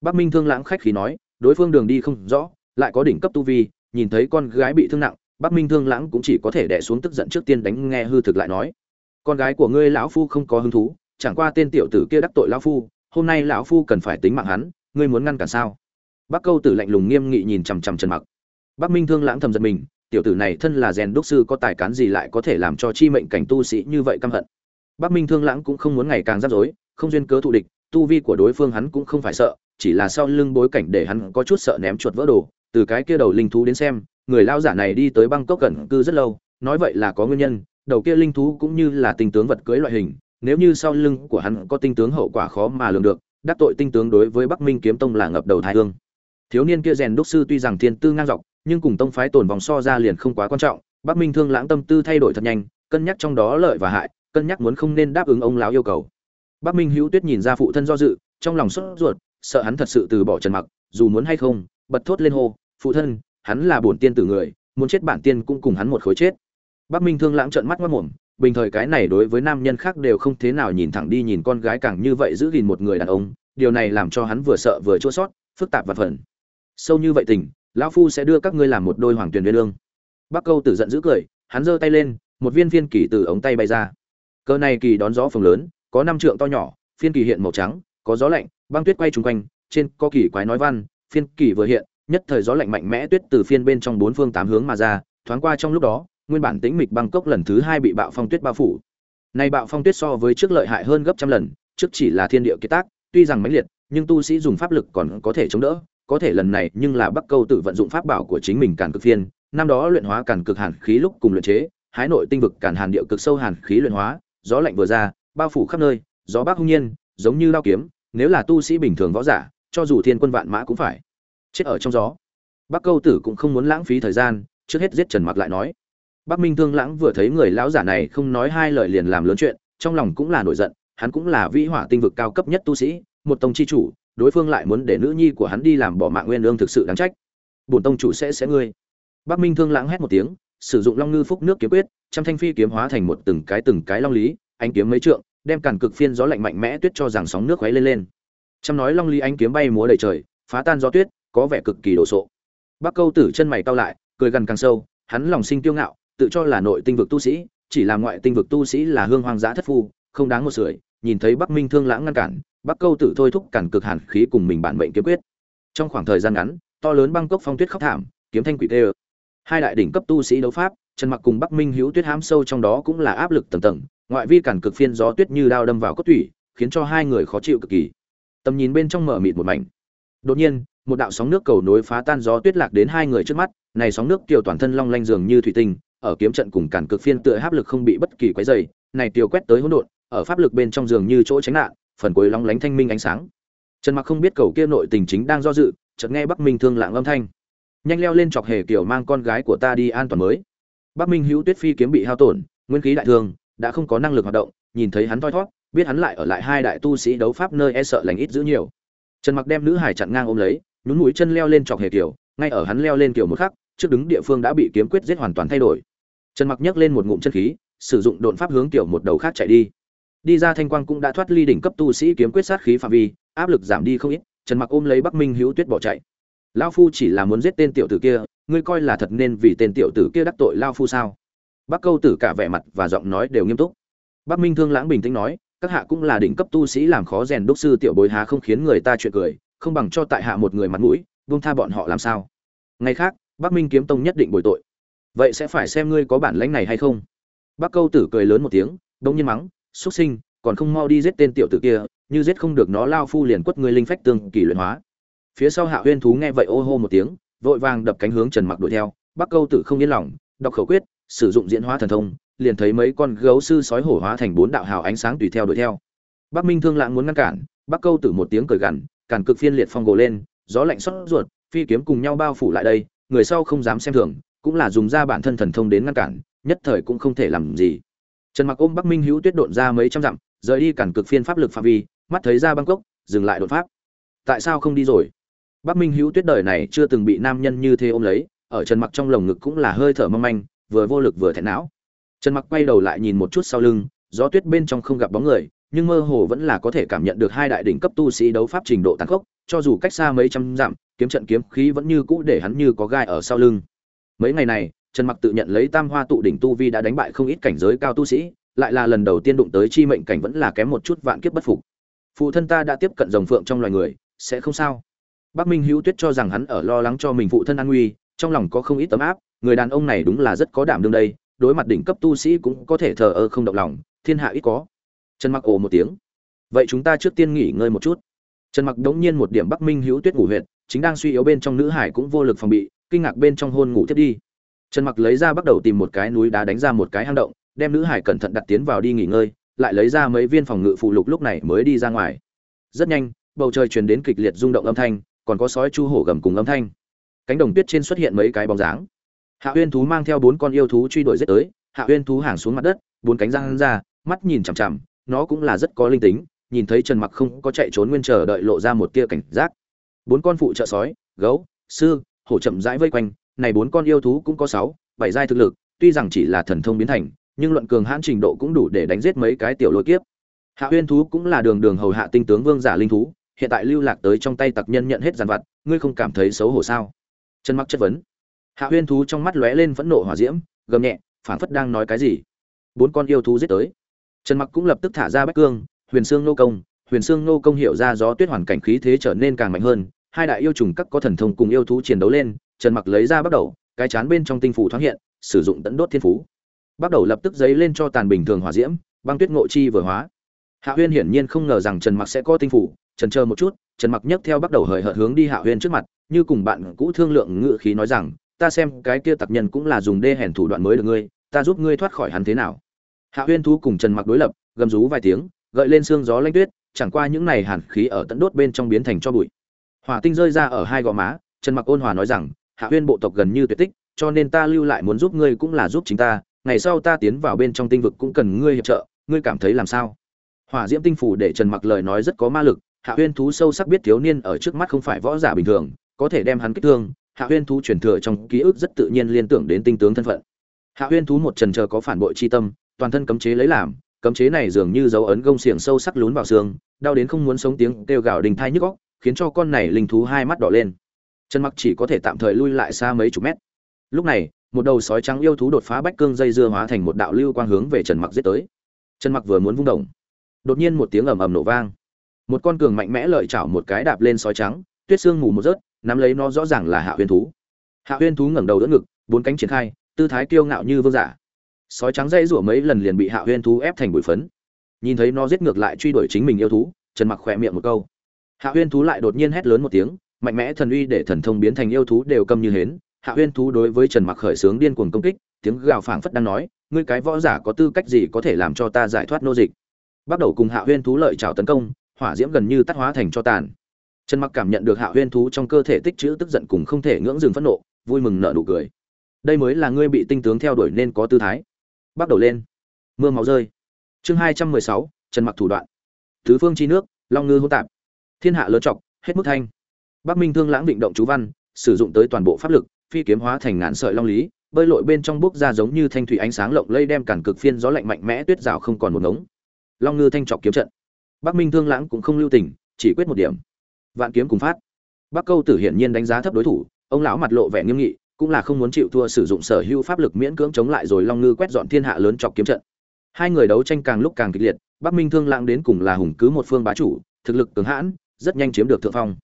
Bắc minh thương lãng khách khí nói, đối phương đường đi không rõ, lại có đỉnh cấp tu vi, nhìn thấy con gái bị thương nặng, bắc minh thương lãng cũng chỉ có thể đẻ xuống tức giận trước tiên đánh nghe hư thực lại nói. Con gái của ngươi lão phu không có hứng thú chẳng qua tên tiểu tử kia đắc tội lão phu, hôm nay lão phu cần phải tính mạng hắn, ngươi muốn ngăn cản sao? Bắc câu tử lạnh lùng nghiêm nghị nhìn chằm chằm trần mặc. Bắc minh thương lãng thầm giật mình, tiểu tử này thân là rèn đúc sư có tài cán gì lại có thể làm cho chi mệnh cảnh tu sĩ như vậy căm hận? Bắc minh thương lãng cũng không muốn ngày càng rắc rối, không duyên cớ thù địch, tu vi của đối phương hắn cũng không phải sợ, chỉ là sau lưng bối cảnh để hắn có chút sợ ném chuột vỡ đồ, từ cái kia đầu linh thú đến xem, người lao giả này đi tới bangkok gần cư rất lâu, nói vậy là có nguyên nhân, đầu kia linh thú cũng như là tình tướng vật cưới loại hình nếu như sau lưng của hắn có tinh tướng hậu quả khó mà lường được, đắc tội tinh tướng đối với bắc minh kiếm tông là ngập đầu thái hương. Thiếu niên kia rèn đúc sư tuy rằng thiên tư ngang dọc, nhưng cùng tông phái tồn vòng so ra liền không quá quan trọng, bắc minh thương lãng tâm tư thay đổi thật nhanh, cân nhắc trong đó lợi và hại, cân nhắc muốn không nên đáp ứng ông lão yêu cầu. Bắc minh hữu tuyết nhìn ra phụ thân do dự, trong lòng sốt ruột, sợ hắn thật sự từ bỏ trần mặc, dù muốn hay không, bật thốt lên hô, phụ thân, hắn là bổn tiên tử người, muốn chết bản tiên cũng cùng hắn một khối chết. Bắc minh thương lãng trợn mắt ngoạm mồm bình thời cái này đối với nam nhân khác đều không thế nào nhìn thẳng đi nhìn con gái càng như vậy giữ gìn một người đàn ông, điều này làm cho hắn vừa sợ vừa chua sót, phức tạp và phần sâu như vậy tình, lão phu sẽ đưa các ngươi làm một đôi hoàng tuyền viên lương bắc câu tử giận dữ cười, hắn giơ tay lên, một viên phiên kỳ từ ống tay bay ra. Cơ này kỳ đón gió phồng lớn, có năm trượng to nhỏ, phiên kỳ hiện màu trắng, có gió lạnh, băng tuyết quay chung quanh, trên có kỳ quái nói văn, phiên kỳ vừa hiện, nhất thời gió lạnh mạnh mẽ tuyết từ phiên bên trong bốn phương tám hướng mà ra, thoáng qua trong lúc đó nguyên bản tĩnh mịch băng cốc lần thứ hai bị bạo phong tuyết bao phủ nay bạo phong tuyết so với trước lợi hại hơn gấp trăm lần trước chỉ là thiên địa kiệt tác tuy rằng mãnh liệt nhưng tu sĩ dùng pháp lực còn có thể chống đỡ có thể lần này nhưng là Bắc Câu tự vận dụng pháp bảo của chính mình càn cực phiên, năm đó luyện hóa càn cực hàn khí lúc cùng luyện chế, hái nội tinh vực càn hàn điệu cực sâu hàn khí luyện hóa, gió lạnh vừa ra, bao phủ khắp nơi, gió bắc hung nhiên, giống như lao kiếm, nếu là tu sĩ bình thường võ giả, cho dù thiên quân vạn mã cũng phải chết ở trong gió. Bắc Câu tử cũng không muốn lãng phí thời gian, trước hết giết Trần Mặc lại nói. Bắc Minh Thương Lãng vừa thấy người lão giả này không nói hai lời liền làm lớn chuyện, trong lòng cũng là nổi giận, hắn cũng là vĩ hỏa tinh vực cao cấp nhất tu sĩ, một tông chi chủ, đối phương lại muốn để nữ nhi của hắn đi làm bỏ mạng nguyên lương thực sự đáng trách. Bổn tông chủ sẽ sẽ ngươi. Bắc minh thương lãng hét một tiếng sử dụng long ngư phúc nước kiếm quyết trăm thanh phi kiếm hóa thành một từng cái từng cái long lý ánh kiếm mấy trượng đem càn cực phiên gió lạnh mạnh mẽ tuyết cho rằng sóng nước khuấy lên lên. Trăm nói long lý ánh kiếm bay múa đầy trời phá tan gió tuyết có vẻ cực kỳ đồ sộ. Bắc câu tử chân mày cau lại cười gần càng sâu hắn lòng sinh tiêu ngạo tự cho là nội tinh vực tu sĩ, chỉ là ngoại tinh vực tu sĩ là hương hoang dã thất phu, không đáng một sưởi, nhìn thấy bắc minh thương lãng ngăn cản, bắc câu tử thôi thúc cản cực hàn khí cùng mình bản mệnh kiếm quyết. Trong khoảng thời gian ngắn, to lớn băng cốc phong tuyết khóc thảm, kiếm thanh quỷ tê hai đại đỉnh cấp tu sĩ đấu pháp, trần mặc cùng bắc minh hữu tuyết hám sâu trong đó cũng là áp lực tầng tầng, ngoại vi cản cực phiên gió tuyết như đao đâm vào cốt thủy khiến cho hai người khó chịu cực kỳ. Tầm nhìn bên trong mở mịt một mảnh. Đột nhiên, một đạo sóng nước cầu nối phá tan gió tuyết lạc đến hai người trước mắt, này sóng nước tiểu toàn thân long lanh dường như thủy tinh ở kiếm trận cùng cản cực phiên tựa áp lực không bị bất kỳ quấy dày này tiêu quét tới hỗn độn, ở pháp lực bên trong giường như chỗ tránh nạn, phần cuối lóng lánh thanh minh ánh sáng. Trần mặc không biết cầu kia nội tình chính đang do dự, chợt nghe bắc minh thương lạng âm thanh. Nhanh leo lên chọc hề kiểu mang con gái của ta đi an toàn mới. Bắc minh hữu tuyết phi kiếm bị hao tổn, nguyên khí đại thương, đã không có năng lực hoạt động, nhìn thấy hắn thoi thoát biết hắn lại ở lại hai đại tu sĩ đấu pháp nơi e sợ lành ít giữ nhiều. Trần mặc đem nữ hải chặn ngang ôm lấy, nhún mũi chân leo lên chọc hề kiểu, ngay ở hắn leo lên kiểu một khắc, trước đứng địa phương đã bị kiếm quyết giết hoàn toàn thay đổi trần mặc nhấc lên một ngụm chân khí, sử dụng độn pháp hướng tiểu một đầu khác chạy đi. Đi ra thanh quang cũng đã thoát ly đỉnh cấp tu sĩ kiếm quyết sát khí phạm vi, áp lực giảm đi không ít, trần mặc ôm lấy bắc minh hữu tuyết bỏ chạy. Lao phu chỉ là muốn giết tên tiểu tử kia, ngươi coi là thật nên vì tên tiểu tử kia đắc tội lao phu sao? Bắc câu tử cả vẻ mặt và giọng nói đều nghiêm túc. Bắc minh thương lãng bình tĩnh nói, các hạ cũng là đỉnh cấp tu sĩ làm khó rèn đúc sư tiểu bối há không khiến người ta chuyện cười, không bằng cho tại hạ một người mặt mũi, buông tha bọn họ làm sao? Ngày khác, bắc minh kiếm tông nhất định bồi tội vậy sẽ phải xem ngươi có bản lãnh này hay không. Bắc câu tử cười lớn một tiếng đông nhiên mắng, xuất sinh, còn không mau đi giết tên tiểu tử kia, như giết không được nó lao phu liền quất ngươi linh phách tương kỳ luyện hóa. Phía sau hạ huyên thú nghe vậy ô hô một tiếng, vội vàng đập cánh hướng trần mặc đuổi theo. Bắc câu tử không yên lòng, đọc khẩu quyết, sử dụng diễn hóa thần thông, liền thấy mấy con gấu sư sói hổ hóa thành bốn đạo hào ánh sáng tùy theo đuổi theo. Bắc minh thương lãng muốn ngăn cản bắc câu tử một tiếng cười gằn, càn cực phiên liệt phong gồ lên, gió lạnh xót ruột, phi kiếm cùng nhau bao phủ lại đây, người sau không dám xem thường cũng là dùng ra bản thân thần thông đến ngăn cản, nhất thời cũng không thể làm gì. Trần mặc ôm bắc minh hữu tuyết độn ra mấy trăm dặm, rời đi cản cực phiên pháp lực phạm vi, mắt thấy ra bangkok, dừng lại đột pháp. Tại sao không đi rồi? Bắc minh hữu tuyết đời này chưa từng bị nam nhân như thế ôm lấy, ở trần mặc trong lồng ngực cũng là hơi thở mong manh, vừa vô lực vừa thẹn não. Trần mặc quay đầu lại nhìn một chút sau lưng, gió tuyết bên trong không gặp bóng người, nhưng mơ hồ vẫn là có thể cảm nhận được hai đại đỉnh cấp tu sĩ đấu pháp trình độ tàn khốc, cho dù cách xa mấy trăm dặm, kiếm trận kiếm khí vẫn như cũ để hắn như có gai ở sau lưng mấy ngày này, trần mặc tự nhận lấy tam hoa tụ đỉnh tu vi đã đánh bại không ít cảnh giới cao tu sĩ, lại là lần đầu tiên đụng tới chi mệnh cảnh vẫn là kém một chút vạn kiếp bất phục. Phụ thân ta đã tiếp cận rồng phượng trong loài người, sẽ không sao. Bắc minh hữu tuyết cho rằng hắn ở lo lắng cho mình phụ thân an nguy, trong lòng có không ít tấm áp, người đàn ông này đúng là rất có đảm đương đây, đối mặt đỉnh cấp tu sĩ cũng có thể thờ ơ không động lòng, thiên hạ ít có. Trần mặc ồ một tiếng. Vậy chúng ta trước tiên nghỉ ngơi một chút. Trần mặc đống nhiên một điểm bắc minh hữu tuyết ngủ huyệt, chính đang suy yếu bên trong nữ hải cũng vô lực phòng bị kinh ngạc bên trong hôn ngủ tiếp đi. Trần mặc lấy ra bắt đầu tìm một cái núi đá đánh ra một cái hang động, đem nữ hải cẩn thận đặt tiến vào đi nghỉ ngơi, lại lấy ra mấy viên phòng ngự phụ lục lúc này mới đi ra ngoài. Rất nhanh, bầu trời truyền đến kịch liệt rung động âm thanh, còn có sói chu hổ gầm cùng âm thanh. Cánh đồng tuyết trên xuất hiện mấy cái bóng dáng. Hạ huyên thú mang theo bốn con yêu thú truy đuổi giết tới, hạ huyên thú hàng xuống mặt đất, bốn cánh răng ra, mắt nhìn chằm chằm, nó cũng là rất có linh tính, nhìn thấy trần mặc không có chạy trốn nguyên chờ đợi lộ ra một tia cảnh giác. Bốn con phụ trợ sói, gấu, sư hổ chậm rãi vây quanh, này bốn con yêu thú cũng có sáu, bảy giai thực lực, tuy rằng chỉ là thần thông biến thành, nhưng luận cường hãn trình độ cũng đủ để đánh giết mấy cái tiểu lôi kiếp. Hạ huyên thú cũng là đường đường hầu hạ tinh tướng vương giả linh thú, hiện tại lưu lạc tới trong tay tặc nhân nhận hết dàn vặt, ngươi không cảm thấy xấu hổ sao? Trần mặc chất vấn. Hạ huyên thú trong mắt lóe lên phẫn nộ hỏa diễm, gầm nhẹ, phảng phất đang nói cái gì? Bốn con yêu thú giết tới. Trần mặc cũng lập tức thả ra bách cương, huyền xương nô công, huyền xương nô công hiểu ra gió tuyết hoàn cảnh khí thế trở nên càng mạnh hơn hai đại yêu trùng các có thần thông cùng yêu thú chiến đấu lên, trần mặc lấy ra bắt đầu, cái chán bên trong tinh phủ thoáng hiện, sử dụng tận đốt thiên phú. Bắt đầu lập tức giấy lên cho tàn bình thường hỏa diễm, băng tuyết ngộ chi vừa hóa. Hạ huyên hiển nhiên không ngờ rằng trần mặc sẽ có tinh phủ, trần chờ một chút, trần mặc nhấc theo bắt đầu hời hợt hướng đi hạ huyên trước mặt, như cùng bạn cũ thương lượng ngự khí nói rằng, ta xem cái kia tặc nhân cũng là dùng đê hèn thủ đoạn mới được ngươi, ta giúp ngươi thoát khỏi hắn thế nào? Hạ huyên thú cùng trần mặc đối lập, gầm rú vài tiếng, gợi lên xương gió lanh tuyết, chẳng qua những này hàn khí ở tận đốt bên trong biến thành cho bụi hỏa tinh rơi ra ở hai gò má, trần mặc ôn hòa nói rằng, hạ huyên bộ tộc gần như tuyệt tích, cho nên ta lưu lại muốn giúp ngươi cũng là giúp chính ta, ngày sau ta tiến vào bên trong tinh vực cũng cần ngươi hiệp trợ, ngươi cảm thấy làm sao? Hỏa diễm tinh phủ để trần mặc lời nói rất có ma lực, hạ huyên thú sâu sắc biết thiếu niên ở trước mắt không phải võ giả bình thường, có thể đem hắn kích thương, hạ huyên thú truyền thừa trong ký ức rất tự nhiên liên tưởng đến tinh tướng thân phận. Hạ huyên thú một trần chờ có phản bội chi tâm, toàn thân cấm chế lấy làm, cấm chế này dường như dấu ấn gông xiềng sâu sắc lún vào xương, đau đến không muốn sống tiếng kêu gào đình thai nhức óc khiến cho con này linh thú hai mắt đỏ lên. Trần mặc chỉ có thể tạm thời lui lại xa mấy chục mét. Lúc này, một đầu sói trắng yêu thú đột phá bách cương dây dưa hóa thành một đạo lưu quang hướng về trần mặc giết tới. Trần mặc vừa muốn vung động, đột nhiên một tiếng ầm ầm nổ vang. Một con cường mạnh mẽ lợi chảo một cái đạp lên sói trắng, tuyết xương mù một rớt, nắm lấy nó rõ ràng là hạ huyên thú. Hạ huyên thú ngẩng đầu đỡ ngực, bốn cánh triển khai, tư thái kiêu ngạo như vương giả. Sói trắng dây rủa mấy lần liền bị hạ huyên thú ép thành bụi phấn. Nhìn thấy nó giết ngược lại truy đuổi chính mình yêu thú, trần mặc khỏe miệng một câu hạ huyên thú lại đột nhiên hét lớn một tiếng, mạnh mẽ thần uy để thần thông biến thành yêu thú đều câm như hến. Hạ huyên thú đối với trần mặc khởi sướng điên cuồng công kích, tiếng gào phảng phất đang nói, ngươi cái võ giả có tư cách gì có thể làm cho ta giải thoát nô dịch? Bắt đầu cùng hạ huyên thú lợi trào tấn công, hỏa diễm gần như tắt hóa thành cho tàn. Trần mặc cảm nhận được hạ huyên thú trong cơ thể tích trữ tức giận cùng không thể ngưỡng dừng phẫn nộ, vui mừng nở nụ cười. Đây mới là ngươi bị tinh tướng theo đuổi nên có tư thái. Bắt đầu lên. Mưa máu rơi. Chương hai trăm mười sáu, trần mặc thủ đoạn. Thứ phương chi nước, long ngư hỗn tạp thiên hạ lớn trọc hết mức thanh. Bắc minh thương lãng định động chú văn, sử dụng tới toàn bộ pháp lực, phi kiếm hóa thành ngàn sợi long lý, bơi lội bên trong bốc ra giống như thanh thủy ánh sáng lộng lây đem cản cực phiên gió lạnh mạnh mẽ tuyết rào không còn một ngống. Long ngư thanh trọc kiếm trận. Bắc minh thương lãng cũng không lưu tình, chỉ quyết một điểm. Vạn kiếm cùng phát. Bắc câu tử hiển nhiên đánh giá thấp đối thủ, ông lão mặt lộ vẻ nghiêm nghị, cũng là không muốn chịu thua sử dụng sở hữu pháp lực miễn cưỡng chống lại rồi long ngư quét dọn thiên hạ lớn chọc kiếm trận. Hai người đấu tranh càng lúc càng kịch liệt, bắc minh thương lãng đến cùng là hùng cứ một phương bá chủ, thực lực cường hãn rất nhanh chiếm được thượng phong.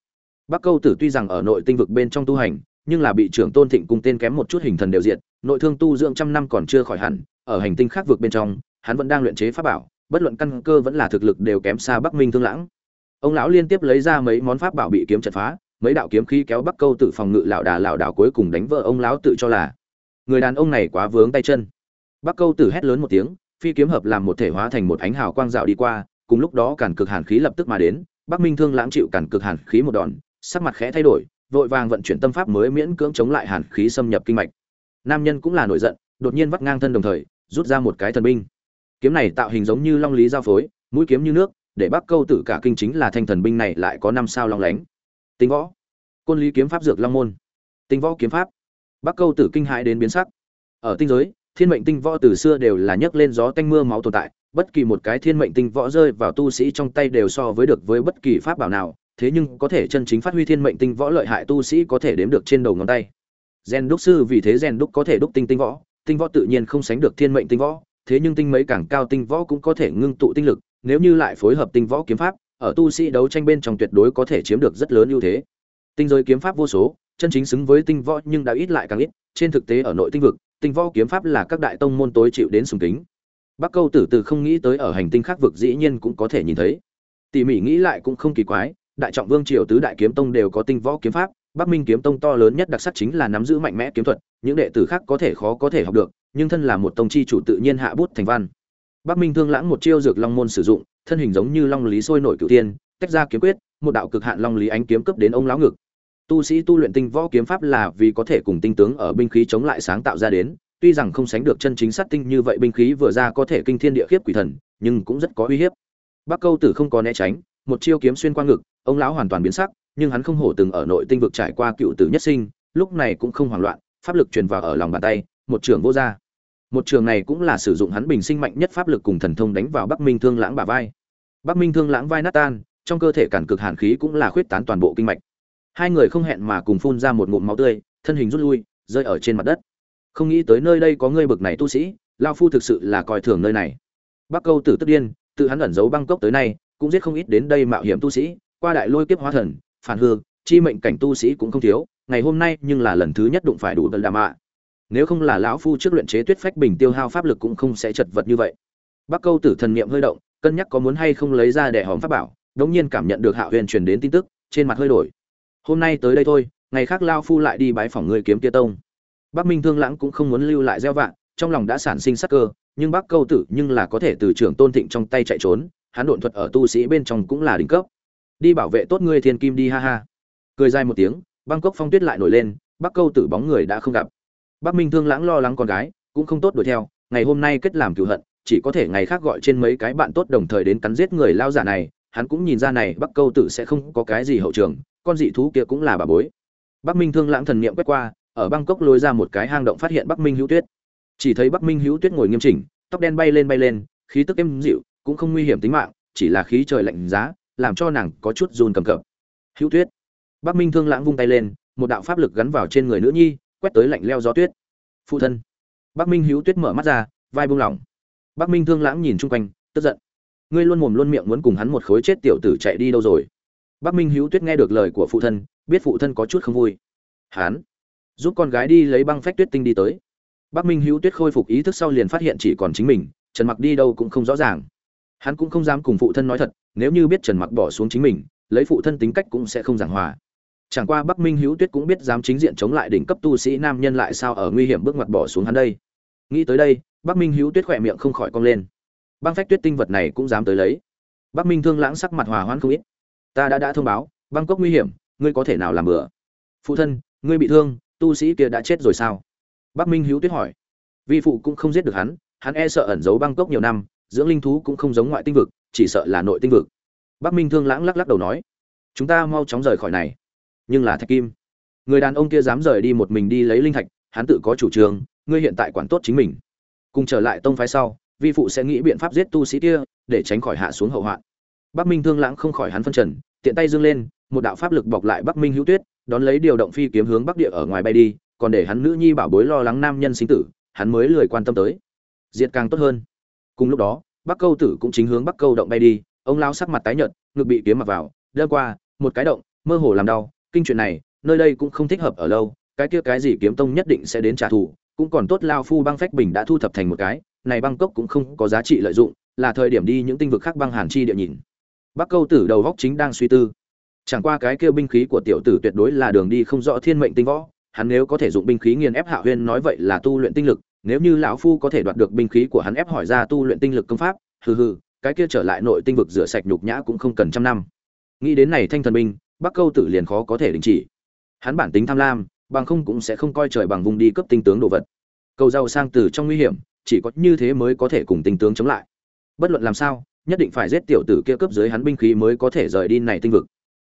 Bắc câu tử tuy rằng ở nội tinh vực bên trong tu hành, nhưng là bị trưởng tôn thịnh cùng tên kém một chút hình thần đều diện nội thương tu dưỡng trăm năm còn chưa khỏi hẳn, ở hành tinh khác vực bên trong, hắn vẫn đang luyện chế pháp bảo, bất luận căn cơ vẫn là thực lực đều kém xa bắc minh thương lãng. Ông lão liên tiếp lấy ra mấy món pháp bảo bị kiếm chặt phá, mấy đạo kiếm khí kéo bắc câu tự phòng ngự lão đà lão đảo cuối cùng đánh vợ ông lão tự cho là người đàn ông này quá vướng tay chân. Bắc câu tử hét lớn một tiếng, phi kiếm hợp làm một thể hóa thành một ánh hào quang dạo đi qua, cùng lúc đó cản cực hàn khí lập tức mà đến bắc minh thương lãng chịu cản cực hàn khí một đòn, sắc mặt khẽ thay đổi, vội vàng vận chuyển tâm pháp mới miễn cưỡng chống lại hàn khí xâm nhập kinh mạch. Nam nhân cũng là nổi giận, đột nhiên vắt ngang thân đồng thời, rút ra một cái thần binh. Kiếm này tạo hình giống như long lý giao phối, mũi kiếm như nước, để bắc câu tử cả kinh chính là thanh thần binh này lại có năm sao long lánh. Tinh võ. Côn lý kiếm pháp dược long môn. Tinh võ kiếm pháp. Bắc câu tử kinh hãi đến biến sắc. Ở tinh giới, thiên mệnh tinh võ từ xưa đều là nhấc lên gió tanh mưa máu tồn tại bất kỳ một cái thiên mệnh tinh võ rơi vào tu sĩ trong tay đều so với được với bất kỳ pháp bảo nào, thế nhưng có thể chân chính phát huy thiên mệnh tinh võ lợi hại tu sĩ có thể đếm được trên đầu ngón tay. Gen đúc sư vì thế gen đúc có thể đúc tinh tinh võ tinh võ tự nhiên không sánh được thiên mệnh tinh võ, thế nhưng tinh mấy càng cao tinh võ cũng có thể ngưng tụ tinh lực, nếu như lại phối hợp tinh võ kiếm pháp, ở tu sĩ đấu tranh bên trong tuyệt đối có thể chiếm được rất lớn ưu thế. Tinh giới kiếm pháp vô số, chân chính xứng với tinh võ nhưng đã ít lại càng ít, trên thực tế ở nội tinh vực, tinh võ kiếm pháp là các đại tông môn tối chịu đến sùng kính bắc câu tử từ không nghĩ tới ở hành tinh khác vực dĩ nhiên cũng có thể nhìn thấy. Tỉ mỉ nghĩ lại cũng không kỳ quái, đại trọng vương triều tứ đại kiếm tông đều có tinh võ kiếm pháp, bắc minh kiếm tông to lớn nhất đặc sắc chính là nắm giữ mạnh mẽ kiếm thuật, những đệ tử khác có thể khó có thể học được, nhưng thân là một tông chi chủ tự nhiên hạ bút thành văn. Bắc minh thương lãng một chiêu dược long môn sử dụng, thân hình giống như long lý sôi nổi cửu tiên, tách ra kiếm quyết, một đạo cực hạn long lý ánh kiếm cấp đến ông lão ngực. Tu sĩ tu luyện tinh võ kiếm pháp là vì có thể cùng tinh tướng ở binh khí chống lại sáng tạo ra đến tuy rằng không sánh được chân chính sát tinh như vậy binh khí vừa ra có thể kinh thiên địa khiếp quỷ thần, nhưng cũng rất có uy hiếp. Bắc câu tử không có né tránh, một chiêu kiếm xuyên qua ngực, ông lão hoàn toàn biến sắc, nhưng hắn không hổ từng ở nội tinh vực trải qua cựu tử nhất sinh, lúc này cũng không hoảng loạn, pháp lực truyền vào ở lòng bàn tay, một trường vô ra. Một trường này cũng là sử dụng hắn bình sinh mạnh nhất pháp lực cùng thần thông đánh vào bắc minh thương lãng bả vai. Bắc minh thương lãng vai nát tan, trong cơ thể cản cực hàn khí cũng là khuyết tán toàn bộ kinh mạch. Hai người không hẹn mà cùng phun ra một ngụm máu tươi, thân hình rút lui, rơi ở trên mặt đất không nghĩ tới nơi đây có ngươi bực này tu sĩ, lao phu thực sự là coi thường nơi này. Bắc câu tử tức điên, tự hắn ẩn giấu bangkok tới nay, cũng giết không ít đến đây mạo hiểm tu sĩ, qua đại lôi kiếp hóa thần, phản hương chi mệnh cảnh tu sĩ cũng không thiếu, ngày hôm nay nhưng là lần thứ nhất đụng phải đủ tần đàm ạ nếu không là lão phu trước luyện chế tuyết phách bình tiêu hao pháp lực cũng không sẽ chật vật như vậy. Bắc câu tử thần niệm hơi động, cân nhắc có muốn hay không lấy ra để hòm pháp bảo, đống nhiên cảm nhận được hạ huyền truyền đến tin tức, trên mặt hơi đổi. Hôm nay tới đây thôi, ngày khác lao phu lại đi bái phỏng người kiếm kia tông bắc minh thương lãng cũng không muốn lưu lại gieo vạn trong lòng đã sản sinh sắc cơ, nhưng bắc câu tử nhưng là có thể từ trưởng tôn thịnh trong tay chạy trốn, hắn độn thuật ở tu sĩ bên trong cũng là đỉnh cấp. Đi bảo vệ tốt ngươi thiên kim đi, ha ha. Cười dài một tiếng, băng cốc phong tuyết lại nổi lên, bắc câu tử bóng người đã không gặp. Bắc minh thương lãng lo lắng con gái, cũng không tốt đuổi theo, ngày hôm nay kết làm cửu hận, chỉ có thể ngày khác gọi trên mấy cái bạn tốt đồng thời đến cắn giết người lao giả này, hắn cũng nhìn ra này, bắc câu tử sẽ không có cái gì hậu trường, con dị thú kia cũng là bà bối. Bắc minh thương lãng thần niệm quét qua ở bangkok lôi ra một cái hang động phát hiện bắc minh hữu tuyết. Chỉ thấy bắc minh hữu tuyết ngồi nghiêm chỉnh, tóc đen bay lên bay lên, khí tức êm dịu, cũng không nguy hiểm tính mạng, chỉ là khí trời lạnh giá, làm cho nàng có chút run cầm cập. Hữu tuyết. Bắc minh thương lãng vung tay lên, một đạo pháp lực gắn vào trên người nữ nhi, quét tới lạnh leo gió tuyết. Phụ thân. Bắc minh hữu tuyết mở mắt ra, vai buông lỏng. Bắc minh thương lãng nhìn chung quanh, tức giận. Ngươi luôn mồm luôn miệng muốn cùng hắn một khối chết tiểu tử chạy đi đâu rồi? Bắc minh hữu tuyết nghe được lời của phụ thân, biết phụ thân có chút không vui. Hắn giúp con gái đi lấy băng phách tuyết tinh đi tới. Bắc minh hữu tuyết khôi phục ý thức sau liền phát hiện chỉ còn chính mình, trần mặc đi đâu cũng không rõ ràng. Hắn cũng không dám cùng phụ thân nói thật, nếu như biết trần mặc bỏ xuống chính mình, lấy phụ thân tính cách cũng sẽ không giảng hòa. Chẳng qua bắc minh hữu tuyết cũng biết dám chính diện chống lại đỉnh cấp tu sĩ nam nhân lại sao ở nguy hiểm bước ngoặt bỏ xuống hắn đây. Nghĩ tới đây bắc minh hữu tuyết khỏe miệng không khỏi cong lên. Băng phách tuyết tinh vật này cũng dám tới lấy. Bắc minh thương lãng sắc mặt hòa hoãn không ít. Ta đã đã thông báo băng cốc nguy hiểm, ngươi có thể nào làm bừa? Phụ thân, ngươi bị thương tu sĩ kia đã chết rồi sao? Bắc minh hữu tuyết hỏi. Vi phụ cũng không giết được hắn hắn e sợ ẩn giấu băng cốc nhiều năm, dưỡng linh thú cũng không giống ngoại tinh vực, chỉ sợ là nội tinh vực. Bắc minh thương lãng lắc lắc đầu nói, chúng ta mau chóng rời khỏi này. Nhưng là thạch kim, người đàn ông kia dám rời đi một mình đi lấy linh thạch, hắn tự có chủ trương, ngươi hiện tại quản tốt chính mình. Cùng trở lại tông phái sau, vi phụ sẽ nghĩ biện pháp giết tu sĩ kia, để tránh khỏi hạ xuống hậu hoạn. Bắc minh thương lãng không khỏi hắn phân trần, tiện tay dương lên một đạo pháp lực bọc lại bắc minh hữu tuyết, đón lấy điều động phi kiếm hướng bắc địa ở ngoài bay đi, còn để hắn nữ nhi bảo bối lo lắng nam nhân sinh tử, hắn mới lười quan tâm tới. Diệt càng tốt hơn. Cùng lúc đó, bắc câu tử cũng chính hướng bắc câu động bay đi, ông lao sắc mặt tái nhợt, ngực bị kiếm mặc vào đưa qua, một cái động, mơ hồ làm đau, kinh chuyện này, nơi đây cũng không thích hợp ở lâu, cái kia cái gì kiếm tông nhất định sẽ đến trả thù, cũng còn tốt lao phu băng phách bình đã thu thập thành một cái, này băng cốc cũng không có giá trị lợi dụng, là thời điểm đi những tinh vực khác băng hàn chi địa nhìn. Bắc câu tử đầu góc chính đang suy tư chẳng qua cái kia binh khí của tiểu tử tuyệt đối là đường đi không rõ thiên mệnh tinh võ, hắn nếu có thể dụng binh khí nghiền ép hạ huyên nói vậy là tu luyện tinh lực, nếu như lão phu có thể đoạt được binh khí của hắn ép hỏi ra tu luyện tinh lực công pháp, hừ hừ, cái kia trở lại nội tinh vực rửa sạch nhục nhã cũng không cần trăm năm. Nghĩ đến này thanh thần binh, bắc câu tử liền khó có thể đình chỉ. Hắn bản tính tham lam, bằng không cũng sẽ không coi trời bằng vùng đi cấp tinh tướng đồ vật. Cầu giàu sang từ trong nguy hiểm, chỉ có như thế mới có thể cùng tinh tướng chống lại. Bất luận làm sao, nhất định phải giết tiểu tử kia cấp dưới hắn binh khí mới có thể rời đi này tinh vực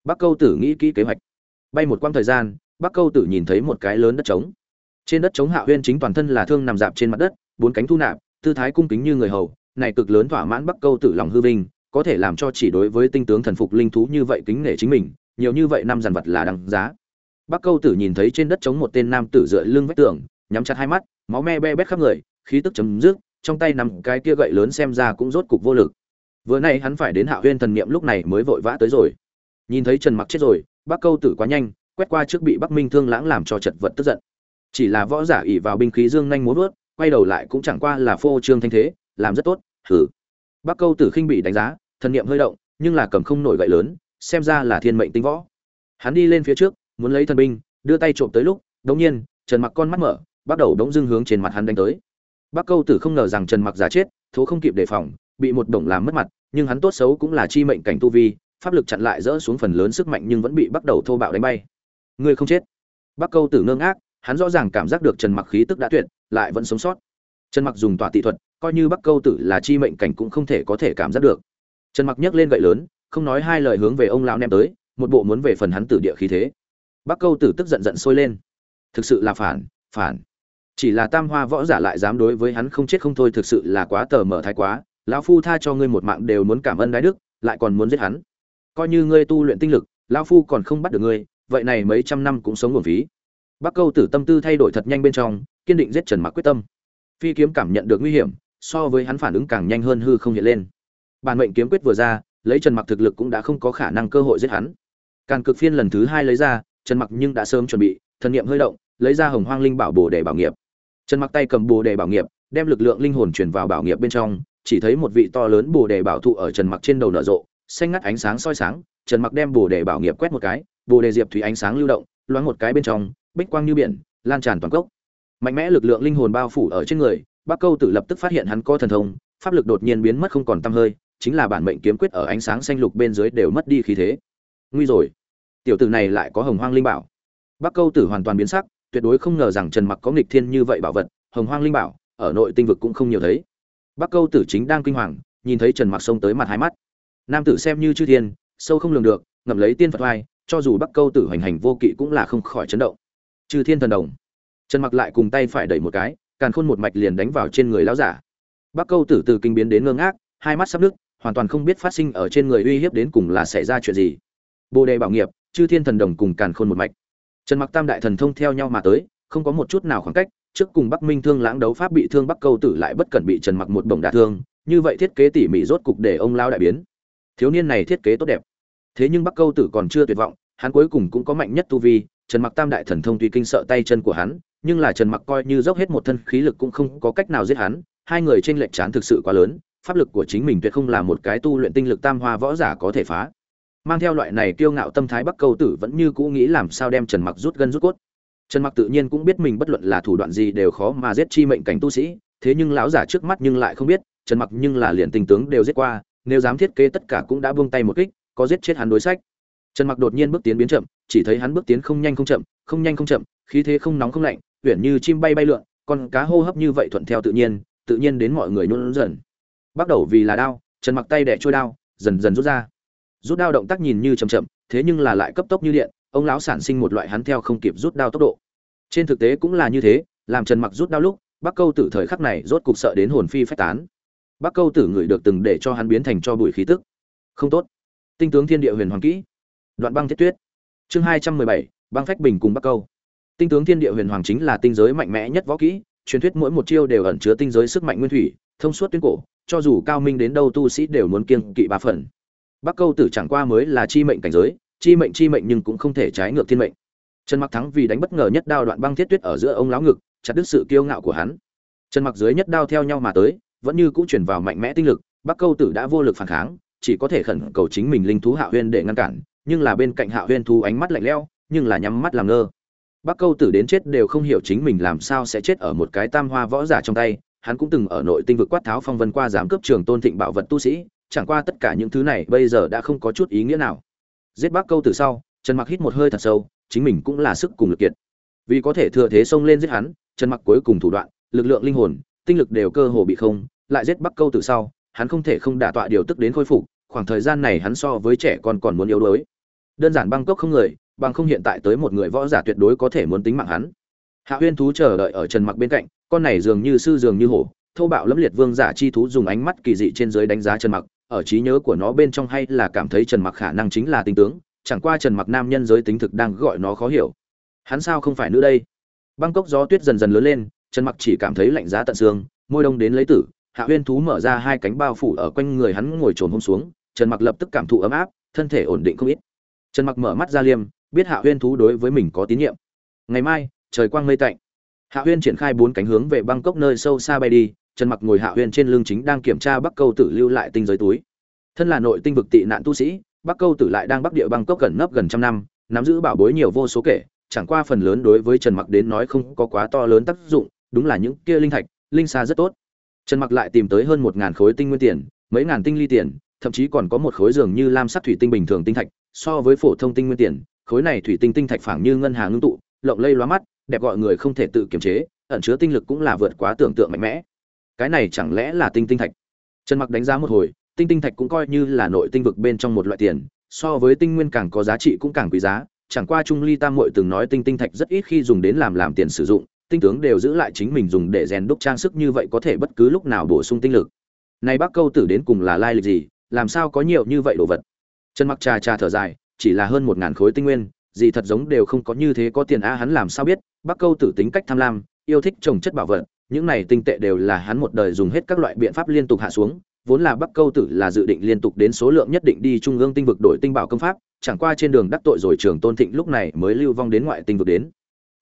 bắc câu tử nghĩ kỹ kế hoạch. Bay một quãng thời gian, bắc câu tử nhìn thấy một cái lớn đất trống. Trên đất trống hạ huyên chính toàn thân là thương nằm dạp trên mặt đất, bốn cánh thu nạp, tư thái cung kính như người hầu, này cực lớn thỏa mãn bắc câu tử lòng hư vinh, có thể làm cho chỉ đối với tinh tướng thần phục linh thú như vậy kính nể chính mình, nhiều như vậy năm dàn vật là đằng giá. Bắc câu tử nhìn thấy trên đất trống một tên nam tử dựa lưng vách tường, nhắm chặt hai mắt, máu me be bét khắp người, khí tức chấm dứt, trong tay nằm cái kia gậy lớn xem ra cũng rốt cục vô lực. Vừa nay hắn phải đến hạ huyên thần niệm lúc này mới vội vã tới rồi nhìn thấy trần mặc chết rồi bắc câu tử quá nhanh, quét qua trước bị bắc minh thương lãng làm cho chật vật tức giận. Chỉ là võ giả ỉ vào binh khí dương nhanh muốn vớt, quay đầu lại cũng chẳng qua là phô trương thanh thế, làm rất tốt hử bắc câu tử khinh bị đánh giá, thần niệm hơi động, nhưng là cầm không nổi gậy lớn, xem ra là thiên mệnh tinh võ. Hắn đi lên phía trước, muốn lấy thần binh, đưa tay trộm tới lúc, đống nhiên, trần mặc con mắt mở, bắt đầu đống dưng hướng trên mặt hắn đánh tới. Bắc câu tử không ngờ rằng trần mặc giả chết, thố không kịp đề phòng, bị một đồng làm mất mặt, nhưng hắn tốt xấu cũng là chi mệnh cảnh tu vi pháp lực chặn lại dỡ xuống phần lớn sức mạnh nhưng vẫn bị bắt đầu thô bạo đánh bay. Ngươi không chết. Bắc câu tử ngơ ngác, hắn rõ ràng cảm giác được trần mặc khí tức đã tuyệt, lại vẫn sống sót. Trần mặc dùng tỏa tị thuật, coi như bắc câu tử là chi mệnh cảnh cũng không thể có thể cảm giác được. Trần mặc nhấc lên gậy lớn, không nói hai lời hướng về ông lão nem tới, một bộ muốn về phần hắn tử địa khí thế. Bắc câu tử tức giận giận sôi lên. Thực sự là phản phản. Chỉ là tam hoa võ giả lại dám đối với hắn không chết không thôi thực sự là quá tờ mở thái quá. Lão phu tha cho ngươi một mạng đều muốn cảm ơn đái đức, lại còn muốn giết hắn coi như ngươi tu luyện tinh lực, lão phu còn không bắt được ngươi, vậy này mấy trăm năm cũng sống nguồn phí. Bắc câu tử tâm tư thay đổi thật nhanh bên trong, kiên định giết trần mặc quyết tâm. Phi kiếm cảm nhận được nguy hiểm, so với hắn phản ứng càng nhanh hơn hư không hiện lên. Bản mệnh kiếm quyết vừa ra, lấy trần mặc thực lực cũng đã không có khả năng cơ hội giết hắn. Càn cực phiên lần thứ hai lấy ra, trần mặc nhưng đã sớm chuẩn bị, thần niệm hơi động, lấy ra hồng hoang linh bảo bồ để bảo nghiệp. Trần mặc tay cầm bồ đề bảo nghiệp, đem lực lượng linh hồn truyền vào bảo nghiệp bên trong, chỉ thấy một vị to lớn bồ đề bảo thụ ở trần mặc trên đầu nở rộ xanh ngắt ánh sáng soi sáng, trần mặc đem bồ đề bảo nghiệp quét một cái, bồ đề diệp thủy ánh sáng lưu động, loáng một cái bên trong, bích quang như biển, lan tràn toàn cốc. Mạnh mẽ lực lượng linh hồn bao phủ ở trên người, bắc câu tử lập tức phát hiện hắn có thần thông, pháp lực đột nhiên biến mất không còn tăm hơi, chính là bản mệnh kiếm quyết ở ánh sáng xanh lục bên dưới đều mất đi khí thế. Nguy rồi. Tiểu tử này lại có hồng hoang linh bảo. Bắc câu tử hoàn toàn biến sắc, tuyệt đối không ngờ rằng trần mặc có nghịch thiên như vậy bảo vật, hồng hoang linh bảo, ở nội tinh vực cũng không nhiều thấy. Bắc câu tử chính đang kinh hoàng, nhìn thấy trần mặc xông tới mặt hai mắt nam tử xem như chư thiên, sâu không lường được, ngậm lấy tiên phật oai cho dù bắc câu tử hoành hành vô kỵ cũng là không khỏi chấn động. Chư thiên thần đồng. Trần mặc lại cùng tay phải đẩy một cái, càn khôn một mạch liền đánh vào trên người lão giả. Bắc câu tử từ kinh biến đến ngơ ngác, hai mắt sắp nước hoàn toàn không biết phát sinh ở trên người uy hiếp đến cùng là xảy ra chuyện gì. Bồ đề bảo nghiệp, chư thiên thần đồng cùng càn khôn một mạch. Trần mặc tam đại thần thông theo nhau mà tới, không có một chút nào khoảng cách, trước cùng bắc minh thương lãng đấu pháp bị thương bắc câu tử lại bất cẩn bị trần mặc một bổng đả thương, như vậy thiết kế tỉ mỉ rốt cục để ông lao đại biến thiếu niên này thiết kế tốt đẹp. Thế nhưng bắc câu tử còn chưa tuyệt vọng, hắn cuối cùng cũng có mạnh nhất tu vi, trần mặc tam đại thần thông tuy kinh sợ tay chân của hắn, nhưng là trần mặc coi như dốc hết một thân khí lực cũng không có cách nào giết hắn, hai người trên lệch chán thực sự quá lớn, pháp lực của chính mình tuyệt không là một cái tu luyện tinh lực tam hoa võ giả có thể phá. Mang theo loại này kiêu ngạo tâm thái bắc câu tử vẫn như cũ nghĩ làm sao đem trần mặc rút gân rút cốt. Trần mặc tự nhiên cũng biết mình bất luận là thủ đoạn gì đều khó mà giết chi mệnh cảnh tu sĩ, thế nhưng lão giả trước mắt nhưng lại không biết, trần mặc nhưng là liền tình tướng đều giết qua nếu dám thiết kế tất cả cũng đã buông tay một kích, có giết chết hắn đối sách. Trần mặc đột nhiên bước tiến biến chậm, chỉ thấy hắn bước tiến không nhanh không chậm, không nhanh không chậm, khí thế không nóng không lạnh uyển như chim bay bay lượn, con cá hô hấp như vậy thuận theo tự nhiên tự nhiên đến mọi người nhún dần bắt đầu vì là đao, trần mặc tay đè trôi đao, dần dần rút ra. Rút đao động tác nhìn như chậm chậm, thế nhưng là lại cấp tốc như điện, ông lão sản sinh một loại hắn theo không kịp rút đao tốc độ. Trên thực tế cũng là như thế, làm trần mặc rút đao lúc, bắc câu tử thời khắc này rốt cục sợ đến hồn phi phách tán bắc câu tử ngửi được từng để cho hắn biến thành cho bụi khí tức. Không tốt. Tinh tướng thiên địa huyền hoàng kỹ. Đoạn băng thiết tuyết. Chương hai trăm mười bảy, băng phách bình cùng bắc câu. Tinh tướng thiên địa huyền hoàng chính là tinh giới mạnh mẽ nhất võ kỹ, truyền thuyết mỗi một chiêu đều ẩn chứa tinh giới sức mạnh nguyên thủy, thông suốt tuyến cổ, cho dù cao minh đến đâu tu sĩ đều muốn kiêng kỵ ba phần. Bắc câu tử chẳng qua mới là chi mệnh cảnh giới, chi mệnh chi mệnh nhưng cũng không thể trái ngược thiên mệnh. Trần mặc thắng vì đánh bất ngờ nhất đao đoạn băng thiết tuyết ở giữa ông lão ngực, chặt đứt sự kiêu ngạo của hắn. Trần mặc dưới nhất đao theo nhau mà tới vẫn như cũ chuyển vào mạnh mẽ tinh lực, bắc câu tử đã vô lực phản kháng, chỉ có thể khẩn cầu chính mình linh thú hạ huyên để ngăn cản, nhưng là bên cạnh hạ huyên thu ánh mắt lạnh lẽo, nhưng là nhắm mắt làm ngơ. Bắc câu tử đến chết đều không hiểu chính mình làm sao sẽ chết ở một cái tam hoa võ giả trong tay, hắn cũng từng ở nội tinh vực quát tháo phong vân qua giám cướp trường tôn thịnh bảo vật tu sĩ, chẳng qua tất cả những thứ này bây giờ đã không có chút ý nghĩa nào. Giết Bắc câu Tử sau, trần mặc hít một hơi thật sâu, chính mình cũng là sức cùng lực kiệt. Vì có thể thừa thế xông lên giết hắn, trần mặc cuối cùng thủ đoạn, lực lượng linh hồn tinh lực đều cơ hồ bị không, lại giết bắc câu từ sau, hắn không thể không đả tọa điều tức đến khôi phục, khoảng thời gian này hắn so với trẻ con còn muốn yếu đuối. Đơn giản băng cốc không người, bằng không hiện tại tới một người võ giả tuyệt đối có thể muốn tính mạng hắn. Hạ huyên thú chờ đợi ở trần mặc bên cạnh, con này dường như sư dường như hổ, thô bạo lẫm liệt vương giả chi thú dùng ánh mắt kỳ dị trên dưới đánh giá trần mặc, ở trí nhớ của nó bên trong hay là cảm thấy trần mặc khả năng chính là tinh tướng, chẳng qua trần mặc nam nhân giới tính thực đang gọi nó khó hiểu. Hắn sao không phải nữ đây? Băng cốc gió tuyết dần dần lớn lên trần mặc chỉ cảm thấy lạnh giá tận xương, môi đông đến lấy tử, hạ huyên thú mở ra hai cánh bao phủ ở quanh người hắn ngồi trồn hôm xuống, trần mặc lập tức cảm thụ ấm áp, thân thể ổn định không ít. Trần mặc mở mắt ra liêm, biết hạ huyên thú đối với mình có tín nhiệm. Ngày mai, trời quang mây tạnh. Hạ huyên triển khai bốn cánh hướng về bangkok nơi sâu xa bay đi, trần mặc ngồi hạ huyên trên lưng chính đang kiểm tra bắc câu tử lưu lại tinh giới túi. Thân là nội tinh vực tị nạn tu sĩ, bắc câu tử lại đang bắc địa bangkok gần nấp gần trăm năm, nắm giữ bảo bối nhiều vô số kể, chẳng qua phần lớn đối với trần mặc đến nói không có quá to lớn tác dụng đúng là những kia linh thạch, linh xa rất tốt. Trần mặc lại tìm tới hơn một ngàn khối tinh nguyên tiền, mấy ngàn tinh ly tiền, thậm chí còn có một khối dường như lam sắc thủy tinh bình thường tinh thạch, so với phổ thông tinh nguyên tiền, khối này thủy tinh tinh thạch phảng như ngân hàng ngưng tụ, lộng lây loa mắt, đẹp gọi người không thể tự kiềm chế, ẩn chứa tinh lực cũng là vượt quá tưởng tượng mạnh mẽ. Cái này chẳng lẽ là tinh tinh thạch? Trần mặc đánh giá một hồi, tinh tinh thạch cũng coi như là nội tinh vực bên trong một loại tiền, so với tinh nguyên càng có giá trị cũng càng quý giá. Chẳng qua trung ly tam muội từng nói tinh tinh thạch rất ít khi dùng đến làm làm tiền sử dụng tinh tướng đều giữ lại chính mình dùng để rèn đúc trang sức như vậy có thể bất cứ lúc nào bổ sung tinh lực. Này bác câu tử đến cùng là lai lịch gì, làm sao có nhiều như vậy đồ vật? Trần mặc trà trà thở dài, chỉ là hơn một ngàn khối tinh nguyên, gì thật giống đều không có như thế có tiền a, hắn làm sao biết, bác câu tử tính cách tham lam, yêu thích trồng chất bảo vật, những này tinh tệ đều là hắn một đời dùng hết các loại biện pháp liên tục hạ xuống, vốn là bắc câu tử là dự định liên tục đến số lượng nhất định đi trung ương tinh vực đổi tinh bảo công pháp, chẳng qua trên đường đắc tội rồi trường tôn thịnh lúc này mới lưu vong đến ngoại tinh vực đến.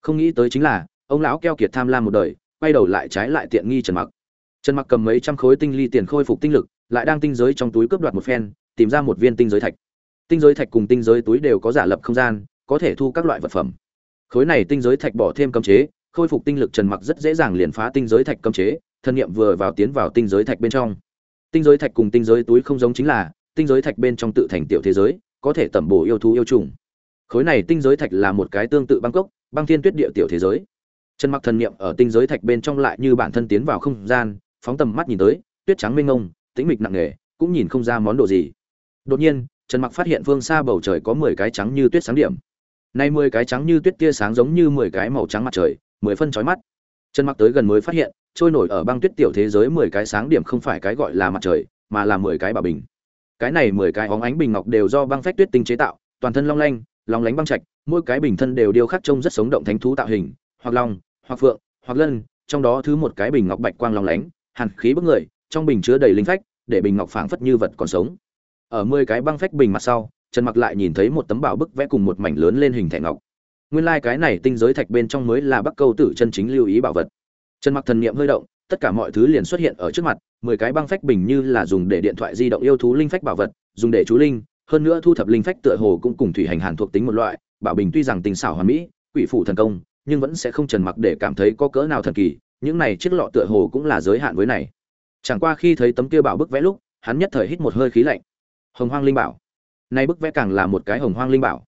Không nghĩ tới chính là ông lão keo kiệt tham lam một đời, quay đầu lại trái lại tiện nghi trần mặc. Trần mặc cầm mấy trăm khối tinh ly tiền khôi phục tinh lực, lại đang tinh giới trong túi cướp đoạt một phen, tìm ra một viên tinh giới thạch. Tinh giới thạch cùng tinh giới túi đều có giả lập không gian, có thể thu các loại vật phẩm. Khối này tinh giới thạch bỏ thêm cấm chế, khôi phục tinh lực trần mặc rất dễ dàng liền phá tinh giới thạch cấm chế, thân nhiệm vừa vào tiến vào tinh giới thạch bên trong. Tinh giới thạch cùng tinh giới túi không giống chính là, tinh giới thạch bên trong tự thành tiểu thế giới, có thể tẩm bổ yêu thú yêu trùng. Khối này tinh giới thạch là một cái tương tự bangkok băng thiên tuyết địa tiểu thế giới trần mặc thần niệm ở tinh giới thạch bên trong lại như bản thân tiến vào không gian, phóng tầm mắt nhìn tới, tuyết trắng mênh mông, tĩnh mịch nặng nề, cũng nhìn không ra món đồ gì. Đột nhiên, trần mặc phát hiện phương xa bầu trời có 10 cái trắng như tuyết sáng điểm. Nay 10 cái trắng như tuyết tia sáng giống như 10 cái màu trắng mặt trời, mười phân chói mắt. Trần mặc tới gần mới phát hiện, trôi nổi ở băng tuyết tiểu thế giới 10 cái sáng điểm không phải cái gọi là mặt trời, mà là 10 cái bảo bình. Cái này 10 cái óng ánh bình ngọc đều do băng phách tuyết tinh chế tạo, toàn thân long lanh, long lánh băng trạch, mỗi cái bình thân đều điêu khắc trông rất sống động thánh thú tạo hình, hoặc long hoặc phượng, hoặc lân, trong đó thứ một cái bình ngọc bạch quang long lánh, hàn khí bức người, trong bình chứa đầy linh phách, để bình ngọc phảng phất như vật còn sống. Ở mười cái băng phách bình mặt sau, trần mặc lại nhìn thấy một tấm bảo bức vẽ cùng một mảnh lớn lên hình thẻ ngọc. Nguyên lai like cái này tinh giới thạch bên trong mới là bắc câu tử chân chính lưu ý bảo vật. Trần mặc thần niệm hơi động, tất cả mọi thứ liền xuất hiện ở trước mặt, mười cái băng phách bình như là dùng để điện thoại di động yêu thú linh phách bảo vật, dùng để chú linh, hơn nữa thu thập linh phách tựa hồ cũng cùng thủy hành hàn thuộc tính một loại, bảo bình tuy rằng tình xảo hoàn mỹ, quỷ phủ thần công nhưng vẫn sẽ không trần mặc để cảm thấy có cỡ nào thần kỳ, những này chiếc lọ tựa hồ cũng là giới hạn với này. Chẳng qua khi thấy tấm kia bảo bức vẽ lúc, hắn nhất thời hít một hơi khí lạnh. Hồng hoang linh bảo. Nay bức vẽ càng là một cái hồng hoang linh bảo.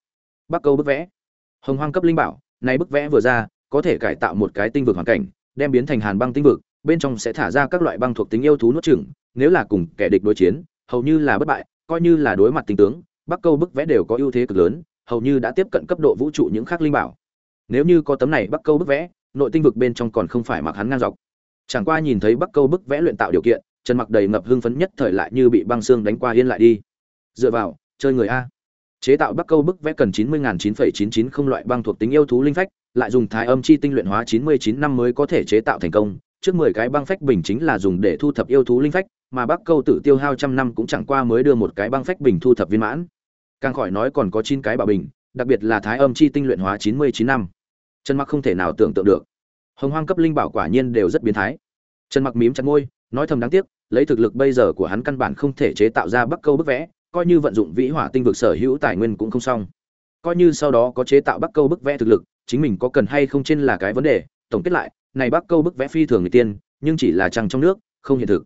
Bắc câu bức vẽ. Hồng hoang cấp linh bảo nay bức vẽ vừa ra, có thể cải tạo một cái tinh vực hoàn cảnh, đem biến thành hàn băng tinh vực, bên trong sẽ thả ra các loại băng thuộc tính yêu thú nuốt chửng, nếu là cùng kẻ địch đối chiến, hầu như là bất bại, coi như là đối mặt tinh tướng, bắc câu bức vẽ đều có ưu thế cực lớn, hầu như đã tiếp cận cấp độ vũ trụ những khác linh bảo nếu như có tấm này bắc câu bức vẽ, nội tinh vực bên trong còn không phải mặc hắn ngang dọc. Chẳng qua nhìn thấy bắc câu bức vẽ luyện tạo điều kiện, trần mặc đầy ngập hưng phấn nhất thời lại như bị băng xương đánh qua yên lại đi. Dựa vào, chơi người a. Chế tạo bắc câu bức vẽ cần chín mươi chín chín chín không loại băng thuộc tính yêu thú linh phách, lại dùng thái âm chi tinh luyện hóa chín mươi chín năm mới có thể chế tạo thành công. Trước mười cái băng phách bình chính là dùng để thu thập yêu thú linh phách, mà bắc câu tự tiêu hao trăm năm cũng chẳng qua mới đưa một cái băng phách bình thu thập viên mãn. Càng khỏi nói còn có chín cái bảo bình đặc biệt là thái âm chi tinh luyện hóa chín mươi chín năm. Trần mặc không thể nào tưởng tượng được. Hồng hoang cấp linh bảo quả nhiên đều rất biến thái. Trần mặc mím chặt môi, nói thầm đáng tiếc, lấy thực lực bây giờ của hắn căn bản không thể chế tạo ra bắc câu bức vẽ, coi như vận dụng vĩ hỏa tinh vực sở hữu tài nguyên cũng không xong. Coi như sau đó có chế tạo bắc câu bức vẽ thực lực, chính mình có cần hay không trên là cái vấn đề. Tổng kết lại, này bắc câu bức vẽ phi thường người tiên, nhưng chỉ là trăng trong nước, không hiện thực.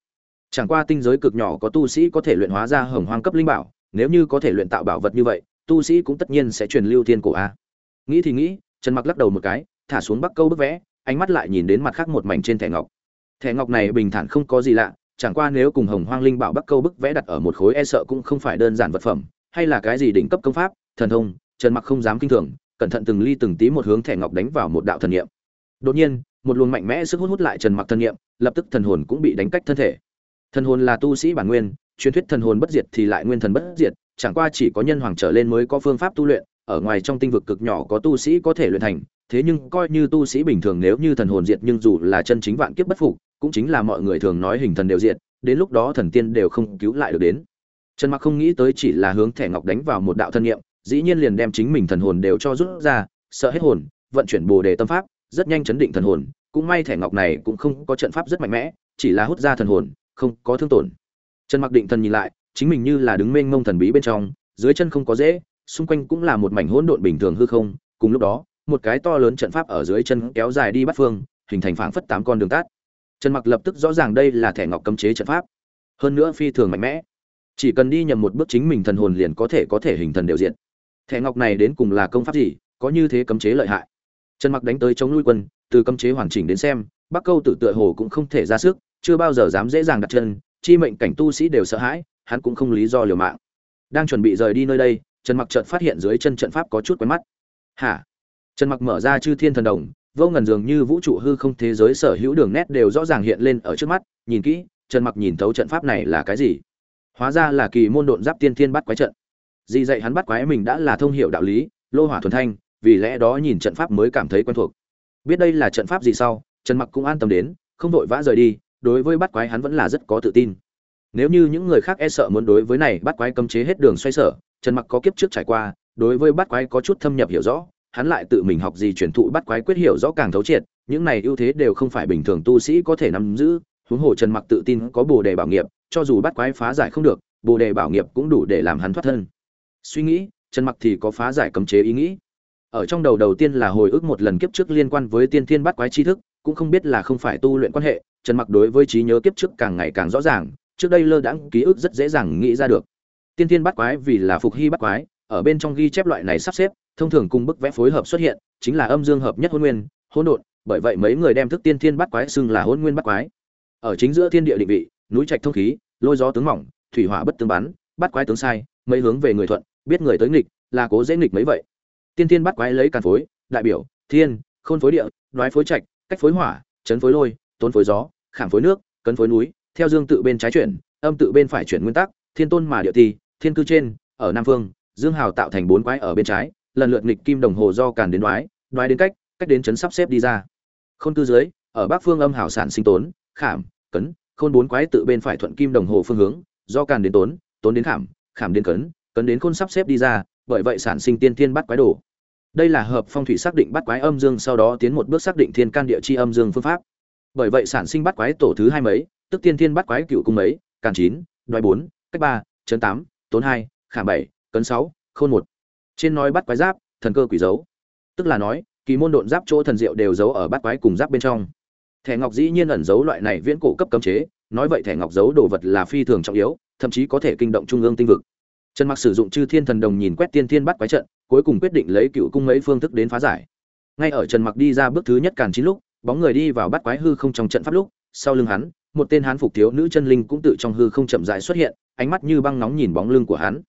Chẳng qua tinh giới cực nhỏ có tu sĩ có thể luyện hóa ra hồng hoang cấp linh bảo, nếu như có thể luyện tạo bảo vật như vậy tu sĩ cũng tất nhiên sẽ truyền lưu thiên cổ a. Nghĩ thì nghĩ, trần mặc lắc đầu một cái, thả xuống bắc câu bức vẽ, ánh mắt lại nhìn đến mặt khác một mảnh trên thẻ ngọc. Thẻ ngọc này bình thản không có gì lạ, chẳng qua nếu cùng hồng hoang linh bảo bắc câu bức vẽ đặt ở một khối e sợ cũng không phải đơn giản vật phẩm, hay là cái gì đỉnh cấp công pháp, thần thông, trần mặc không dám kinh thường, cẩn thận từng ly từng tí một hướng thẻ ngọc đánh vào một đạo thần niệm. Đột nhiên, một luồng mạnh mẽ sức hút hút lại trần mặc thần niệm, lập tức thần hồn cũng bị đánh cách thân thể. Thần hồn là tu sĩ bản nguyên, truyền thuyết thần hồn bất diệt thì lại nguyên thần bất diệt chẳng qua chỉ có nhân hoàng trở lên mới có phương pháp tu luyện ở ngoài trong tinh vực cực nhỏ có tu sĩ có thể luyện thành thế nhưng coi như tu sĩ bình thường nếu như thần hồn diệt nhưng dù là chân chính vạn kiếp bất phục cũng chính là mọi người thường nói hình thần đều diệt đến lúc đó thần tiên đều không cứu lại được đến. Trần mặc không nghĩ tới chỉ là hướng thẻ ngọc đánh vào một đạo thân nghiệm, dĩ nhiên liền đem chính mình thần hồn đều cho rút ra sợ hết hồn vận chuyển bồ đề tâm pháp rất nhanh chấn định thần hồn cũng may thẻ ngọc này cũng không có trận pháp rất mạnh mẽ chỉ là hút ra thần hồn không có thương tổn. Trần mặc định thần nhìn lại chính mình như là đứng mênh mông thần bí bên trong, dưới chân không có dễ xung quanh cũng là một mảnh hỗn độn bình thường hư không. Cùng lúc đó, một cái to lớn trận pháp ở dưới chân kéo dài đi bắt phương, hình thành phảng phất tám con đường tát trần mặc lập tức rõ ràng đây là thẻ ngọc cấm chế trận pháp. Hơn nữa phi thường mạnh mẽ. Chỉ cần đi nhầm một bước chính mình thần hồn liền có thể có thể hình thần đều diện thẻ ngọc này đến cùng là công pháp gì, có như thế cấm chế lợi hại? Trần mặc đánh tới chống nuôi quân, từ cấm chế hoàn chỉnh đến xem, bắc câu tử tựa hồ cũng không thể ra sức, chưa bao giờ dám dễ dàng đặt chân, chi mệnh cảnh tu sĩ đều sợ hãi hắn cũng không lý do liều mạng. Đang chuẩn bị rời đi nơi đây, trần mặc chợt phát hiện dưới chân trận pháp có chút quen mắt. Hả? Trần mặc mở ra chư thiên thần đồng, vô ngần dường như vũ trụ hư không thế giới sở hữu đường nét đều rõ ràng hiện lên ở trước mắt, nhìn kỹ, trần mặc nhìn thấu trận pháp này là cái gì. Hóa ra là kỳ môn độn giáp tiên thiên bắt quái trận. Di dạy hắn bắt quái mình đã là thông hiểu đạo lý, lô hỏa thuần thanh, vì lẽ đó nhìn trận pháp mới cảm thấy quen thuộc. Biết đây là trận pháp gì sau, trần mặc cũng an tâm đến, không vội vã rời đi, đối với bắt quái hắn vẫn là rất có tự tin nếu như những người khác e sợ muốn đối với này bắt quái cấm chế hết đường xoay sở, trần mặc có kiếp trước trải qua, đối với bắt quái có chút thâm nhập hiểu rõ, hắn lại tự mình học gì truyền thụ bắt quái quyết hiểu rõ càng thấu triệt, những này ưu thế đều không phải bình thường tu sĩ có thể nắm giữ, huống hồ trần mặc tự tin có bồ đề bảo nghiệp, cho dù bắt quái phá giải không được, bồ đề bảo nghiệp cũng đủ để làm hắn thoát thân. Suy nghĩ, trần mặc thì có phá giải cấm chế ý nghĩ. Ở trong đầu đầu tiên là hồi ức một lần kiếp trước liên quan với tiên thiên bắt quái tri thức, cũng không biết là không phải tu luyện quan hệ, trần mặc đối với trí nhớ kiếp trước càng ngày càng rõ ràng trước đây lơ đãng ký ức rất dễ dàng nghĩ ra được. Tiên thiên bắt quái vì là phục hy bắt quái, ở bên trong ghi chép loại này sắp xếp, thông thường cùng bức vẽ phối hợp xuất hiện, chính là âm dương hợp nhất hôn nguyên, hỗn độn, bởi vậy mấy người đem thức tiên thiên bắt quái xưng là hôn nguyên bắt quái. Ở chính giữa thiên địa định vị, núi trạch thông khí, lôi gió tướng mỏng, thủy hỏa bất tương bắn, bắt quái tướng sai, mấy hướng về người thuận, biết người tới nghịch, là cố dễ nghịch mấy vậy. Tiên thiên bắt quái lấy càn phối, đại biểu, thiên, khôn phối địa, đoái phối trạch, cách phối hỏa, chấn phối lôi, tôn phối gió, khảm phối nước, cấn phối núi theo dương tự bên trái chuyển, âm tự bên phải chuyển nguyên tắc, thiên tôn mà địa thi thiên cư trên, ở nam phương, dương hào tạo thành bốn quái ở bên trái, lần lượt nghịch kim đồng hồ do càn đến đoái đoái đến cách cách đến chấn sắp xếp đi ra. Khôn cư dưới, ở bắc phương âm hào sản sinh tốn, khảm, cấn, khôn bốn quái tự bên phải thuận kim đồng hồ phương hướng, do càn đến tốn tốn đến khảm khảm đến cấn cấn đến khôn sắp xếp đi ra, bởi vậy sản sinh tiên thiên bắt quái đồ. Đây là hợp phong thủy xác định bắt quái âm dương sau đó tiến một bước xác định thiên can địa chi âm dương phương pháp. Bởi vậy sản sinh bắt quái tổ thứ hai mấy tức tiên thiên bắt quái cựu cung mấy, càn chín, đoái bốn, cách ba, chấn tám, tốn hai, khảm bảy, cấn sáu, khôn một. Trên nói bắt quái giáp, thần cơ quỷ dấu. Tức là nói, kỳ môn độn giáp chỗ thần diệu đều giấu ở bắt quái cùng giáp bên trong. Thẻ ngọc dĩ nhiên ẩn giấu loại này viễn cổ cấp cấm chế, nói vậy thẻ ngọc giấu đồ vật là phi thường trọng yếu, thậm chí có thể kinh động trung ương tinh vực. Trần mặc sử dụng chư thiên thần đồng nhìn quét tiên thiên bắt quái trận, cuối cùng quyết định lấy cựu cung mấy phương thức đến phá giải. Ngay ở trần mặc đi ra bước thứ nhất càn chín lúc, bóng người đi vào bắt quái hư không trong trận pháp lúc, sau lưng hắn một tên hán phục thiếu nữ chân linh cũng tự trong hư không chậm rãi xuất hiện, ánh mắt như băng nóng nhìn bóng lưng của hắn.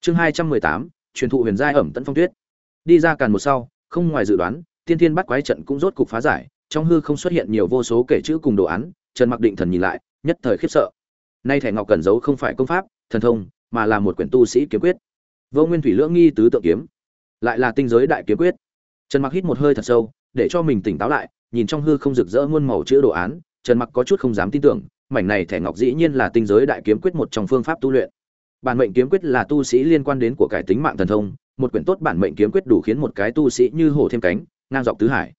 Chương hai trăm mười tám, truyền thụ huyền giai ẩm tận phong tuyết. Đi ra càn một sau, không ngoài dự đoán, tiên thiên bắt quái trận cũng rốt cục phá giải, trong hư không xuất hiện nhiều vô số kể chữ cùng đồ án, trần mặc định thần nhìn lại, nhất thời khiếp sợ. Nay thẻ ngọc cần giấu không phải công pháp, thần thông, mà là một quyển tu sĩ kiếm quyết. Vô nguyên thủy lưỡng nghi tứ tượng kiếm. Lại là tinh giới đại kiếm quyết. Trần mặc hít một hơi thật sâu, để cho mình tỉnh táo lại, nhìn trong hư không rực rỡ muôn màu chữ đồ án trần mặc có chút không dám tin tưởng, mảnh này thẻ ngọc dĩ nhiên là tinh giới đại kiếm quyết một trong phương pháp tu luyện. Bản mệnh kiếm quyết là tu sĩ liên quan đến của cải tính mạng thần thông, một quyển tốt bản mệnh kiếm quyết đủ khiến một cái tu sĩ như hổ thêm cánh, ngang dọc tứ hải.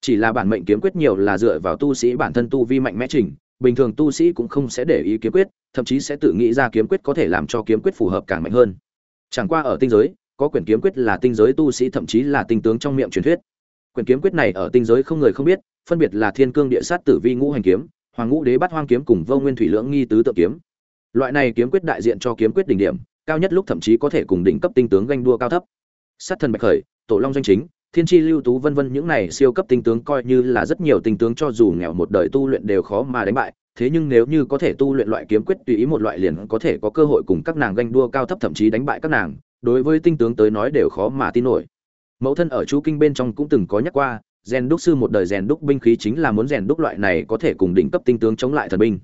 Chỉ là bản mệnh kiếm quyết nhiều là dựa vào tu sĩ bản thân tu vi mạnh mẽ trình bình thường tu sĩ cũng không sẽ để ý kiếm quyết, thậm chí sẽ tự nghĩ ra kiếm quyết có thể làm cho kiếm quyết phù hợp càng mạnh hơn. Chẳng qua ở tinh giới, có quyển kiếm quyết là tinh giới tu sĩ thậm chí là tinh tướng trong miệng truyền thuyết. Quyển kiếm quyết này ở tinh giới không người không biết phân biệt là thiên cương địa sát tử vi ngũ hành kiếm, hoàng ngũ đế bắt hoang kiếm cùng vô nguyên thủy lưỡng nghi tứ tự kiếm. Loại này kiếm quyết đại diện cho kiếm quyết đỉnh điểm, cao nhất lúc thậm chí có thể cùng đỉnh cấp tinh tướng ganh đua cao thấp. Sát thần bạch khởi, tổ long doanh chính, thiên chi lưu tú vân vân những này siêu cấp tinh tướng coi như là rất nhiều tinh tướng cho dù nghèo một đời tu luyện đều khó mà đánh bại, thế nhưng nếu như có thể tu luyện loại kiếm quyết tùy ý một loại liền có thể có cơ hội cùng các nàng ganh đua cao thấp thậm chí đánh bại các nàng, đối với tinh tướng tới nói đều khó mà tin nổi. Mẫu thân ở chú kinh bên trong cũng từng có nhắc qua rèn đúc sư một đời rèn đúc binh khí chính là muốn rèn đúc loại này có thể cùng đỉnh cấp tinh tướng chống lại thần binh.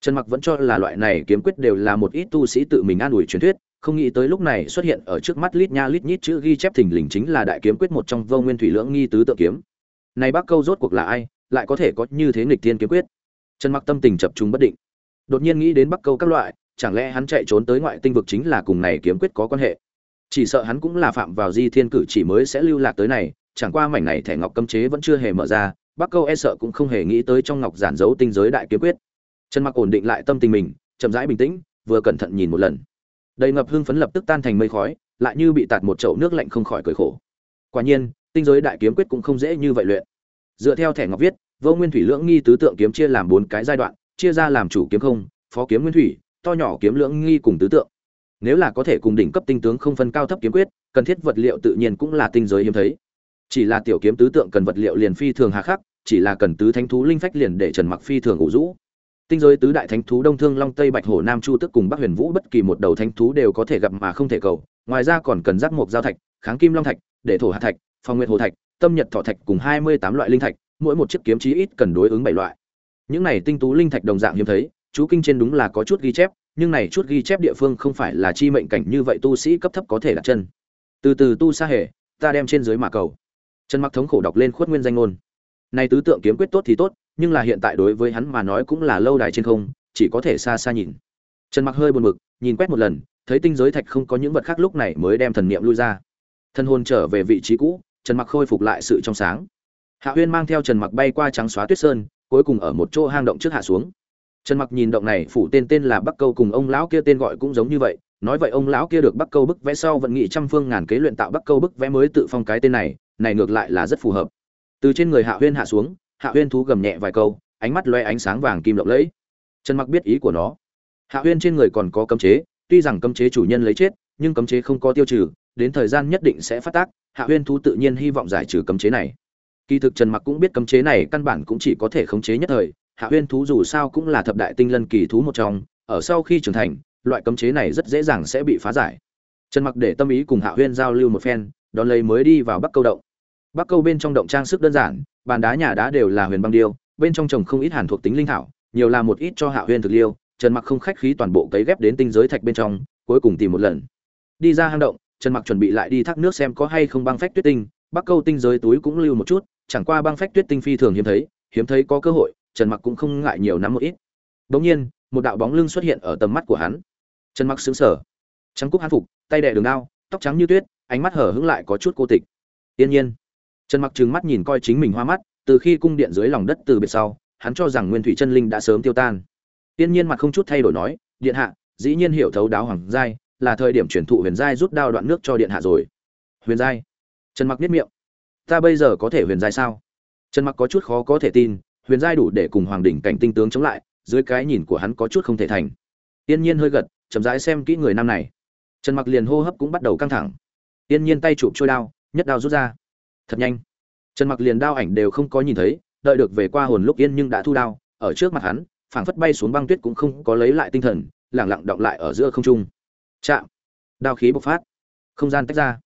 Trần mặc vẫn cho là loại này kiếm quyết đều là một ít tu sĩ tự mình an ủi truyền thuyết, không nghĩ tới lúc này xuất hiện ở trước mắt lít nha lít nhít chữ ghi chép thình lình chính là đại kiếm quyết một trong vô nguyên thủy lưỡng nghi tứ tự kiếm. Này bác câu rốt cuộc là ai, lại có thể có như thế nghịch thiên kiếm quyết? Trần mặc tâm tình chập trung bất định. Đột nhiên nghĩ đến bắc câu các loại, chẳng lẽ hắn chạy trốn tới ngoại tinh vực chính là cùng này kiếm quyết có quan hệ? Chỉ sợ hắn cũng là phạm vào di thiên cử chỉ mới sẽ lưu lạc tới này chẳng qua mảnh này thẻ ngọc cấm chế vẫn chưa hề mở ra bắc câu e sợ cũng không hề nghĩ tới trong ngọc giản dấu tinh giới đại kiếm quyết. Trần mặc ổn định lại tâm tình mình, chậm rãi bình tĩnh, vừa cẩn thận nhìn một lần. Đầy ngập hưng phấn lập tức tan thành mây khói, lại như bị tạt một chậu nước lạnh không khỏi cười khổ. Quả nhiên, tinh giới đại kiếm quyết cũng không dễ như vậy luyện. Dựa theo thẻ ngọc viết, vô nguyên thủy lưỡng nghi tứ tượng kiếm chia làm bốn cái giai đoạn, chia ra làm chủ kiếm không, phó kiếm nguyên thủy, to nhỏ kiếm lưỡng nghi cùng tứ tượng. Nếu là có thể cùng đỉnh cấp tinh tướng không phân cao thấp kiếm quyết, cần thiết vật liệu tự nhiên cũng là tinh giới hiếm thấy chỉ là tiểu kiếm tứ tượng cần vật liệu liền phi thường hà khắc, chỉ là cần tứ thánh thú linh phách liền để trần mặc phi thường ủ rũ. Tinh giới tứ đại thánh thú đông thương, long tây, bạch hổ, nam chu tức cùng bắc huyền vũ bất kỳ một đầu thánh thú đều có thể gặp mà không thể cầu. Ngoài ra còn cần giác mộc giao thạch, kháng kim long thạch, để thổ hạ thạch, phong nguyệt hồ thạch, tâm nhật thọ thạch cùng hai mươi tám loại linh thạch, mỗi một chiếc kiếm chí ít cần đối ứng bảy loại. Những này tinh tú linh thạch đồng dạng hiếm thấy, chú kinh trên đúng là có chút ghi chép, nhưng này chút ghi chép địa phương không phải là chi mệnh cảnh như vậy tu sĩ cấp thấp có thể đặt chân. Từ từ tu xa hề, ta đem trên dưới mà cầu trần mặc thống khổ đọc lên khuất nguyên danh ngôn. Này tứ tượng kiếm quyết tốt thì tốt, nhưng là hiện tại đối với hắn mà nói cũng là lâu đài trên không, chỉ có thể xa xa nhìn. Trần mặc hơi buồn bực, nhìn quét một lần, thấy tinh giới thạch không có những vật khác lúc này mới đem thần niệm lui ra. Thân hồn trở về vị trí cũ, trần mặc khôi phục lại sự trong sáng. Hạ huyên mang theo trần mặc bay qua trắng xóa tuyết sơn, cuối cùng ở một chỗ hang động trước hạ xuống. Trần mặc nhìn động này, phủ tên tên là bắc câu cùng ông lão kia tên gọi cũng giống như vậy, nói vậy ông lão kia được bắc câu bức vẽ sau vận nghị trăm phương ngàn kế luyện tạo bắc câu bức vẽ mới tự phong cái tên này này ngược lại là rất phù hợp. Từ trên người hạ huyên hạ xuống, hạ huyên thú gầm nhẹ vài câu, ánh mắt loe ánh sáng vàng kim lộng lẫy. Trần mặc biết ý của nó. Hạ huyên trên người còn có cấm chế, tuy rằng cấm chế chủ nhân lấy chết, nhưng cấm chế không có tiêu trừ, đến thời gian nhất định sẽ phát tác, hạ huyên thú tự nhiên hy vọng giải trừ cấm chế này. Kỳ thực trần mặc cũng biết cấm chế này căn bản cũng chỉ có thể khống chế nhất thời, hạ huyên thú dù sao cũng là thập đại tinh lân kỳ thú một trong, ở sau khi trưởng thành, loại cấm chế này rất dễ dàng sẽ bị phá giải. Trần mặc để tâm ý cùng hạ huyên giao lưu một phen, đón lấy mới đi vào bắc câu động bắc câu bên trong động trang sức đơn giản, bàn đá nhà đá đều là huyền băng điêu, bên trong trồng không ít hàn thuộc tính linh thảo, nhiều là một ít cho hạ huyên thực liêu, trần mặc không khách khí toàn bộ cấy ghép đến tinh giới thạch bên trong, cuối cùng tìm một lần. Đi ra hang động, trần mặc chuẩn bị lại đi thác nước xem có hay không băng phách tuyết tinh, bắc câu tinh giới túi cũng lưu một chút, chẳng qua băng phách tuyết tinh phi thường hiếm thấy hiếm thấy có cơ hội, trần mặc cũng không ngại nhiều nắm một ít. Bỗng nhiên, một đạo bóng lưng xuất hiện ở tầm mắt của hắn. Trần mặc sững sờ. Trắng cúc hán phục, tay đè đường đao, tóc trắng như tuyết, ánh mắt hở hững lại có chút cô tịch. Tiên nhiên trần mặc trừng mắt nhìn coi chính mình hoa mắt, từ khi cung điện dưới lòng đất từ biệt sau, hắn cho rằng nguyên thủy chân linh đã sớm tiêu tan. Tiên nhiên mặt không chút thay đổi nói, điện hạ, dĩ nhiên hiểu thấu đáo hoàng giai, là thời điểm chuyển thụ huyền giai rút đao đoạn nước cho điện hạ rồi. Huyền giai? Trần mặc biết miệng. Ta bây giờ có thể huyền giai sao? Trần mặc có chút khó có thể tin, huyền giai đủ để cùng hoàng đỉnh cảnh tinh tướng chống lại, dưới cái nhìn của hắn có chút không thể thành. Tiên nhiên hơi gật, chậm rãi xem kỹ người nam này. Trần mặc liền hô hấp cũng bắt đầu căng thẳng. Tiên nhiên tay chụp trôi đao, nhất đao rút ra thật nhanh. Trần mặc liền đao ảnh đều không có nhìn thấy, đợi được về qua hồn lúc yên nhưng đã thu đao, ở trước mặt hắn, phảng phất bay xuống băng tuyết cũng không có lấy lại tinh thần, lẳng lặng động lại ở giữa không trung. Chạm! Đao khí bộc phát. Không gian tách ra.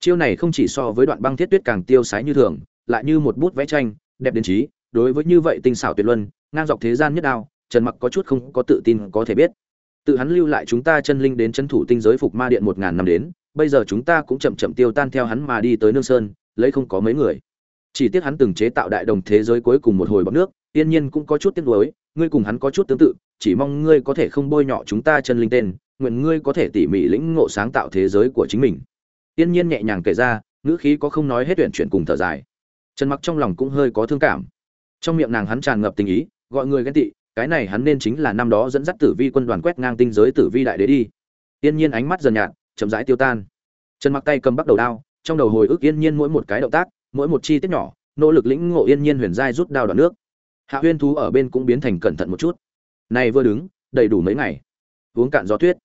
Chiêu này không chỉ so với đoạn băng thiết tuyết càng tiêu sái như thường, lại như một bút vẽ tranh, đẹp đến trí. Đối với như vậy tinh xảo tuyệt luân, ngang dọc thế gian nhất đao, trần mặc có chút không có tự tin có thể biết. Tự hắn lưu lại chúng ta chân linh đến chân thủ tinh giới phục ma điện một ngàn năm đến, bây giờ chúng ta cũng chậm chậm tiêu tan theo hắn mà đi tới nương sơn lấy không có mấy người. Chỉ tiếc hắn từng chế tạo đại đồng thế giới cuối cùng một hồi bọc nước tiên nhiên cũng có chút tiếc nuối, ngươi cùng hắn có chút tương tự, chỉ mong ngươi có thể không bôi nhọ chúng ta chân linh tên, nguyện ngươi có thể tỉ mỉ lĩnh ngộ sáng tạo thế giới của chính mình. Tiên nhiên nhẹ nhàng kể ra, ngữ khí có không nói hết tuyển chuyện cùng thở dài. Trần mặc trong lòng cũng hơi có thương cảm. Trong miệng nàng hắn tràn ngập tình ý, gọi người ghen tị, cái này hắn nên chính là năm đó dẫn dắt tử vi quân đoàn quét ngang tinh giới tử vi đại đế đi. Tiên nhiên ánh mắt dần nhạt, chậm rãi tiêu tan. Trần mặc tay cầm bắt đầu đao trong đầu hồi ức yên nhiên mỗi một cái động tác, mỗi một chi tiết nhỏ, nỗ lực lĩnh ngộ yên nhiên huyền giai rút đao đoạn nước. Hạ huyên thú ở bên cũng biến thành cẩn thận một chút. Này vừa đứng, đầy đủ mấy ngày. Uống cạn gió tuyết.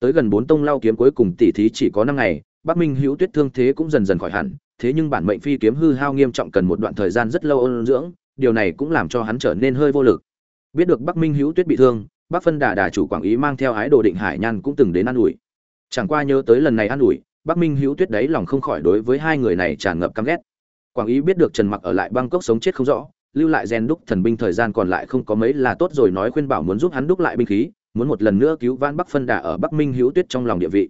Tới gần bốn tông lao kiếm cuối cùng tỉ thí chỉ có năm ngày, bắc minh hữu tuyết thương thế cũng dần dần khỏi hẳn, thế nhưng bản mệnh phi kiếm hư hao nghiêm trọng cần một đoạn thời gian rất lâu ôn dưỡng, điều này cũng làm cho hắn trở nên hơi vô lực. Biết được bắc minh hữu tuyết bị thương, bắc phân đà đà chủ quảng ý mang theo ái đồ định hải nhan cũng từng đến an ủi. Chẳng qua nhớ tới lần này an ủi bắc minh hữu tuyết đấy lòng không khỏi đối với hai người này tràn ngập căm ghét. Quảng ý biết được trần mặc ở lại bangkok sống chết không rõ, lưu lại gen đúc thần binh thời gian còn lại không có mấy là tốt rồi nói khuyên bảo muốn giúp hắn đúc lại binh khí, muốn một lần nữa cứu vãn bắc phân đà ở bắc minh hữu tuyết trong lòng địa vị.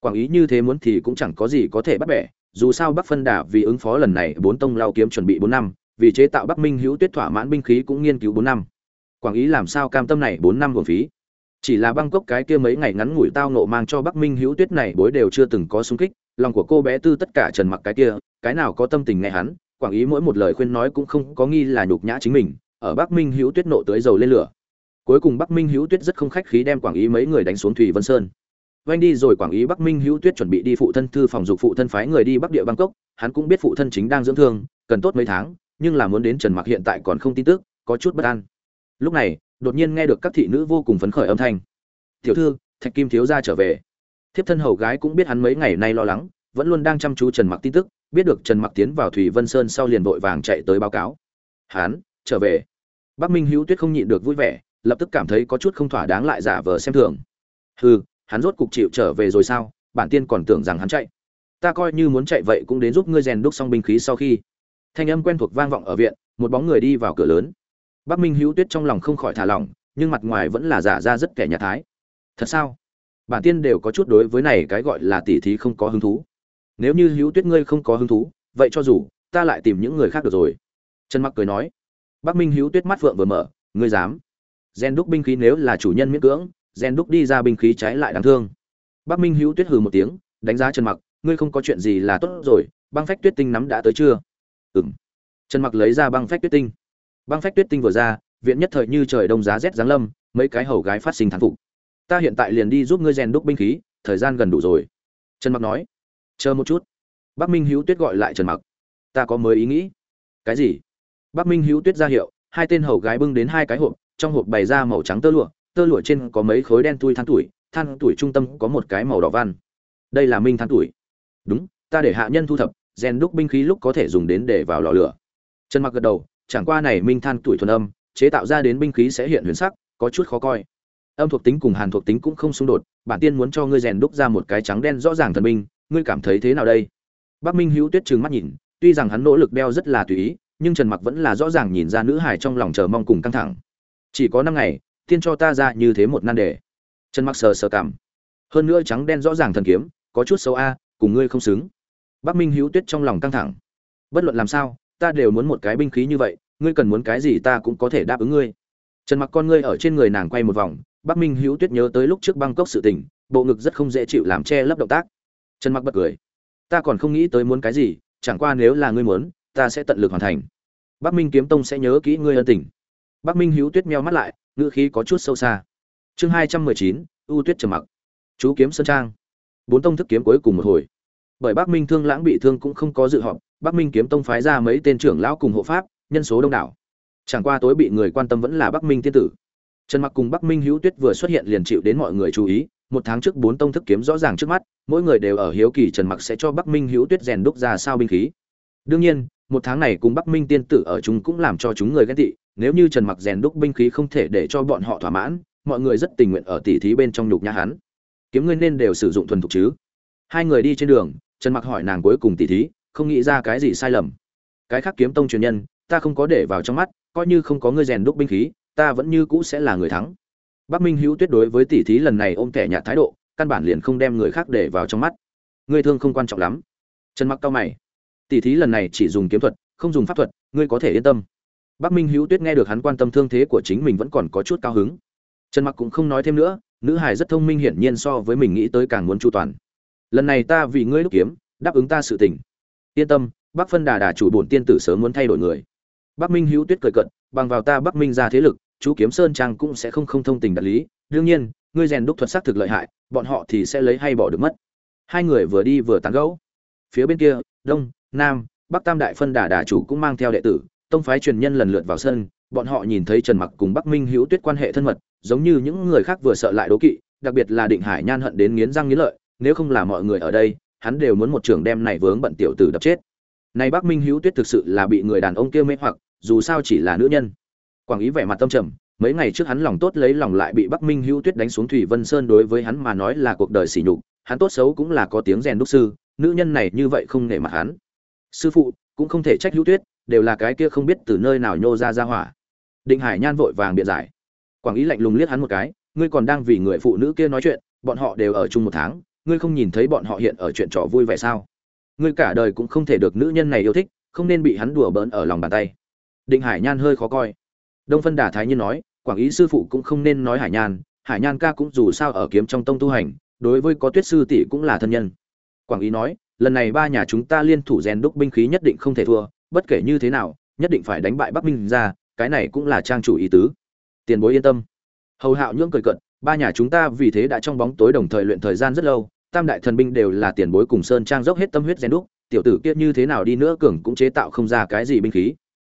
Quảng ý như thế muốn thì cũng chẳng có gì có thể bắt bẻ, dù sao bắc phân đà vì ứng phó lần này bốn tông lao kiếm chuẩn bị bốn năm, vì chế tạo bắc minh hữu tuyết thỏa mãn binh khí cũng nghiên cứu bốn năm. Quảng ý làm sao cam tâm này bốn năm uổng phí? Chỉ là băng cốc cái kia mấy ngày ngắn ngủi tao nộ mang cho bắc minh hữu tuyết này bối đều chưa từng có sung kích, lòng của cô bé tư tất cả trần mặc cái kia, cái nào có tâm tình nghe hắn, quảng ý mỗi một lời khuyên nói cũng không có nghi là nhục nhã chính mình, ở bắc minh hữu tuyết nộ tới dầu lên lửa. Cuối cùng bắc minh hữu tuyết rất không khách khí đem quảng ý mấy người đánh xuống thủy vân sơn. Vanh đi rồi quảng ý bắc minh hữu tuyết chuẩn bị đi phụ thân thư phòng dục phụ thân phái người đi bắc địa bangkok, hắn cũng biết phụ thân chính đang dưỡng thương, cần tốt mấy tháng, nhưng là muốn đến trần mặc hiện tại còn không tin tức, có chút bất an. Lúc này đột nhiên nghe được các thị nữ vô cùng phấn khởi âm thanh. Tiểu thư, thạch kim thiếu gia trở về. Thiếp thân hầu gái cũng biết hắn mấy ngày nay lo lắng, vẫn luôn đang chăm chú trần mặc tin tức, biết được trần mặc tiến vào thủy vân sơn sau liền vội vàng chạy tới báo cáo. Hắn trở về. Bắc minh hữu tuyết không nhịn được vui vẻ, lập tức cảm thấy có chút không thỏa đáng lại giả vờ xem thường. Hừ, hắn rốt cục chịu trở về rồi sao? Bản tiên còn tưởng rằng hắn chạy. Ta coi như muốn chạy vậy cũng đến giúp ngươi rèn đúc xong binh khí sau khi. Thanh âm quen thuộc vang vọng ở viện, một bóng người đi vào cửa lớn bắc minh hữu tuyết trong lòng không khỏi thả lỏng, nhưng mặt ngoài vẫn là giả ra rất kẻ nhà thái. Thật sao? Bản tiên đều có chút đối với này cái gọi là tỷ thí không có hứng thú. Nếu như hữu tuyết ngươi không có hứng thú, vậy cho dù, ta lại tìm những người khác được rồi. Trần mặc cười nói. Bắc minh hữu tuyết mắt vượng vừa mở, ngươi dám. Gen đúc binh khí nếu là chủ nhân miễn cưỡng, gen đúc đi ra binh khí trái lại đáng thương. Bắc minh hữu tuyết hừ một tiếng, đánh giá trần mặc, ngươi không có chuyện gì là tốt rồi, băng phách tuyết tinh nắm đã tới chưa? Ừm. Trần mặc lấy ra băng phách tuyết tinh băng phách tuyết tinh vừa ra, viện nhất thời như trời đông giá rét giáng lâm, mấy cái hầu gái phát sinh thán phục. Ta hiện tại liền đi giúp ngươi rèn đúc binh khí, thời gian gần đủ rồi. Trần mặc nói. Chờ một chút. Bắc minh hữu tuyết gọi lại trần mặc. Ta có mới ý nghĩ. Cái gì? Bắc minh hữu tuyết ra hiệu, hai tên hầu gái bưng đến hai cái hộp, trong hộp bày ra màu trắng tơ lụa tơ lụa trên có mấy khối đen tui than tuổi than tuổi trung tâm có một cái màu đỏ văn. Đây là minh than tuổi. Đúng, ta để hạ nhân thu thập, rèn đúc binh khí lúc có thể dùng đến để vào lò lửa. Trần mặc gật đầu chẳng qua này minh than tuổi thuần âm, chế tạo ra đến binh khí sẽ hiện huyền sắc, có chút khó coi. Âm thuộc tính cùng hàn thuộc tính cũng không xung đột, bản tiên muốn cho ngươi rèn đúc ra một cái trắng đen rõ ràng thần binh, ngươi cảm thấy thế nào đây? Bắc minh hữu tuyết trừng mắt nhìn, tuy rằng hắn nỗ lực đeo rất là tùy ý, nhưng trần mặc vẫn là rõ ràng nhìn ra nữ hài trong lòng chờ mong cùng căng thẳng. Chỉ có năm ngày, tiên cho ta ra như thế một nan đề. Trần mặc sờ sờ cảm. Hơn nữa trắng đen rõ ràng thần kiếm, có chút xấu a, cùng ngươi không xứng. Bắc minh hữu tuyết trong lòng căng thẳng. Bất luận làm sao, ta đều muốn một cái binh khí như vậy ngươi cần muốn cái gì ta cũng có thể đáp ứng ngươi. Trần mặc con ngươi ở trên người nàng quay một vòng, bắc minh hữu tuyết nhớ tới lúc trước băng cốc sự tình, bộ ngực rất không dễ chịu làm che lấp động tác. Trần mặc bật cười. Ta còn không nghĩ tới muốn cái gì, chẳng qua nếu là ngươi muốn, ta sẽ tận lực hoàn thành. Bắc minh kiếm tông sẽ nhớ kỹ ngươi ân tình. Bắc minh hữu tuyết meo mắt lại, ngữ khí có chút sâu xa. Chương hai trăm mười chín ưu tuyết trầm mặc. Chú kiếm sơn trang. Bốn tông thức kiếm cuối cùng một hồi. Bởi bắc minh thương lãng bị thương cũng không có dự họp, bắc minh kiếm tông phái ra mấy tên trưởng lão cùng hộ pháp nhân số đông đảo. Chẳng qua tối bị người quan tâm vẫn là bắc minh tiên tử. Trần mặc cùng bắc minh hữu tuyết vừa xuất hiện liền chịu đến mọi người chú ý, một tháng trước bốn tông thức kiếm rõ ràng trước mắt, mỗi người đều ở hiếu kỳ trần mặc sẽ cho bắc minh hữu tuyết rèn đúc ra sao binh khí. Đương nhiên, một tháng này cùng bắc minh tiên tử ở chúng cũng làm cho chúng người ghen tị, nếu như trần mặc rèn đúc binh khí không thể để cho bọn họ thỏa mãn, mọi người rất tình nguyện ở tỉ thí bên trong nhục nhã hắn. Kiếm ngươi nên đều sử dụng thuần thục chứ. Hai người đi trên đường, trần mặc hỏi nàng cuối cùng tỉ thí, không nghĩ ra cái gì sai lầm. Cái khác kiếm tông truyền nhân ta không có để vào trong mắt, coi như không có ngươi rèn đúc binh khí, ta vẫn như cũ sẽ là người thắng. Bắc minh hữu tuyết đối với tỉ thí lần này ôm kẻ nhạt thái độ, căn bản liền không đem người khác để vào trong mắt. Ngươi thương không quan trọng lắm. Trần mặc cao mày. Tỉ thí lần này chỉ dùng kiếm thuật, không dùng pháp thuật, ngươi có thể yên tâm. Bắc minh hữu tuyết nghe được hắn quan tâm thương thế của chính mình vẫn còn có chút cao hứng. Trần mặc cũng không nói thêm nữa, nữ hài rất thông minh hiển nhiên so với mình nghĩ tới càng muốn chu toàn. Lần này ta vì ngươi đúc kiếm, đáp ứng ta sự tình. Yên tâm, bắc phân đà đà chủ bổn tiên tử sớm muốn thay đổi người bắc minh hữu tuyết cười cận bằng vào ta bắc minh ra thế lực, chú kiếm sơn trang cũng sẽ không không thông tình đạt lý. Đương nhiên, ngươi rèn đúc thuật sắc thực lợi hại, bọn họ thì sẽ lấy hay bỏ được mất. Hai người vừa đi vừa tán gẫu. Phía bên kia, đông, nam, bắc tam đại phân đà đà chủ cũng mang theo đệ tử, tông phái truyền nhân lần lượt vào sân, bọn họ nhìn thấy trần mặc cùng bắc minh hữu tuyết quan hệ thân mật, giống như những người khác vừa sợ lại đố kỵ, đặc biệt là định hải nhan hận đến nghiến răng nghiến lợi, nếu không là mọi người ở đây, hắn đều muốn một trường đem này vướng bận tiểu tử đập chết này bắc minh hữu tuyết thực sự là bị người đàn ông kia mê hoặc, dù sao chỉ là nữ nhân. Quảng ý vẻ mặt tâm trầm, mấy ngày trước hắn lòng tốt lấy lòng lại bị bắc minh hữu tuyết đánh xuống thủy vân sơn đối với hắn mà nói là cuộc đời sỉ nhục, hắn tốt xấu cũng là có tiếng rèn đúc sư, nữ nhân này như vậy không nể mặt hắn. Sư phụ, cũng không thể trách hữu tuyết, đều là cái kia không biết từ nơi nào nhô ra ra hỏa. Định hải nhan vội vàng biện giải. Quảng ý lạnh lùng liếc hắn một cái, ngươi còn đang vì người phụ nữ kia nói chuyện, bọn họ đều ở chung một tháng, ngươi không nhìn thấy bọn họ hiện ở chuyện trò vui vẻ sao? Ngươi cả đời cũng không thể được nữ nhân này yêu thích, không nên bị hắn đùa bỡn ở lòng bàn tay. Định hải nhan hơi khó coi. Đông phân đà thái nhiên nói, quảng ý sư phụ cũng không nên nói hải nhan hải nhan ca cũng dù sao ở kiếm trong tông tu hành, đối với có tuyết sư tỷ cũng là thân nhân. Quảng ý nói, lần này ba nhà chúng ta liên thủ rèn đúc binh khí nhất định không thể thua, bất kể như thế nào, nhất định phải đánh bại bắc minh ra, cái này cũng là trang chủ ý tứ. Tiền bối yên tâm. Hầu hạo nhưỡng cười cận ba nhà chúng ta vì thế đã trong bóng tối đồng thời luyện thời gian rất lâu tam đại thần binh đều là tiền bối cùng sơn trang dốc hết tâm huyết rèn đúc, tiểu tử kia như thế nào đi nữa cường cũng chế tạo không ra cái gì binh khí.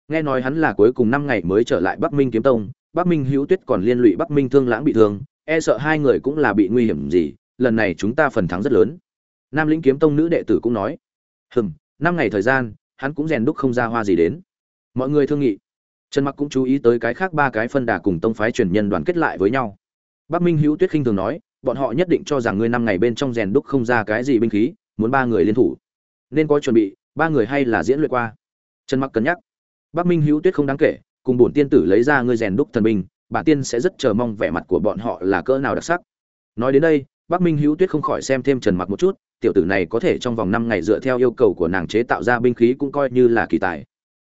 Nghe nói hắn là cuối cùng năm ngày mới trở lại bắc minh kiếm tông, bắc minh hữu tuyết còn liên lụy bắc minh thương lãng bị thương e sợ hai người cũng là bị nguy hiểm gì, lần này chúng ta phần thắng rất lớn. Nam lĩnh kiếm tông nữ đệ tử cũng nói, hừm, năm ngày thời gian, hắn cũng rèn đúc không ra hoa gì đến. Mọi người thương nghị. Trần mặc cũng chú ý tới cái khác ba cái phân đà cùng tông phái truyền nhân đoàn kết lại với nhau. Bắc minh hữu tuyết khinh thường nói bọn họ nhất định cho rằng ngươi năm ngày bên trong rèn đúc không ra cái gì binh khí, muốn ba người liên thủ. Nên có chuẩn bị, ba người hay là diễn luyện qua? Trần mặc cân nhắc. Bắc minh hữu tuyết không đáng kể, cùng bổn tiên tử lấy ra ngươi rèn đúc thần binh bản tiên sẽ rất chờ mong vẻ mặt của bọn họ là cỡ nào đặc sắc. Nói đến đây, bắc minh hữu tuyết không khỏi xem thêm trần mặc một chút, tiểu tử này có thể trong vòng năm ngày dựa theo yêu cầu của nàng chế tạo ra binh khí cũng coi như là kỳ tài.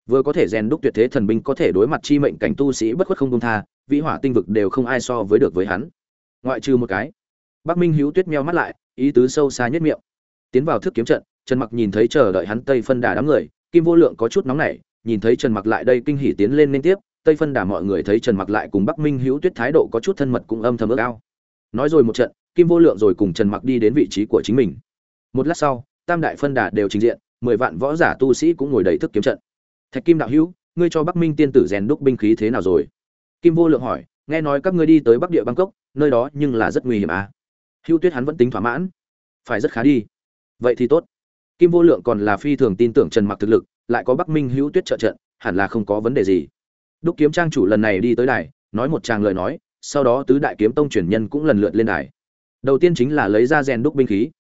Vừa có thể rèn đúc tuyệt thế thần binh có thể đối mặt chi mệnh cảnh tu sĩ bất khuất không công tha, vĩ hỏa tinh vực đều không ai so với được với hắn. Ngoại trừ một cái bắc minh hữu tuyết meo mắt lại, ý tứ sâu xa nhất miệng. Tiến vào thức kiếm trận, trần mặc nhìn thấy chờ đợi hắn tây phân đà đám người, kim vô lượng có chút nóng nảy, nhìn thấy trần mặc lại đây kinh hỉ tiến lên liên tiếp, tây phân đà mọi người thấy trần mặc lại cùng bắc minh hữu tuyết thái độ có chút thân mật cũng âm thầm ước ao. Nói rồi một trận, kim vô lượng rồi cùng trần mặc đi đến vị trí của chính mình. Một lát sau, tam đại phân đà đều trình diện, mười vạn võ giả tu sĩ cũng ngồi đầy thức kiếm trận. Thạch kim đạo hữu, ngươi cho bắc minh tiên tử rèn đúc binh khí thế nào rồi? Kim vô lượng hỏi, nghe nói các ngươi đi tới bắc địa bangkok, nơi đó nhưng là rất nguy hiểm à? Hữu tuyết hắn vẫn tính thỏa mãn. Phải rất khá đi. Vậy thì tốt. Kim vô lượng còn là phi thường tin tưởng trần mặc thực lực, lại có bắc minh hữu tuyết trợ trận, hẳn là không có vấn đề gì. Đúc kiếm trang chủ lần này đi tới đài, nói một tràng lời nói, sau đó tứ đại kiếm tông truyền nhân cũng lần lượt lên đài. Đầu tiên chính là lấy ra rèn đúc binh khí.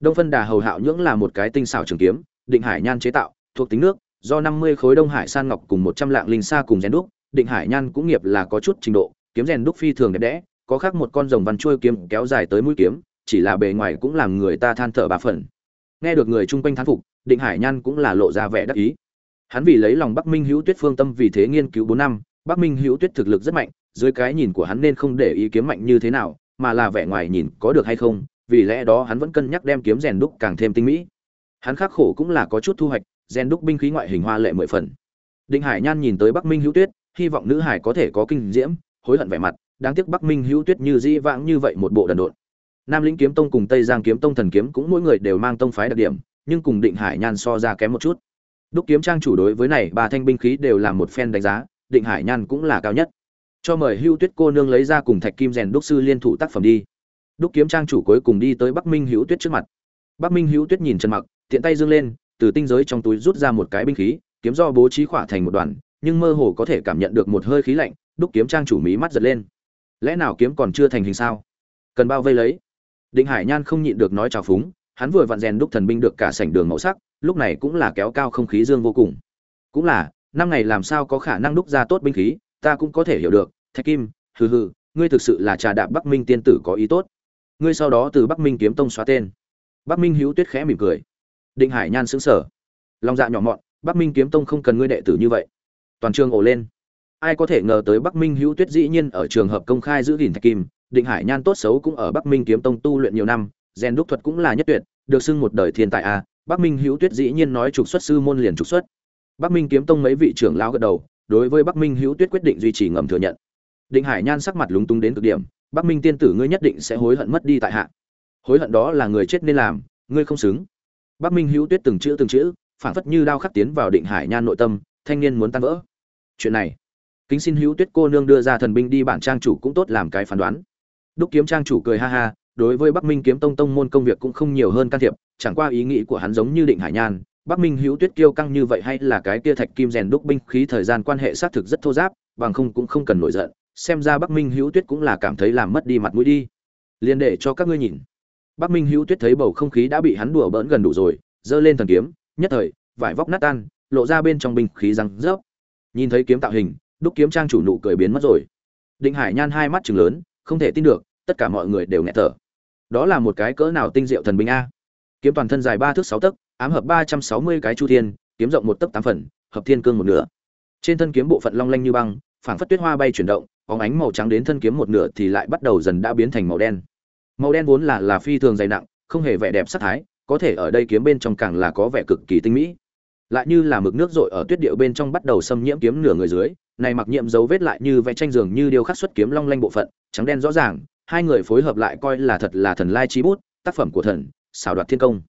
Đông phân đà hầu hạo nhưỡng là một cái tinh xảo trường kiếm, định hải nhan chế tạo, thuộc tính nước, do năm mươi khối đông hải san ngọc cùng một trăm lạng linh sa cùng rèn đúc, định hải nhan cũng nghiệp là có chút trình độ, kiếm rèn đúc phi thường đẹp đẽ có khác một con rồng văn chuôi kiếm kéo dài tới mũi kiếm, chỉ là bề ngoài cũng làm người ta than thở bà phần nghe được người chung quanh thán phục, định hải nhan cũng là lộ ra vẻ đắc ý. Hắn vì lấy lòng bắc minh hữu tuyết phương tâm vì thế nghiên cứu bốn năm, bắc minh hữu tuyết thực lực rất mạnh, dưới cái nhìn của hắn nên không để ý kiếm mạnh như thế nào, mà là vẻ ngoài nhìn có được hay không, vì lẽ đó hắn vẫn cân nhắc đem kiếm rèn đúc càng thêm tinh mỹ. Hắn khắc khổ cũng là có chút thu hoạch, rèn đúc binh khí ngoại hình hoa lệ mười phần. Định hải nhan nhìn tới bắc minh hữu tuyết, hy vọng nữ hải có thể có kinh diễm, hối hận vẻ mặt đáng tiếc bắc minh hữu tuyết như di vãng như vậy một bộ đần độn. Nam lĩnh kiếm tông cùng tây giang kiếm tông thần kiếm cũng mỗi người đều mang tông phái đặc điểm, nhưng cùng định hải nhan so ra kém một chút. Đúc kiếm trang chủ đối với này ba thanh binh khí đều là một phen đánh giá, định hải nhan cũng là cao nhất. Cho mời hưu tuyết cô nương lấy ra cùng thạch kim rèn đúc sư liên thủ tác phẩm đi. Đúc kiếm trang chủ cuối cùng đi tới bắc minh hữu tuyết trước mặt. Bắc minh hữu tuyết nhìn trần mặc, tiện tay giương lên, từ tinh giới trong túi rút ra một cái binh khí, kiếm do bố trí khỏa thành một đoàn, nhưng mơ hồ có thể cảm nhận được một hơi khí lạnh, đúc kiếm trang chủ mí mắt giật lên lẽ nào kiếm còn chưa thành hình sao? Cần bao vây lấy. Định hải nhan không nhịn được nói trào phúng, hắn vừa vặn rèn đúc thần binh được cả sảnh đường màu sắc, lúc này cũng là kéo cao không khí dương vô cùng. Cũng là, năm ngày làm sao có khả năng đúc ra tốt binh khí, ta cũng có thể hiểu được, thạch kim, hừ hừ, ngươi thực sự là trà đạp bắc minh tiên tử có ý tốt. Ngươi sau đó từ bắc minh kiếm tông xóa tên. Bắc minh hữu tuyết khẽ mỉm cười. Định hải nhan sững sờ. Lòng dạ nhỏ mọn, bắc minh kiếm tông không cần ngươi đệ tử như vậy. Toàn trường ổ lên ai có thể ngờ tới bắc minh hữu tuyết dĩ nhiên ở trường hợp công khai giữ gìn thạch kim, định hải nhan tốt xấu cũng ở bắc minh kiếm tông tu luyện nhiều năm, rèn đúc thuật cũng là nhất tuyệt, được xưng một đời thiên tài a, bắc minh hữu tuyết dĩ nhiên nói trục xuất sư môn liền trục xuất. Bắc minh kiếm tông mấy vị trưởng lão gật đầu, đối với bắc minh hữu tuyết quyết định duy trì ngầm thừa nhận. Định hải nhan sắc mặt lúng túng đến cực điểm, bắc minh tiên tử ngươi nhất định sẽ hối hận mất đi tại hạ. Hối hận đó là người chết nên làm, ngươi không xứng. Bắc minh hữu tuyết từng chữ từng chữ phản phất như đao khắc tiến vào định hải nhan nội tâm, thanh niên muốn tan vỡ. Chuyện này kính xin hữu tuyết cô nương đưa ra thần binh đi bản trang chủ cũng tốt làm cái phán đoán. Đúc kiếm trang chủ cười ha ha, đối với bắc minh kiếm tông tông môn công việc cũng không nhiều hơn can thiệp, chẳng qua ý nghĩ của hắn giống như định hải nhan, bắc minh hữu tuyết kiêu căng như vậy hay là cái kia thạch kim rèn đúc binh khí thời gian quan hệ xác thực rất thô giáp, bằng không cũng không cần nổi giận, xem ra bắc minh hữu tuyết cũng là cảm thấy làm mất đi mặt mũi đi. Liền để cho các ngươi nhìn. Bắc minh hữu tuyết thấy bầu không khí đã bị hắn đùa bỡn gần đủ rồi, giơ lên thần kiếm, nhất thời, vải vóc nát tan, lộ ra bên trong binh khí răng rớp. Nhìn thấy kiếm tạo hình đúc kiếm trang chủ nụ cười biến mất rồi. Định hải nhan hai mắt chừng lớn, không thể tin được, tất cả mọi người đều nghẹt thở. Đó là một cái cỡ nào tinh diệu thần binh a? Kiếm toàn thân dài ba thước sáu tấc, ám hợp ba trăm sáu mươi cái chu thiên, kiếm rộng một tấc tám phần, hợp thiên cương một nửa. Trên thân kiếm bộ phận long lanh như băng, phảng phất tuyết hoa bay chuyển động, bóng ánh màu trắng đến thân kiếm một nửa thì lại bắt đầu dần đã biến thành màu đen. Màu đen vốn là là phi thường dày nặng, không hề vẻ đẹp sắc thái, có thể ở đây kiếm bên trong càng là có vẻ cực kỳ tinh mỹ lại như là mực nước rội ở tuyết điệu bên trong bắt đầu xâm nhiễm kiếm nửa người dưới, này mặc nhiệm dấu vết lại như vẽ tranh giường như điêu khắc xuất kiếm long lanh bộ phận, trắng đen rõ ràng, hai người phối hợp lại coi là thật là thần lai trí bút, tác phẩm của thần, xảo đoạt thiên công.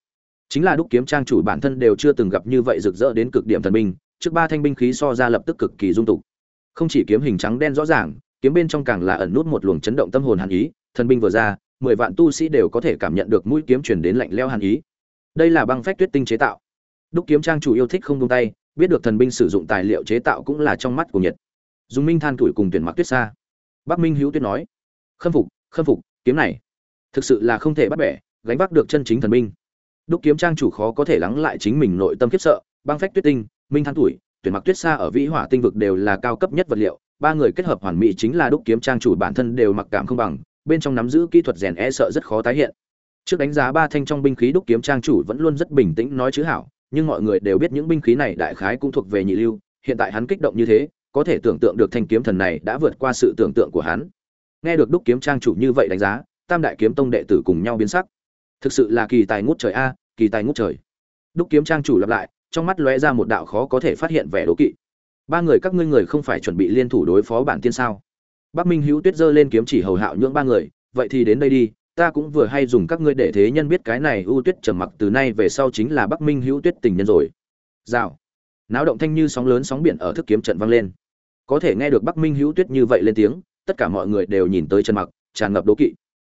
Chính là đúc kiếm trang chủ bản thân đều chưa từng gặp như vậy rực rỡ đến cực điểm thần binh, trước ba thanh binh khí so ra lập tức cực kỳ dung tục. Không chỉ kiếm hình trắng đen rõ ràng, kiếm bên trong càng là ẩn nút một luồng chấn động tâm hồn hàn ý, thần binh vừa ra, mười vạn tu sĩ đều có thể cảm nhận được mũi kiếm truyền đến lạnh leo hàn ý. Đây là băng phách tuyết tinh chế tạo đúc kiếm trang chủ yêu thích không tung tay, biết được thần binh sử dụng tài liệu chế tạo cũng là trong mắt của nhiệt dùng minh than tuổi cùng tuyển mặc tuyết xa bắc minh hữu tuyết nói, khâm phục khâm phục, kiếm này thực sự là không thể bắt bẻ, gánh vác được chân chính thần binh. Đúc kiếm trang chủ khó có thể lắng lại chính mình nội tâm khiếp sợ, băng phách tuyết tinh, minh than tuổi, tuyển mặc tuyết xa ở vĩ hỏa tinh vực đều là cao cấp nhất vật liệu, ba người kết hợp hoàn mỹ chính là đúc kiếm trang chủ bản thân đều mặc cảm không bằng, bên trong nắm giữ kỹ thuật rèn e sợ rất khó tái hiện. Trước đánh giá ba thanh trong binh khí đúc kiếm trang chủ vẫn luôn rất bình tĩnh nói chữ hảo nhưng mọi người đều biết những binh khí này đại khái cũng thuộc về nhị lưu, hiện tại hắn kích động như thế, có thể tưởng tượng được thanh kiếm thần này đã vượt qua sự tưởng tượng của hắn. Nghe được đúc kiếm trang chủ như vậy đánh giá, tam đại kiếm tông đệ tử cùng nhau biến sắc. Thực sự là kỳ tài ngút trời a, kỳ tài ngút trời. Đúc kiếm trang chủ lặp lại, trong mắt lóe ra một đạo khó có thể phát hiện vẻ đố kỵ. Ba người các ngươi người không phải chuẩn bị liên thủ đối phó bản tiên sao? Bắc minh hữu tuyết giơ lên kiếm chỉ hầu hạo nhưỡng ba người, vậy thì đến đây đi ta cũng vừa hay dùng các ngươi để thế nhân biết cái này ưu tuyết trầm mặc từ nay về sau chính là bắc minh hữu tuyết tình nhân rồi. Rào. Náo động thanh như sóng lớn sóng biển ở thức kiếm trận vang lên. Có thể nghe được bắc minh hữu tuyết như vậy lên tiếng, tất cả mọi người đều nhìn tới trần mặc, tràn ngập đố kỵ.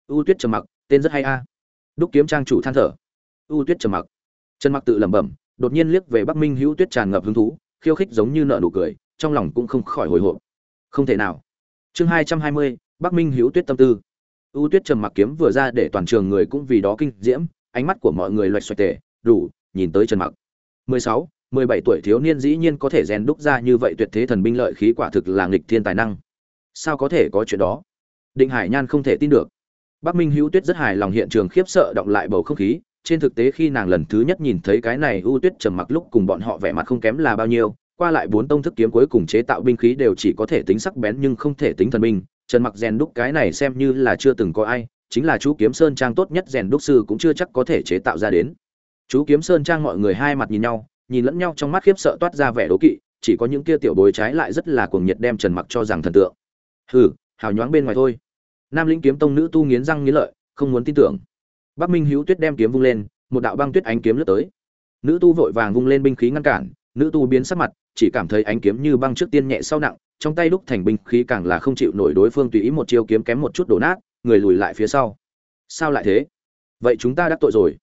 Ưu tuyết trầm mặc, tên rất hay a. Đúc kiếm trang chủ than thở. Ưu tuyết trầm mặc. Trần mặc tự lẩm bẩm, đột nhiên liếc về bắc minh hữu tuyết tràn ngập hứng thú, khiêu khích giống như nợ nụ cười, trong lòng cũng không khỏi hồi hộp. Không thể nào. Chương hai trăm hai mươi, bắc minh hữu tuyết tâm tư. U tuyết trầm mặc kiếm vừa ra để toàn trường người cũng vì đó kinh diễm, ánh mắt của mọi người loạch xoạch tề, đủ, nhìn tới trần mặc. mười sáu, mười bảy tuổi thiếu niên dĩ nhiên có thể rèn đúc ra như vậy tuyệt thế thần binh lợi khí quả thực là nghịch thiên tài năng. Sao có thể có chuyện đó? Định hải nhan không thể tin được. Bắc minh hữu tuyết rất hài lòng hiện trường khiếp sợ động lại bầu không khí, trên thực tế khi nàng lần thứ nhất nhìn thấy cái này U tuyết trầm mặc lúc cùng bọn họ vẻ mặt không kém là bao nhiêu, qua lại bốn tông thức kiếm cuối cùng chế tạo binh khí đều chỉ có thể tính sắc bén nhưng không thể tính thần binh trần mặc rèn đúc cái này xem như là chưa từng có ai, chính là chú kiếm sơn trang tốt nhất rèn đúc sư cũng chưa chắc có thể chế tạo ra đến. Chú kiếm sơn trang mọi người hai mặt nhìn nhau, nhìn lẫn nhau trong mắt khiếp sợ toát ra vẻ đố kỵ, chỉ có những kia tiểu bối trái lại rất là cuồng nhiệt đem trần mặc cho rằng thần tượng. Hừ, hào nhoáng bên ngoài thôi. Nam lĩnh kiếm tông nữ tu nghiến răng nghiến lợi, không muốn tin tưởng. Bắc minh hữu tuyết đem kiếm vung lên, một đạo băng tuyết ánh kiếm lướt tới. Nữ tu vội vàng vung lên binh khí ngăn cản, nữ tu biến sắc mặt chỉ cảm thấy ánh kiếm như băng trước tiên nhẹ sau nặng, trong tay đúc thành binh khí càng là không chịu nổi đối phương tùy ý một chiêu kiếm kém một chút đổ nát, người lùi lại phía sau. Sao lại thế? Vậy chúng ta đắc tội rồi.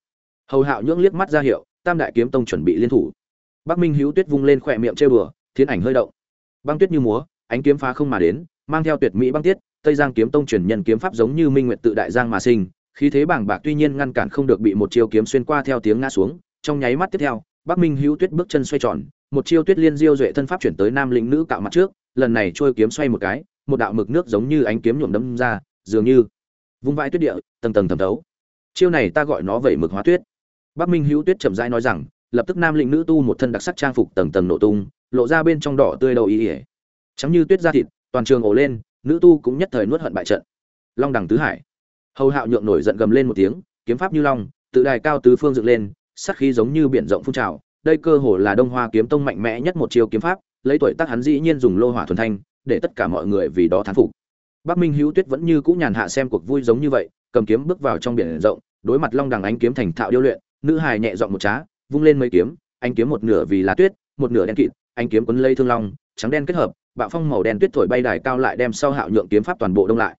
Hầu hạo nhưỡng liếc mắt ra hiệu, tam đại kiếm tông chuẩn bị liên thủ. Bắc minh hữu tuyết vung lên khỏe miệng chơi bừa thiên ảnh hơi động. Băng tuyết như múa, ánh kiếm phá không mà đến, mang theo tuyệt mỹ băng tiết, tây giang kiếm tông truyền nhân kiếm pháp giống như minh nguyệt tự đại giang mà sinh, khí thế bảng bạc tuy nhiên ngăn cản không được bị một chiêu kiếm xuyên qua theo tiếng ngã xuống, trong nháy mắt tiếp theo, bắc minh hữu tuyết bước chân xoay tròn một chiêu tuyết liên diêu duệ thân pháp chuyển tới nam lĩnh nữ cạo mặt trước, lần này trôi kiếm xoay một cái, một đạo mực nước giống như ánh kiếm nhuộm đâm ra, dường như vung vãi tuyết địa, tầng tầng thẩm thấu. Chiêu này ta gọi nó vẩy mực hóa tuyết. Bắc minh hữu tuyết chậm rãi nói rằng, lập tức nam lĩnh nữ tu một thân đặc sắc trang phục tầng tầng nổ tung, lộ ra bên trong đỏ tươi đầu ý ỉa. Trắng như tuyết da thịt, toàn trường ổ lên, nữ tu cũng nhất thời nuốt hận bại trận. Long đẳng tứ hải. Hầu hạo nhượng nổi giận gầm lên một tiếng, kiếm pháp như long, tự đài cao tứ phương dựng lên sắc khí giống như biển rộng phun trào đây cơ hồ là đông hoa kiếm tông mạnh mẽ nhất một chiêu kiếm pháp, lấy tuổi tác hắn dĩ nhiên dùng lô hỏa thuần thanh, để tất cả mọi người vì đó thán phục. Bắc minh hữu tuyết vẫn như cũ nhàn hạ xem cuộc vui giống như vậy, cầm kiếm bước vào trong biển rộng, đối mặt long đằng ánh kiếm thành thạo điêu luyện, nữ hài nhẹ giọng một trá, vung lên mấy kiếm, ánh kiếm một nửa vì là tuyết, một nửa đen kịt, ánh kiếm cuốn lây thương long, trắng đen kết hợp, bạo phong màu đen tuyết thổi bay đài cao lại đem sau hạo nhượng kiếm pháp toàn bộ đông lại.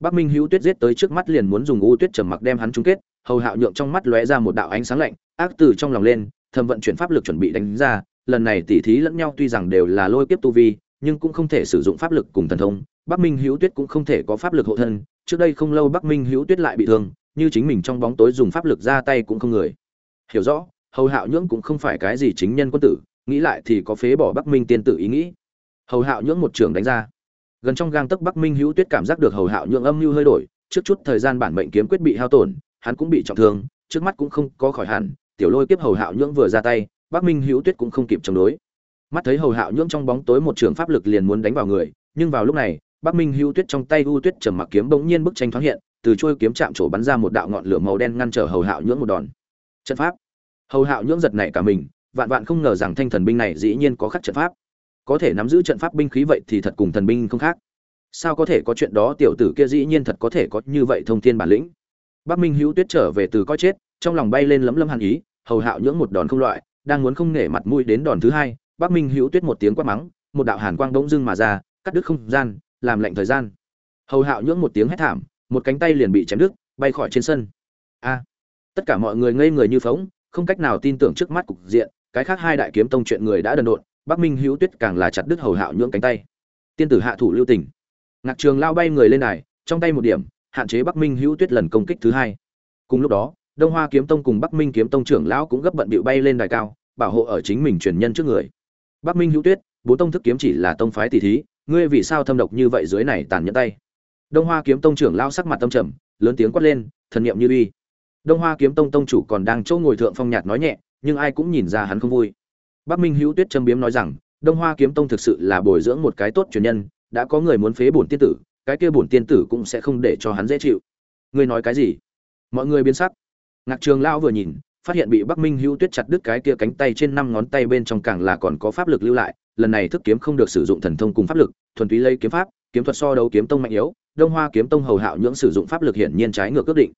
Bắc minh hữu tuyết giết tới trước mắt liền muốn dùng u tuyết trầm mặc đem hắn chung kết, hầu hạo nhượng trong mắt lóe ra một đạo ánh sáng lạnh, ác từ trong lòng lên thầm vận chuyển pháp lực chuẩn bị đánh ra, lần này tỉ thí lẫn nhau tuy rằng đều là lôi kiếp tu vi, nhưng cũng không thể sử dụng pháp lực cùng thần thông, bắc minh hữu tuyết cũng không thể có pháp lực hộ thân, trước đây không lâu bắc minh hữu tuyết lại bị thương, như chính mình trong bóng tối dùng pháp lực ra tay cũng không người. Hiểu rõ, hầu hạo nhưỡng cũng không phải cái gì chính nhân quân tử, nghĩ lại thì có phế bỏ bắc minh tiên tử ý nghĩ. Hầu hạo nhưỡng một trường đánh ra. Gần trong gang tấc bắc minh hữu tuyết cảm giác được hầu hạo nhưỡng âm mưu hơi đổi, trước chút thời gian bản mệnh kiếm quyết bị hao tổn, hắn cũng bị trọng thương, trước mắt cũng không có khỏi hẳn tiểu lôi kiếp hầu hạo nhưỡng vừa ra tay, bắc minh hữu tuyết cũng không kịp chống đối. Mắt thấy hầu hạo nhưỡng trong bóng tối một trường pháp lực liền muốn đánh vào người, nhưng vào lúc này, bắc minh hữu tuyết trong tay u tuyết trầm mặc kiếm bỗng nhiên bức tranh thoáng hiện, từ trôi kiếm chạm trổ bắn ra một đạo ngọn lửa màu đen ngăn trở hầu hạo nhưỡng một đòn. Trận pháp. Hầu hạo nhưỡng giật nảy cả mình, vạn vạn không ngờ rằng thanh thần binh này dĩ nhiên có khắc trận pháp. Có thể nắm giữ trận pháp binh khí vậy thì thật cùng thần binh không khác. Sao có thể có chuyện đó tiểu tử kia dĩ nhiên thật có thể có như vậy thông thiên bản lĩnh? Bắc minh hữu tuyết trở về từ coi chết trong lòng bay lên lấm lấm hàn ý, hầu hạo nhưỡng một đòn không loại, đang muốn không nể mặt mũi đến đòn thứ hai, bắc minh hữu tuyết một tiếng quát mắng, một đạo hàn quang bỗng dưng mà ra, cắt đứt không gian, làm lạnh thời gian. Hầu hạo nhưỡng một tiếng hét thảm, một cánh tay liền bị chém đứt, bay khỏi trên sân. A! Tất cả mọi người ngây người như phóng không cách nào tin tưởng trước mắt cục diện, cái khác hai đại kiếm tông chuyện người đã đần độn, bắc minh hữu tuyết càng là chặt đứt hầu hạo nhưỡng cánh tay. Tiên tử hạ thủ lưu tình. Ngạc trường lao bay người lên đài, trong tay một điểm, hạn chế bắc minh hữu tuyết lần công kích thứ hai. Cùng lúc đó đông hoa kiếm tông cùng bắc minh kiếm tông trưởng lão cũng gấp bận bịu bay lên đài cao, bảo hộ ở chính mình truyền nhân trước người. Bắc minh hữu tuyết, bố tông thức kiếm chỉ là tông phái tỷ thí, ngươi vì sao thâm độc như vậy dưới này tàn nhẫn tay? Đông hoa kiếm tông trưởng lão sắc mặt tâm trầm, lớn tiếng quát lên, thần niệm như uy. Đông hoa kiếm tông tông chủ còn đang chỗ ngồi thượng phong nhạt nói nhẹ, nhưng ai cũng nhìn ra hắn không vui. Bắc minh hữu tuyết châm biếm nói rằng, đông hoa kiếm tông thực sự là bồi dưỡng một cái tốt truyền nhân, đã có người muốn phế bổn tiên tử, cái kia bổn tiên tử cũng sẽ không để cho hắn dễ chịu. Ngươi nói cái gì? Mọi người biến sắc ngạc trường lão vừa nhìn, phát hiện bị bắc minh hữu tuyết chặt đứt cái kia cánh tay trên năm ngón tay bên trong càng là còn có pháp lực lưu lại, lần này thức kiếm không được sử dụng thần thông cùng pháp lực, thuần túy lấy kiếm pháp, kiếm thuật so đấu kiếm tông mạnh yếu, đông hoa kiếm tông hầu hạo nhưỡng sử dụng pháp lực hiển nhiên trái ngược quyết định.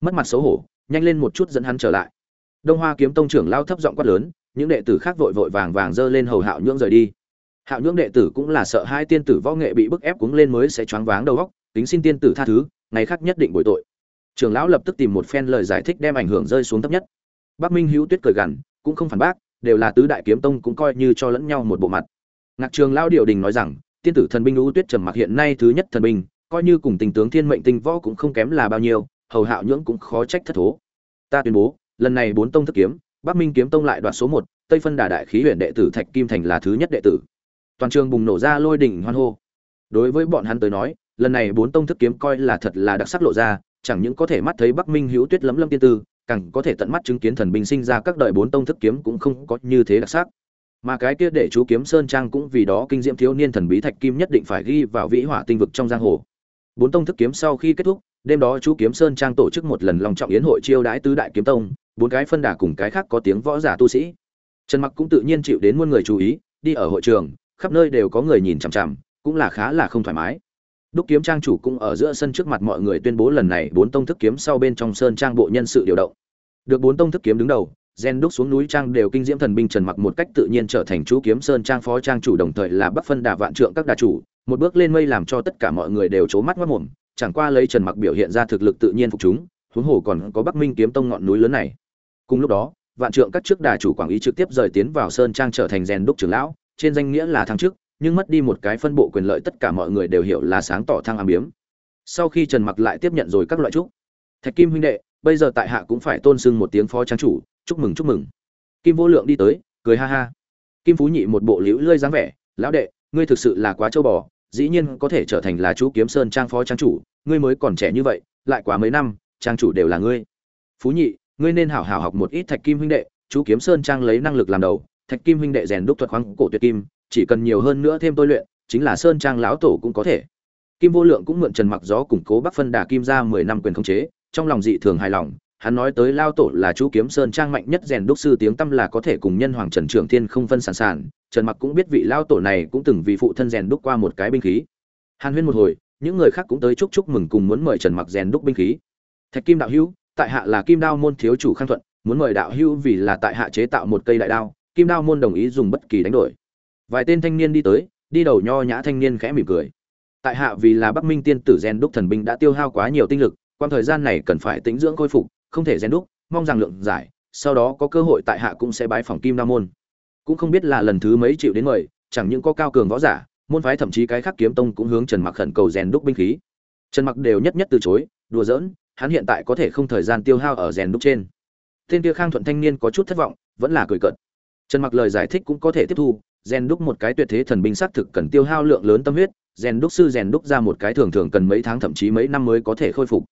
Mất mặt xấu hổ, nhanh lên một chút dẫn hắn trở lại. Đông hoa kiếm tông trưởng lao thấp giọng quát lớn, những đệ tử khác vội vội vàng vàng dơ lên hầu hạo nhưỡng rời đi. Hạo nhưỡng đệ tử cũng là sợ hai tiên tử võ nghệ bị bức ép cuống lên mới sẽ choáng váng đầu góc tính xin tiên tử tha thứ, ngày khác nhất định bồi tội trưởng lão lập tức tìm một phen lời giải thích đem ảnh hưởng rơi xuống thấp nhất. Bắc minh hữu tuyết cười gằn, cũng không phản bác, đều là tứ đại kiếm tông cũng coi như cho lẫn nhau một bộ mặt. Ngạc trường lão điều đình nói rằng, tiên tử thần binh ưu tuyết trầm mặc hiện nay thứ nhất thần binh, coi như cùng tình tướng thiên mệnh tinh võ cũng không kém là bao nhiêu, hầu hạo nhưỡng cũng khó trách thất thố. Ta tuyên bố, lần này bốn tông thức kiếm, bắc minh kiếm tông lại đoạt số một, tây phân đà đại khí huyện đệ tử thạch kim thành là thứ nhất đệ tử. Toàn trường bùng nổ ra lôi đỉnh hoan hô. Đối với bọn hắn tới nói, lần này bốn tông thức kiếm coi là thật là đặc sắc lộ ra chẳng những có thể mắt thấy bắc minh hữu tuyết lấm lâm tiên tư, càng có thể tận mắt chứng kiến thần binh sinh ra các đời bốn tông thức kiếm cũng không có như thế đặc sắc. Mà cái kia để chú kiếm sơn trang cũng vì đó kinh diễm thiếu niên thần bí thạch kim nhất định phải ghi vào vĩ hỏa tinh vực trong giang hồ. Bốn tông thức kiếm sau khi kết thúc, đêm đó chú kiếm sơn trang tổ chức một lần long trọng yến hội chiêu đãi tứ đại kiếm tông, bốn cái phân đà cùng cái khác có tiếng võ giả tu sĩ. Trần mặc cũng tự nhiên chịu đến muôn người chú ý, đi ở hội trường, khắp nơi đều có người nhìn chằm chằm, cũng là khá là không thoải mái đúc kiếm trang chủ cũng ở giữa sân trước mặt mọi người tuyên bố lần này bốn tông thức kiếm sau bên trong sơn trang bộ nhân sự điều động. Được bốn tông thức kiếm đứng đầu, gen đúc xuống núi trang đều kinh diễm thần binh trần mặc một cách tự nhiên trở thành chú kiếm sơn trang phó trang chủ đồng thời là bắc phân đà vạn trượng các đà chủ. Một bước lên mây làm cho tất cả mọi người đều trố mắt ngất mồm, chẳng qua lấy trần mặc biểu hiện ra thực lực tự nhiên phục chúng, huống hồ còn có bắc minh kiếm tông ngọn núi lớn này. Cùng lúc đó, vạn trượng các trước đà chủ quảng ý trực tiếp rời tiến vào sơn trang trở thành rèn đúc trưởng lão, trên danh nghĩa là thăng chức nhưng mất đi một cái phân bộ quyền lợi tất cả mọi người đều hiểu là sáng tỏ thăng ám biếm. Sau khi trần mặc lại tiếp nhận rồi các loại trúc. Thạch kim huynh đệ, bây giờ tại hạ cũng phải tôn sưng một tiếng phó trang chủ, chúc mừng chúc mừng. Kim vô lượng đi tới, cười ha ha. Kim phú nhị một bộ liễu lơi dáng vẻ, lão đệ, ngươi thực sự là quá châu bò, dĩ nhiên có thể trở thành là chú kiếm sơn trang phó trang chủ, ngươi mới còn trẻ như vậy, lại quá mấy năm, trang chủ đều là ngươi. Phú nhị, ngươi nên hảo hảo học một ít thạch kim huynh đệ, chú kiếm sơn trang lấy năng lực làm đầu. Thạch kim huynh đệ rèn đúc thuật khoáng cổ tuyệt kim chỉ cần nhiều hơn nữa thêm tôi luyện, chính là sơn trang lão tổ cũng có thể. Kim vô lượng cũng mượn trần mặc gió củng cố bắc phân đà kim ra mười năm quyền khống chế, trong lòng dị thường hài lòng, hắn nói tới lao tổ là chú kiếm sơn trang mạnh nhất rèn đúc sư tiếng tâm là có thể cùng nhân hoàng trần trưởng thiên không phân sản sản, trần mặc cũng biết vị lao tổ này cũng từng vì phụ thân rèn đúc qua một cái binh khí. Hàn huyên một hồi, những người khác cũng tới chúc chúc mừng cùng muốn mời trần mặc rèn đúc binh khí. Thạch kim đạo hữu, tại hạ là kim đao môn thiếu chủ khang thuận, muốn mời đạo hữu vì là tại hạ chế tạo một cây đại đao, kim đao môn đồng ý dùng bất kỳ đánh đổi vài tên thanh niên đi tới, đi đầu nho nhã thanh niên khẽ mỉm cười. Tại hạ vì là bắc minh tiên tử gen đúc thần binh đã tiêu hao quá nhiều tinh lực quan thời gian này cần phải tĩnh dưỡng khôi phục, không thể gen đúc, mong rằng lượng giải, sau đó có cơ hội tại hạ cũng sẽ bái phòng kim nam môn. Cũng không biết là lần thứ mấy chịu đến mời, chẳng những có cao cường võ giả, môn phái thậm chí cái khác kiếm tông cũng hướng trần mặc khẩn cầu rèn đúc binh khí. Trần mặc đều nhất nhất từ chối, đùa giỡn, hắn hiện tại có thể không thời gian tiêu hao ở rèn đúc trên. Tên kia khang thuận thanh niên có chút thất vọng, vẫn là cười cợt. Trần mặc lời giải thích cũng có thể tiếp thu rèn đúc một cái tuyệt thế thần binh xác thực cần tiêu hao lượng lớn tâm huyết rèn đúc sư rèn đúc ra một cái thường thường cần mấy tháng thậm chí mấy năm mới có thể khôi phục.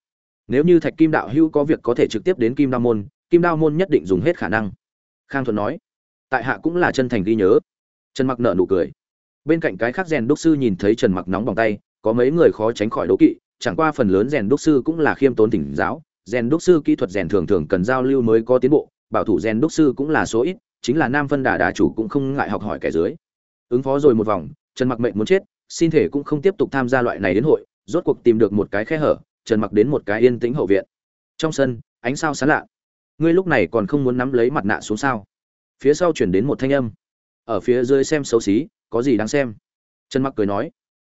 Nếu như thạch kim đạo hữu có việc có thể trực tiếp đến kim đao môn, kim đao môn nhất định dùng hết khả năng. Khang thuận nói, tại hạ cũng là chân thành ghi nhớ. Trần mặc nở nụ cười. Bên cạnh cái khác rèn đúc sư nhìn thấy trần mặc nóng bỏng tay, có mấy người khó tránh khỏi đố kỵ, chẳng qua phần lớn rèn đúc sư cũng là khiêm tốn tỉnh giáo. Rèn đúc sư kỹ thuật rèn thường thường cần giao lưu mới có tiến bộ, bảo thủ rèn đúc sư cũng là số ít chính là nam phân đà đà chủ cũng không ngại học hỏi kẻ dưới. Ứng phó rồi một vòng, trần mặc mệnh muốn chết, xin thể cũng không tiếp tục tham gia loại này đến hội, rốt cuộc tìm được một cái khe hở, trần mặc đến một cái yên tĩnh hậu viện. Trong sân, ánh sao sáng lạ. Ngươi lúc này còn không muốn nắm lấy mặt nạ xuống sao? Phía sau chuyển đến một thanh âm. Ở phía dưới xem xấu xí, có gì đáng xem? Trần mặc cười nói.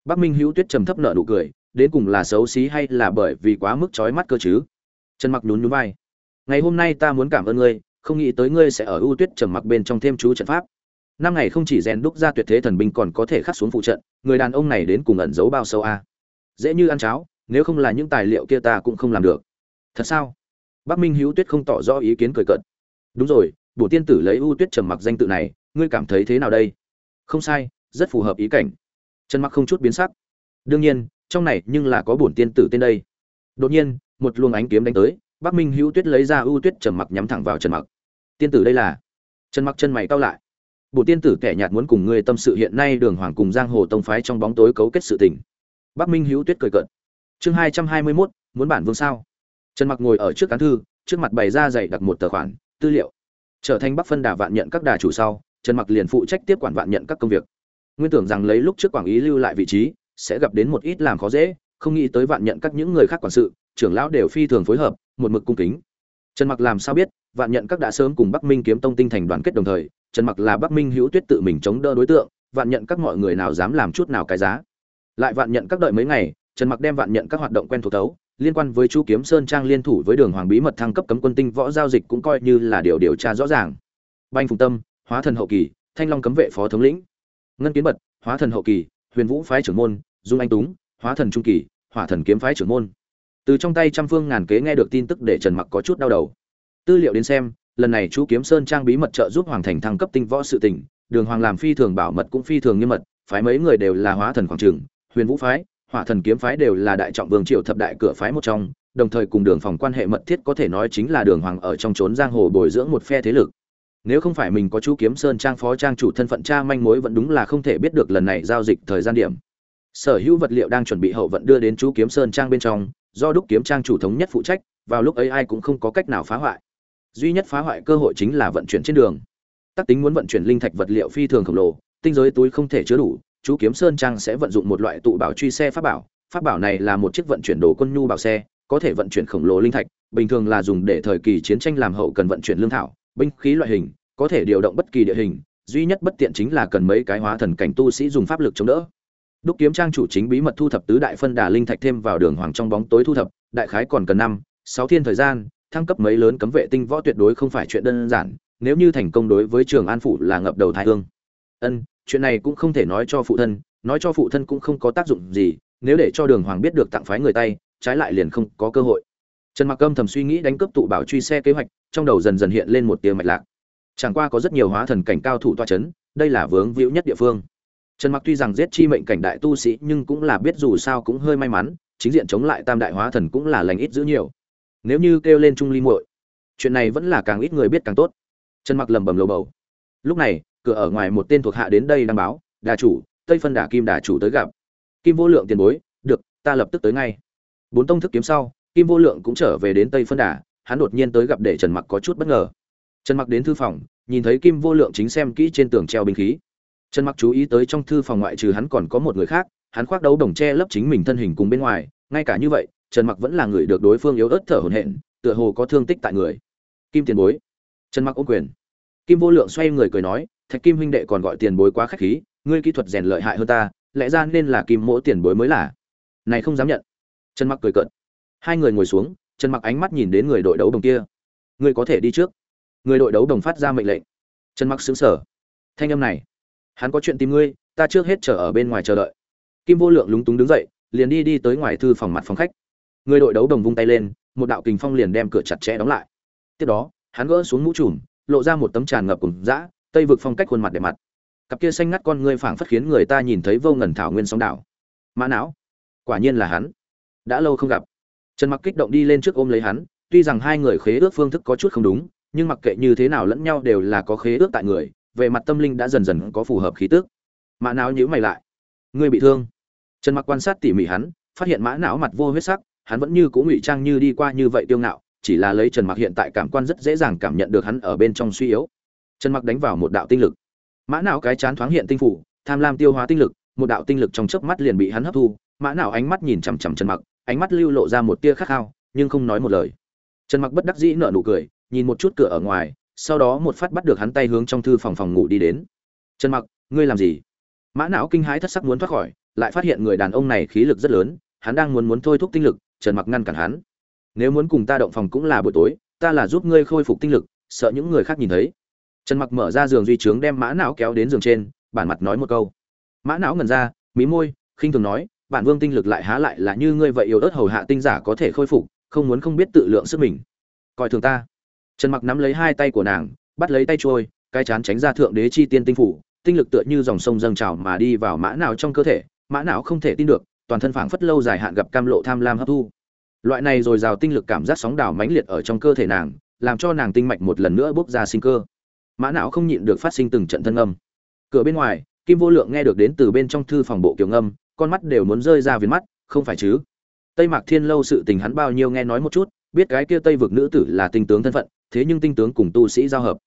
Bắc minh hữu tuyết trầm thấp nợ nụ cười, đến cùng là xấu xí hay là bởi vì quá mức chói mắt cơ chứ? Trần mặc nhún nhún vai. Ngày hôm nay ta muốn cảm ơn ngươi không nghĩ tới ngươi sẽ ở ưu tuyết trầm mặc bên trong thêm chú trận pháp. Năm ngày không chỉ rèn đúc ra tuyệt thế thần binh còn có thể khắc xuống phụ trận, người đàn ông này đến cùng ẩn giấu bao sâu a. Dễ như ăn cháo, nếu không là những tài liệu kia ta cũng không làm được. Thật sao? Bắc minh hữu tuyết không tỏ rõ ý kiến cười cợt. Đúng rồi, bổ tiên tử lấy ưu tuyết trầm mặc danh tự này, ngươi cảm thấy thế nào đây? Không sai, rất phù hợp ý cảnh. Trần mặc không chút biến sắc. Đương nhiên, trong này nhưng là có bổn tiên tử tên đây. Đột nhiên, một luồng ánh kiếm đánh tới, bắc minh hữu tuyết lấy ra ưu tuyết trầm mặc nhắm thẳng vào trần mặc tiên tử đây là. Trần mặc chân mày cau lại. Bộ tiên tử kẻ nhạt muốn cùng ngươi tâm sự hiện nay đường hoàng cùng giang hồ tông phái trong bóng tối cấu kết sự tình. Bắc minh hữu tuyết cười cợt. Chương hai trăm hai mươi mốt, muốn bản vương sao? Trần mặc ngồi ở trước cán thư, trước mặt bày ra dày đặt một tờ khoản, tư liệu. Trở thành bắc phân đà vạn nhận các đà chủ sau, trần mặc liền phụ trách tiếp quản vạn nhận các công việc. Nguyên tưởng rằng lấy lúc trước quảng ý lưu lại vị trí, sẽ gặp đến một ít làm khó dễ, không nghĩ tới vạn nhận các những người khác quản sự, trưởng lão đều phi thường phối hợp, một mực cung kính trần mặc làm sao biết, vạn nhận các đã sớm cùng bắc minh kiếm tông tinh thành đoàn kết đồng thời, trần mặc là bắc minh hữu tuyết tự mình chống đỡ đối tượng, vạn nhận các mọi người nào dám làm chút nào cái giá. Lại vạn nhận các đợi mấy ngày, trần mặc đem vạn nhận các hoạt động quen thuộc tấu liên quan với chu kiếm sơn trang liên thủ với đường hoàng bí mật thăng cấp cấm quân tinh võ giao dịch cũng coi như là điều điều tra rõ ràng. Banh phùng tâm, hóa thần hậu kỳ, thanh long cấm vệ phó thống lĩnh. Ngân kiến bật, hóa thần hậu kỳ, huyền vũ phái trưởng môn, dung anh túng, hóa thần trung kỳ, hỏa thần kiếm phái trưởng môn từ trong tay trăm phương ngàn kế nghe được tin tức để trần mặc có chút đau đầu. Tư liệu đến xem, lần này chú kiếm sơn trang bí mật trợ giúp hoàng thành thăng cấp tinh võ sự tình, đường hoàng làm phi thường bảo mật cũng phi thường nghiêm mật, phái mấy người đều là hóa thần quảng trường, huyền vũ phái, hỏa thần kiếm phái đều là đại trọng vương triều thập đại cửa phái một trong, đồng thời cùng đường phòng quan hệ mật thiết có thể nói chính là đường hoàng ở trong trốn giang hồ bồi dưỡng một phe thế lực. Nếu không phải mình có chú kiếm sơn trang phó trang chủ thân phận cha manh mối vẫn đúng là không thể biết được lần này giao dịch thời gian điểm. Sở hữu vật liệu đang chuẩn bị hậu vận đưa đến chú kiếm sơn trang bên trong do đúc kiếm trang chủ thống nhất phụ trách, vào lúc ấy ai cũng không có cách nào phá hoại. Duy nhất phá hoại cơ hội chính là vận chuyển trên đường. Tác tính muốn vận chuyển linh thạch vật liệu phi thường khổng lồ, tinh giới túi không thể chứa đủ, chú kiếm sơn trang sẽ vận dụng một loại tụ bảo truy xe pháp bảo. Pháp bảo này là một chiếc vận chuyển đồ quân nhu bảo xe, có thể vận chuyển khổng lồ linh thạch, bình thường là dùng để thời kỳ chiến tranh làm hậu cần vận chuyển lương thảo, binh khí loại hình, có thể điều động bất kỳ địa hình. Duy nhất bất tiện chính là cần mấy cái hóa thần cảnh tu sĩ dùng pháp lực chống đỡ đúc kiếm trang chủ chính bí mật thu thập tứ đại phân đà linh thạch thêm vào đường hoàng trong bóng tối thu thập đại khái còn cần năm sáu thiên thời gian thăng cấp mấy lớn cấm vệ tinh võ tuyệt đối không phải chuyện đơn giản nếu như thành công đối với trường an phủ là ngập đầu thái hương. Ân chuyện này cũng không thể nói cho phụ thân nói cho phụ thân cũng không có tác dụng gì nếu để cho đường hoàng biết được tặng phái người tay trái lại liền không có cơ hội. Trần mặc âm thầm suy nghĩ đánh cướp tụ bảo truy xe kế hoạch trong đầu dần dần hiện lên một tia mạch lạc. Chẳng qua có rất nhiều hóa thần cảnh cao thủ toa trấn, đây là vướng víu nhất địa phương trần mặc tuy rằng giết chi mệnh cảnh đại tu sĩ, nhưng cũng là biết dù sao cũng hơi may mắn, chính diện chống lại tam đại hóa thần cũng là lành ít dữ nhiều. Nếu như kêu lên trung ly muội, chuyện này vẫn là càng ít người biết càng tốt. Trần mặc lẩm bẩm lầu bầu. Lúc này, cửa ở ngoài một tên thuộc hạ đến đây đăng báo, đà chủ, tây phân đà kim đà chủ tới gặp. Kim vô lượng tiền bối, được, ta lập tức tới ngay. Bốn tông thức kiếm sau, kim vô lượng cũng trở về đến tây phân đà hắn đột nhiên tới gặp để trần mặc có chút bất ngờ. Trần mặc đến thư phòng, nhìn thấy kim vô lượng chính xem kỹ trên tường treo binh khí trần mặc chú ý tới trong thư phòng ngoại trừ hắn còn có một người khác, hắn khoác đấu đồng che lấp chính mình thân hình cùng bên ngoài, ngay cả như vậy, trần mặc vẫn là người được đối phương yếu ớt thở hổn hển, tựa hồ có thương tích tại người. Kim tiền bối. Trần mặc ôm quyền. Kim vô lượng xoay người cười nói, thạch kim huynh đệ còn gọi tiền bối quá khách khí, ngươi kỹ thuật rèn lợi hại hơn ta, lẽ ra nên là kim mỗ tiền bối mới là. Này không dám nhận. Trần mặc cười cợt. Hai người ngồi xuống, trần mặc ánh mắt nhìn đến người đội đấu đồng kia. Ngươi có thể đi trước. Người đội đấu đồng phát ra mệnh lệnh. Trần mặc xứng sở thanh âm này hắn có chuyện tìm ngươi, ta trước hết chờ ở bên ngoài chờ đợi. Kim vô lượng lúng túng đứng dậy, liền đi đi tới ngoài thư phòng mặt phòng khách. Người đội đấu đồng vung tay lên, một đạo kình phong liền đem cửa chặt chẽ đóng lại. Tiếp đó, hắn gỡ xuống mũ trùm, lộ ra một tấm tràn ngập cùng dã, tây vực phong cách khuôn mặt đẹp mặt. Cặp kia xanh ngắt con ngươi phảng phất khiến người ta nhìn thấy vô ngần thảo nguyên sóng đảo. Mã não, quả nhiên là hắn. Đã lâu không gặp. Trần mặc kích động đi lên trước ôm lấy hắn, tuy rằng hai người khế ước phương thức có chút không đúng, nhưng mặc kệ như thế nào lẫn nhau đều là có khế ước tại người về mặt tâm linh đã dần dần có phù hợp khí tức. Mã não nhíu mày lại. Ngươi bị thương. Trần mặc quan sát tỉ mỉ hắn, phát hiện mã não mặt vô huyết sắc, hắn vẫn như cũ ngụy trang như đi qua như vậy tiêu ngạo, chỉ là lấy trần mặc hiện tại cảm quan rất dễ dàng cảm nhận được hắn ở bên trong suy yếu. Trần mặc đánh vào một đạo tinh lực. Mã não cái chán thoáng hiện tinh phủ, tham lam tiêu hóa tinh lực, một đạo tinh lực trong chớp mắt liền bị hắn hấp thu. Mã não ánh mắt nhìn chằm chằm trần mặc, ánh mắt lưu lộ ra một tia khát khao, nhưng không nói một lời. Trần mặc bất đắc dĩ nở nụ cười, nhìn một chút cửa ở ngoài sau đó một phát bắt được hắn tay hướng trong thư phòng phòng ngủ đi đến. Trần mặc, ngươi làm gì? Mã não kinh hãi thất sắc muốn thoát khỏi, lại phát hiện người đàn ông này khí lực rất lớn, hắn đang muốn muốn thôi thúc tinh lực, trần mặc ngăn cản hắn. Nếu muốn cùng ta động phòng cũng là buổi tối, ta là giúp ngươi khôi phục tinh lực, sợ những người khác nhìn thấy. Trần mặc mở ra giường duy trướng đem mã não kéo đến giường trên, bản mặt nói một câu. Mã não ngần ra, mí môi, khinh thường nói, bản vương tinh lực lại há lại là như ngươi vậy yếu ớt hầu hạ tinh giả có thể khôi phục, không muốn không biết tự lượng sức mình. Coi thường ta trần mặc nắm lấy hai tay của nàng, bắt lấy tay trôi, cái chán tránh ra thượng đế chi tiên tinh phủ, tinh lực tựa như dòng sông dâng trào mà đi vào mã não trong cơ thể, mã não không thể tin được, toàn thân phảng phất lâu dài hạn gặp cam lộ tham lam hấp thu. Loại này rồi rào tinh lực cảm giác sóng đảo mãnh liệt ở trong cơ thể nàng, làm cho nàng tinh mạch một lần nữa bốc ra sinh cơ. Mã não không nhịn được phát sinh từng trận thân âm. Cửa bên ngoài, kim vô lượng nghe được đến từ bên trong thư phòng bộ kiểu ngâm, con mắt đều muốn rơi ra viền mắt, không phải chứ? Tây mạc thiên lâu sự tình hắn bao nhiêu nghe nói một chút, biết cái kia tây vực nữ tử là tinh tướng thân phận thế nhưng tinh tướng cùng tu sĩ giao hợp.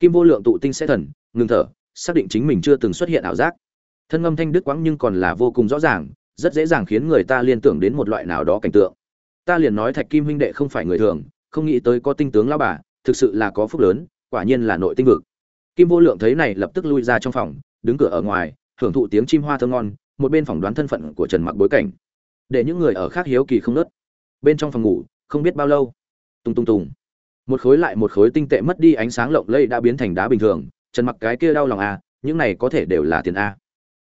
Kim vô lượng tụ tinh sẽ thần, ngừng thở, xác định chính mình chưa từng xuất hiện ảo giác. Thân âm thanh đức quãng nhưng còn là vô cùng rõ ràng, rất dễ dàng khiến người ta liên tưởng đến một loại nào đó cảnh tượng. Ta liền nói thạch kim huynh đệ không phải người thường, không nghĩ tới có tinh tướng lao bà, thực sự là có phúc lớn, quả nhiên là nội tinh vực. Kim vô lượng thấy này lập tức lui ra trong phòng, đứng cửa ở ngoài, hưởng thụ tiếng chim hoa thơ ngon, một bên phỏng đoán thân phận của trần mặc bối cảnh. Để những người ở khác hiếu kỳ không nớt. Bên trong phòng ngủ, không biết bao lâu. Tung tung tùng một khối lại một khối tinh tệ mất đi ánh sáng lộng lẫy đã biến thành đá bình thường, trần mặc cái kia đau lòng à những này có thể đều là tiền a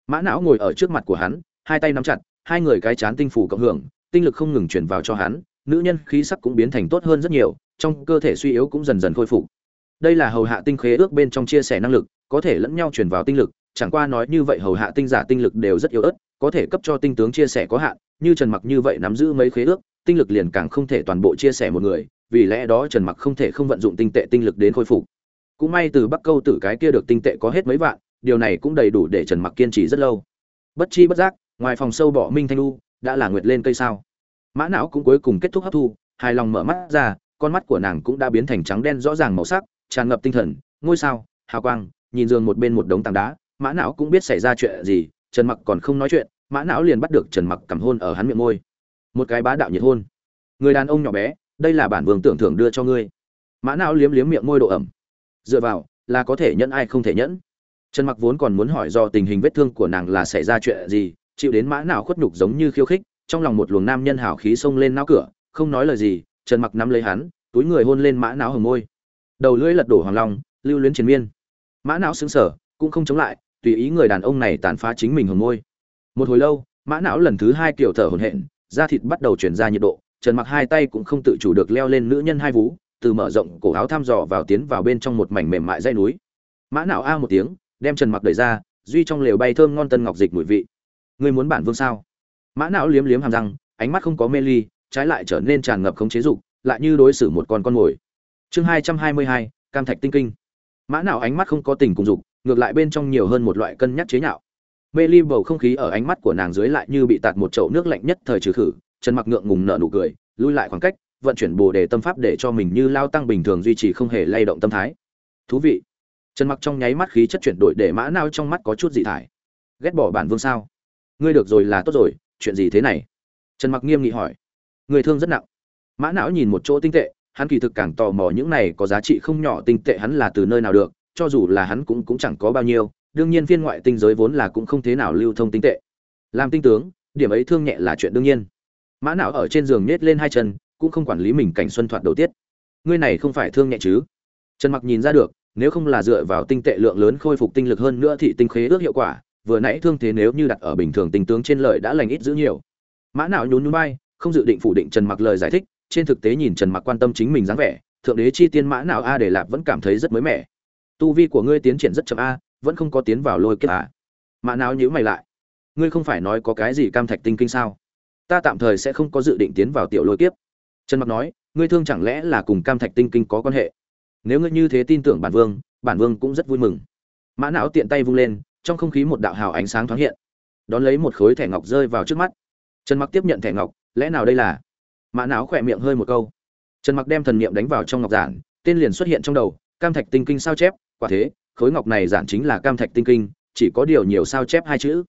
mã não ngồi ở trước mặt của hắn, hai tay nắm chặt, hai người cái chán tinh phủ cộng hưởng, tinh lực không ngừng truyền vào cho hắn, nữ nhân khí sắc cũng biến thành tốt hơn rất nhiều, trong cơ thể suy yếu cũng dần dần khôi phục. Đây là hầu hạ tinh khế ước bên trong chia sẻ năng lực, có thể lẫn nhau truyền vào tinh lực, chẳng qua nói như vậy hầu hạ tinh giả tinh lực đều rất yếu ớt, có thể cấp cho tinh tướng chia sẻ có hạn, như trần mặc như vậy nắm giữ mấy khế ước tinh lực liền càng không thể toàn bộ chia sẻ một người, vì lẽ đó trần mặc không thể không vận dụng tinh tệ tinh lực đến khôi phục. Cũng may từ bắc câu tử cái kia được tinh tệ có hết mấy vạn, điều này cũng đầy đủ để trần mặc kiên trì rất lâu. Bất chi bất giác, ngoài phòng sâu bỏ minh thanh lu đã là nguyệt lên cây sao. Mã não cũng cuối cùng kết thúc hấp thu, hài lòng mở mắt ra, con mắt của nàng cũng đã biến thành trắng đen rõ ràng màu sắc, tràn ngập tinh thần, ngôi sao, hào quang, nhìn giường một bên một đống tảng đá, mã não cũng biết xảy ra chuyện gì, trần mặc còn không nói chuyện, mã não liền bắt được trần mặc cầm hôn ở hắn miệng môi một cái bá đạo nhiệt hôn. Người đàn ông nhỏ bé, đây là bản vương tưởng thưởng đưa cho ngươi. Mã não liếm liếm miệng môi độ ẩm. Dựa vào, là có thể nhẫn ai không thể nhẫn. Trần mặc vốn còn muốn hỏi do tình hình vết thương của nàng là xảy ra chuyện gì, chịu đến mã não khuất nhục giống như khiêu khích, trong lòng một luồng nam nhân hào khí xông lên não cửa, không nói lời gì, trần mặc nắm lấy hắn, túi người hôn lên mã não hồng môi. Đầu lưỡi lật đổ hoàng long, lưu luyến chiến miên. Mã não xứng sở cũng không chống lại, tùy ý người đàn ông này tàn phá chính mình hồng môi. Một hồi lâu, mã não lần thứ hai kiểu thở hồn hện da thịt bắt đầu chuyển ra nhiệt độ, trần mặc hai tay cũng không tự chủ được leo lên nữ nhân hai vú, từ mở rộng cổ áo thăm dò vào tiến vào bên trong một mảnh mềm mại dây núi. Mã não a một tiếng, đem trần mặc đẩy ra, duy trong lều bay thơm ngon tân ngọc dịch mùi vị. Ngươi muốn bản vương sao? Mã não liếm liếm hàm răng, ánh mắt không có mê ly, trái lại trở nên tràn ngập không chế dục, lại như đối xử một con con mồi. Chương hai trăm hai mươi hai, cam thạch tinh kinh. Mã não ánh mắt không có tình cùng dục, ngược lại bên trong nhiều hơn một loại cân nhắc chế nhạo mê ly bầu không khí ở ánh mắt của nàng dưới lại như bị tạt một chậu nước lạnh nhất thời trừ khử, trần mặc ngượng ngùng nở nụ cười, lui lại khoảng cách, vận chuyển bồ đề tâm pháp để cho mình như lao tăng bình thường duy trì không hề lay động tâm thái. Thú vị. Trần mặc trong nháy mắt khí chất chuyển đổi để mã não trong mắt có chút dị thải. Ghét bỏ bản vương sao? Ngươi được rồi là tốt rồi, chuyện gì thế này? Trần mặc nghiêm nghị hỏi. Người thương rất nặng. Mã não nhìn một chỗ tinh tệ, hắn kỳ thực càng tò mò những này có giá trị không nhỏ, tinh tệ hắn là từ nơi nào được, cho dù là hắn cũng cũng chẳng có bao nhiêu đương nhiên phiên ngoại tinh giới vốn là cũng không thế nào lưu thông tinh tệ. Làm tinh tướng, điểm ấy thương nhẹ là chuyện đương nhiên. Mã não ở trên giường nết lên hai chân, cũng không quản lý mình cảnh xuân thoạt đầu tiết. Ngươi này không phải thương nhẹ chứ? Trần mặc nhìn ra được, nếu không là dựa vào tinh tệ lượng lớn khôi phục tinh lực hơn nữa thì tinh khế ước hiệu quả, vừa nãy thương thế nếu như đặt ở bình thường tinh tướng trên lời đã lành ít giữ nhiều. Mã não nhún nhún bay không dự định phủ định trần mặc lời giải thích, trên thực tế nhìn trần mặc quan tâm chính mình dáng vẻ, thượng đế chi tiên mã não a để lạp vẫn cảm thấy rất mới mẻ. Tu vi của ngươi tiến triển rất chậm a vẫn không có tiến vào lôi kiếp à? Mã não nhíu mày lại. Ngươi không phải nói có cái gì cam thạch tinh kinh sao? Ta tạm thời sẽ không có dự định tiến vào tiểu lôi kiếp. Trần mặc nói, ngươi thương chẳng lẽ là cùng cam thạch tinh kinh có quan hệ? Nếu ngươi như thế tin tưởng bản vương bản vương cũng rất vui mừng. Mã não tiện tay vung lên, trong không khí một đạo hào ánh sáng thoáng hiện. Đón lấy một khối thẻ ngọc rơi vào trước mắt. Trần mặc tiếp nhận thẻ ngọc, lẽ nào đây là? Mã não khỏe miệng hơi một câu. Trần mặc đem thần niệm đánh vào trong ngọc giản, tên liền xuất hiện trong đầu, cam thạch tinh kinh sao chép, quả thế khối ngọc này giản chính là cam thạch tinh kinh, chỉ có điều nhiều sao chép hai chữ.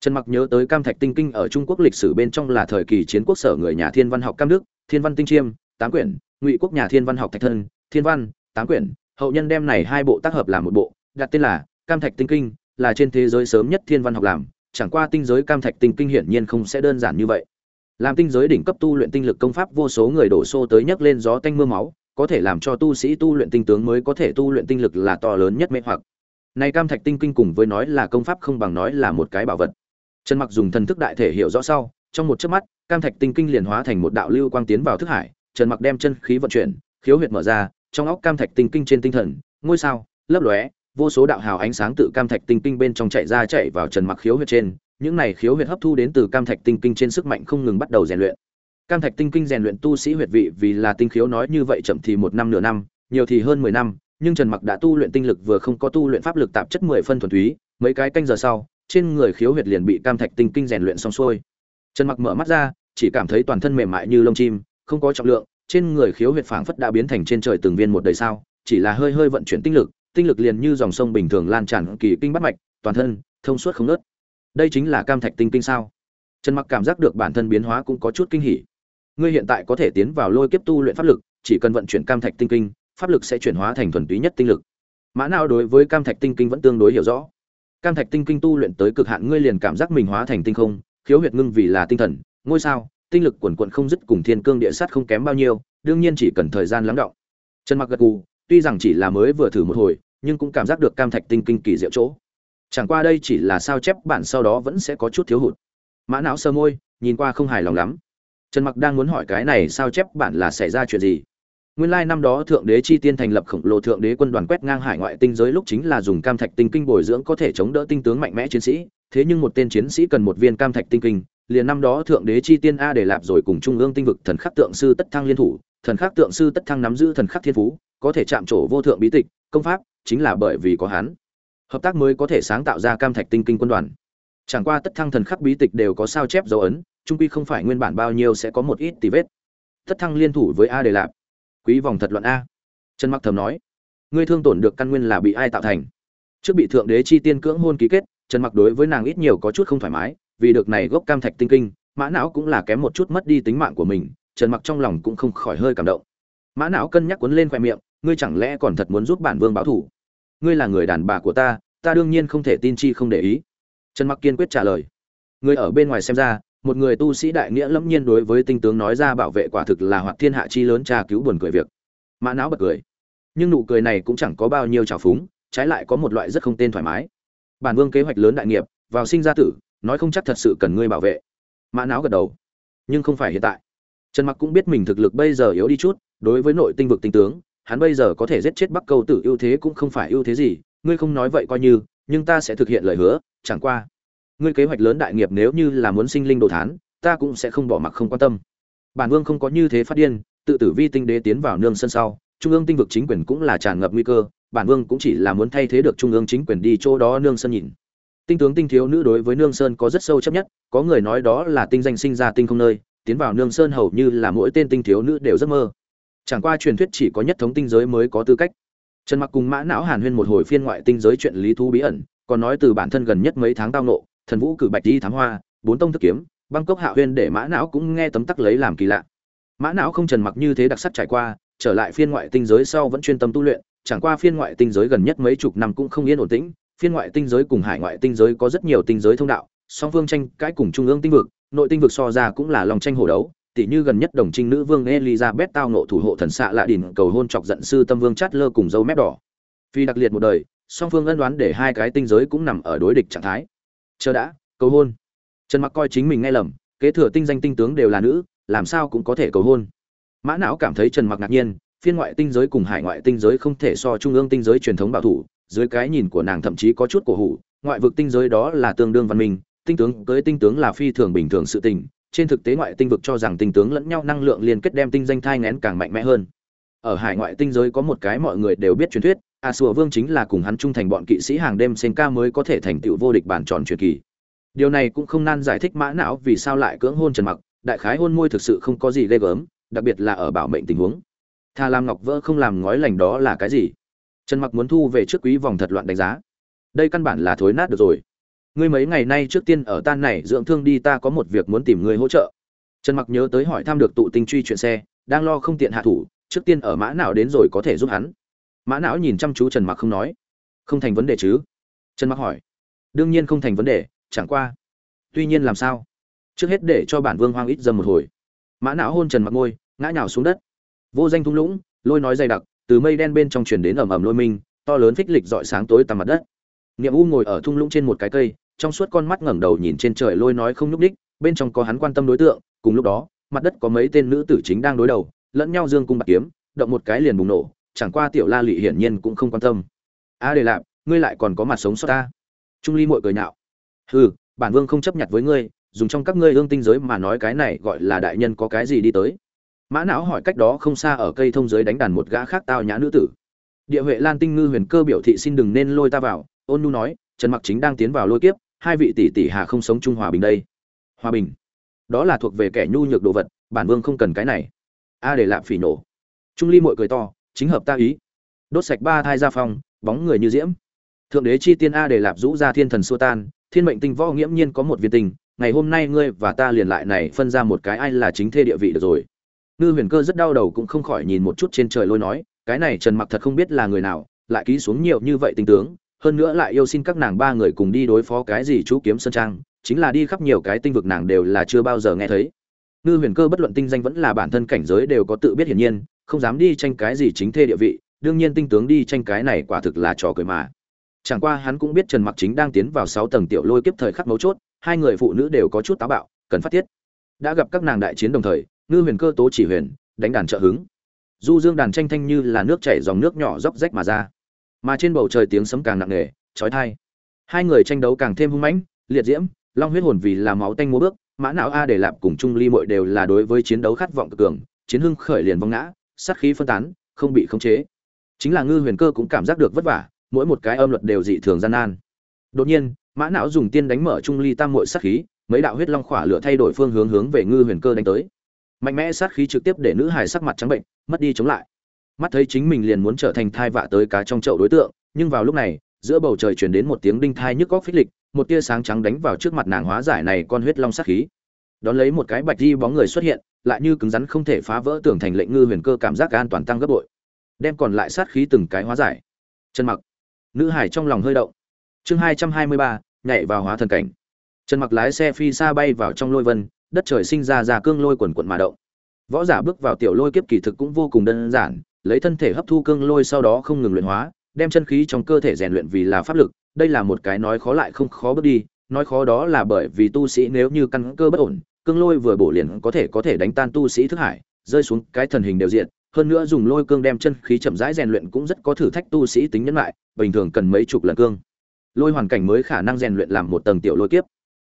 Trần mặc nhớ tới cam thạch tinh kinh ở trung quốc lịch sử bên trong là thời kỳ chiến quốc sở người nhà thiên văn học cam đức, thiên văn tinh chiêm, tám quyển, ngụy quốc nhà thiên văn học thạch thân, thiên văn, tám quyển. Hậu nhân đem này hai bộ tác hợp làm một bộ, đặt tên là cam thạch tinh kinh, là trên thế giới sớm nhất thiên văn học làm, chẳng qua tinh giới cam thạch tinh kinh hiển nhiên không sẽ đơn giản như vậy. Làm tinh giới đỉnh cấp tu luyện tinh lực công pháp vô số người đổ xô tới nhấc lên gió tanh mưa máu có thể làm cho tu sĩ tu luyện tinh tướng mới có thể tu luyện tinh lực là to lớn nhất mê hoặc. Này cam thạch tinh kinh cùng với nói là công pháp không bằng nói là một cái bảo vật. Trần mặc dùng thần thức đại thể hiểu rõ sau, trong một chớp mắt, cam thạch tinh kinh liền hóa thành một đạo lưu quang tiến vào thức hải. Trần mặc đem chân khí vận chuyển, khiếu huyệt mở ra, trong óc cam thạch tinh kinh trên tinh thần, ngôi sao, lấp lóe, vô số đạo hào ánh sáng tự cam thạch tinh kinh bên trong chạy ra chạy vào trần mặc khiếu huyệt trên. Những này khiếu huyệt hấp thu đến từ cam thạch tinh kinh trên sức mạnh không ngừng bắt đầu rèn luyện cam thạch tinh kinh rèn luyện tu sĩ huyệt vị, vì là tinh khiếu nói như vậy chậm thì một năm nửa năm, nhiều thì hơn mười năm, nhưng trần mặc đã tu luyện tinh lực vừa không có tu luyện pháp lực tạp chất mười phân thuần túy, mấy cái canh giờ sau, trên người khiếu huyệt liền bị cam thạch tinh kinh rèn luyện xong xuôi. Trần mặc mở mắt ra, chỉ cảm thấy toàn thân mềm mại như lông chim, không có trọng lượng, trên người khiếu huyệt phảng phất đã biến thành trên trời từng viên một đời sao, chỉ là hơi hơi vận chuyển tinh lực tinh lực liền như dòng sông bình thường lan tràn kỳ kinh bát mạch, toàn thân thông suốt không ngớt. đây chính là cam thạch tinh kinh sao? Trần mặc cảm giác được bản thân biến hóa cũng có chút kinh hỉ ngươi hiện tại có thể tiến vào lôi kiếp tu luyện pháp lực, chỉ cần vận chuyển cam thạch tinh kinh, pháp lực sẽ chuyển hóa thành thuần túy nhất tinh lực. Mã nào đối với cam thạch tinh kinh vẫn tương đối hiểu rõ. Cam thạch tinh kinh tu luyện tới cực hạn, ngươi liền cảm giác mình hóa thành tinh không, khiếu huyệt ngưng vì là tinh thần, ngôi sao, tinh lực quần quận không dứt cùng thiên cương địa sát không kém bao nhiêu, đương nhiên chỉ cần thời gian lắng động. Trần mặc gật gù, tuy rằng chỉ là mới vừa thử một hồi, nhưng cũng cảm giác được cam thạch tinh kinh kỳ diệu chỗ. Chẳng qua đây chỉ là sao chép bản sau đó vẫn sẽ có chút thiếu hụt. Mã não sơ môi, nhìn qua không hài lòng lắm trần mặc đang muốn hỏi cái này sao chép bản là xảy ra chuyện gì? Nguyên lai năm đó thượng đế chi tiên thành lập khổng lồ thượng đế quân đoàn quét ngang hải ngoại tinh giới lúc chính là dùng cam thạch tinh kinh bồi dưỡng có thể chống đỡ tinh tướng mạnh mẽ chiến sĩ. Thế nhưng một tên chiến sĩ cần một viên cam thạch tinh kinh, liền năm đó thượng đế chi tiên a để lạp rồi cùng trung ương tinh vực thần khắc tượng sư tất thăng liên thủ. Thần khắc tượng sư tất thăng nắm giữ thần khắc thiên phú, có thể chạm trổ vô thượng bí tịch, công pháp chính là bởi vì có hắn. Hợp tác mới có thể sáng tạo ra cam thạch tinh kinh quân đoàn chẳng qua tất thăng thần khắc bí tịch đều có sao chép dấu ấn trung quy không phải nguyên bản bao nhiêu sẽ có một ít tì vết. Tất thăng liên thủ với a đề lạp. Quý vòng thật luận a. Trần mặc thầm nói, ngươi thương tổn được căn nguyên là bị ai tạo thành? Trước bị thượng đế chi tiên cưỡng hôn ký kết, trần mặc đối với nàng ít nhiều có chút không thoải mái, vì được này gốc cam thạch tinh kinh, mã não cũng là kém một chút mất đi tính mạng của mình, trần mặc trong lòng cũng không khỏi hơi cảm động. Mã não cân nhắc cuốn lên khoe miệng, ngươi chẳng lẽ còn thật muốn giúp bản vương báo thủ? Ngươi là người đàn bà của ta ta đương nhiên không thể tin chi không để ý trần mặc kiên quyết trả lời. Người ở bên ngoài xem ra, một người tu sĩ đại nghĩa lẫm nhiên đối với tinh tướng nói ra bảo vệ quả thực là hoạt thiên hạ chi lớn trà cứu buồn cười việc. Mã não bật cười. Nhưng nụ cười này cũng chẳng có bao nhiêu trào phúng, trái lại có một loại rất không tên thoải mái. Bản vương kế hoạch lớn đại nghiệp, vào sinh ra tử, nói không chắc thật sự cần ngươi bảo vệ. Mã não gật đầu. Nhưng không phải hiện tại. Trần mặc cũng biết mình thực lực bây giờ yếu đi chút, đối với nội tinh vực tinh tướng, hắn bây giờ có thể giết chết bắc câu tử ưu thế cũng không phải ưu thế gì, ngươi không nói vậy coi như nhưng ta sẽ thực hiện lời hứa, chẳng qua, ngươi kế hoạch lớn đại nghiệp nếu như là muốn sinh linh đồ thán, ta cũng sẽ không bỏ mặc không quan tâm. Bản vương không có như thế phát điên, tự tử vi tinh đế tiến vào nương sân sau, trung ương tinh vực chính quyền cũng là tràn ngập nguy cơ, bản vương cũng chỉ là muốn thay thế được trung ương chính quyền đi chỗ đó nương sân nhìn. Tinh tướng tinh thiếu nữ đối với nương sơn có rất sâu chấp nhất, có người nói đó là tinh danh sinh ra tinh không nơi, tiến vào nương sơn hầu như là mỗi tên tinh thiếu nữ đều giấc mơ. Chẳng qua truyền thuyết chỉ có nhất thống tinh giới mới có tư cách trần mặc cùng mã não hàn huyên một hồi phiên ngoại tinh giới chuyện lý thú bí ẩn, còn nói từ bản thân gần nhất mấy tháng tao nộ, thần vũ cử bạch đi thám hoa, bốn tông thức kiếm, bangkok hạ huyên để mã não cũng nghe tấm tắc lấy làm kỳ lạ. Mã não không trần mặc như thế đặc sắc trải qua, trở lại phiên ngoại tinh giới sau vẫn chuyên tâm tu luyện, chẳng qua phiên ngoại tinh giới gần nhất mấy chục năm cũng không yên ổn tĩnh, phiên ngoại tinh giới cùng hải ngoại tinh giới có rất nhiều tinh giới thông đạo, song phương tranh cãi cùng trung ương tinh vực, nội tinh vực so ra cũng là lòng tranh hổ đấu tỷ như gần nhất đồng trinh nữ vương elizabeth tao ngộ thủ hộ thần xạ lạ đỉnh cầu hôn chọc giận sư tâm vương chát lơ cùng dâu mép đỏ. Vì đặc liệt một đời, song phương ân đoán để hai cái tinh giới cũng nằm ở đối địch trạng thái. Chờ đã, cầu hôn. Trần mặc coi chính mình nghe lầm, kế thừa tinh danh tinh tướng đều là nữ, làm sao cũng có thể cầu hôn. Mã não cảm thấy trần mặc ngạc nhiên, phiên ngoại tinh giới cùng hải ngoại tinh giới không thể so trung ương tinh giới truyền thống bảo thủ, dưới cái nhìn của nàng thậm chí có chút cổ hủ, ngoại vực tinh giới đó là tương đương văn minh, tinh tướng cưới tinh tướng là phi thường bình thường sự tình trên thực tế ngoại tinh vực cho rằng tinh tướng lẫn nhau năng lượng liên kết đem tinh danh thai ngén càng mạnh mẽ hơn. Ở hải ngoại tinh giới có một cái mọi người đều biết truyền thuyết, a sùa vương chính là cùng hắn trung thành bọn kỵ sĩ hàng đêm sen ca mới có thể thành tựu vô địch bản tròn truyền kỳ. Điều này cũng không nan giải thích mã não vì sao lại cưỡng hôn trần mặc, đại khái hôn môi thực sự không có gì ghê gớm, đặc biệt là ở bảo mệnh tình huống. Thà làm ngọc vỡ không làm ngói lành đó là cái gì? Trần mặc muốn thu về trước quý vòng thật loạn đánh giá. Đây căn bản là thối nát được rồi ngươi mấy ngày nay trước tiên ở tan này dưỡng thương đi, ta có một việc muốn tìm ngươi hỗ trợ. Trần mặc nhớ tới hỏi thăm được tụ tinh truy chuyện xe, đang lo không tiện hạ thủ, trước tiên ở mã não đến rồi có thể giúp hắn. Mã não nhìn chăm chú trần mặc không nói. Không thành vấn đề chứ? Trần mặc hỏi. Đương nhiên không thành vấn đề, chẳng qua. Tuy nhiên làm sao? Trước hết để cho bản vương hoang ít dầm một hồi. Mã não hôn trần mặc ngôi ngã nhào xuống đất. Vô danh thung lũng, lôi nói dày đặc, từ mây đen bên trong truyền đến ầm ầm lôi minh to lớn phích lịch dọi sáng tối tầm mặt đất. Niệm u ngồi ở thung lũng trên một cái cây trong suốt con mắt ngẩng đầu nhìn trên trời lôi nói không nhúc đích bên trong có hắn quan tâm đối tượng, cùng lúc đó, mặt đất có mấy tên nữ tử chính đang đối đầu, lẫn nhau dương cung bạc kiếm, động một cái liền bùng nổ, chẳng qua tiểu la lị hiển nhiên cũng không quan tâm. A đề lạp, ngươi lại còn có mặt sống sót ta. Trung ly mội cười nhạo. Hừ, bản vương không chấp nhận với ngươi, dùng trong các ngươi ương tinh giới mà nói cái này gọi là đại nhân có cái gì đi tới. Mã não hỏi cách đó không xa ở cây thông giới đánh đàn một gã khác tao nhã nữ tử. Địa huệ lan tinh ngư huyền cơ biểu thị xin đừng nên lôi ta vào, ôn nu nói, trần mặc chính đang tiến vào lôi kiếp hai vị tỷ tỷ hà không sống chung hòa bình đây. Hòa bình. Đó là thuộc về kẻ nhu nhược đồ vật, bản vương không cần cái này. A để lạm phỉ nổ. Trung ly mội cười to, chính hợp ta ý. Đốt sạch ba thai gia phong, bóng người như diễm. Thượng đế chi tiên a để lạp rũ ra thiên thần xua tan, thiên mệnh tinh võ nghiễm nhiên có một viên tình, ngày hôm nay ngươi và ta liền lại này phân ra một cái ai là chính thê địa vị được rồi. Ngư huyền cơ rất đau đầu cũng không khỏi nhìn một chút trên trời lôi nói, cái này trần mặc thật không biết là người nào, lại ký xuống nhiều như vậy tình tướng hơn nữa lại yêu xin các nàng ba người cùng đi đối phó cái gì chú kiếm sơn trang, chính là đi khắp nhiều cái tinh vực nàng đều là chưa bao giờ nghe thấy. Ngư huyền cơ bất luận tinh danh vẫn là bản thân cảnh giới đều có tự biết hiển nhiên, không dám đi tranh cái gì chính thê địa vị, đương nhiên tinh tướng đi tranh cái này quả thực là trò cười mà. Chẳng qua hắn cũng biết trần mặc chính đang tiến vào sáu tầng tiểu lôi kiếp thời khắc mấu chốt, hai người phụ nữ đều có chút táo bạo, cần phát tiết. Đã gặp các nàng đại chiến đồng thời, ngư huyền cơ tố chỉ huyền, đánh đàn trợ hứng. Du dương đàn tranh thanh như là nước chảy dòng nước nhỏ róc rách mà ra mà trên bầu trời tiếng sấm càng nặng nề trói thai hai người tranh đấu càng thêm hung mãnh, liệt diễm, long huyết hồn vì là máu tanh múa bước, mã não a để lạp cùng trung ly mội đều là đối với chiến đấu khát vọng cực cường, chiến hưng khởi liền vong ngã, sát khí phân tán, không bị khống chế. Chính là ngư huyền cơ cũng cảm giác được vất vả, mỗi một cái âm luật đều dị thường gian nan. Đột nhiên, mã não dùng tiên đánh mở trung ly tam mội sát khí, mấy đạo huyết long khỏa lửa thay đổi phương hướng hướng về ngư huyền cơ đánh tới. Mạnh mẽ sát khí trực tiếp để nữ hài sắc mặt trắng bệnh, mất đi chống lại mắt thấy chính mình liền muốn trở thành thai vạ tới cá trong chậu đối tượng, nhưng vào lúc này, giữa bầu trời chuyển đến một tiếng đinh thai nhức góc phích lịch, một tia sáng trắng đánh vào trước mặt nàng hóa giải này con huyết long sát khí. Đón lấy một cái bạch di bóng người xuất hiện, lại như cứng rắn không thể phá vỡ tưởng thành lệnh ngư huyền cơ cảm giác an toàn tăng gấp bội. Đem còn lại sát khí từng cái hóa giải. Chân mặc. Nữ hải trong lòng hơi động. Chương hai trăm hai mươi ba, nhảy vào hóa thần cảnh. Chân mặc lái xe phi xa bay vào trong lôi vân, đất trời sinh ra ra cương lôi quần quận mà động. Võ giả bước vào tiểu lôi kiếp kỳ thực cũng vô cùng đơn giản lấy thân thể hấp thu cương lôi sau đó không ngừng luyện hóa, đem chân khí trong cơ thể rèn luyện vì là pháp lực, đây là một cái nói khó lại không khó bước đi, nói khó đó là bởi vì tu sĩ nếu như căn cơ bất ổn, cương lôi vừa bổ liền có thể có thể đánh tan tu sĩ thức hải, rơi xuống cái thần hình đều diện hơn nữa dùng lôi cương đem chân khí chậm rãi rèn luyện cũng rất có thử thách tu sĩ tính nhân lại, bình thường cần mấy chục lần cương. Lôi hoàn cảnh mới khả năng rèn luyện làm một tầng tiểu lôi kiếp.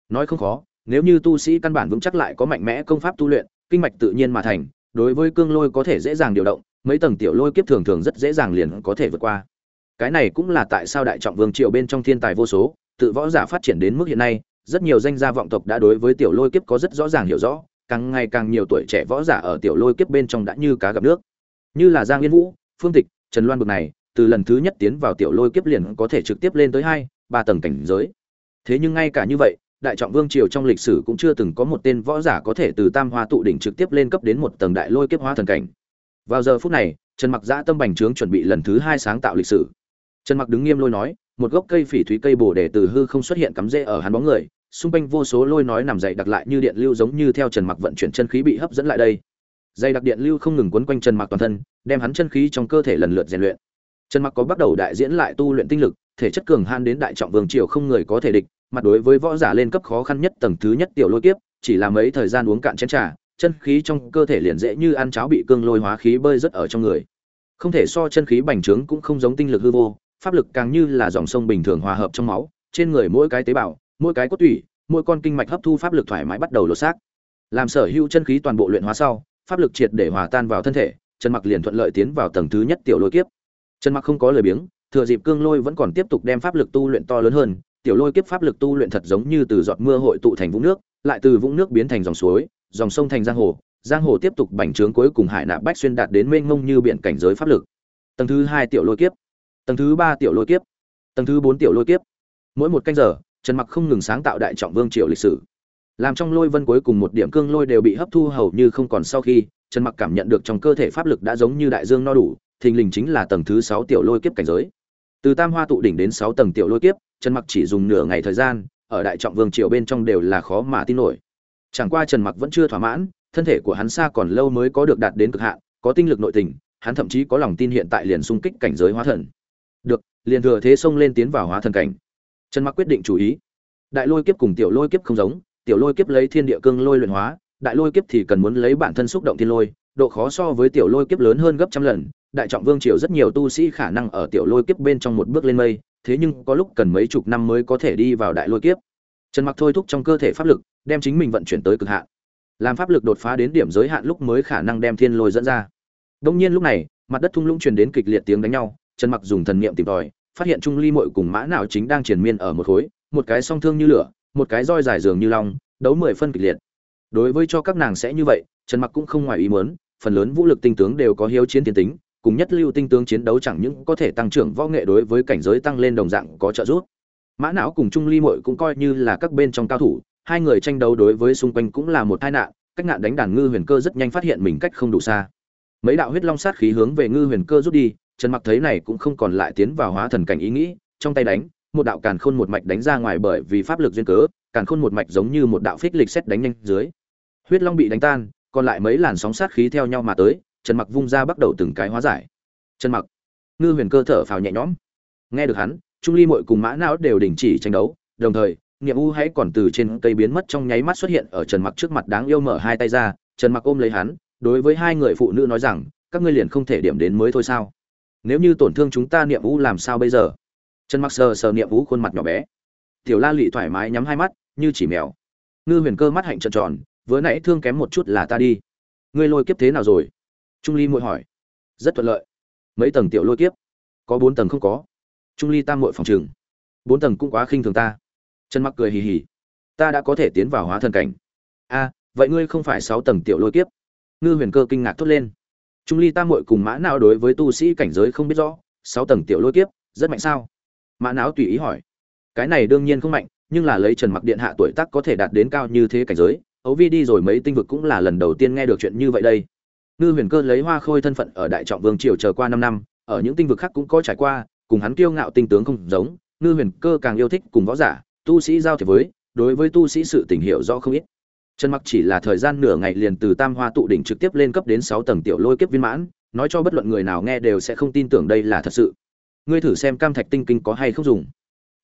Nói không khó, nếu như tu sĩ căn bản vững chắc lại có mạnh mẽ công pháp tu luyện, kinh mạch tự nhiên mà thành, đối với cương lôi có thể dễ dàng điều động mấy tầng tiểu lôi kiếp thường thường rất dễ dàng liền có thể vượt qua. Cái này cũng là tại sao đại trọng vương triều bên trong thiên tài vô số, tự võ giả phát triển đến mức hiện nay, rất nhiều danh gia vọng tộc đã đối với tiểu lôi kiếp có rất rõ ràng hiểu rõ, càng ngày càng nhiều tuổi trẻ võ giả ở tiểu lôi kiếp bên trong đã như cá gặp nước. Như là giang yên vũ, phương tịch, trần loan bực này, từ lần thứ nhất tiến vào tiểu lôi kiếp liền có thể trực tiếp lên tới hai, ba tầng cảnh giới. Thế nhưng ngay cả như vậy, đại trọng vương triều trong lịch sử cũng chưa từng có một tên võ giả có thể từ tam hoa tụ đỉnh trực tiếp lên cấp đến một tầng đại lôi kiếp hóa thần cảnh vào giờ phút này, trần mặc giã tâm bành trướng chuẩn bị lần thứ hai sáng tạo lịch sử. Trần mặc đứng nghiêm lôi nói, một gốc cây phỉ thúy cây bồ đề từ hư không xuất hiện cắm rễ ở hắn bóng người, xung quanh vô số lôi nói nằm dậy đặc lại như điện lưu giống như theo trần mặc vận chuyển chân khí bị hấp dẫn lại đây. Dây đặc điện lưu không ngừng quấn quanh trần mặc toàn thân, đem hắn chân khí trong cơ thể lần lượt rèn luyện. Trần mặc có bắt đầu đại diễn lại tu luyện tinh lực, thể chất cường han đến đại trọng vương triều không người có thể địch, mặt đối với võ giả lên cấp khó khăn nhất tầng thứ nhất tiểu lôi kiếp, chỉ là mấy thời gian uống cạn chén trà chân khí trong cơ thể liền dễ như ăn cháo bị cương lôi hóa khí bơi rất ở trong người. Không thể so chân khí bành trướng cũng không giống tinh lực hư vô, pháp lực càng như là dòng sông bình thường hòa hợp trong máu, trên người mỗi cái tế bào, mỗi cái cốt tủy, mỗi con kinh mạch hấp thu pháp lực thoải mái bắt đầu lột xác. Làm sở hữu chân khí toàn bộ luyện hóa sau, pháp lực triệt để hòa tan vào thân thể, trần mặc liền thuận lợi tiến vào tầng thứ nhất tiểu lôi kiếp. Trần mặc không có lời biếng, thừa dịp cương lôi vẫn còn tiếp tục đem pháp lực tu luyện to lớn hơn, tiểu lôi kiếp pháp lực tu luyện thật giống như từ giọt mưa hội tụ thành vũng nước, lại từ vũng nước biến thành dòng suối dòng sông thành giang hồ giang hồ tiếp tục bành trướng cuối cùng hải nạp bách xuyên đạt đến mênh mông như biển cảnh giới pháp lực. Tầng thứ hai tiểu lôi kiếp, tầng thứ ba tiểu lôi kiếp, tầng thứ bốn tiểu lôi kiếp. Mỗi một canh giờ, trần mặc không ngừng sáng tạo đại trọng vương triều lịch sử. Làm trong lôi vân cuối cùng một điểm cương lôi đều bị hấp thu hầu như không còn sau khi, trần mặc cảm nhận được trong cơ thể pháp lực đã giống như đại dương no đủ, thình lình chính là tầng thứ sáu tiểu lôi kiếp cảnh giới. Từ tam hoa tụ đỉnh đến sáu tầng tiểu lôi kiếp, trần mặc chỉ dùng nửa ngày thời gian, ở đại trọng vương triều bên trong đều là khó mà tin nổi chẳng qua trần mặc vẫn chưa thỏa mãn, thân thể của hắn xa còn lâu mới có được đạt đến cực hạn, có tinh lực nội tình, hắn thậm chí có lòng tin hiện tại liền xung kích cảnh giới hóa thần. Được, liền thừa thế xông lên tiến vào hóa thần cảnh. Trần mặc quyết định chủ ý. Đại lôi kiếp cùng tiểu lôi kiếp không giống, tiểu lôi kiếp lấy thiên địa cương lôi luyện hóa, đại lôi kiếp thì cần muốn lấy bản thân xúc động thiên lôi, độ khó so với tiểu lôi kiếp lớn hơn gấp trăm lần, đại trọng vương triều rất nhiều tu sĩ khả năng ở tiểu lôi kiếp bên trong một bước lên mây, thế nhưng có lúc cần mấy chục năm mới có thể đi vào đại lôi kiếp trần mặc thôi thúc trong cơ thể pháp lực, đem chính mình vận chuyển tới cực hạn. Làm pháp lực đột phá đến điểm giới hạn lúc mới khả năng đem thiên lôi dẫn ra. Đông nhiên lúc này, mặt đất thung lũng truyền đến kịch liệt tiếng đánh nhau, trần mặc dùng thần niệm tìm tòi, phát hiện trung ly mội cùng mã nào chính đang triển miên ở một khối, một cái song thương như lửa, một cái roi dài dường như long, đấu mười phân kịch liệt. Đối với cho các nàng sẽ như vậy, trần mặc cũng không ngoài ý muốn, phần lớn vũ lực tinh tướng đều có hiếu chiến tiến tính, cùng nhất lưu tinh tướng chiến đấu chẳng những có thể tăng trưởng võ nghệ đối với cảnh giới tăng lên đồng dạng có trợ giúp mã não cùng trung ly mội cũng coi như là các bên trong cao thủ, hai người tranh đấu đối với xung quanh cũng là một tai nạn, cách ngạn đánh đàn ngư huyền cơ rất nhanh phát hiện mình cách không đủ xa. Mấy đạo huyết long sát khí hướng về ngư huyền cơ rút đi, trần mặc thấy này cũng không còn lại tiến vào hóa thần cảnh ý nghĩ, trong tay đánh, một đạo càn khôn một mạch đánh ra ngoài bởi vì pháp lực duyên cớ, càn khôn một mạch giống như một đạo phích lịch xét đánh nhanh dưới. Huyết long bị đánh tan, còn lại mấy làn sóng sát khí theo nhau mà tới, trần mặc vung ra bắt đầu từng cái hóa giải. Trần mặc, ngư huyền cơ thở phào nhẹ nhõm. Nghe được hắn trung ly mội cùng mã não đều đình chỉ tranh đấu, đồng thời, nghiệm u hãy còn từ trên cây biến mất trong nháy mắt xuất hiện ở trần mặc trước mặt đáng yêu mở hai tay ra, trần mặc ôm lấy hắn, đối với hai người phụ nữ nói rằng, các ngươi liền không thể điểm đến mới thôi sao? Nếu như tổn thương chúng ta niệm vũ làm sao bây giờ? Trần mặc sờ sờ niệm vũ khuôn mặt nhỏ bé. Tiểu la lị thoải mái nhắm hai mắt, như chỉ mèo. Ngư huyền cơ mắt hạnh trợn tròn, vừa nãy thương kém một chút là ta đi. Ngươi lôi kiếp thế nào rồi? Trung ly muội hỏi. Rất thuận lợi. Mấy tầng tiểu lôi kiếp? Có bốn tầng không có trung ly tam mội phòng trường. Bốn tầng cũng quá khinh thường ta. Trần mặc cười hì hì. Ta đã có thể tiến vào hóa thần cảnh. A, vậy ngươi không phải sáu tầng tiểu lôi kiếp? Ngư huyền cơ kinh ngạc thốt lên. Trung ly tam mội cùng mã não đối với tu sĩ cảnh giới không biết rõ, sáu tầng tiểu lôi kiếp, rất mạnh sao? Mã não tùy ý hỏi. Cái này đương nhiên không mạnh, nhưng là lấy trần mặc điện hạ tuổi tác có thể đạt đến cao như thế cảnh giới ấu vi đi rồi mấy tinh vực cũng là lần đầu tiên nghe được chuyện như vậy đây. Ngư huyền cơ lấy hoa khôi thân phận ở đại trọng vương triều chờ qua năm năm, ở những tinh vực khác cũng có trải qua cùng hắn kiêu ngạo tinh tướng không giống, ngư huyền cơ càng yêu thích cùng võ giả, tu sĩ giao thiệp với, đối với tu sĩ sự tình hiểu rõ không ít. Trần mặc chỉ là thời gian nửa ngày liền từ tam hoa tụ đỉnh trực tiếp lên cấp đến 6 tầng tiểu lôi kiếp viên mãn, nói cho bất luận người nào nghe đều sẽ không tin tưởng đây là thật sự. Ngươi thử xem cam thạch tinh kinh có hay không dùng.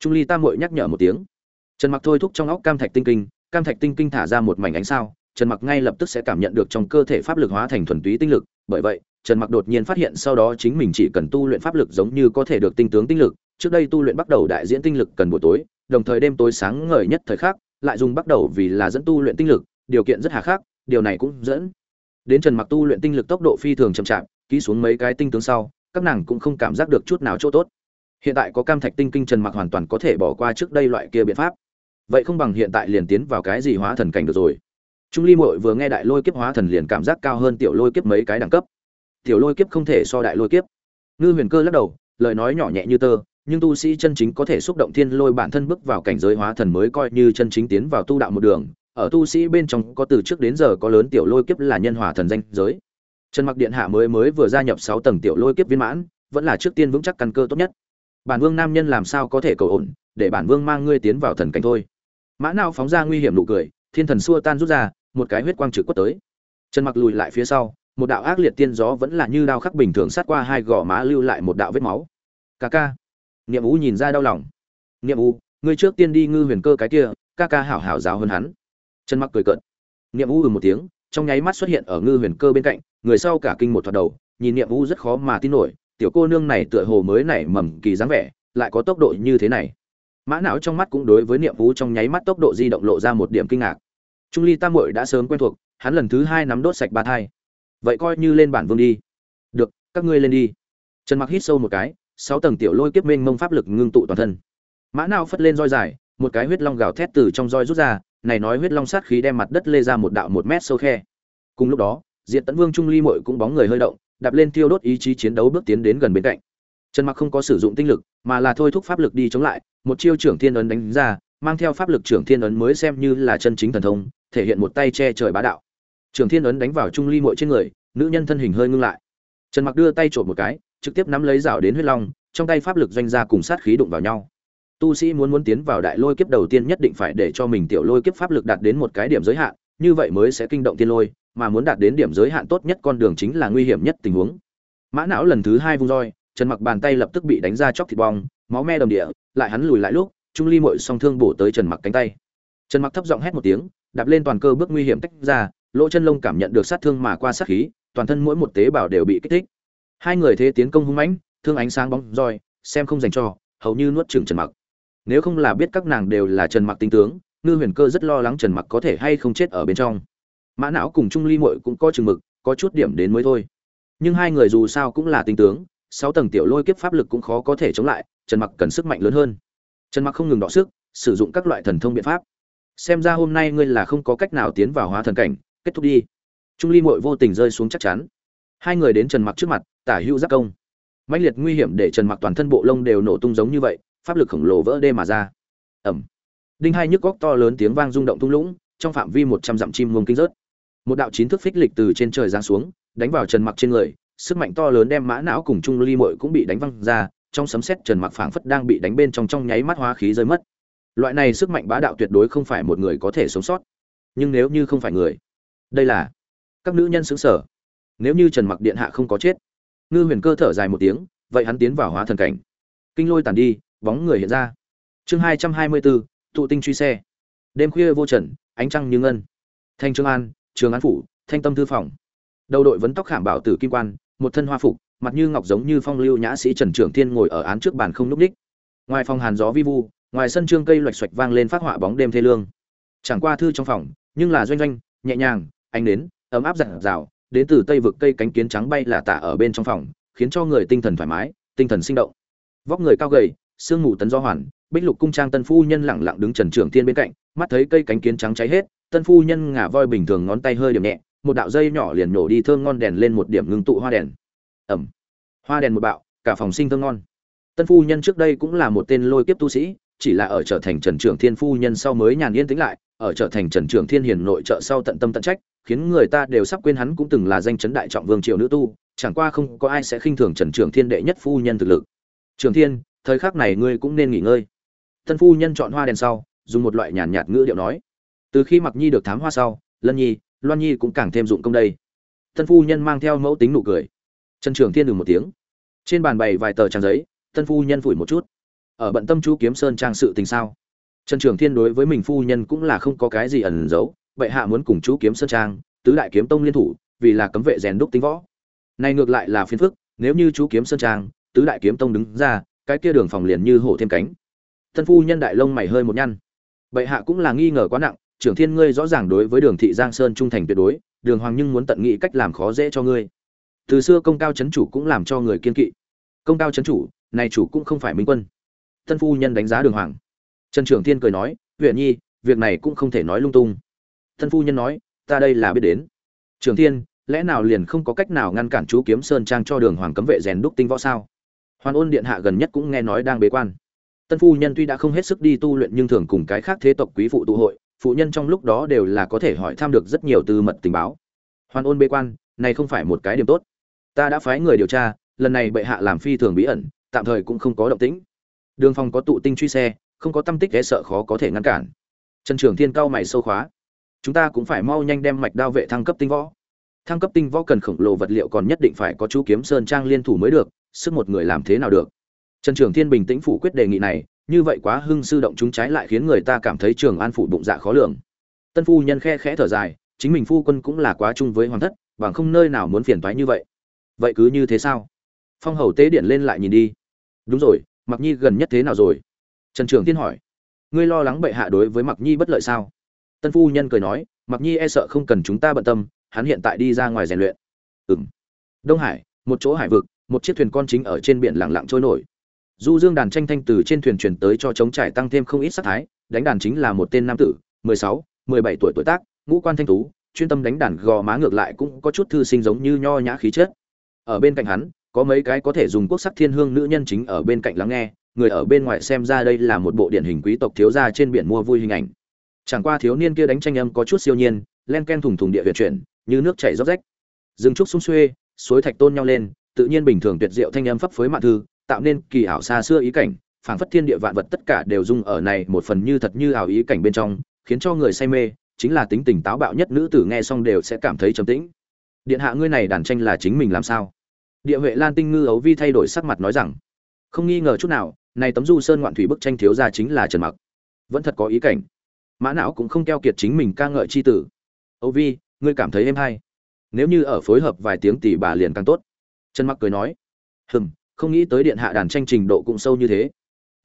Trung ly tam muội nhắc nhở một tiếng. Trần mặc thôi thúc trong óc cam thạch tinh kinh, cam thạch tinh kinh thả ra một mảnh ánh sao, trần mặc ngay lập tức sẽ cảm nhận được trong cơ thể pháp lực hóa thành thuần túy tinh lực, bởi vậy trần mặc đột nhiên phát hiện sau đó chính mình chỉ cần tu luyện pháp lực giống như có thể được tinh tướng tinh lực, trước đây tu luyện bắt đầu đại diễn tinh lực cần buổi tối, đồng thời đêm tối sáng ngời nhất thời khắc, lại dùng bắt đầu vì là dẫn tu luyện tinh lực, điều kiện rất hà khắc, điều này cũng dẫn đến trần mặc tu luyện tinh lực tốc độ phi thường chậm chạp, ký xuống mấy cái tinh tướng sau, các nàng cũng không cảm giác được chút nào chỗ tốt. Hiện tại có cam thạch tinh kinh trần mặc hoàn toàn có thể bỏ qua trước đây loại kia biện pháp. Vậy không bằng hiện tại liền tiến vào cái gì hóa thần cảnh được rồi. Trung ly muội vừa nghe đại lôi kiếp hóa thần liền cảm giác cao hơn tiểu lôi kiếp mấy cái đẳng cấp tiểu lôi kiếp không thể so đại lôi kiếp. Ngư huyền cơ lắc đầu, lời nói nhỏ nhẹ như tơ, nhưng tu sĩ chân chính có thể xúc động thiên lôi bản thân bước vào cảnh giới hóa thần mới coi như chân chính tiến vào tu đạo một đường. Ở tu sĩ bên trong có từ trước đến giờ có lớn tiểu lôi kiếp là nhân hòa thần danh giới. Trần mặc điện hạ mới mới vừa gia nhập 6 tầng tiểu lôi kiếp viên mãn, vẫn là trước tiên vững chắc căn cơ tốt nhất. Bản vương nam nhân làm sao có thể cầu ổn, để bản vương mang ngươi tiến vào thần cảnh thôi. Mã nào phóng ra nguy hiểm nụ cười, thiên thần xua tan rút ra, một cái huyết quang trực quất tới. Trần mặc lùi lại phía sau một đạo ác liệt tiên gió vẫn là như đao khắc bình thường sát qua hai gò má lưu lại một đạo vết máu. Ca ca. Niệm u nhìn ra đau lòng. Niệm u, ngươi trước tiên đi ngư huyền cơ cái kia, ca ca hảo hảo giáo hơn hắn. Trần mặc cười cợt. Niệm u ừ một tiếng, trong nháy mắt xuất hiện ở ngư huyền cơ bên cạnh, người sau cả kinh một thoạt đầu, nhìn niệm u rất khó mà tin nổi, tiểu cô nương này tựa hồ mới nảy mầm kỳ dáng vẻ, lại có tốc độ như thế này. Mã não trong mắt cũng đối với niệm u trong nháy mắt tốc độ di động lộ ra một điểm kinh ngạc. Trung ly tam muội đã sớm quen thuộc, hắn lần thứ hai nắm đốt sạch ba thai vậy coi như lên bản vương đi. Được, các ngươi lên đi. Trần mặc hít sâu một cái, sáu tầng tiểu lôi kiếp mênh mông pháp lực ngưng tụ toàn thân. Mã não phất lên roi dài, một cái huyết long gào thét từ trong roi rút ra, này nói huyết long sát khí đem mặt đất lê ra một đạo một mét sâu khe. Cùng lúc đó diện tấn vương trung ly mội cũng bóng người hơi động, đạp lên tiêu đốt ý chí chiến đấu bước tiến đến gần bên cạnh. Trần mặc không có sử dụng tinh lực, mà là thôi thúc pháp lực đi chống lại, một chiêu trưởng thiên ấn đánh ra, mang theo pháp lực trưởng thiên ấn mới xem như là chân chính thần thông, thể hiện một tay che trời bá đạo trưởng thiên ấn đánh vào trung ly mội trên người, nữ nhân thân hình hơi ngưng lại. Trần mặc đưa tay trộm một cái, trực tiếp nắm lấy rào đến huyết long, trong tay pháp lực doanh ra cùng sát khí đụng vào nhau. Tu sĩ muốn muốn tiến vào đại lôi kiếp đầu tiên nhất định phải để cho mình tiểu lôi kiếp pháp lực đạt đến một cái điểm giới hạn, như vậy mới sẽ kinh động tiên lôi, mà muốn đạt đến điểm giới hạn tốt nhất con đường chính là nguy hiểm nhất tình huống. Mã não lần thứ hai vung roi, trần mặc bàn tay lập tức bị đánh ra chóc thịt bong, máu me đầm địa, lại hắn lùi lại lúc, trung ly mội song thương bổ tới trần mặc cánh tay. Trần mặc thấp giọng hét một tiếng, đạp lên toàn cơ bước nguy hiểm tách ra lỗ chân lông cảm nhận được sát thương mà qua sát khí, toàn thân mỗi một tế bào đều bị kích thích. Hai người thế tiến công hung mãnh, thương ánh sáng bóng roi, xem không dành cho, hầu như nuốt chửng trần mặc. Nếu không là biết các nàng đều là trần mặc tinh tướng, ngư huyền cơ rất lo lắng trần mặc có thể hay không chết ở bên trong. Mã não cùng trung ly mội cũng có chừng mực, có chút điểm đến mới thôi. Nhưng hai người dù sao cũng là tinh tướng, sáu tầng tiểu lôi kiếp pháp lực cũng khó có thể chống lại, trần mặc cần sức mạnh lớn hơn. Trần mặc không ngừng đọ sức, sử dụng các loại thần thông biện pháp. Xem ra hôm nay ngươi là không có cách nào tiến vào hóa thần cảnh kết thúc đi. Trung ly mội vô tình rơi xuống chắc chắn. Hai người đến trần mặc trước mặt, tả hữu giác công. Mạnh liệt nguy hiểm để trần mặc toàn thân bộ lông đều nổ tung giống như vậy, pháp lực khổng lồ vỡ đê mà ra. Ẩm đinh hai nhức góc to lớn tiếng vang rung động tung lũng, trong phạm vi một trăm dặm chim ngông kinh rớt. Một đạo chín thước phích lịch từ trên trời giáng xuống, đánh vào trần mặc trên người, sức mạnh to lớn đem mã não cùng trung ly mội cũng bị đánh văng ra, trong sấm sét trần mặc phảng phất đang bị đánh bên trong trong nháy mắt hóa khí rơi mất. Loại này sức mạnh bá đạo tuyệt đối không phải một người có thể sống sót. Nhưng nếu như không phải người đây là các nữ nhân xứng sở. Nếu như trần mặc điện hạ không có chết, ngư huyền cơ thở dài một tiếng, vậy hắn tiến vào hóa thần cảnh. Kinh lôi tàn đi, bóng người hiện ra. Chương hai trăm hai mươi bốn tụ tinh truy xe. Đêm khuya vô trần, ánh trăng như ngân. Thanh trương an, trường an phủ, thanh tâm thư phòng. Đầu đội vấn tóc khảm bảo tử kim quan, một thân hoa phục, mặt như ngọc giống như phong lưu nhã sĩ trần trưởng thiên ngồi ở án trước bàn không núp đích ngoài phòng hàn gió vi vu, ngoài sân trương cây loạch xoạch vang lên phát họa bóng đêm thê lương. Chẳng qua thư trong phòng, nhưng là doanh doanh, nhẹ nhàng ánh đến ấm áp rạng rào đến từ tây vực cây cánh kiến trắng bay là tả ở bên trong phòng, khiến cho người tinh thần thoải mái, tinh thần sinh động. Vóc người cao gầy, sương mù tấn do hoàn, bích lục cung trang tân phu nhân lẳng lặng đứng trần trưởng thiên bên cạnh, mắt thấy cây cánh kiến trắng cháy hết, tân phu nhân ngả voi bình thường ngón tay hơi điểm nhẹ, một đạo dây nhỏ liền nổ đi thơm ngon đèn lên một điểm ngưng tụ hoa đèn. Ẩm. Hoa đèn một bạo, cả phòng sinh thơm ngon. Tân phu nhân trước đây cũng là một tên lôi kiếp tu sĩ, chỉ là ở trở thành trần trưởng thiên phu nhân sau mới nhàn yên tĩnh lại, ở trở thành trần trưởng thiên hiền nội trợ sau tận tâm tận trách khiến người ta đều sắp quên hắn cũng từng là danh chấn đại trọng vương triều nữ tu, chẳng qua không có ai sẽ khinh thường trần trưởng thiên đệ nhất phu nhân thực lực. Trường thiên, thời khắc này ngươi cũng nên nghỉ ngơi. Thân phu nhân chọn hoa đèn sau, dùng một loại nhàn nhạt ngữ điệu nói. Từ khi mặc nhi được thám hoa sau, lân nhi, loan nhi cũng càng thêm dụng công đây. Thân phu nhân mang theo mẫu tính nụ cười. Trần trường thiên đừng một tiếng. Trên bàn bày vài tờ trang giấy, thân phu nhân phủi một chút. Ở bận tâm chú kiếm sơn trang sự tình sao? Trần trường thiên đối với mình phu nhân cũng là không có cái gì ẩn giấu bệ hạ muốn cùng chú kiếm sơn trang, tứ đại kiếm tông liên thủ, vì là cấm vệ rèn đúc tính võ. Này ngược lại là phiền phức, nếu như chú kiếm sơn trang, tứ đại kiếm tông đứng ra, cái kia đường phòng liền như hổ thêm cánh. Thân phu nhân đại lông mày hơi một nhăn. Bệ hạ cũng là nghi ngờ quá nặng, trưởng thiên ngươi rõ ràng đối với đường thị giang sơn trung thành tuyệt đối, đường hoàng nhưng muốn tận nghị cách làm khó dễ cho ngươi. Từ xưa công cao chấn chủ cũng làm cho người kiên kỵ. Công cao chấn chủ, này chủ cũng không phải minh quân. Thân phu nhân đánh giá đường hoàng. Trần trưởng thiên cười nói huyện nhi, việc này cũng không thể nói lung tung tân phu nhân nói, ta đây là biết đến. Trường thiên, lẽ nào liền không có cách nào ngăn cản chú kiếm sơn trang cho đường hoàng cấm vệ rèn đúc tinh võ sao? Hoàn ôn điện hạ gần nhất cũng nghe nói đang bế quan. Tân phu nhân tuy đã không hết sức đi tu luyện nhưng thường cùng cái khác thế tộc quý phụ tụ hội, phụ nhân trong lúc đó đều là có thể hỏi thăm được rất nhiều tư mật tình báo. Hoàn ôn bế quan, này không phải một cái điểm tốt. Ta đã phái người điều tra, lần này bệ hạ làm phi thường bí ẩn, tạm thời cũng không có động tĩnh. Đường phòng có tụ tinh truy xe, không có tâm tích ghé sợ khó có thể ngăn cản. Trần Trường thiên cao mày sâu khóa chúng ta cũng phải mau nhanh đem mạch đao vệ thăng cấp tinh võ. Thăng cấp tinh võ cần khổng lồ vật liệu còn nhất định phải có chú kiếm sơn trang liên thủ mới được, sức một người làm thế nào được? Trần trưởng thiên bình tĩnh phủ quyết đề nghị này, như vậy quá hưng sư động chúng trái lại khiến người ta cảm thấy trường an phủ bụng dạ khó lường. Tân phu nhân khe khẽ thở dài, chính mình phu quân cũng là quá chung với hoàng thất, bằng không nơi nào muốn phiền toái như vậy. Vậy cứ như thế sao? Phong hầu tế điện lên lại nhìn đi. Đúng rồi mặc nhi gần nhất thế nào rồi? Trần trường thiên hỏi. Ngươi lo lắng bệ hạ đối với mặc nhi bất lợi sao? Tân phu nhân cười nói, mặc nhi e sợ không cần chúng ta bận tâm, hắn hiện tại đi ra ngoài rèn luyện. Ừng đông hải, một chỗ hải vực, một chiếc thuyền con chính ở trên biển lặng lặng trôi nổi. Du dương đàn tranh thanh từ trên thuyền chuyển tới cho chống trải tăng thêm không ít sắc thái, đánh đàn chính là một tên nam tử, mười sáu, mười bảy tuổi tuổi tác, ngũ quan thanh tú, chuyên tâm đánh đàn gò má ngược lại cũng có chút thư sinh giống như nho nhã khí chất. Ở bên cạnh hắn, có mấy cái có thể dùng quốc sắc thiên hương nữ nhân chính ở bên cạnh lắng nghe, người ở bên ngoài xem ra đây là một bộ điển hình quý tộc thiếu gia trên biển mua vui hình ảnh chẳng qua thiếu niên kia đánh tranh âm có chút siêu nhiên, len ken thùng thùng địa việt chuyển, như nước chảy róc rách. Rừng trúc sung xuê, suối thạch tôn nhau lên, tự nhiên bình thường tuyệt diệu thanh âm phấp phới mạn thư, tạo nên kỳ ảo xa xưa ý cảnh, phảng phất thiên địa vạn vật tất cả đều dung ở này một phần như thật như ảo ý cảnh bên trong, khiến cho người say mê, chính là tính tình táo bạo nhất nữ tử nghe xong đều sẽ cảm thấy trầm tĩnh. Điện hạ ngươi này đàn tranh là chính mình làm sao? Địa huệ lan tinh ngư ấu vi thay đổi sắc mặt nói rằng, không nghi ngờ chút nào, này tấm du sơn ngoạn thủy bức tranh thiếu ra chính là trần mặc. Vẫn thật có ý cảnh mã não cũng không keo kiệt chính mình ca ngợi chi tử. Âu vi, ngươi cảm thấy êm hay? Nếu như ở phối hợp vài tiếng tỷ bà liền càng tốt. Trần mặc cười nói. Hừm, không nghĩ tới điện hạ đàn tranh trình độ cũng sâu như thế.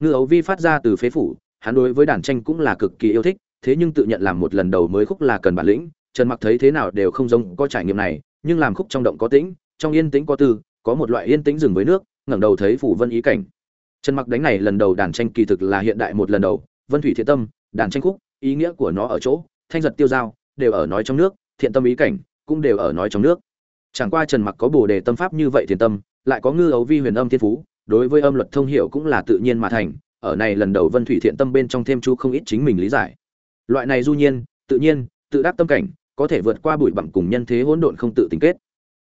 Ngư ấu vi phát ra từ phế phủ, hắn đối với đàn tranh cũng là cực kỳ yêu thích, thế nhưng tự nhận làm một lần đầu mới khúc là cần bản lĩnh, trần mặc thấy thế nào đều không giống có trải nghiệm này, nhưng làm khúc trong động có tĩnh, trong yên tĩnh có tư, có một loại yên tĩnh rừng với nước, ngẩng đầu thấy phủ vân ý cảnh. Trần mặc đánh này lần đầu đàn tranh kỳ thực là hiện đại một lần đầu, vân thủy thiện tâm, đàn tranh khúc ý nghĩa của nó ở chỗ, thanh giật tiêu dao đều ở nói trong nước, thiện tâm ý cảnh, cũng đều ở nói trong nước. Chẳng qua trần mặc có bồ đề tâm pháp như vậy thiện tâm, lại có ngư ấu vi huyền âm thiên phú, đối với âm luật thông hiểu cũng là tự nhiên mà thành, ở này lần đầu vân thủy thiện tâm bên trong thêm chú không ít chính mình lý giải. Loại này du nhiên, tự nhiên, tự đắc tâm cảnh, có thể vượt qua bụi bặm cùng nhân thế hỗn độn không tự tính kết.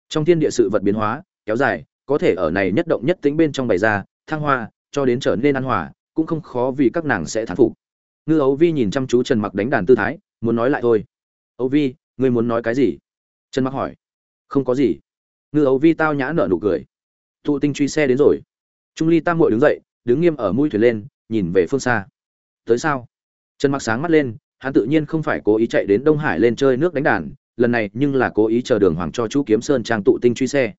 Trong thiên địa sự vật biến hóa, kéo dài, có thể ở này nhất động nhất tính bên trong bày ra, thăng hoa, cho đến trở nên an hòa, cũng không khó vì các nàng sẽ thán phục ngư ấu vi nhìn chăm chú trần mặc đánh đàn tư thái, muốn nói lại thôi. Ấu vi, ngươi muốn nói cái gì? Trần mặc hỏi. Không có gì. Ngư ấu vi tao nhã nở nụ cười. Thụ tinh truy xe đến rồi. Trung ly tam hội đứng dậy, đứng nghiêm ở mũi thuyền lên, nhìn về phương xa. Tới sao? Trần mặc sáng mắt lên, hắn tự nhiên không phải cố ý chạy đến đông hải lên chơi nước đánh đàn, lần này nhưng là cố ý chờ đường hoàng cho chú kiếm sơn trang tụ tinh truy xe.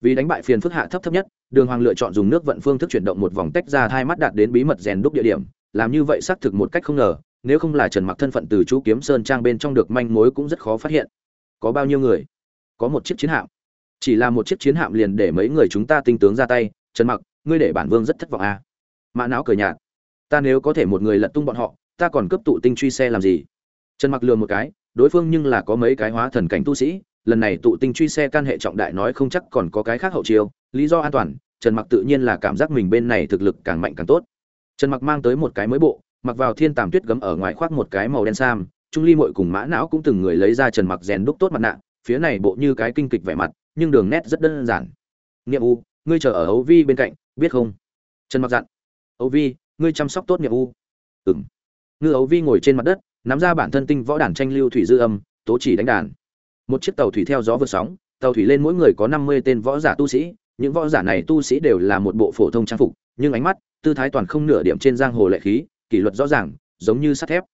Vì đánh bại phiền phức hạ thấp thấp nhất, đường hoàng lựa chọn dùng nước vận phương thức chuyển động một vòng tách ra hai mắt đạt đến bí mật rèn đúc địa điểm làm như vậy xác thực một cách không ngờ, nếu không là trần mặc thân phận từ chú kiếm sơn trang bên trong được manh mối cũng rất khó phát hiện. Có bao nhiêu người? Có một chiếc chiến hạm. Chỉ là một chiếc chiến hạm liền để mấy người chúng ta tinh tướng ra tay, trần mặc, ngươi để bản vương rất thất vọng à. mã não cười nhạt. Ta nếu có thể một người lật tung bọn họ, ta còn cấp tụ tinh truy xe làm gì? Trần mặc lừa một cái, đối phương nhưng là có mấy cái hóa thần cảnh tu sĩ, lần này tụ tinh truy xe can hệ trọng đại nói không chắc còn có cái khác hậu chiêu, lý do an toàn, trần mặc tự nhiên là cảm giác mình bên này thực lực càng mạnh càng tốt trần mặc mang tới một cái mới bộ, mặc vào thiên tàm tuyết gấm ở ngoài khoác một cái màu đen sam, trung ly mội cùng mã não cũng từng người lấy ra trần mặc rèn đúc tốt mặt nạ, phía này bộ như cái kinh kịch vẻ mặt, nhưng đường nét rất đơn giản. Nghiệm u, ngươi chờ ở ấu vi bên cạnh, biết không? Trần mặc dặn. Ấu vi, ngươi chăm sóc tốt nghiệm u. Ừng ngư ấu vi ngồi trên mặt đất, nắm ra bản thân tinh võ đàn tranh lưu thủy dư âm, tố chỉ đánh đàn. Một chiếc tàu thủy theo gió vượt sóng, tàu thủy lên mỗi người có năm mươi tên võ giả tu sĩ, những võ giả này tu sĩ đều là một bộ phổ thông trang phục, nhưng ánh mắt tư thái toàn không nửa điểm trên giang hồ lệ khí, kỷ luật rõ ràng, giống như sắt thép.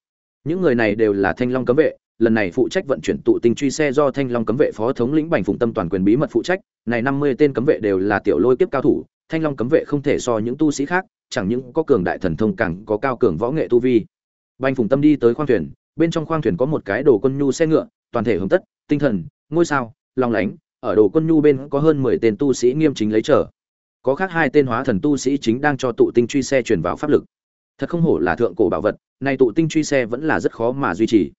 Những người này đều là thanh long cấm vệ, lần này phụ trách vận chuyển tụ tinh truy xe do thanh long cấm vệ phó thống lĩnh bành phụng tâm toàn quyền bí mật phụ trách, này năm mươi tên cấm vệ đều là tiểu lôi kiếp cao thủ, thanh long cấm vệ không thể so những tu sĩ khác, chẳng những có cường đại thần thông càng có cao cường võ nghệ tu vi. Bành phụng tâm đi tới khoang thuyền, bên trong khoang thuyền có một cái đồ quân nhu xe ngựa, toàn thể hướng tất, tinh thần, ngôi sao lòng lánh, ở đồ quân nhu bên có hơn mười tên tu sĩ nghiêm chính lấy trở có khác hai tên hóa thần tu sĩ chính đang cho tụ tinh truy xe truyền vào pháp lực. Thật không hổ là thượng cổ bảo vật, nay tụ tinh truy xe vẫn là rất khó mà duy trì.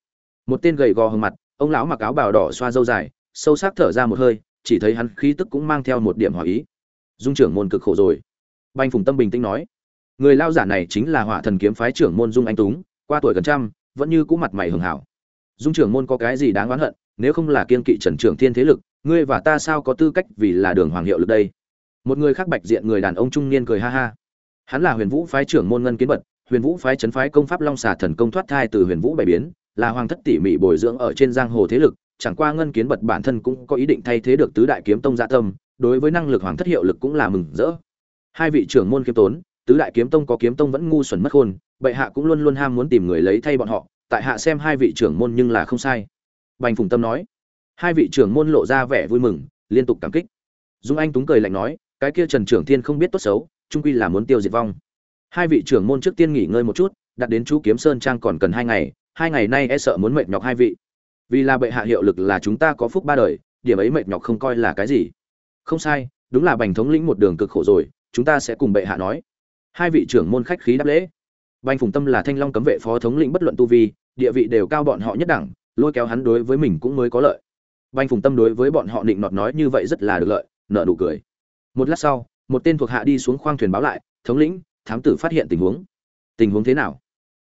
Một tên gầy gò hừng mặt, ông lão mặc áo bào đỏ xoa dâu dài, sâu sắc thở ra một hơi, chỉ thấy hắn khí tức cũng mang theo một điểm hỏa ý. Dung trưởng môn cực khổ rồi. Banh phùng tâm bình tĩnh nói, người lao giả này chính là hỏa thần kiếm phái trưởng môn dung anh túng, qua tuổi gần trăm, vẫn như cũ mặt mày hường hảo. Dung trưởng môn có cái gì đáng oán hận, nếu không là kiên kỵ trần trưởng thiên thế lực, ngươi và ta sao có tư cách vì là đường hoàng hiệu lực đây? Một người khác bạch diện người đàn ông trung niên cười ha ha. Hắn là huyền vũ phái trưởng môn ngân kiến bật huyền vũ phái trấn phái công pháp long xà thần công thoát thai từ huyền vũ bảy biến, là hoàng thất tỉ mỉ bồi dưỡng ở trên giang hồ thế lực, chẳng qua ngân kiến bật bản thân cũng có ý định thay thế được tứ đại kiếm tông dạ tâm, đối với năng lực hoàng thất hiệu lực cũng là mừng rỡ. Hai vị trưởng môn kiếm tốn, tứ đại kiếm tông có kiếm tông vẫn ngu xuẩn mất khôn, bệ hạ cũng luôn luôn ham muốn tìm người lấy thay bọn họ, tại hạ xem hai vị trưởng môn nhưng là không sai. Bành phùng tâm nói. Hai vị trưởng môn lộ ra vẻ vui mừng, liên tục cảm kích. Dung anh túng cười lạnh nói cái kia trần trưởng thiên không biết tốt xấu trung quy là muốn tiêu diệt vong. Hai vị trưởng môn trước tiên nghỉ ngơi một chút, đặt đến chú kiếm sơn trang còn cần hai ngày hai ngày nay e sợ muốn mệt nhọc hai vị. Vì là bệ hạ hiệu lực là chúng ta có phúc ba đời, điểm ấy mệt nhọc không coi là cái gì. Không sai, đúng là bành thống lĩnh một đường cực khổ rồi, chúng ta sẽ cùng bệ hạ nói. Hai vị trưởng môn khách khí đáp lễ. Bành phùng tâm là thanh long cấm vệ phó thống lĩnh bất luận tu vi, địa vị đều cao bọn họ nhất đẳng, lôi kéo hắn đối với mình cũng mới có lợi. Bành phùng tâm đối với bọn họ định nọt nói như vậy rất là được lợi, nợ nụ cười một lát sau, một tên thuộc hạ đi xuống khoang thuyền báo lại, thống lĩnh, thám tử phát hiện tình huống. Tình huống thế nào?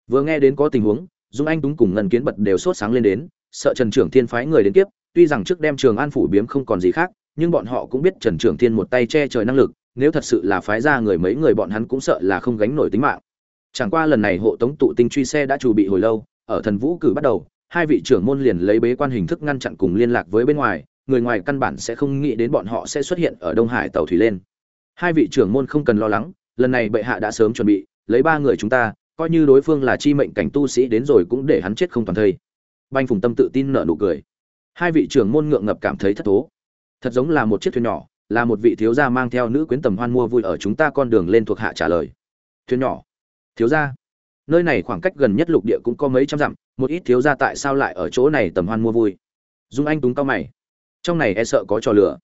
Vừa nghe đến có tình huống, dung anh túng cùng ngân kiến bật đều sốt sáng lên đến, sợ trần trưởng thiên phái người đến tiếp, tuy rằng trước đem trường an phủ biếm không còn gì khác, nhưng bọn họ cũng biết trần trưởng thiên một tay che trời năng lực, nếu thật sự là phái ra người mấy người bọn hắn cũng sợ là không gánh nổi tính mạng. Chẳng qua lần này hộ tống tụ tinh truy xe đã chuẩn bị hồi lâu, ở thần vũ cử bắt đầu, hai vị trưởng môn liền lấy bế quan hình thức ngăn chặn cùng liên lạc với bên ngoài người ngoài căn bản sẽ không nghĩ đến bọn họ sẽ xuất hiện ở đông hải tàu thủy lên. Hai vị trưởng môn không cần lo lắng, lần này bệ hạ đã sớm chuẩn bị, lấy ba người chúng ta, coi như đối phương là chi mệnh cảnh tu sĩ đến rồi cũng để hắn chết không toàn thây. Banh phùng tâm tự tin nở nụ cười. Hai vị trưởng môn ngượng ngập cảm thấy thất thố. Thật giống là một chiếc thuyền nhỏ, là một vị thiếu gia mang theo nữ quyến tầm hoan mua vui ở chúng ta con đường lên thuộc hạ trả lời. Thuyền nhỏ. Thiếu gia. Nơi này khoảng cách gần nhất lục địa cũng có mấy trăm dặm, một ít thiếu gia tại sao lại ở chỗ này tầm hoan mua vui? Dung anh túng cao mày trong này e sợ có trò lửa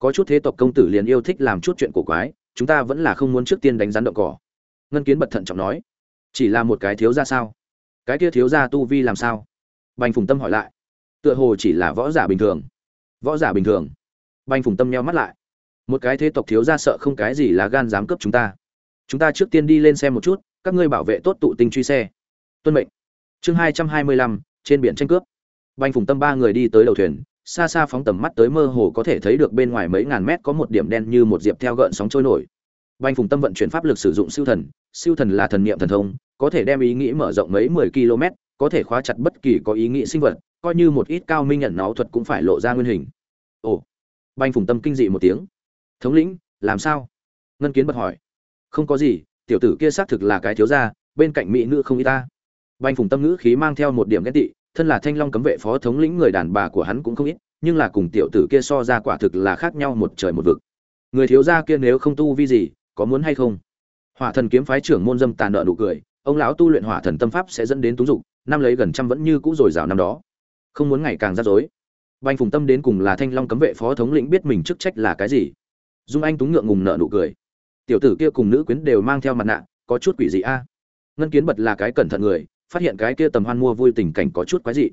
có chút thế tộc công tử liền yêu thích làm chút chuyện cổ quái, chúng ta vẫn là không muốn trước tiên đánh rắn động cỏ. Ngân kiến bật thận trọng nói. Chỉ là một cái thiếu gia sao? Cái kia thiếu gia tu vi làm sao? Bành phùng tâm hỏi lại. Tựa hồ chỉ là võ giả bình thường. Võ giả bình thường. Bành phùng tâm nheo mắt lại. Một cái thế tộc thiếu gia sợ không cái gì là gan dám cướp chúng ta. Chúng ta trước tiên đi lên xem một chút, các ngươi bảo vệ tốt tụ tinh truy xe. Tuân mệnh. Chương hai trăm hai mươi lăm, trên biển tranh cướp. Bành phùng tâm ba người đi tới đầu thuyền xa xa phóng tầm mắt tới mơ hồ có thể thấy được bên ngoài mấy ngàn mét có một điểm đen như một diệp theo gợn sóng trôi nổi. Bành phùng tâm vận chuyển pháp lực sử dụng siêu thần siêu thần là thần niệm thần thông, có thể đem ý nghĩ mở rộng mấy mười km, có thể khóa chặt bất kỳ có ý nghĩ sinh vật, coi như một ít cao minh nhận náu thuật cũng phải lộ ra nguyên hình. Ồ. Bành phùng tâm kinh dị một tiếng. Thống lĩnh, làm sao? Ngân kiến bật hỏi. Không có gì, tiểu tử kia xác thực là cái thiếu gia, bên cạnh mỹ nữ không y ta. Bành phùng tâm ngữ khí mang theo một điểm ghét tị thân là thanh long cấm vệ phó thống lĩnh người đàn bà của hắn cũng không ít, nhưng là cùng tiểu tử kia so ra quả thực là khác nhau một trời một vực. Người thiếu gia kia nếu không tu vi gì, có muốn hay không? Hỏa thần kiếm phái trưởng môn dâm tàn nợ nụ cười, ông lão tu luyện hỏa thần tâm pháp sẽ dẫn đến túng dục, năm lấy gần trăm vẫn như cũ dồi dào năm đó. Không muốn ngày càng rắc rối. Banh phùng tâm đến cùng là thanh long cấm vệ phó thống lĩnh biết mình chức trách là cái gì. Dung anh túng ngượng ngùng nợ nụ cười. Tiểu tử kia cùng nữ quyến đều mang theo mặt nạ, có chút quỷ dị a. Ngân kiến bật là cái cẩn thận người phát hiện cái kia tầm hoan mua vui tình cảnh có chút quái dị.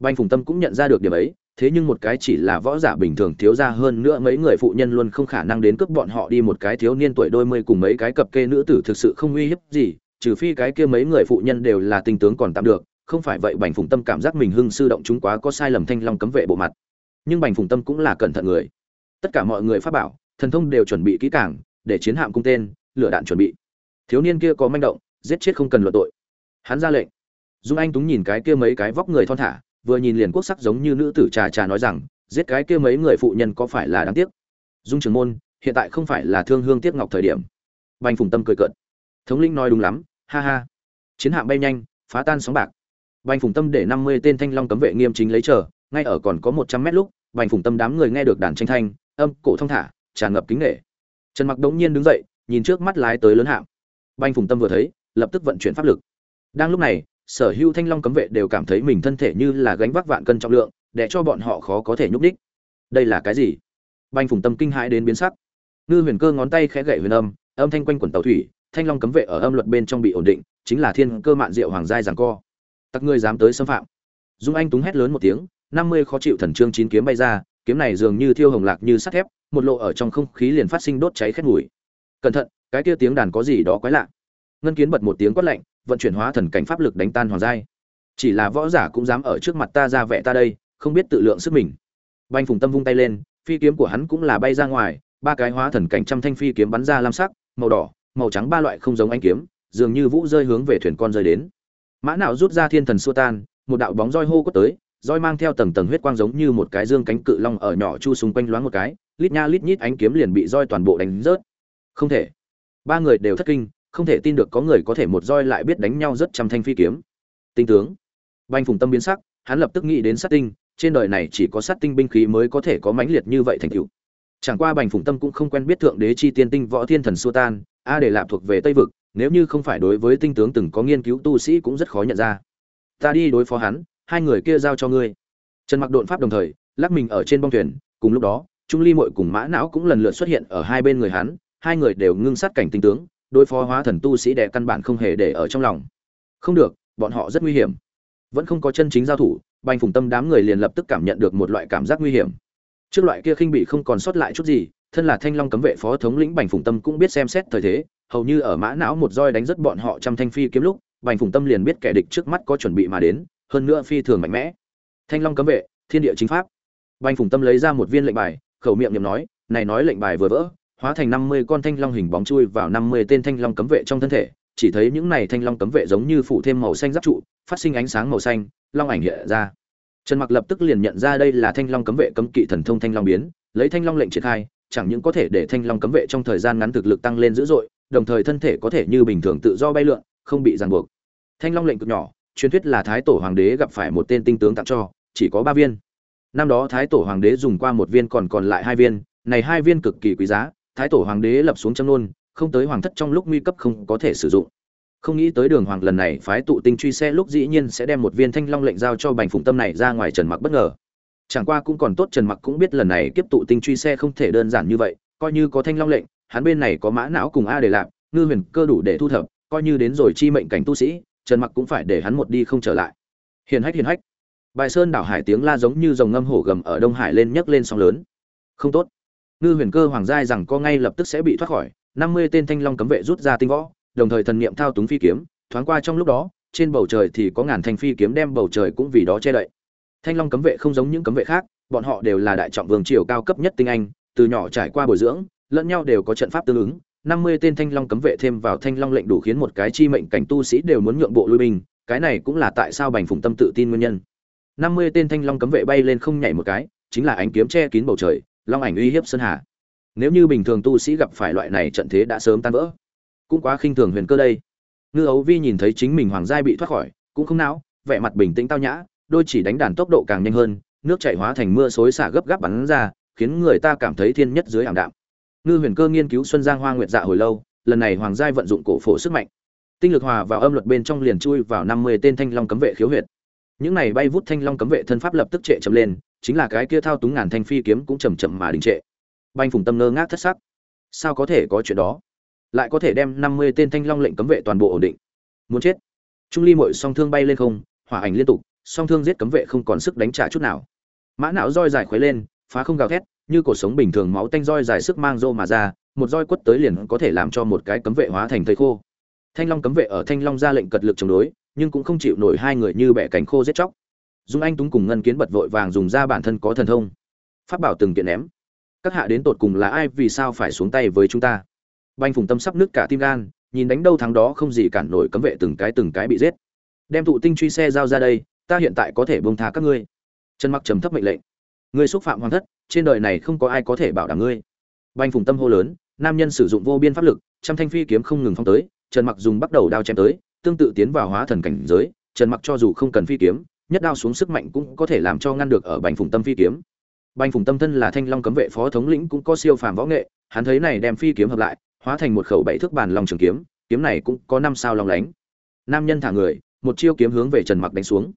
Banh phùng tâm cũng nhận ra được điểm ấy, thế nhưng một cái chỉ là võ giả bình thường thiếu ra hơn nữa mấy người phụ nhân luôn không khả năng đến cướp bọn họ đi một cái thiếu niên tuổi đôi mươi cùng mấy cái cặp kê nữ tử thực sự không uy hiếp gì, trừ phi cái kia mấy người phụ nhân đều là tinh tướng còn tạm được, không phải vậy bành phùng tâm cảm giác mình hưng sư động chúng quá có sai lầm thanh long cấm vệ bộ mặt. Nhưng bành phùng tâm cũng là cẩn thận người. Tất cả mọi người phát bảo, thần thông đều chuẩn bị kỹ càng, để chiến hạm cung tên, lửa đạn chuẩn bị. Thiếu niên kia có manh động, giết chết không cần luận tội hắn ra lệnh. Dung anh túng nhìn cái kia mấy cái vóc người thon thả, vừa nhìn liền quốc sắc giống như nữ tử trà trà nói rằng, giết cái kia mấy người phụ nhân có phải là đáng tiếc? Dung trường môn, hiện tại không phải là thương hương tiếc ngọc thời điểm. Bành phùng tâm cười cợt. Thống linh nói đúng lắm, ha ha. Chiến hạm bay nhanh, phá tan sóng bạc. Bành phùng tâm để năm mươi tên thanh long cấm vệ nghiêm chính lấy chờ, ngay ở còn có một trăm mét lúc, bành phùng tâm đám người nghe được đàn tranh thanh, âm, cổ thong thả, tràn ngập kính nghệ trần mặc đống nhiên đứng dậy, nhìn trước mắt lái tới lớn hạm. Bành phùng tâm vừa thấy, lập tức vận chuyển pháp lực đang lúc này, sở hữu thanh long cấm vệ đều cảm thấy mình thân thể như là gánh vác vạn cân trọng lượng, để cho bọn họ khó có thể nhúc đích đây là cái gì? Banh phùng tâm kinh hãi đến biến sắc. Ngư huyền cơ ngón tay khẽ gậy huyền âm âm thanh quanh quần tàu thủy, thanh long cấm vệ ở âm luật bên trong bị ổn định, chính là thiên cơ mạn diệu hoàng giai giằng co. Tặc ngươi dám tới xâm phạm. Dung anh túng hét lớn một tiếng, năm mươi khó chịu thần trương chín kiếm bay ra, kiếm này dường như thiêu hồng lạc như sắt thép, một lộ ở trong không khí liền phát sinh đốt cháy khét mùi. Cẩn thận, cái kia tiếng đàn có gì đó quái lạ. Ngân kiến bật một tiếng quát lạnh vận chuyển hóa thần cảnh pháp lực đánh tan hoàng giai. Chỉ là võ giả cũng dám ở trước mặt ta ra vẻ ta đây, không biết tự lượng sức mình. Banh phùng tâm vung tay lên, phi kiếm của hắn cũng là bay ra ngoài, ba cái hóa thần cảnh trăm thanh phi kiếm bắn ra lam sắc, màu đỏ, màu trắng ba loại không giống anh kiếm, dường như vũ rơi hướng về thuyền con rơi đến. Mã nào rút ra thiên thần xua tan, một đạo bóng roi hô quất tới, roi mang theo tầng tầng huyết quang giống như một cái dương cánh cự long ở nhỏ chu xung quanh loáng một cái, lít nha lít nhít ánh kiếm liền bị roi toàn bộ đánh rớt. Không thể. Ba người đều thất kinh không thể tin được có người có thể một roi lại biết đánh nhau rất trăm thanh phi kiếm. Tinh tướng. Banh phùng tâm biến sắc, hắn lập tức nghĩ đến sát tinh, trên đời này chỉ có sát tinh binh khí mới có thể có mãnh liệt như vậy thành tựu. Chẳng qua bành phụng tâm cũng không quen biết thượng đế chi tiên tinh võ thiên thần xua tan, a để lạp thuộc về tây vực, nếu như không phải đối với tinh tướng từng có nghiên cứu tu sĩ cũng rất khó nhận ra. Ta đi đối phó hắn, hai người kia giao cho ngươi. Trần mặc đột pháp đồng thời, lắc mình ở trên bong thuyền, cùng lúc đó, trung ly mội cùng mã não cũng lần lượt xuất hiện ở hai bên người hắn, hai người đều ngưng sát cảnh tinh tướng đối phó hóa thần tu sĩ đệ căn bản không hề để ở trong lòng. Không được, bọn họ rất nguy hiểm. Vẫn không có chân chính giao thủ, bành phùng tâm đám người liền lập tức cảm nhận được một loại cảm giác nguy hiểm. Trước loại kia khinh bị không còn sót lại chút gì, thân là thanh long cấm vệ phó thống lĩnh bành phùng tâm cũng biết xem xét thời thế, hầu như ở mã não một roi đánh rất bọn họ trăm thanh phi kiếm lúc, bành phùng tâm liền biết kẻ địch trước mắt có chuẩn bị mà đến, hơn nữa phi thường mạnh mẽ. Thanh long cấm vệ, thiên địa chính pháp. Bành phùng tâm lấy ra một viên lệnh bài, khẩu miệng niệm nói, này nói lệnh bài vừa vỡ hóa thành năm mươi con thanh long hình bóng chui vào năm mươi tên thanh long cấm vệ trong thân thể. Chỉ thấy những này thanh long cấm vệ giống như phụ thêm màu xanh giáp trụ, phát sinh ánh sáng màu xanh, long ảnh hiện ra. Trần mặc lập tức liền nhận ra đây là thanh long cấm vệ cấm kỵ thần thông thanh long biến, lấy thanh long lệnh triển khai, chẳng những có thể để thanh long cấm vệ trong thời gian ngắn thực lực tăng lên dữ dội, đồng thời thân thể có thể như bình thường tự do bay lượn, không bị ràng buộc. Thanh long lệnh cực nhỏ, truyền thuyết là thái tổ hoàng đế gặp phải một tên tinh tướng tặng cho, chỉ có ba viên. Năm đó thái tổ hoàng đế dùng qua một viên còn còn lại hai viên, này hai viên cực kỳ quý giá thái tổ hoàng đế lập xuống châm nôn, không tới hoàng thất trong lúc nguy cấp không có thể sử dụng. Không nghĩ tới đường hoàng lần này phái tụ tinh truy xe lúc dĩ nhiên sẽ đem một viên thanh long lệnh giao cho bành phụng tâm này ra ngoài trần mặc bất ngờ. Chẳng qua cũng còn tốt trần mặc cũng biết lần này kiếp tụ tinh truy xe không thể đơn giản như vậy, coi như có thanh long lệnh, hắn bên này có mã não cùng a để làm ngư huyền cơ đủ để thu thập, coi như đến rồi chi mệnh cảnh tu sĩ, trần mặc cũng phải để hắn một đi không trở lại. Hiền hách hiền hách. Bài sơn đảo hải tiếng la giống như dòng ngâm hổ gầm ở đông hải lên nhấc lên sóng lớn. Không tốt ngư huyền cơ hoàng giai rằng co ngay lập tức sẽ bị thoát khỏi, năm mươi tên thanh long cấm vệ rút ra tinh võ, đồng thời thần niệm thao túng phi kiếm, thoáng qua trong lúc đó, trên bầu trời thì có ngàn thanh phi kiếm đem bầu trời cũng vì đó che đậy. Thanh long cấm vệ không giống những cấm vệ khác, bọn họ đều là đại trọng vương triều cao cấp nhất tinh anh, từ nhỏ trải qua bồi dưỡng, lẫn nhau đều có trận pháp tương ứng, năm mươi tên thanh long cấm vệ thêm vào thanh long lệnh đủ khiến một cái chi mệnh cảnh tu sĩ đều muốn nhượng bộ lui binh, cái này cũng là tại sao bành phùng tâm tự tin nguyên nhân. năm mươi tên thanh long cấm vệ bay lên không nhảy một cái, chính là ánh kiếm che kín bầu trời long ảnh uy hiếp sơn hà. Nếu như bình thường tu sĩ gặp phải loại này trận thế đã sớm tan vỡ, cũng quá khinh thường huyền cơ đây. Ngư ấu vi nhìn thấy chính mình hoàng giai bị thoát khỏi, cũng không não vẻ mặt bình tĩnh tao nhã, đôi chỉ đánh đàn tốc độ càng nhanh hơn, nước chảy hóa thành mưa xối xả gấp gáp bắn ra, khiến người ta cảm thấy thiên nhất dưới ảm đạm. Ngư huyền cơ nghiên cứu xuân giang hoa nguyệt dạ hồi lâu, lần này hoàng giai vận dụng cổ phổ sức mạnh. Tinh lực hòa vào âm luật bên trong liền chui vào năm mươi tên thanh long cấm vệ khiếu huyệt những này bay vút thanh long cấm vệ thân pháp lập tức trệ chậm lên, chính là cái kia thao túng ngàn thanh phi kiếm cũng chầm chậm mà đình trệ. Banh phùng tâm ngơ ngác thất sắc. Sao có thể có chuyện đó? Lại có thể đem năm mươi tên thanh long lệnh cấm vệ toàn bộ ổn định. Muốn chết. Trung ly mội song thương bay lên không, hỏa ảnh liên tục, song thương giết cấm vệ không còn sức đánh trả chút nào. Mã não roi dài khuấy lên, phá không gào thét, như cuộc sống bình thường máu tanh roi dài sức mang rô mà ra, một roi quất tới liền có thể làm cho một cái cấm vệ hóa thành thây khô. Thanh long cấm vệ ở thanh long ra lệnh cật lực chống đối nhưng cũng không chịu nổi hai người như bẻ cánh khô giết chóc. Dung anh túng cùng ngân kiến bật vội vàng dùng ra bản thân có thần thông. Phát bảo từng kiện ném. Các hạ đến tột cùng là ai vì sao phải xuống tay với chúng ta? Banh phùng tâm sắp nứt cả tim gan, nhìn đánh đâu thắng đó không gì cản nổi cấm vệ từng cái từng cái bị giết. Đem tụ tinh truy xe giao ra đây, ta hiện tại có thể bông tha các ngươi. Trần mặc trầm thấp mệnh lệnh. Ngươi xúc phạm hoàng thất, trên đời này không có ai có thể bảo đảm ngươi. Banh phùng tâm hô lớn, nam nhân sử dụng vô biên pháp lực, trăm thanh phi kiếm không ngừng phong tới, trần mặc dùng bắt đầu đao chém tới tương tự tiến vào hóa thần cảnh giới, trần mặc cho dù không cần phi kiếm, nhất đao xuống sức mạnh cũng có thể làm cho ngăn được ở bành phùng tâm phi kiếm. Bành phùng tâm thân là thanh long cấm vệ phó thống lĩnh cũng có siêu phàm võ nghệ, hắn thấy này đem phi kiếm hợp lại, hóa thành một khẩu bảy thước bàn long trường kiếm kiếm này cũng có năm sao long lánh. Nam nhân thả người, một chiêu kiếm hướng về trần mặc đánh xuống.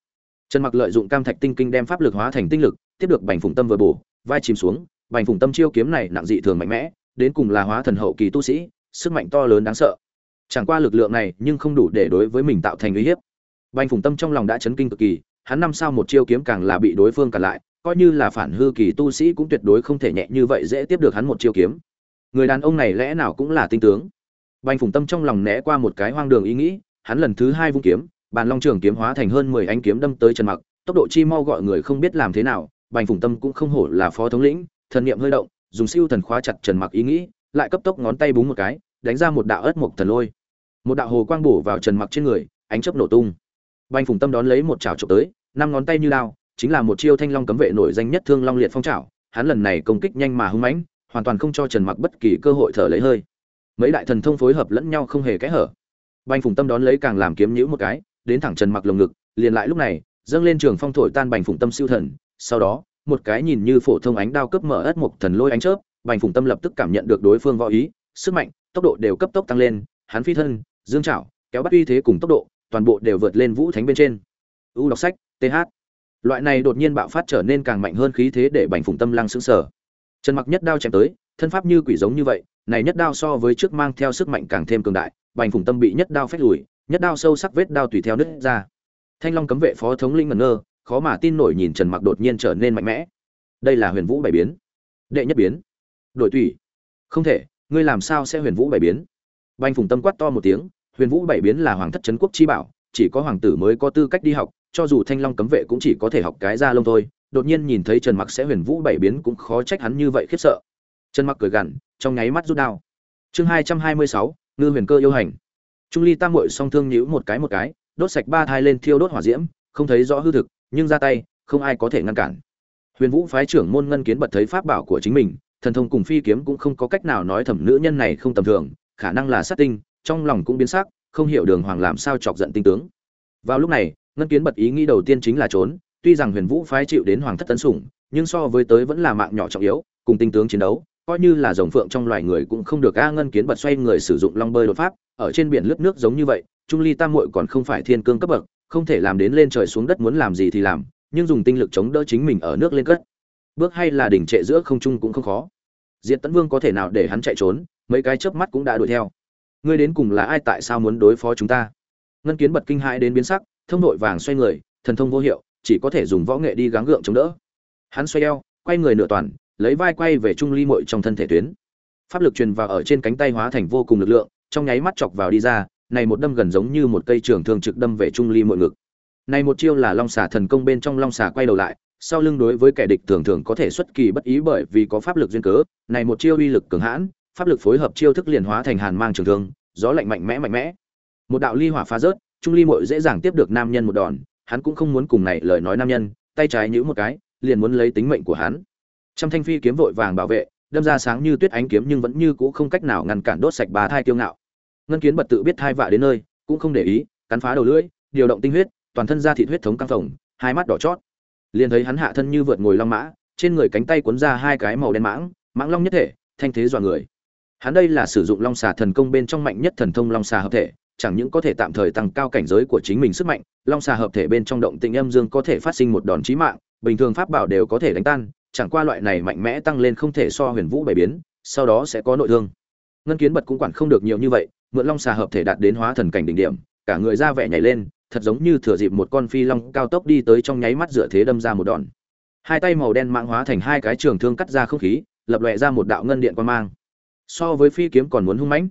Trần mặc lợi dụng cam thạch tinh kinh đem pháp lực hóa thành tinh lực, tiếp được bành phùng tâm vừa bổ, vai chìm xuống. Bành phùng tâm chiêu kiếm này nặng dị thường mạnh mẽ, đến cùng là hóa thần hậu kỳ tu sĩ, sức mạnh to lớn đáng sợ chẳng qua lực lượng này nhưng không đủ để đối với mình tạo thành uy hiếp. Bành phùng tâm trong lòng đã chấn kinh cực kỳ, hắn năm sao một chiêu kiếm càng là bị đối phương cản lại, coi như là phản hư kỳ tu sĩ cũng tuyệt đối không thể nhẹ như vậy dễ tiếp được hắn một chiêu kiếm. Người đàn ông này lẽ nào cũng là tinh tướng. Bành phùng tâm trong lòng né qua một cái hoang đường ý nghĩ, hắn lần thứ hai vung kiếm, bàn long trường kiếm hóa thành hơn mười anh kiếm đâm tới trần mặc, tốc độ chi mau gọi người không biết làm thế nào, bành phùng tâm cũng không hổ là phó thống lĩnh, thần niệm hơi động, dùng siêu thần khóa chặt trần mặc ý nghĩ, lại cấp tốc ngón tay búng một cái đánh ra một đạo ớt mộc thần lôi. Một đạo hồ quang bổ vào trần mặc trên người, ánh chớp nổ tung. Bành phùng tâm đón lấy một chảo trộm tới, năm ngón tay như lao, chính là một chiêu thanh long cấm vệ nổi danh nhất thương long liệt phong trảo hắn lần này công kích nhanh mà hung mãnh, hoàn toàn không cho trần mặc bất kỳ cơ hội thở lấy hơi. Mấy đại thần thông phối hợp lẫn nhau không hề kẽ hở. Bành phùng tâm đón lấy càng làm kiếm nhữ một cái, đến thẳng trần mặc lồng ngực, liền lại lúc này, dâng lên trường phong thổi tan bành phùng tâm siêu thần, sau đó, một cái nhìn như phổ thông ánh đao cấp mở ất một thần lôi ánh chớp, bành phùng tâm lập tức cảm nhận được đối phương võ ý, sức mạnh tốc độ đều cấp tốc tăng lên, hắn phi thân, dương trảo kéo bắt uy thế cùng tốc độ, toàn bộ đều vượt lên vũ thánh bên trên. U đọc sách th loại này đột nhiên bạo phát trở nên càng mạnh hơn khí thế để bành phùng tâm lăng sững sờ. Trần mặc nhất đao chém tới, thân pháp như quỷ giống như vậy, này nhất đao so với trước mang theo sức mạnh càng thêm cường đại, bành phùng tâm bị nhất đao phách lùi, nhất đao sâu sắc vết đao tùy theo nứt ra. Thanh long cấm vệ phó thống linh ngẩn ngơ, khó mà tin nổi nhìn trần mặc đột nhiên trở nên mạnh mẽ. Đây là huyền vũ bảy biến. Đệ nhất biến. Đổi tùy. Không thể ngươi làm sao sẽ huyền vũ bảy biến? Banh phùng tâm quát to một tiếng, huyền vũ bảy biến là hoàng thất trấn quốc chi bảo, chỉ có hoàng tử mới có tư cách đi học, cho dù thanh long cấm vệ cũng chỉ có thể học cái ra lông thôi. Đột nhiên nhìn thấy trần mặc sẽ huyền vũ bảy biến cũng khó trách hắn như vậy khiếp sợ. Trần mặc cười gằn, trong nháy mắt rút đao. Chương hai trăm hai mươi sáu, ngư huyền cơ yêu hành. Trung ly tam muội song thương nhíu một cái một cái, đốt sạch ba thai lên thiêu đốt hỏa diễm, không thấy rõ hư thực, nhưng ra tay, không ai có thể ngăn cản. Huyền vũ phái trưởng môn ngân kiến bật thấy pháp bảo của chính mình thần thông cùng phi kiếm cũng không có cách nào nói thẩm nữ nhân này không tầm thường, khả năng là sát tinh, trong lòng cũng biến sắc, không hiểu đường hoàng làm sao chọc giận tinh tướng. Vào lúc này, ngân kiến bật ý nghĩ đầu tiên chính là trốn, tuy rằng huyền vũ phái chịu đến hoàng thất tấn sủng, nhưng so với tới vẫn là mạng nhỏ trọng yếu, cùng tinh tướng chiến đấu, coi như là rồng phượng trong loài người cũng không được, a ngân kiến bật xoay người sử dụng long bơi đột pháp, ở trên biển lướt nước giống như vậy, trung ly tam muội còn không phải thiên cương cấp bậc, không thể làm đến lên trời xuống đất muốn làm gì thì làm, nhưng dùng tinh lực chống đỡ chính mình ở nước lên cất bước hay là đỉnh trệ giữa không trung cũng không khó. Diệt tấn vương có thể nào để hắn chạy trốn, mấy cái chớp mắt cũng đã đuổi theo. Ngươi đến cùng là ai tại sao muốn đối phó chúng ta? Ngân kiến bật kinh hãi đến biến sắc, thông nội vàng xoay người, thần thông vô hiệu, chỉ có thể dùng võ nghệ đi gắng gượng chống đỡ. Hắn xoay eo, quay người nửa toàn, lấy vai quay về trung ly mội trong thân thể tuyến. Pháp lực truyền vào ở trên cánh tay hóa thành vô cùng lực lượng, trong nháy mắt chọc vào đi ra, này một đâm gần giống như một cây trường thương trực đâm về trung ly mội ngực. Này một chiêu là long xà thần công bên trong long xà quay đầu lại sau lưng đối với kẻ địch thường thường có thể xuất kỳ bất ý bởi vì có pháp lực duyên cớ, này một chiêu uy lực cường hãn, pháp lực phối hợp chiêu thức liền hóa thành hàn mang trường thương, gió lạnh mạnh mẽ mạnh mẽ. Một đạo ly hỏa phá rớt, trung ly mội dễ dàng tiếp được nam nhân một đòn, hắn cũng không muốn cùng này lời nói nam nhân, tay trái nhữ một cái, liền muốn lấy tính mệnh của hắn. Trăm thanh phi kiếm vội vàng bảo vệ, đâm ra sáng như tuyết ánh kiếm nhưng vẫn như cũ không cách nào ngăn cản đốt sạch bà thai kiêu ngạo. Ngân kiến bật tự biết thai vạ đến nơi, cũng không để ý, cắn phá đầu lưỡi, điều động tinh huyết, toàn thân ra thịt huyết thống căng phồng, hai mắt đỏ chót liền thấy hắn hạ thân như vượt ngồi long mã, trên người cánh tay cuốn ra hai cái màu đen mãng mãng long nhất thể, thanh thế dọa người. Hắn đây là sử dụng long xà thần công bên trong mạnh nhất thần thông long xà hợp thể, chẳng những có thể tạm thời tăng cao cảnh giới của chính mình sức mạnh, long xà hợp thể bên trong động tĩnh âm dương có thể phát sinh một đòn chí mạng, bình thường pháp bảo đều có thể đánh tan, chẳng qua loại này mạnh mẽ tăng lên không thể so huyền vũ bảy biến, sau đó sẽ có nội thương. Ngân kiến bật cũng quản không được nhiều như vậy, mượn long xà hợp thể đạt đến hóa thần cảnh đỉnh điểm, cả người ra vẻ nhảy lên thật giống như thừa dịp một con phi long cao tốc đi tới trong nháy mắt dựa thế đâm ra một đòn. Hai tay màu đen mạng hóa thành hai cái trường thương cắt ra không khí, lập lòe ra một đạo ngân điện quan mang. So với phi kiếm còn muốn hung mãnh.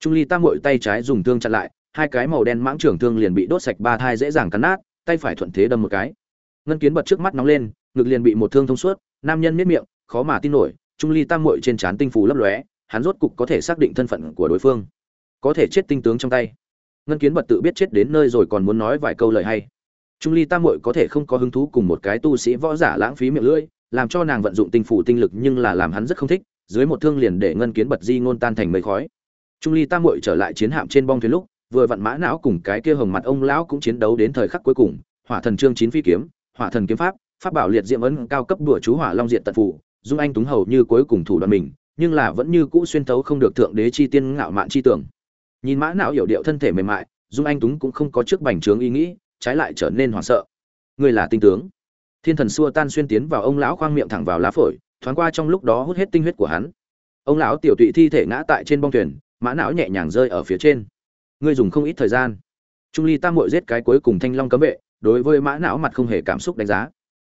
Trung ly tam mội tay trái dùng thương chặn lại, hai cái màu đen mãng trường thương liền bị đốt sạch ba thai dễ dàng cắn nát, tay phải thuận thế đâm một cái. Ngân kiến bật trước mắt nóng lên, ngực liền bị một thương thông suốt, nam nhân miết miệng, khó mà tin nổi, trung ly tam mội trên trán tinh phù lấp lóe, hắn rốt cục có thể xác định thân phận của đối phương. Có thể chết tinh tướng trong tay ngân kiến bật tự biết chết đến nơi rồi còn muốn nói vài câu lời hay. Trung ly tam mội có thể không có hứng thú cùng một cái tu sĩ võ giả lãng phí miệng lưỡi, làm cho nàng vận dụng tinh phủ tinh lực nhưng là làm hắn rất không thích, dưới một thương liền để ngân kiến bật di ngôn tan thành mây khói. Trung ly tam mội trở lại chiến hạm trên bong thuyền lúc, vừa vặn mã não cùng cái kia hồng mặt ông lão cũng chiến đấu đến thời khắc cuối cùng, hỏa thần trương chín phi kiếm, hỏa thần kiếm pháp pháp bảo liệt diệm ấn, cao cấp đùa chú hỏa long diện tận phủ dung anh túng hầu như cuối cùng thủ đoạn mình, nhưng là vẫn như cũ xuyên thấu không được thượng đế chi tiên ngạo mạn chi tưởng nhìn mã não hiểu điệu thân thể mềm mại, dung anh túng cũng không có trước bành trướng ý nghĩ, trái lại trở nên hoảng sợ. Người là tinh tướng. Thiên thần xua tan xuyên tiến vào ông lão khoang miệng thẳng vào lá phổi, thoáng qua trong lúc đó hút hết tinh huyết của hắn. Ông lão tiểu tụy thi thể ngã tại trên bong thuyền, mã não nhẹ nhàng rơi ở phía trên. Ngươi dùng không ít thời gian. Trung ly tam mội giết cái cuối cùng thanh long cấm vệ, đối với mã não mặt không hề cảm xúc đánh giá.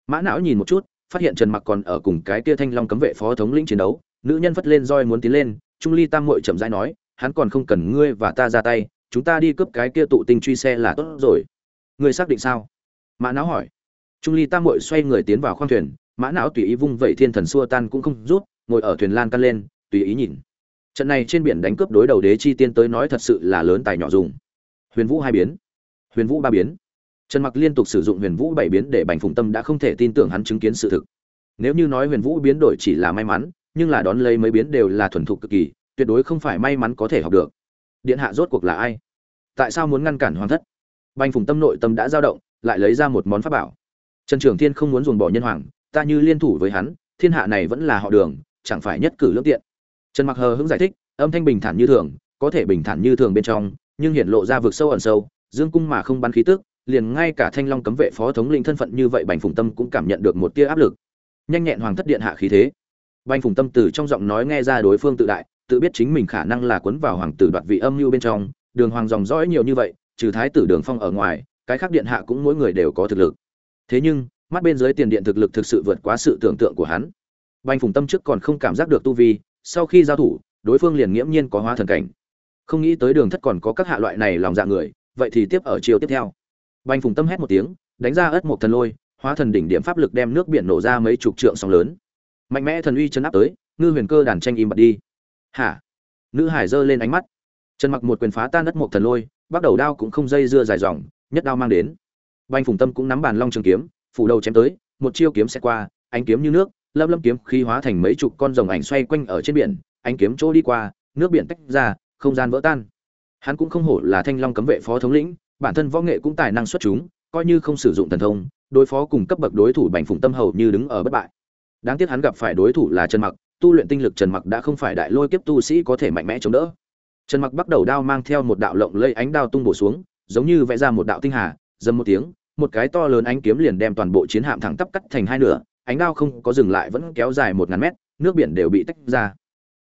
Mã não nhìn một chút, phát hiện trần mặc còn ở cùng cái kia thanh long cấm vệ phó thống lĩnh chiến đấu, nữ nhân phất lên roi muốn tiến lên, trung ly tam mội chậm rãi nói hắn còn không cần ngươi và ta ra tay, chúng ta đi cướp cái kia tụ tinh truy xe là tốt rồi. Ngươi xác định sao? Mã não hỏi. Trung ly tam mội xoay người tiến vào khoang thuyền, mã não tùy ý vung vẩy thiên thần xua tan cũng không rút, ngồi ở thuyền lan căn lên, tùy ý nhìn. Trận này trên biển đánh cướp đối đầu đế chi tiên tới nói thật sự là lớn tài nhỏ dùng. Huyền vũ hai biến. Huyền vũ ba biến. Trần mặc liên tục sử dụng huyền vũ bảy biến để bành phùng tâm đã không thể tin tưởng hắn chứng kiến sự thực. Nếu như nói huyền vũ biến đổi chỉ là may mắn, nhưng là đón lấy mấy biến đều là thuần thục cực kỳ tuyệt đối không phải may mắn có thể học được. Điện hạ rốt cuộc là ai? Tại sao muốn ngăn cản hoàng thất? Bành phùng tâm nội tâm đã dao động, lại lấy ra một món pháp bảo. Trần trường thiên không muốn dùng bỏ nhân hoàng, ta như liên thủ với hắn, thiên hạ này vẫn là họ đường, chẳng phải nhất cử lưỡng tiện. Trần mặc hờ hững giải thích, âm thanh bình thản như thường, có thể bình thản như thường bên trong, nhưng hiện lộ ra vực sâu ẩn sâu, dương cung mà không bắn khí tức, liền ngay cả thanh long cấm vệ phó thống lĩnh thân phận như vậy bành phùng tâm cũng cảm nhận được một tia áp lực. Nhanh nhẹn hoàng thất điện hạ khí thế. Bành phùng tâm từ trong giọng nói nghe ra đối phương tự đại tự biết chính mình khả năng là cuốn vào hoàng tử đoạt vị âm mưu bên trong, đường hoàng dòng dõi nhiều như vậy, trừ thái tử đường phong ở ngoài, cái khác điện hạ cũng mỗi người đều có thực lực. Thế nhưng, mắt bên dưới tiền điện thực lực thực sự vượt quá sự tưởng tượng của hắn. Bành phùng tâm trước còn không cảm giác được tu vi, sau khi giao thủ, đối phương liền nghiễm nhiên có hóa thần cảnh. Không nghĩ tới đường thất còn có các hạ loại này lòng dạ người, vậy thì tiếp ở chiều tiếp theo. Bành phùng tâm hét một tiếng, đánh ra ớt một thần lôi, hóa thần đỉnh điểm pháp lực đem nước biển nổ ra mấy chục trượng sóng lớn. Mạnh mẽ thần uy chấn áp tới, ngư huyền cơ đàn tranh im bật đi hả? Nữ hải giơ lên ánh mắt. Trần mặc một quyền phá tan đất một thần lôi, bắt đầu đao cũng không dây dưa dài dòng, nhất đao mang đến. Banh phùng tâm cũng nắm bàn long trường kiếm, phủ đầu chém tới, một chiêu kiếm sẽ qua, ánh kiếm như nước, lâm lâm kiếm khí hóa thành mấy chục con rồng ảnh xoay quanh ở trên biển, ánh kiếm chỗ đi qua, nước biển tách ra, không gian vỡ tan. Hắn cũng không hổ là thanh long cấm vệ phó thống lĩnh, bản thân võ nghệ cũng tài năng xuất chúng, coi như không sử dụng thần thông, đối phó cùng cấp bậc đối thủ bành phùng tâm hầu như đứng ở bất bại. Đáng tiếc hắn gặp phải đối thủ là trần mặc tu luyện tinh lực trần mặc đã không phải đại lôi kiếp tu sĩ có thể mạnh mẽ chống đỡ. Trần mặc bắt đầu đao mang theo một đạo lộng lây ánh đao tung bổ xuống, giống như vẽ ra một đạo tinh hà, dầm một tiếng, một cái to lớn ánh kiếm liền đem toàn bộ chiến hạm thẳng tắp cắt thành hai nửa, ánh đao không có dừng lại vẫn kéo dài một ngàn mét, nước biển đều bị tách ra.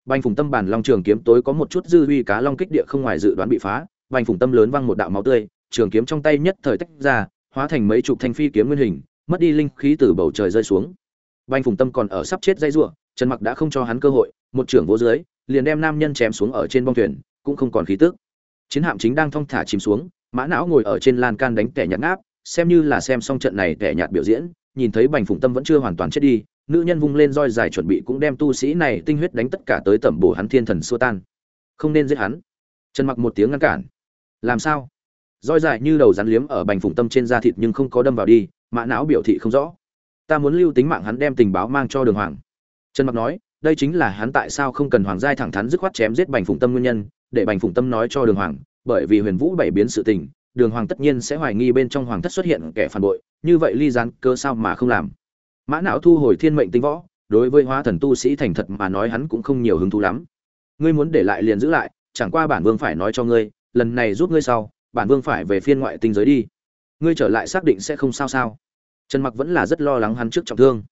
Bành phùng tâm bản long trường kiếm tối có một chút dư huy cá long kích địa không ngoài dự đoán bị phá, bành phùng tâm lớn văng một đạo máu tươi, trường kiếm trong tay nhất thời tách ra, hóa thành mấy chục thanh phi kiếm nguyên hình, mất đi linh khí từ bầu trời rơi xuống. Bành phùng tâm còn ở sắp chết dây rủa trần mặc đã không cho hắn cơ hội, một trưởng vô dưới, liền đem nam nhân chém xuống ở trên bong thuyền, cũng không còn khí tức. Chiến hạm chính đang thong thả chìm xuống, mã não ngồi ở trên lan can đánh tẻ nhạt ngáp, xem như là xem xong trận này tẻ nhạt biểu diễn, nhìn thấy bành phùng tâm vẫn chưa hoàn toàn chết đi, nữ nhân vung lên roi dài chuẩn bị cũng đem tu sĩ này tinh huyết đánh tất cả tới tẩm bổ hắn thiên thần xua tan. Không nên giết hắn. Trần mặc một tiếng ngăn cản. Làm sao? Roi dài như đầu rắn liếm ở bành phùng tâm trên da thịt nhưng không có đâm vào đi, mã não biểu thị không rõ. Ta muốn lưu tính mạng hắn đem tình báo mang cho đường hoàng trần mặc nói, đây chính là hắn tại sao không cần hoàng giai thẳng thắn dứt khoát chém giết bành phùng tâm nguyên nhân, để bành phùng tâm nói cho đường hoàng, bởi vì huyền vũ bảy biến sự tình, đường hoàng tất nhiên sẽ hoài nghi bên trong hoàng thất xuất hiện kẻ phản bội, như vậy ly gián cơ sao mà không làm? Mã não thu hồi thiên mệnh tinh võ, đối với hóa thần tu sĩ thành thật mà nói hắn cũng không nhiều hứng thú lắm. Ngươi muốn để lại liền giữ lại, chẳng qua bản vương phải nói cho ngươi, lần này giúp ngươi sau, bản vương phải về phiên ngoại tinh giới đi. Ngươi trở lại xác định sẽ không sao sao? Trần mặc vẫn là rất lo lắng hắn trước trọng thương.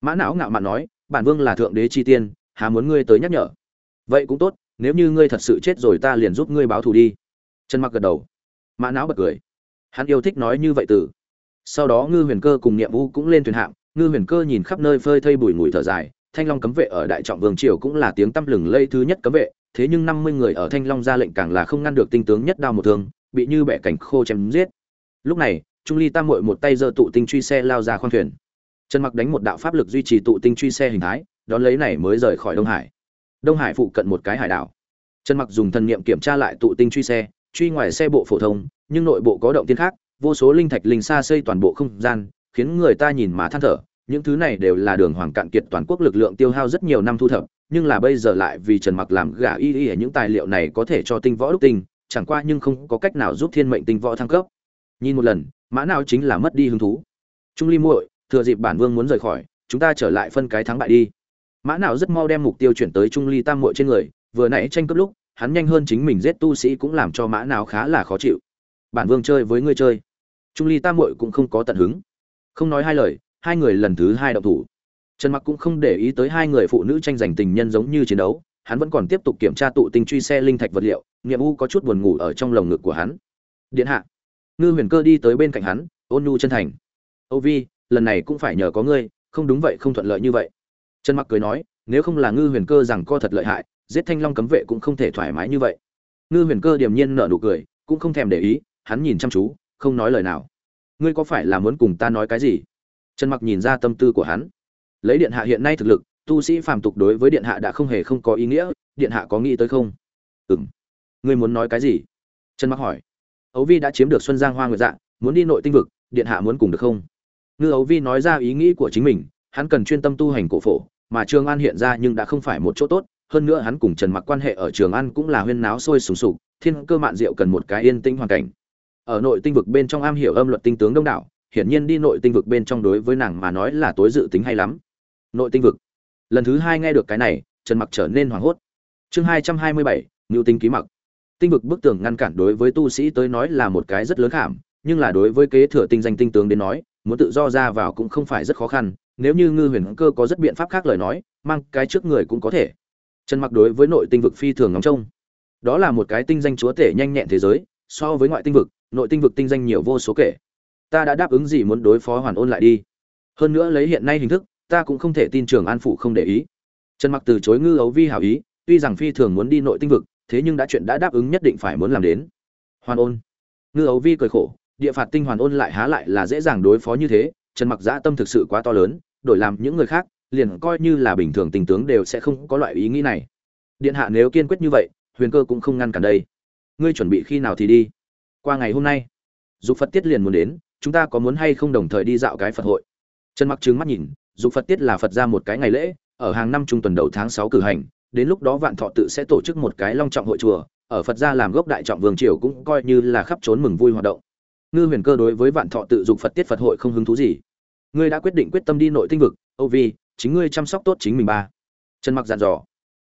Mã não ngạo mạn nói bản vương là thượng đế chi tiên, há muốn ngươi tới nhắc nhở? Vậy cũng tốt, nếu như ngươi thật sự chết rồi ta liền giúp ngươi báo thù đi. Trần mặc gật đầu. Mã não bật cười. Hắn yêu thích nói như vậy từ. Sau đó ngư huyền cơ cùng niệm vũ cũng lên thuyền hạm, ngư huyền cơ nhìn khắp nơi phơi thây bùi ngùi thở dài, thanh long cấm vệ ở đại trọng vương triều cũng là tiếng tăm lừng lây thứ nhất cấm vệ, thế nhưng năm mươi người ở thanh long ra lệnh càng là không ngăn được tinh tướng nhất đao một thương, bị như bẻ cảnh khô chém giết. Lúc này, trung ly tam muội một tay giơ tụ tinh truy xe lao ra khoang thuyền trần mặc đánh một đạo pháp lực duy trì tụ tinh truy xe hình thái, đón lấy này mới rời khỏi đông hải. Đông hải phụ cận một cái hải đảo. Trần mặc dùng thần niệm kiểm tra lại tụ tinh truy xe, truy ngoài xe bộ phổ thông, nhưng nội bộ có động tiên khác, vô số linh thạch linh xa xây toàn bộ không gian, khiến người ta nhìn mà than thở. Những thứ này đều là đường hoàng cạn kiệt toàn quốc lực lượng tiêu hao rất nhiều năm thu thập, nhưng là bây giờ lại vì trần mặc làm gả y y những tài liệu này có thể cho tinh võ đúc tinh, chẳng qua nhưng không có cách nào giúp thiên mệnh tinh võ thăng cấp. Nhìn một lần, mã nào chính là mất đi hứng thú. Trung ly muội thừa dịp bản vương muốn rời khỏi, chúng ta trở lại phân cái thắng bại đi. Mã nào rất mau đem mục tiêu chuyển tới trung ly tam muội trên người, vừa nãy tranh cướp lúc, hắn nhanh hơn chính mình giết tu sĩ cũng làm cho mã nào khá là khó chịu. Bản vương chơi với ngươi chơi. Trung ly tam muội cũng không có tận hứng. Không nói hai lời, hai người lần thứ hai động thủ. Trần mặc cũng không để ý tới hai người phụ nữ tranh giành tình nhân giống như chiến đấu, hắn vẫn còn tiếp tục kiểm tra tụ tinh truy xe linh thạch vật liệu, nghiệm u có chút buồn ngủ ở trong lồng ngực của hắn. Điện hạ. Ngư huyền cơ đi tới bên cạnh hắn, ôn nhu chân thành. Âu vi lần này cũng phải nhờ có ngươi, không đúng vậy, không thuận lợi như vậy. Trần mặc cười nói, nếu không là ngư huyền cơ rằng co thật lợi hại, giết thanh long cấm vệ cũng không thể thoải mái như vậy. Ngư huyền cơ điềm nhiên nở nụ cười, cũng không thèm để ý, hắn nhìn chăm chú, không nói lời nào. Ngươi có phải là muốn cùng ta nói cái gì? Trần mặc nhìn ra tâm tư của hắn. Lấy điện hạ hiện nay thực lực, tu sĩ phàm tục đối với điện hạ đã không hề không có ý nghĩa, điện hạ có nghĩ tới không? Ừm. Ngươi muốn nói cái gì? Trần mặc hỏi. Ấu vi đã chiếm được xuân giang hoa nguyệt dạ muốn đi nội tinh vực, điện hạ muốn cùng được không? Ngư ấu vi nói ra ý nghĩ của chính mình, hắn cần chuyên tâm tu hành cổ phổ, mà trường an hiện ra nhưng đã không phải một chỗ tốt, hơn nữa hắn cùng trần mặc quan hệ ở trường an cũng là huyên náo sôi sùng sục, thiên cơ mạn diệu cần một cái yên tĩnh hoàn cảnh. Ở nội tinh vực bên trong am hiểu âm luật tinh tướng đông đảo, hiển nhiên đi nội tinh vực bên trong đối với nàng mà nói là tối dự tính hay lắm. Nội tinh vực. Lần thứ hai nghe được cái này, trần mặc trở nên hoảng hốt. Chương hai trăm hai mươi bảy ngưu tinh ký mặc. Tinh vực bức tường ngăn cản đối với tu sĩ tới nói là một cái rất lớn khảm, nhưng là đối với kế thừa tinh danh tinh tướng đến nói muốn tự do ra vào cũng không phải rất khó khăn, nếu như ngư huyền cơ có rất biện pháp khác lời nói, mang cái trước người cũng có thể. Trần mặc đối với nội tinh vực phi thường ngóng trông. Đó là một cái tinh danh chúa tể nhanh nhẹn thế giới, so với ngoại tinh vực, nội tinh vực tinh danh nhiều vô số kể. Ta đã đáp ứng gì muốn đối phó hoàn ôn lại đi. Hơn nữa lấy hiện nay hình thức, ta cũng không thể tin trường an phụ không để ý. Trần mặc từ chối ngư ấu vi hảo ý, tuy rằng phi thường muốn đi nội tinh vực, thế nhưng đã chuyện đã đáp ứng nhất định phải muốn làm đến. Hoàn ôn. Ngư ấu vi cười khổ địa phạt tinh hoàn ôn lại há lại là dễ dàng đối phó như thế, trần mặc dã tâm thực sự quá to lớn, đổi làm những người khác, liền coi như là bình thường tình tướng đều sẽ không có loại ý nghĩ này. Điện hạ nếu kiên quyết như vậy, huyền cơ cũng không ngăn cản đây. Ngươi chuẩn bị khi nào thì đi? Qua ngày hôm nay. Dục phật tiết liền muốn đến, chúng ta có muốn hay không đồng thời đi dạo cái phật hội? Trần mặc trừng mắt nhìn, dục phật tiết là phật ra một cái ngày lễ, ở hàng năm trung tuần đầu tháng 6 cử hành, đến lúc đó vạn thọ tự sẽ tổ chức một cái long trọng hội chùa, ở phật gia làm gốc đại trọng vương triều cũng coi như là khắp trốn mừng vui hoạt động ngư huyền cơ đối với vạn thọ tự dục phật tiết phật hội không hứng thú gì. Ngươi đã quyết định quyết tâm đi nội tinh vực, âu vi, chính ngươi chăm sóc tốt chính mình ba. Trần mặc dặn dò.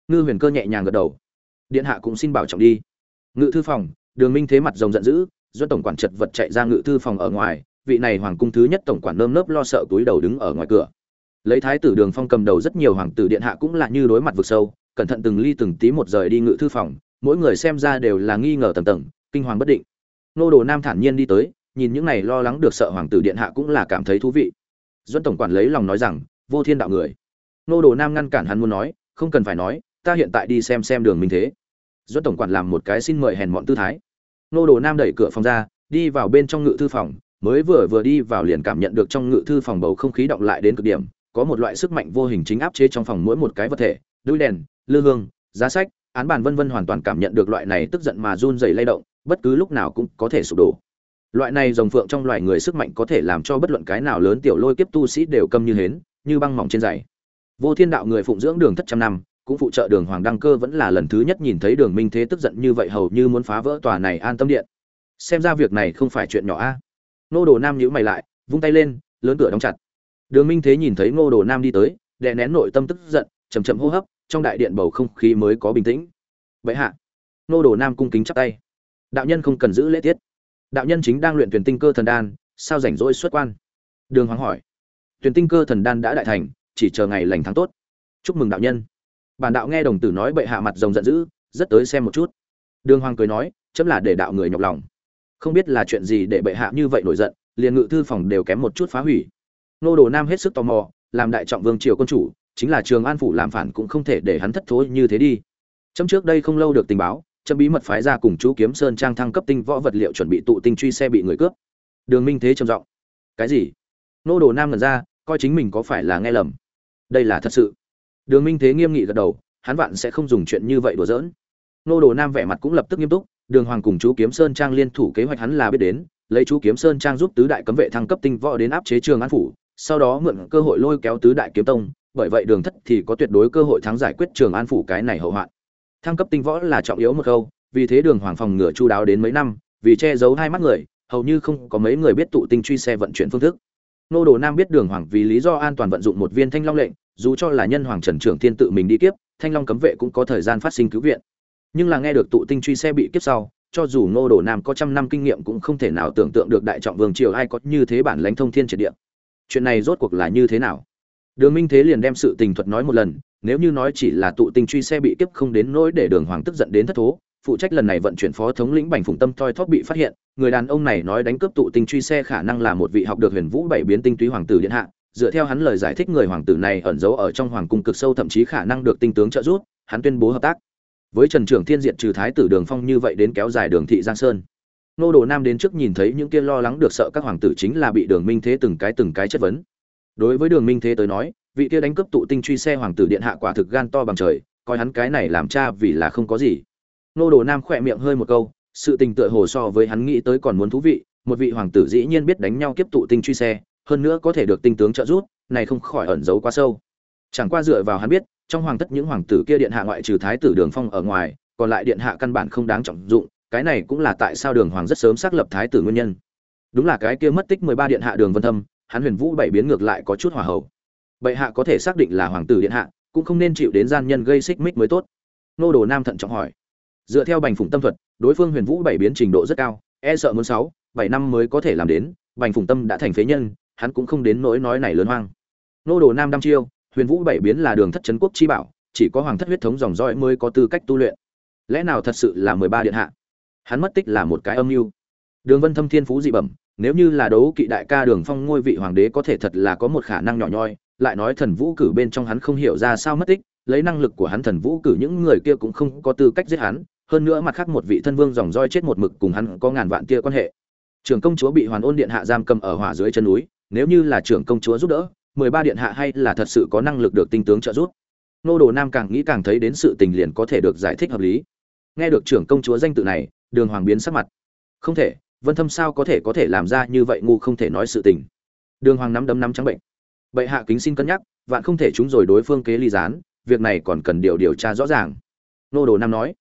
Ngư huyền cơ nhẹ nhàng gật đầu. Điện hạ cũng xin bảo trọng đi. Ngự thư phòng, đường minh thế mặt rồng giận dữ, do tổng quản chật vật chạy ra ngự thư phòng ở ngoài, vị này hoàng cung thứ nhất tổng quản nơm nớp lo sợ túi đầu đứng ở ngoài cửa. Lấy thái tử đường phong cầm đầu rất nhiều hoàng tử điện hạ cũng là như đối mặt vực sâu, cẩn thận từng ly từng tí một rời đi ngự thư phòng, mỗi người xem ra đều là nghi ngờ tầng tầng, kinh hoàng bất định. Nô đồ nam thản nhiên đi tới nhìn những này lo lắng được sợ hoàng tử điện hạ cũng là cảm thấy thú vị. Duân tổng quản lấy lòng nói rằng, vô thiên đạo người. Nô đồ nam ngăn cản hắn muốn nói, không cần phải nói, ta hiện tại đi xem xem đường minh thế. Duân tổng quản làm một cái xin mời hèn mọn tư thái. Nô đồ nam đẩy cửa phòng ra, đi vào bên trong ngự thư phòng, mới vừa vừa đi vào liền cảm nhận được trong ngự thư phòng bầu không khí động lại đến cực điểm, có một loại sức mạnh vô hình chính áp chế trong phòng mỗi một cái vật thể, đuôi đèn, lư hương, giá sách, án bàn vân vân hoàn toàn cảm nhận được loại này tức giận mà run rẩy lay động, bất cứ lúc nào cũng có thể sụp đổ loại này rồng phượng trong loài người sức mạnh có thể làm cho bất luận cái nào lớn tiểu lôi kiếp tu sĩ đều câm như hến, như băng mỏng trên giày. Vô thiên đạo người phụng dưỡng đường thất trăm năm, cũng phụ trợ đường hoàng đăng cơ vẫn là lần thứ nhất nhìn thấy đường minh thế tức giận như vậy hầu như muốn phá vỡ tòa này an tâm điện. Xem ra việc này không phải chuyện nhỏ a. Nô đồ nam nhíu mày lại, vung tay lên, lớn cửa đóng chặt. Đường minh thế nhìn thấy ngô đồ nam đi tới, đè nén nội tâm tức giận chầm chậm hô hấp, trong đại điện bầu không khí mới có bình tĩnh. Vậy hạ. Ngô đồ nam cung kính chắp tay. Đạo nhân không cần giữ lễ tiết đạo nhân chính đang luyện tuyển tinh cơ thần đan, sao rảnh rỗi xuất quan? Đường hoàng hỏi. Tuyển tinh cơ thần đan đã đại thành, chỉ chờ ngày lành tháng tốt. Chúc mừng đạo nhân. Bản đạo nghe đồng tử nói bệ hạ mặt rồng giận dữ, rất tới xem một chút. Đường hoàng cười nói, chấm là để đạo người nhọc lòng. Không biết là chuyện gì để bệ hạ như vậy nổi giận, liền ngự thư phòng đều kém một chút phá hủy. Nô đồ nam hết sức tò mò, làm đại trọng vương triều quân chủ, chính là trường an phủ làm phản cũng không thể để hắn thất thối như thế đi. Trong trước đây không lâu được tình báo chấm bí mật phái ra cùng chú kiếm sơn trang thăng cấp tinh võ vật liệu chuẩn bị tụ tinh truy xe bị người cướp. Đường minh thế trầm giọng, cái gì? Nô đồ nam ngẩn ra, coi chính mình có phải là nghe lầm. Đây là thật sự. Đường minh thế nghiêm nghị gật đầu, hắn vạn sẽ không dùng chuyện như vậy đùa giỡn. Nô đồ nam vẻ mặt cũng lập tức nghiêm túc, đường hoàng cùng chú kiếm sơn trang liên thủ kế hoạch hắn là biết đến, lấy chú kiếm sơn trang giúp tứ đại cấm vệ thăng cấp tinh võ đến áp chế trường an phủ, sau đó mượn cơ hội lôi kéo tứ đại kiếm tông, bởi vậy đường thất thì có tuyệt đối cơ hội thắng giải quyết trường an phủ cái này hậu hoạn thăng cấp tinh võ là trọng yếu một câu vì thế đường hoàng phòng ngựa chu đáo đến mấy năm, vì che giấu hai mắt người, hầu như không có mấy người biết tụ tinh truy xe vận chuyển phương thức. Nô đồ nam biết đường hoàng vì lý do an toàn vận dụng một viên thanh long lệnh, dù cho là nhân hoàng trần trưởng thiên tự mình đi kiếp, thanh long cấm vệ cũng có thời gian phát sinh cứu viện. Nhưng là nghe được tụ tinh truy xe bị kiếp sau, cho dù nô đồ nam có trăm năm kinh nghiệm cũng không thể nào tưởng tượng được đại trọng vương triều ai có như thế bản lãnh thông thiên triệt địa. Chuyện này rốt cuộc là như thế nào? Đường minh thế liền đem sự tình thuật nói một lần, nếu như nói chỉ là tụ tình truy xe bị tiếp không đến nỗi để đường hoàng tức giận đến thất thố, phụ trách lần này vận chuyển phó thống lĩnh bành phùng tâm toi thóp bị phát hiện, người đàn ông này nói đánh cướp tụ tình truy xe khả năng là một vị học được huyền vũ bảy biến tinh túy hoàng tử điện hạ, dựa theo hắn lời giải thích người hoàng tử này ẩn giấu ở trong hoàng cung cực sâu thậm chí khả năng được tinh tướng trợ giúp, hắn tuyên bố hợp tác. Với trần trưởng thiên diện trừ thái tử đường phong như vậy đến kéo dài đường thị giang sơn. Nô đồ nam đến trước nhìn thấy những kia lo lắng được sợ các hoàng tử chính là bị đường minh thế từng cái từng cái chất vấn đối với đường minh thế tới nói, vị kia đánh cướp tụ tinh truy xe hoàng tử điện hạ quả thực gan to bằng trời, coi hắn cái này làm cha vì là không có gì. Nô đồ nam khỏe miệng hơi một câu, sự tình tựa hồ so với hắn nghĩ tới còn muốn thú vị, một vị hoàng tử dĩ nhiên biết đánh nhau kiếp tụ tinh truy xe, hơn nữa có thể được tinh tướng trợ giúp, này không khỏi ẩn giấu quá sâu. Chẳng qua dựa vào hắn biết, trong hoàng thất những hoàng tử kia điện hạ ngoại trừ thái tử đường phong ở ngoài, còn lại điện hạ căn bản không đáng trọng dụng, cái này cũng là tại sao đường hoàng rất sớm xác lập thái tử nguyên nhân. Đúng là cái kia mất tích mười ba điện hạ đường vân thâm hắn huyền vũ bảy biến ngược lại có chút hòa hậu. Bệ hạ có thể xác định là hoàng tử điện hạ, cũng không nên chịu đến gian nhân gây xích mích mới tốt. Nô đồ nam thận trọng hỏi. Dựa theo bành phủng tâm thuật, đối phương huyền vũ bảy biến trình độ rất cao e sợ muốn sáu, bảy năm mới có thể làm đến, bành phủng tâm đã thành phế nhân, hắn cũng không đến nỗi nói này lớn hoang. Nô đồ nam đăm chiêu, huyền vũ bảy biến là đường thất trấn quốc chi bảo, chỉ có hoàng thất huyết thống dòng dõi mới có tư cách tu luyện. Lẽ nào thật sự là mười ba điện hạ? Hắn mất tích là một cái âm mưu. Đường vân thâm thiên phú dị bẩm nếu như là đấu kỵ đại ca đường phong ngôi vị hoàng đế có thể thật là có một khả năng nhỏ nhoi, lại nói thần vũ cử bên trong hắn không hiểu ra sao mất tích, lấy năng lực của hắn thần vũ cử những người kia cũng không có tư cách giết hắn, hơn nữa mặt khác một vị thân vương dòng roi chết một mực cùng hắn có ngàn vạn kia quan hệ. Trưởng công chúa bị hoàn ôn điện hạ giam cầm ở hỏa dưới chân núi, nếu như là trưởng công chúa giúp đỡ, mười ba điện hạ hay là thật sự có năng lực được tinh tướng trợ giúp? Nô đồ nam càng nghĩ càng thấy đến sự tình liền có thể được giải thích hợp lý. Nghe được trưởng công chúa danh tự này, đường hoàng biến sắc mặt. Không thể vân thâm sao có thể có thể làm ra như vậy ngu không thể nói sự tình. Đường hoàng nắm đấm nắm trắng bệnh. Bệ hạ kính xin cân nhắc, vạn không thể chúng rồi đối phương kế ly gián, việc này còn cần điều điều tra rõ ràng. Nô đồ nam nói.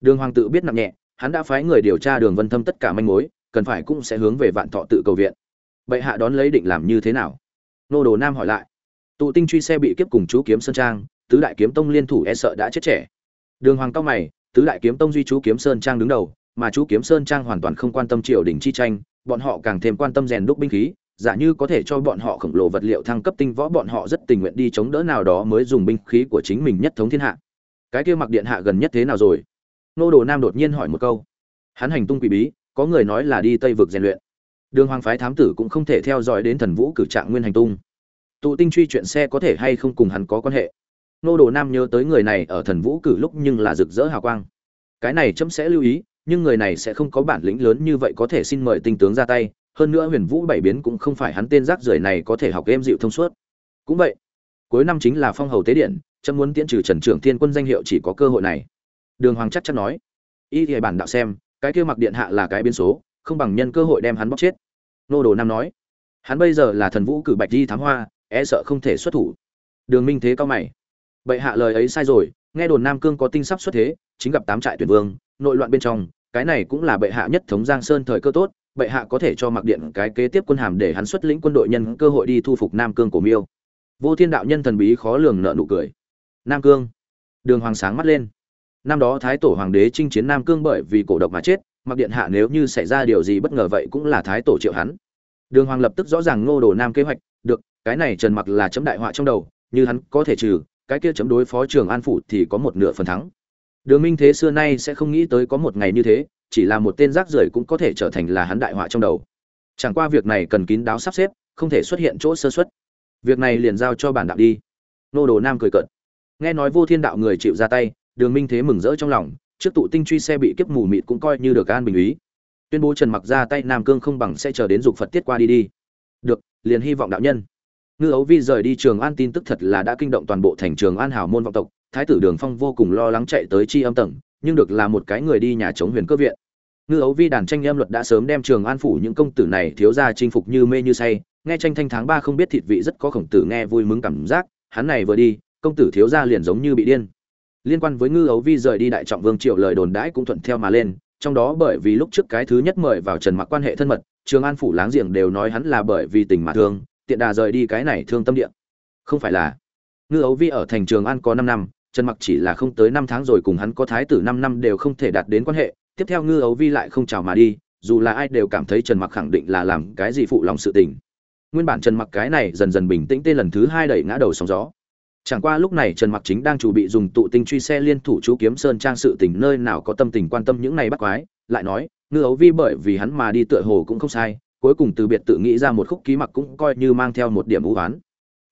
Đường hoàng tự biết nặng nhẹ, hắn đã phái người điều tra đường vân thâm tất cả manh mối, cần phải cũng sẽ hướng về vạn thọ tự cầu viện. Bệ hạ đón lấy định làm như thế nào? Nô đồ nam hỏi lại. Tụ tinh truy xe bị kiếp cùng chú kiếm sơn trang, tứ đại kiếm tông liên thủ e sợ đã chết trẻ. Đường hoàng cao mày, tứ đại kiếm tông duy chú kiếm sơn trang đứng đầu mà chú kiếm sơn trang hoàn toàn không quan tâm triều đình chi tranh, bọn họ càng thêm quan tâm rèn đúc binh khí, giả như có thể cho bọn họ khổng lồ vật liệu thăng cấp tinh võ, bọn họ rất tình nguyện đi chống đỡ nào đó mới dùng binh khí của chính mình nhất thống thiên hạ. Cái kia mặc điện hạ gần nhất thế nào rồi? Nô đồ nam đột nhiên hỏi một câu. Hắn hành tung quỷ bí, có người nói là đi tây vực rèn luyện. Đường hoàng phái thám tử cũng không thể theo dõi đến thần vũ cử trạng nguyên hành tung. Tụ tinh truy chuyện xe có thể hay không cùng hắn có quan hệ? Nô đồ nam nhớ tới người này ở thần vũ cử lúc nhưng là rực rỡ hào quang. Cái này chấm sẽ lưu ý nhưng người này sẽ không có bản lĩnh lớn như vậy có thể xin mời tinh tướng ra tay, hơn nữa huyền vũ bảy biến cũng không phải hắn tên rác rưởi này có thể học game dịu thông suốt. Cũng vậy, cuối năm chính là phong hầu tế điện trâm muốn tiễn trừ trần trưởng thiên quân danh hiệu chỉ có cơ hội này. Đường hoàng chắc chắn nói y thì bản đạo xem, cái kia mặc điện hạ là cái biến số, không bằng nhân cơ hội đem hắn bóc chết. Nô đồ nam nói, hắn bây giờ là thần vũ cử bạch di thám hoa e sợ không thể xuất thủ. Đường minh thế cao mày, bệ hạ lời ấy sai rồi, nghe đồn nam cương có tinh sắp xuất thế, chính gặp tám trại tuyển vương, nội loạn bên trong cái này cũng là bệ hạ nhất thống giang sơn thời cơ tốt, bệ hạ có thể cho mặc điện cái kế tiếp quân hàm để hắn xuất lĩnh quân đội nhân cơ hội đi thu phục nam cương của miêu. Vô thiên đạo nhân thần bí khó lường nợ nụ cười. Nam cương. Đường hoàng sáng mắt lên. Năm đó thái tổ hoàng đế chinh chiến nam cương bởi vì cổ độc mà chết, mặc điện hạ nếu như xảy ra điều gì bất ngờ vậy cũng là thái tổ triệu hắn. Đường hoàng lập tức rõ ràng ngô đồ nam kế hoạch, được, cái này trần mặc là chấm đại họa trong đầu, như hắn có thể trừ, cái kia chấm đối phó trường an phủ thì có một nửa phần thắng đường minh thế xưa nay sẽ không nghĩ tới có một ngày như thế, chỉ là một tên rác rưởi cũng có thể trở thành là hắn đại họa trong đầu. Chẳng qua việc này cần kín đáo sắp xếp, không thể xuất hiện chỗ sơ suất. việc này liền giao cho bản đạo đi. Nô đồ nam cười cợt. Nghe nói vô thiên đạo người chịu ra tay, đường minh thế mừng rỡ trong lòng, trước tụ tinh truy xe bị kiếp mù mịt cũng coi như được an bình ý. Tuyên bố trần mặc ra tay, nam cương không bằng sẽ chờ đến dục phật tiết qua đi đi. Được, liền hy vọng đạo nhân. Ngư ấu vi rời đi trường an tin tức thật là đã kinh động toàn bộ thành trường an hảo môn vọng tộc thái tử đường phong vô cùng lo lắng chạy tới chi âm tầng, nhưng được là một cái người đi nhà chống huyền cơ viện. Ngư ấu vi đàn tranh âm luật đã sớm đem trường an phủ những công tử này thiếu ra chinh phục như mê như say. Nghe tranh thanh tháng ba không biết thịt vị rất có khổng tử nghe vui mừng cảm giác, hắn này vừa đi, công tử thiếu ra liền giống như bị điên. Liên quan với ngư ấu vi rời đi đại trọng vương triệu lời đồn đãi cũng thuận theo mà lên, trong đó bởi vì lúc trước cái thứ nhất mời vào trần mặc quan hệ thân mật, trường an phủ láng giềng đều nói hắn là bởi vì tình mà thương, tiện đà rời đi cái này thương tâm địa. Không phải là, ngư ấu vi ở thành trường an có năm năm trần mặc chỉ là không tới năm tháng rồi cùng hắn có thái tử năm năm đều không thể đạt đến quan hệ, tiếp theo ngư ấu vi lại không chào mà đi, dù là ai đều cảm thấy trần mặc khẳng định là làm cái gì phụ lòng sự tình. Nguyên bản trần mặc cái này dần dần bình tĩnh tê lần thứ hai đẩy ngã đầu sóng gió. Chẳng qua lúc này trần mặc chính đang chuẩn bị dùng tụ tinh truy xe liên thủ chú kiếm sơn trang sự tình nơi nào có tâm tình quan tâm những này bắt quái, lại nói, ngư ấu vi bởi vì hắn mà đi tựa hồ cũng không sai, cuối cùng từ biệt tự nghĩ ra một khúc ký mặc cũng coi như mang theo một điểm ưu oán.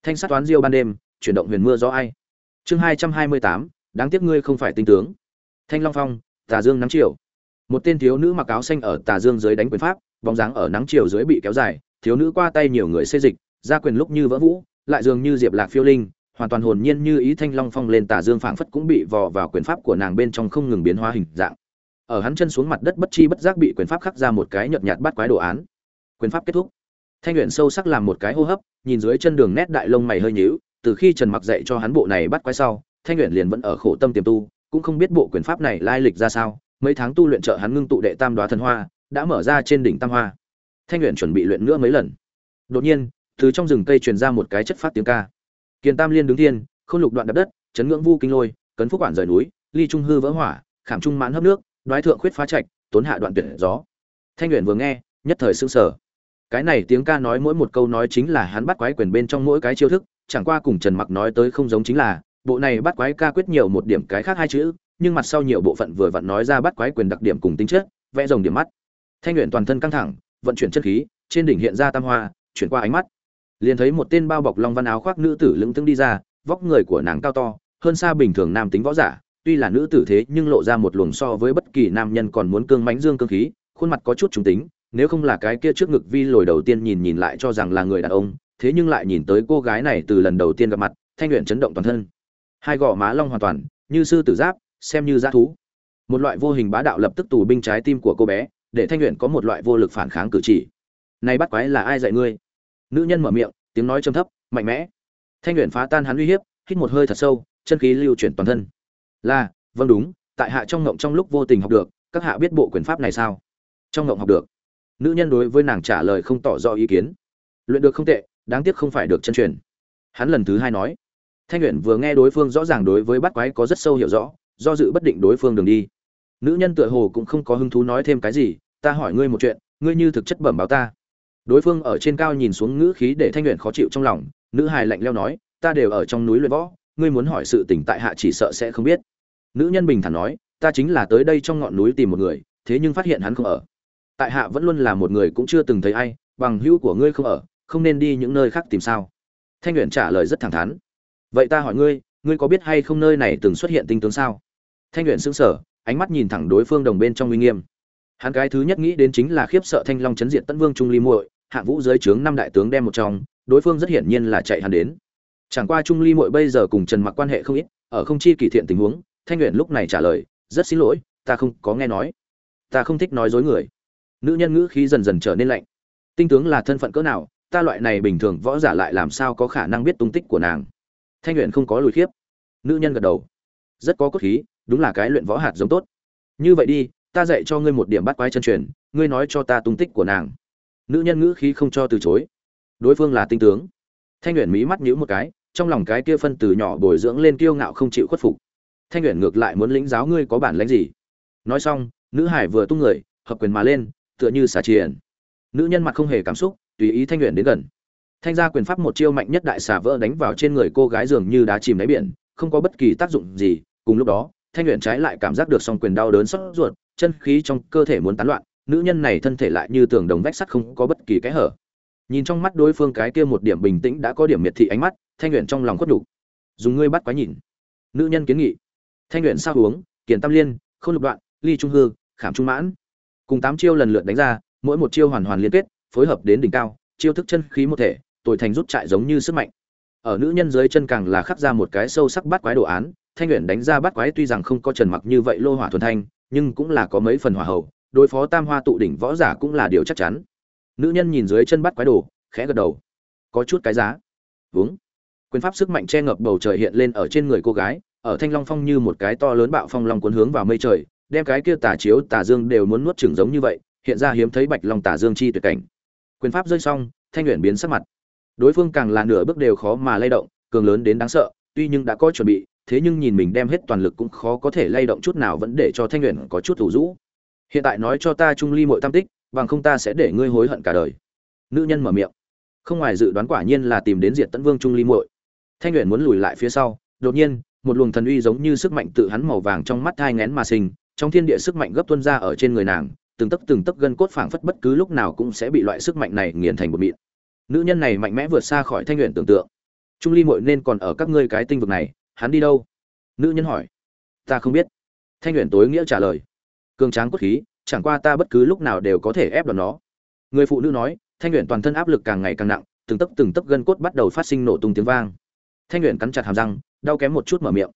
Thanh sát toán diêu ban đêm, chuyển động huyền mưa gió ai chương hai trăm hai mươi tám, đáng tiếc ngươi không phải tinh tướng. Thanh long phong, tà dương nắng chiều. Một tên thiếu nữ mặc áo xanh ở tà dương dưới đánh quyền pháp, bóng dáng ở nắng chiều dưới bị kéo dài, thiếu nữ qua tay nhiều người xê dịch, ra quyền lúc như vỡ vũ, lại dường như diệp lạc phiêu linh, hoàn toàn hồn nhiên như ý thanh long phong lên tà dương phảng phất cũng bị vò vào quyền pháp của nàng bên trong không ngừng biến hóa hình dạng. Ở hắn chân xuống mặt đất bất chi bất giác bị quyền pháp khắc ra một cái nhợt nhạt bắt quái đồ án. Quyền pháp kết thúc. Thanh luyện sâu sắc làm một cái hô hấp, nhìn dưới chân đường nét đại lông mày hơi nhíu từ khi trần mặc dạy cho hắn bộ này bắt quái sau, thanh luyện liền vẫn ở khổ tâm tiềm tu, cũng không biết bộ quyền pháp này lai lịch ra sao. Mấy tháng tu luyện trợ hắn ngưng tụ đệ tam đoá thần hoa, đã mở ra trên đỉnh tam hoa. Thanh luyện chuẩn bị luyện nữa mấy lần. Đột nhiên, từ trong rừng cây truyền ra một cái chất phát tiếng ca. Kiền tam liên đứng thiên, khôn lục đoạn đập đất, chấn ngưỡng vu kinh lôi, cấn phúc quản rời núi, ly trung hư vỡ hỏa, khảm trung mãn hấp nước, đoái thượng khuyết phá trạch, tốn hạ đoạn tuyệt gió. Thanh luyện vừa nghe, nhất thời sững sờ. Cái này tiếng ca nói mỗi một câu nói chính là hắn bắt quái quyền bên trong mỗi cái chiêu thức chẳng qua cùng trần mặc nói tới không giống chính là, bộ này bắt quái ca quyết nhiều một điểm cái khác hai chữ, nhưng mặt sau nhiều bộ phận vừa vặn nói ra bắt quái quyền đặc điểm cùng tính chất, vẽ rồng điểm mắt. Thanh luyện toàn thân căng thẳng, vận chuyển chân khí, trên đỉnh hiện ra tam hoa, chuyển qua ánh mắt. Liền thấy một tên bao bọc long văn áo khoác nữ tử lững thững đi ra, vóc người của nàng cao to, hơn xa bình thường nam tính võ giả, tuy là nữ tử thế nhưng lộ ra một luồng so với bất kỳ nam nhân còn muốn cương mãnh dương cương khí, khuôn mặt có chút trung tính, nếu không là cái kia trước ngực vi lồi đầu tiên nhìn nhìn lại cho rằng là người đàn ông thế nhưng lại nhìn tới cô gái này từ lần đầu tiên gặp mặt, thanh luyện chấn động toàn thân. Hai gò má long hoàn toàn, như sư tử giáp, xem như dã thú. Một loại vô hình bá đạo lập tức tù binh trái tim của cô bé, để thanh luyện có một loại vô lực phản kháng cử chỉ. Này bắt quái là ai dạy ngươi? Nữ nhân mở miệng, tiếng nói trầm thấp, mạnh mẽ. Thanh luyện phá tan hắn uy hiếp, hít một hơi thật sâu, chân khí lưu chuyển toàn thân. Là vâng đúng, tại hạ trong ngộng trong lúc vô tình học được, các hạ biết bộ quyền pháp này sao? Trong ngộng học được. Nữ nhân đối với nàng trả lời không tỏ rõ ý kiến. Luyện được không tệ đáng tiếc không phải được chân truyền. Hắn lần thứ hai nói, thanh uyển vừa nghe đối phương rõ ràng đối với bắt quái có rất sâu hiểu rõ, do dự bất định đối phương đường đi. Nữ nhân tựa hồ cũng không có hứng thú nói thêm cái gì, ta hỏi ngươi một chuyện, ngươi như thực chất bẩm báo ta. Đối phương ở trên cao nhìn xuống ngữ khí để thanh uyển khó chịu trong lòng, nữ hài lạnh leo nói, ta đều ở trong núi luyện võ, ngươi muốn hỏi sự tình tại hạ chỉ sợ sẽ không biết. Nữ nhân bình thản nói, ta chính là tới đây trong ngọn núi tìm một người, thế nhưng phát hiện hắn không ở. Tại hạ vẫn luôn là một người cũng chưa từng thấy ai, bằng hữu của ngươi không ở không nên đi những nơi khác tìm sao? Thanh nguyện trả lời rất thẳng thắn. Vậy ta hỏi ngươi ngươi có biết hay không nơi này từng xuất hiện tinh tướng sao? Thanh nguyện sững sờ, ánh mắt nhìn thẳng đối phương đồng bên trong uy nghiêm. Hắn cái thứ nhất nghĩ đến chính là khiếp sợ thanh long chấn diện tấn vương trung ly muội hạ vũ dưới trướng năm đại tướng đem một trong, đối phương rất hiển nhiên là chạy hắn đến. Chẳng qua trung ly muội bây giờ cùng trần mặc quan hệ không ít, ở không chi kỳ thiện tình huống, thanh nguyện lúc này trả lời, rất xin lỗi, ta không có nghe nói. Ta không thích nói dối người. Nữ nhân ngữ khí dần dần trở nên lạnh. Tinh tướng là thân phận cỡ nào ta loại này bình thường võ giả lại làm sao có khả năng biết tung tích của nàng? Thanh luyện không có lùi khiếp. Nữ nhân gật đầu. Rất có cốt khí, đúng là cái luyện võ hạt giống tốt. Như vậy đi, ta dạy cho ngươi một điểm bắt quái chân truyền, ngươi nói cho ta tung tích của nàng. Nữ nhân ngữ khí không cho từ chối. Đối phương là tinh tướng. Thanh luyện mỹ mắt nhíu một cái, trong lòng cái kia phân từ nhỏ bồi dưỡng lên kiêu ngạo không chịu khuất phục. Thanh luyện ngược lại muốn lĩnh giáo ngươi có bản lãnh gì? Nói xong, nữ hải vừa tung người, hợp quyền mà lên, tựa như xả triển. nữ nhân mặt không hề cảm xúc tùy ý thanh luyện đến gần. Thanh gia quyền pháp một chiêu mạnh nhất đại xà vỡ đánh vào trên người cô gái dường như đá chìm đáy biển, không có bất kỳ tác dụng gì. Cùng lúc đó, thanh luyện trái lại cảm giác được song quyền đau đớn sốt ruột, chân khí trong cơ thể muốn tán loạn, nữ nhân này thân thể lại như tường đồng vách sắt không có bất kỳ cái hở. Nhìn trong mắt đối phương cái kia một điểm bình tĩnh đã có điểm miệt thị ánh mắt, thanh luyện trong lòng khuất đủ dùng ngươi bắt quái nhìn. Nữ nhân kiến nghị. Thanh luyện sao uống kiền tam liên không lục đoạn, ly trung hư, khảm trung mãn. Cùng tám chiêu lần lượt đánh ra, mỗi một chiêu hoàn hoàn liên kết phối hợp đến đỉnh cao, chiêu thức chân khí một thể tội thành rút chạy giống như sức mạnh. Ở nữ nhân dưới chân càng là khắc ra một cái sâu sắc bắt quái đồ án, thanh luyện đánh ra bắt quái tuy rằng không có trần mặc như vậy lô hỏa thuần thanh, nhưng cũng là có mấy phần hỏa hậu đối phó tam hoa tụ đỉnh võ giả cũng là điều chắc chắn. Nữ nhân nhìn dưới chân bắt quái đồ, khẽ gật đầu. Có chút cái giá. Vướng. Quyền pháp sức mạnh che ngập bầu trời hiện lên ở trên người cô gái, ở thanh long phong như một cái to lớn bạo phong long cuốn hướng vào mây trời, đem cái kia tà chiếu tà dương đều muốn nuốt chửng giống như vậy, hiện ra hiếm thấy bạch long tà dương chi tuyệt cảnh quyền pháp rơi xong, thanh luyện biến sắc mặt. Đối phương càng là nửa bước đều khó mà lay động, cường lớn đến đáng sợ, tuy nhưng đã có chuẩn bị, thế nhưng nhìn mình đem hết toàn lực cũng khó có thể lay động chút nào vẫn để cho thanh luyện có chút thủ rũ. Hiện tại nói cho ta trung ly Mội tam tích, bằng không ta sẽ để ngươi hối hận cả đời. Nữ nhân mở miệng. Không ngoài dự đoán quả nhiên là tìm đến diệt tấn vương trung ly muội. Thanh luyện muốn lùi lại phía sau, đột nhiên, một luồng thần uy giống như sức mạnh tự hắn màu vàng trong mắt thai ngén mà sinh, trong thiên địa sức mạnh gấp tuôn ra ở trên người nàng từng tấc từng tấc gân cốt phảng phất bất cứ lúc nào cũng sẽ bị loại sức mạnh này nghiền thành một mịn. Nữ nhân này mạnh mẽ vượt xa khỏi thanh luyện tưởng tượng. Trung ly muội nên còn ở các ngươi cái tinh vực này, hắn đi đâu? Nữ nhân hỏi. Ta không biết. Thanh luyện tối nghĩa trả lời. Cường tráng cốt khí, chẳng qua ta bất cứ lúc nào đều có thể ép đòn nó. Người phụ nữ nói, thanh luyện toàn thân áp lực càng ngày càng nặng, từng tấc từng tấc gân cốt bắt đầu phát sinh nổ tung tiếng vang. Thanh luyện cắn chặt hàm răng, đau kém một chút mở miệng.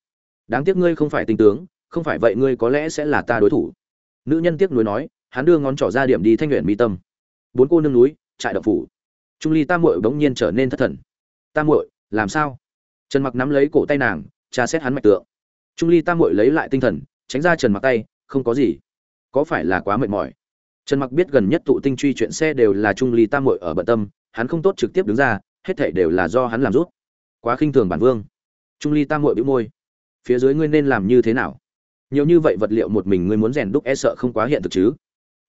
Đáng tiếc ngươi không phải tinh tướng, không phải vậy ngươi có lẽ sẽ là ta đối thủ. Nữ nhân tiếc nuối nói hắn đưa ngón trỏ ra điểm đi thanh luyện mi tâm. Bốn cô nương núi, trại đậu phủ. Trung ly tam muội bỗng nhiên trở nên thất thần. Tam muội, làm sao? Trần mặc nắm lấy cổ tay nàng, tra xét hắn mạch tượng. Trung ly tam muội lấy lại tinh thần, tránh ra trần mặc tay, không có gì. Có phải là quá mệt mỏi? Trần mặc biết gần nhất tụ tinh truy chuyện xe đều là trung ly tam muội ở bận tâm, hắn không tốt trực tiếp đứng ra, hết thảy đều là do hắn làm rút. Quá khinh thường bản vương. Trung ly tam muội bĩu môi. Phía dưới ngươi nên làm như thế nào? Nhiều như vậy vật liệu một mình ngươi muốn rèn đúc e sợ không quá hiện thực chứ?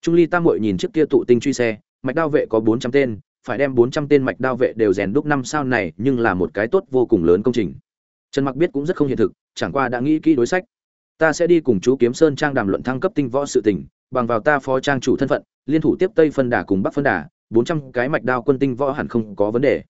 Trung ly tam muội nhìn chiếc kia tụ tinh truy xe, mạch đao vệ có bốn trăm tên, phải đem bốn trăm tên mạch đao vệ đều rèn đúc năm sao này nhưng là một cái tốt vô cùng lớn công trình. Trần mặc biết cũng rất không hiện thực, chẳng qua đã nghĩ kỹ đối sách. Ta sẽ đi cùng chú kiếm sơn trang đàm luận thăng cấp tinh võ sự tình, bằng vào ta phó trang chủ thân phận, liên thủ tiếp tây phân đà cùng bắc phân đà, bốn trăm cái mạch đao quân tinh võ hẳn không có vấn đề.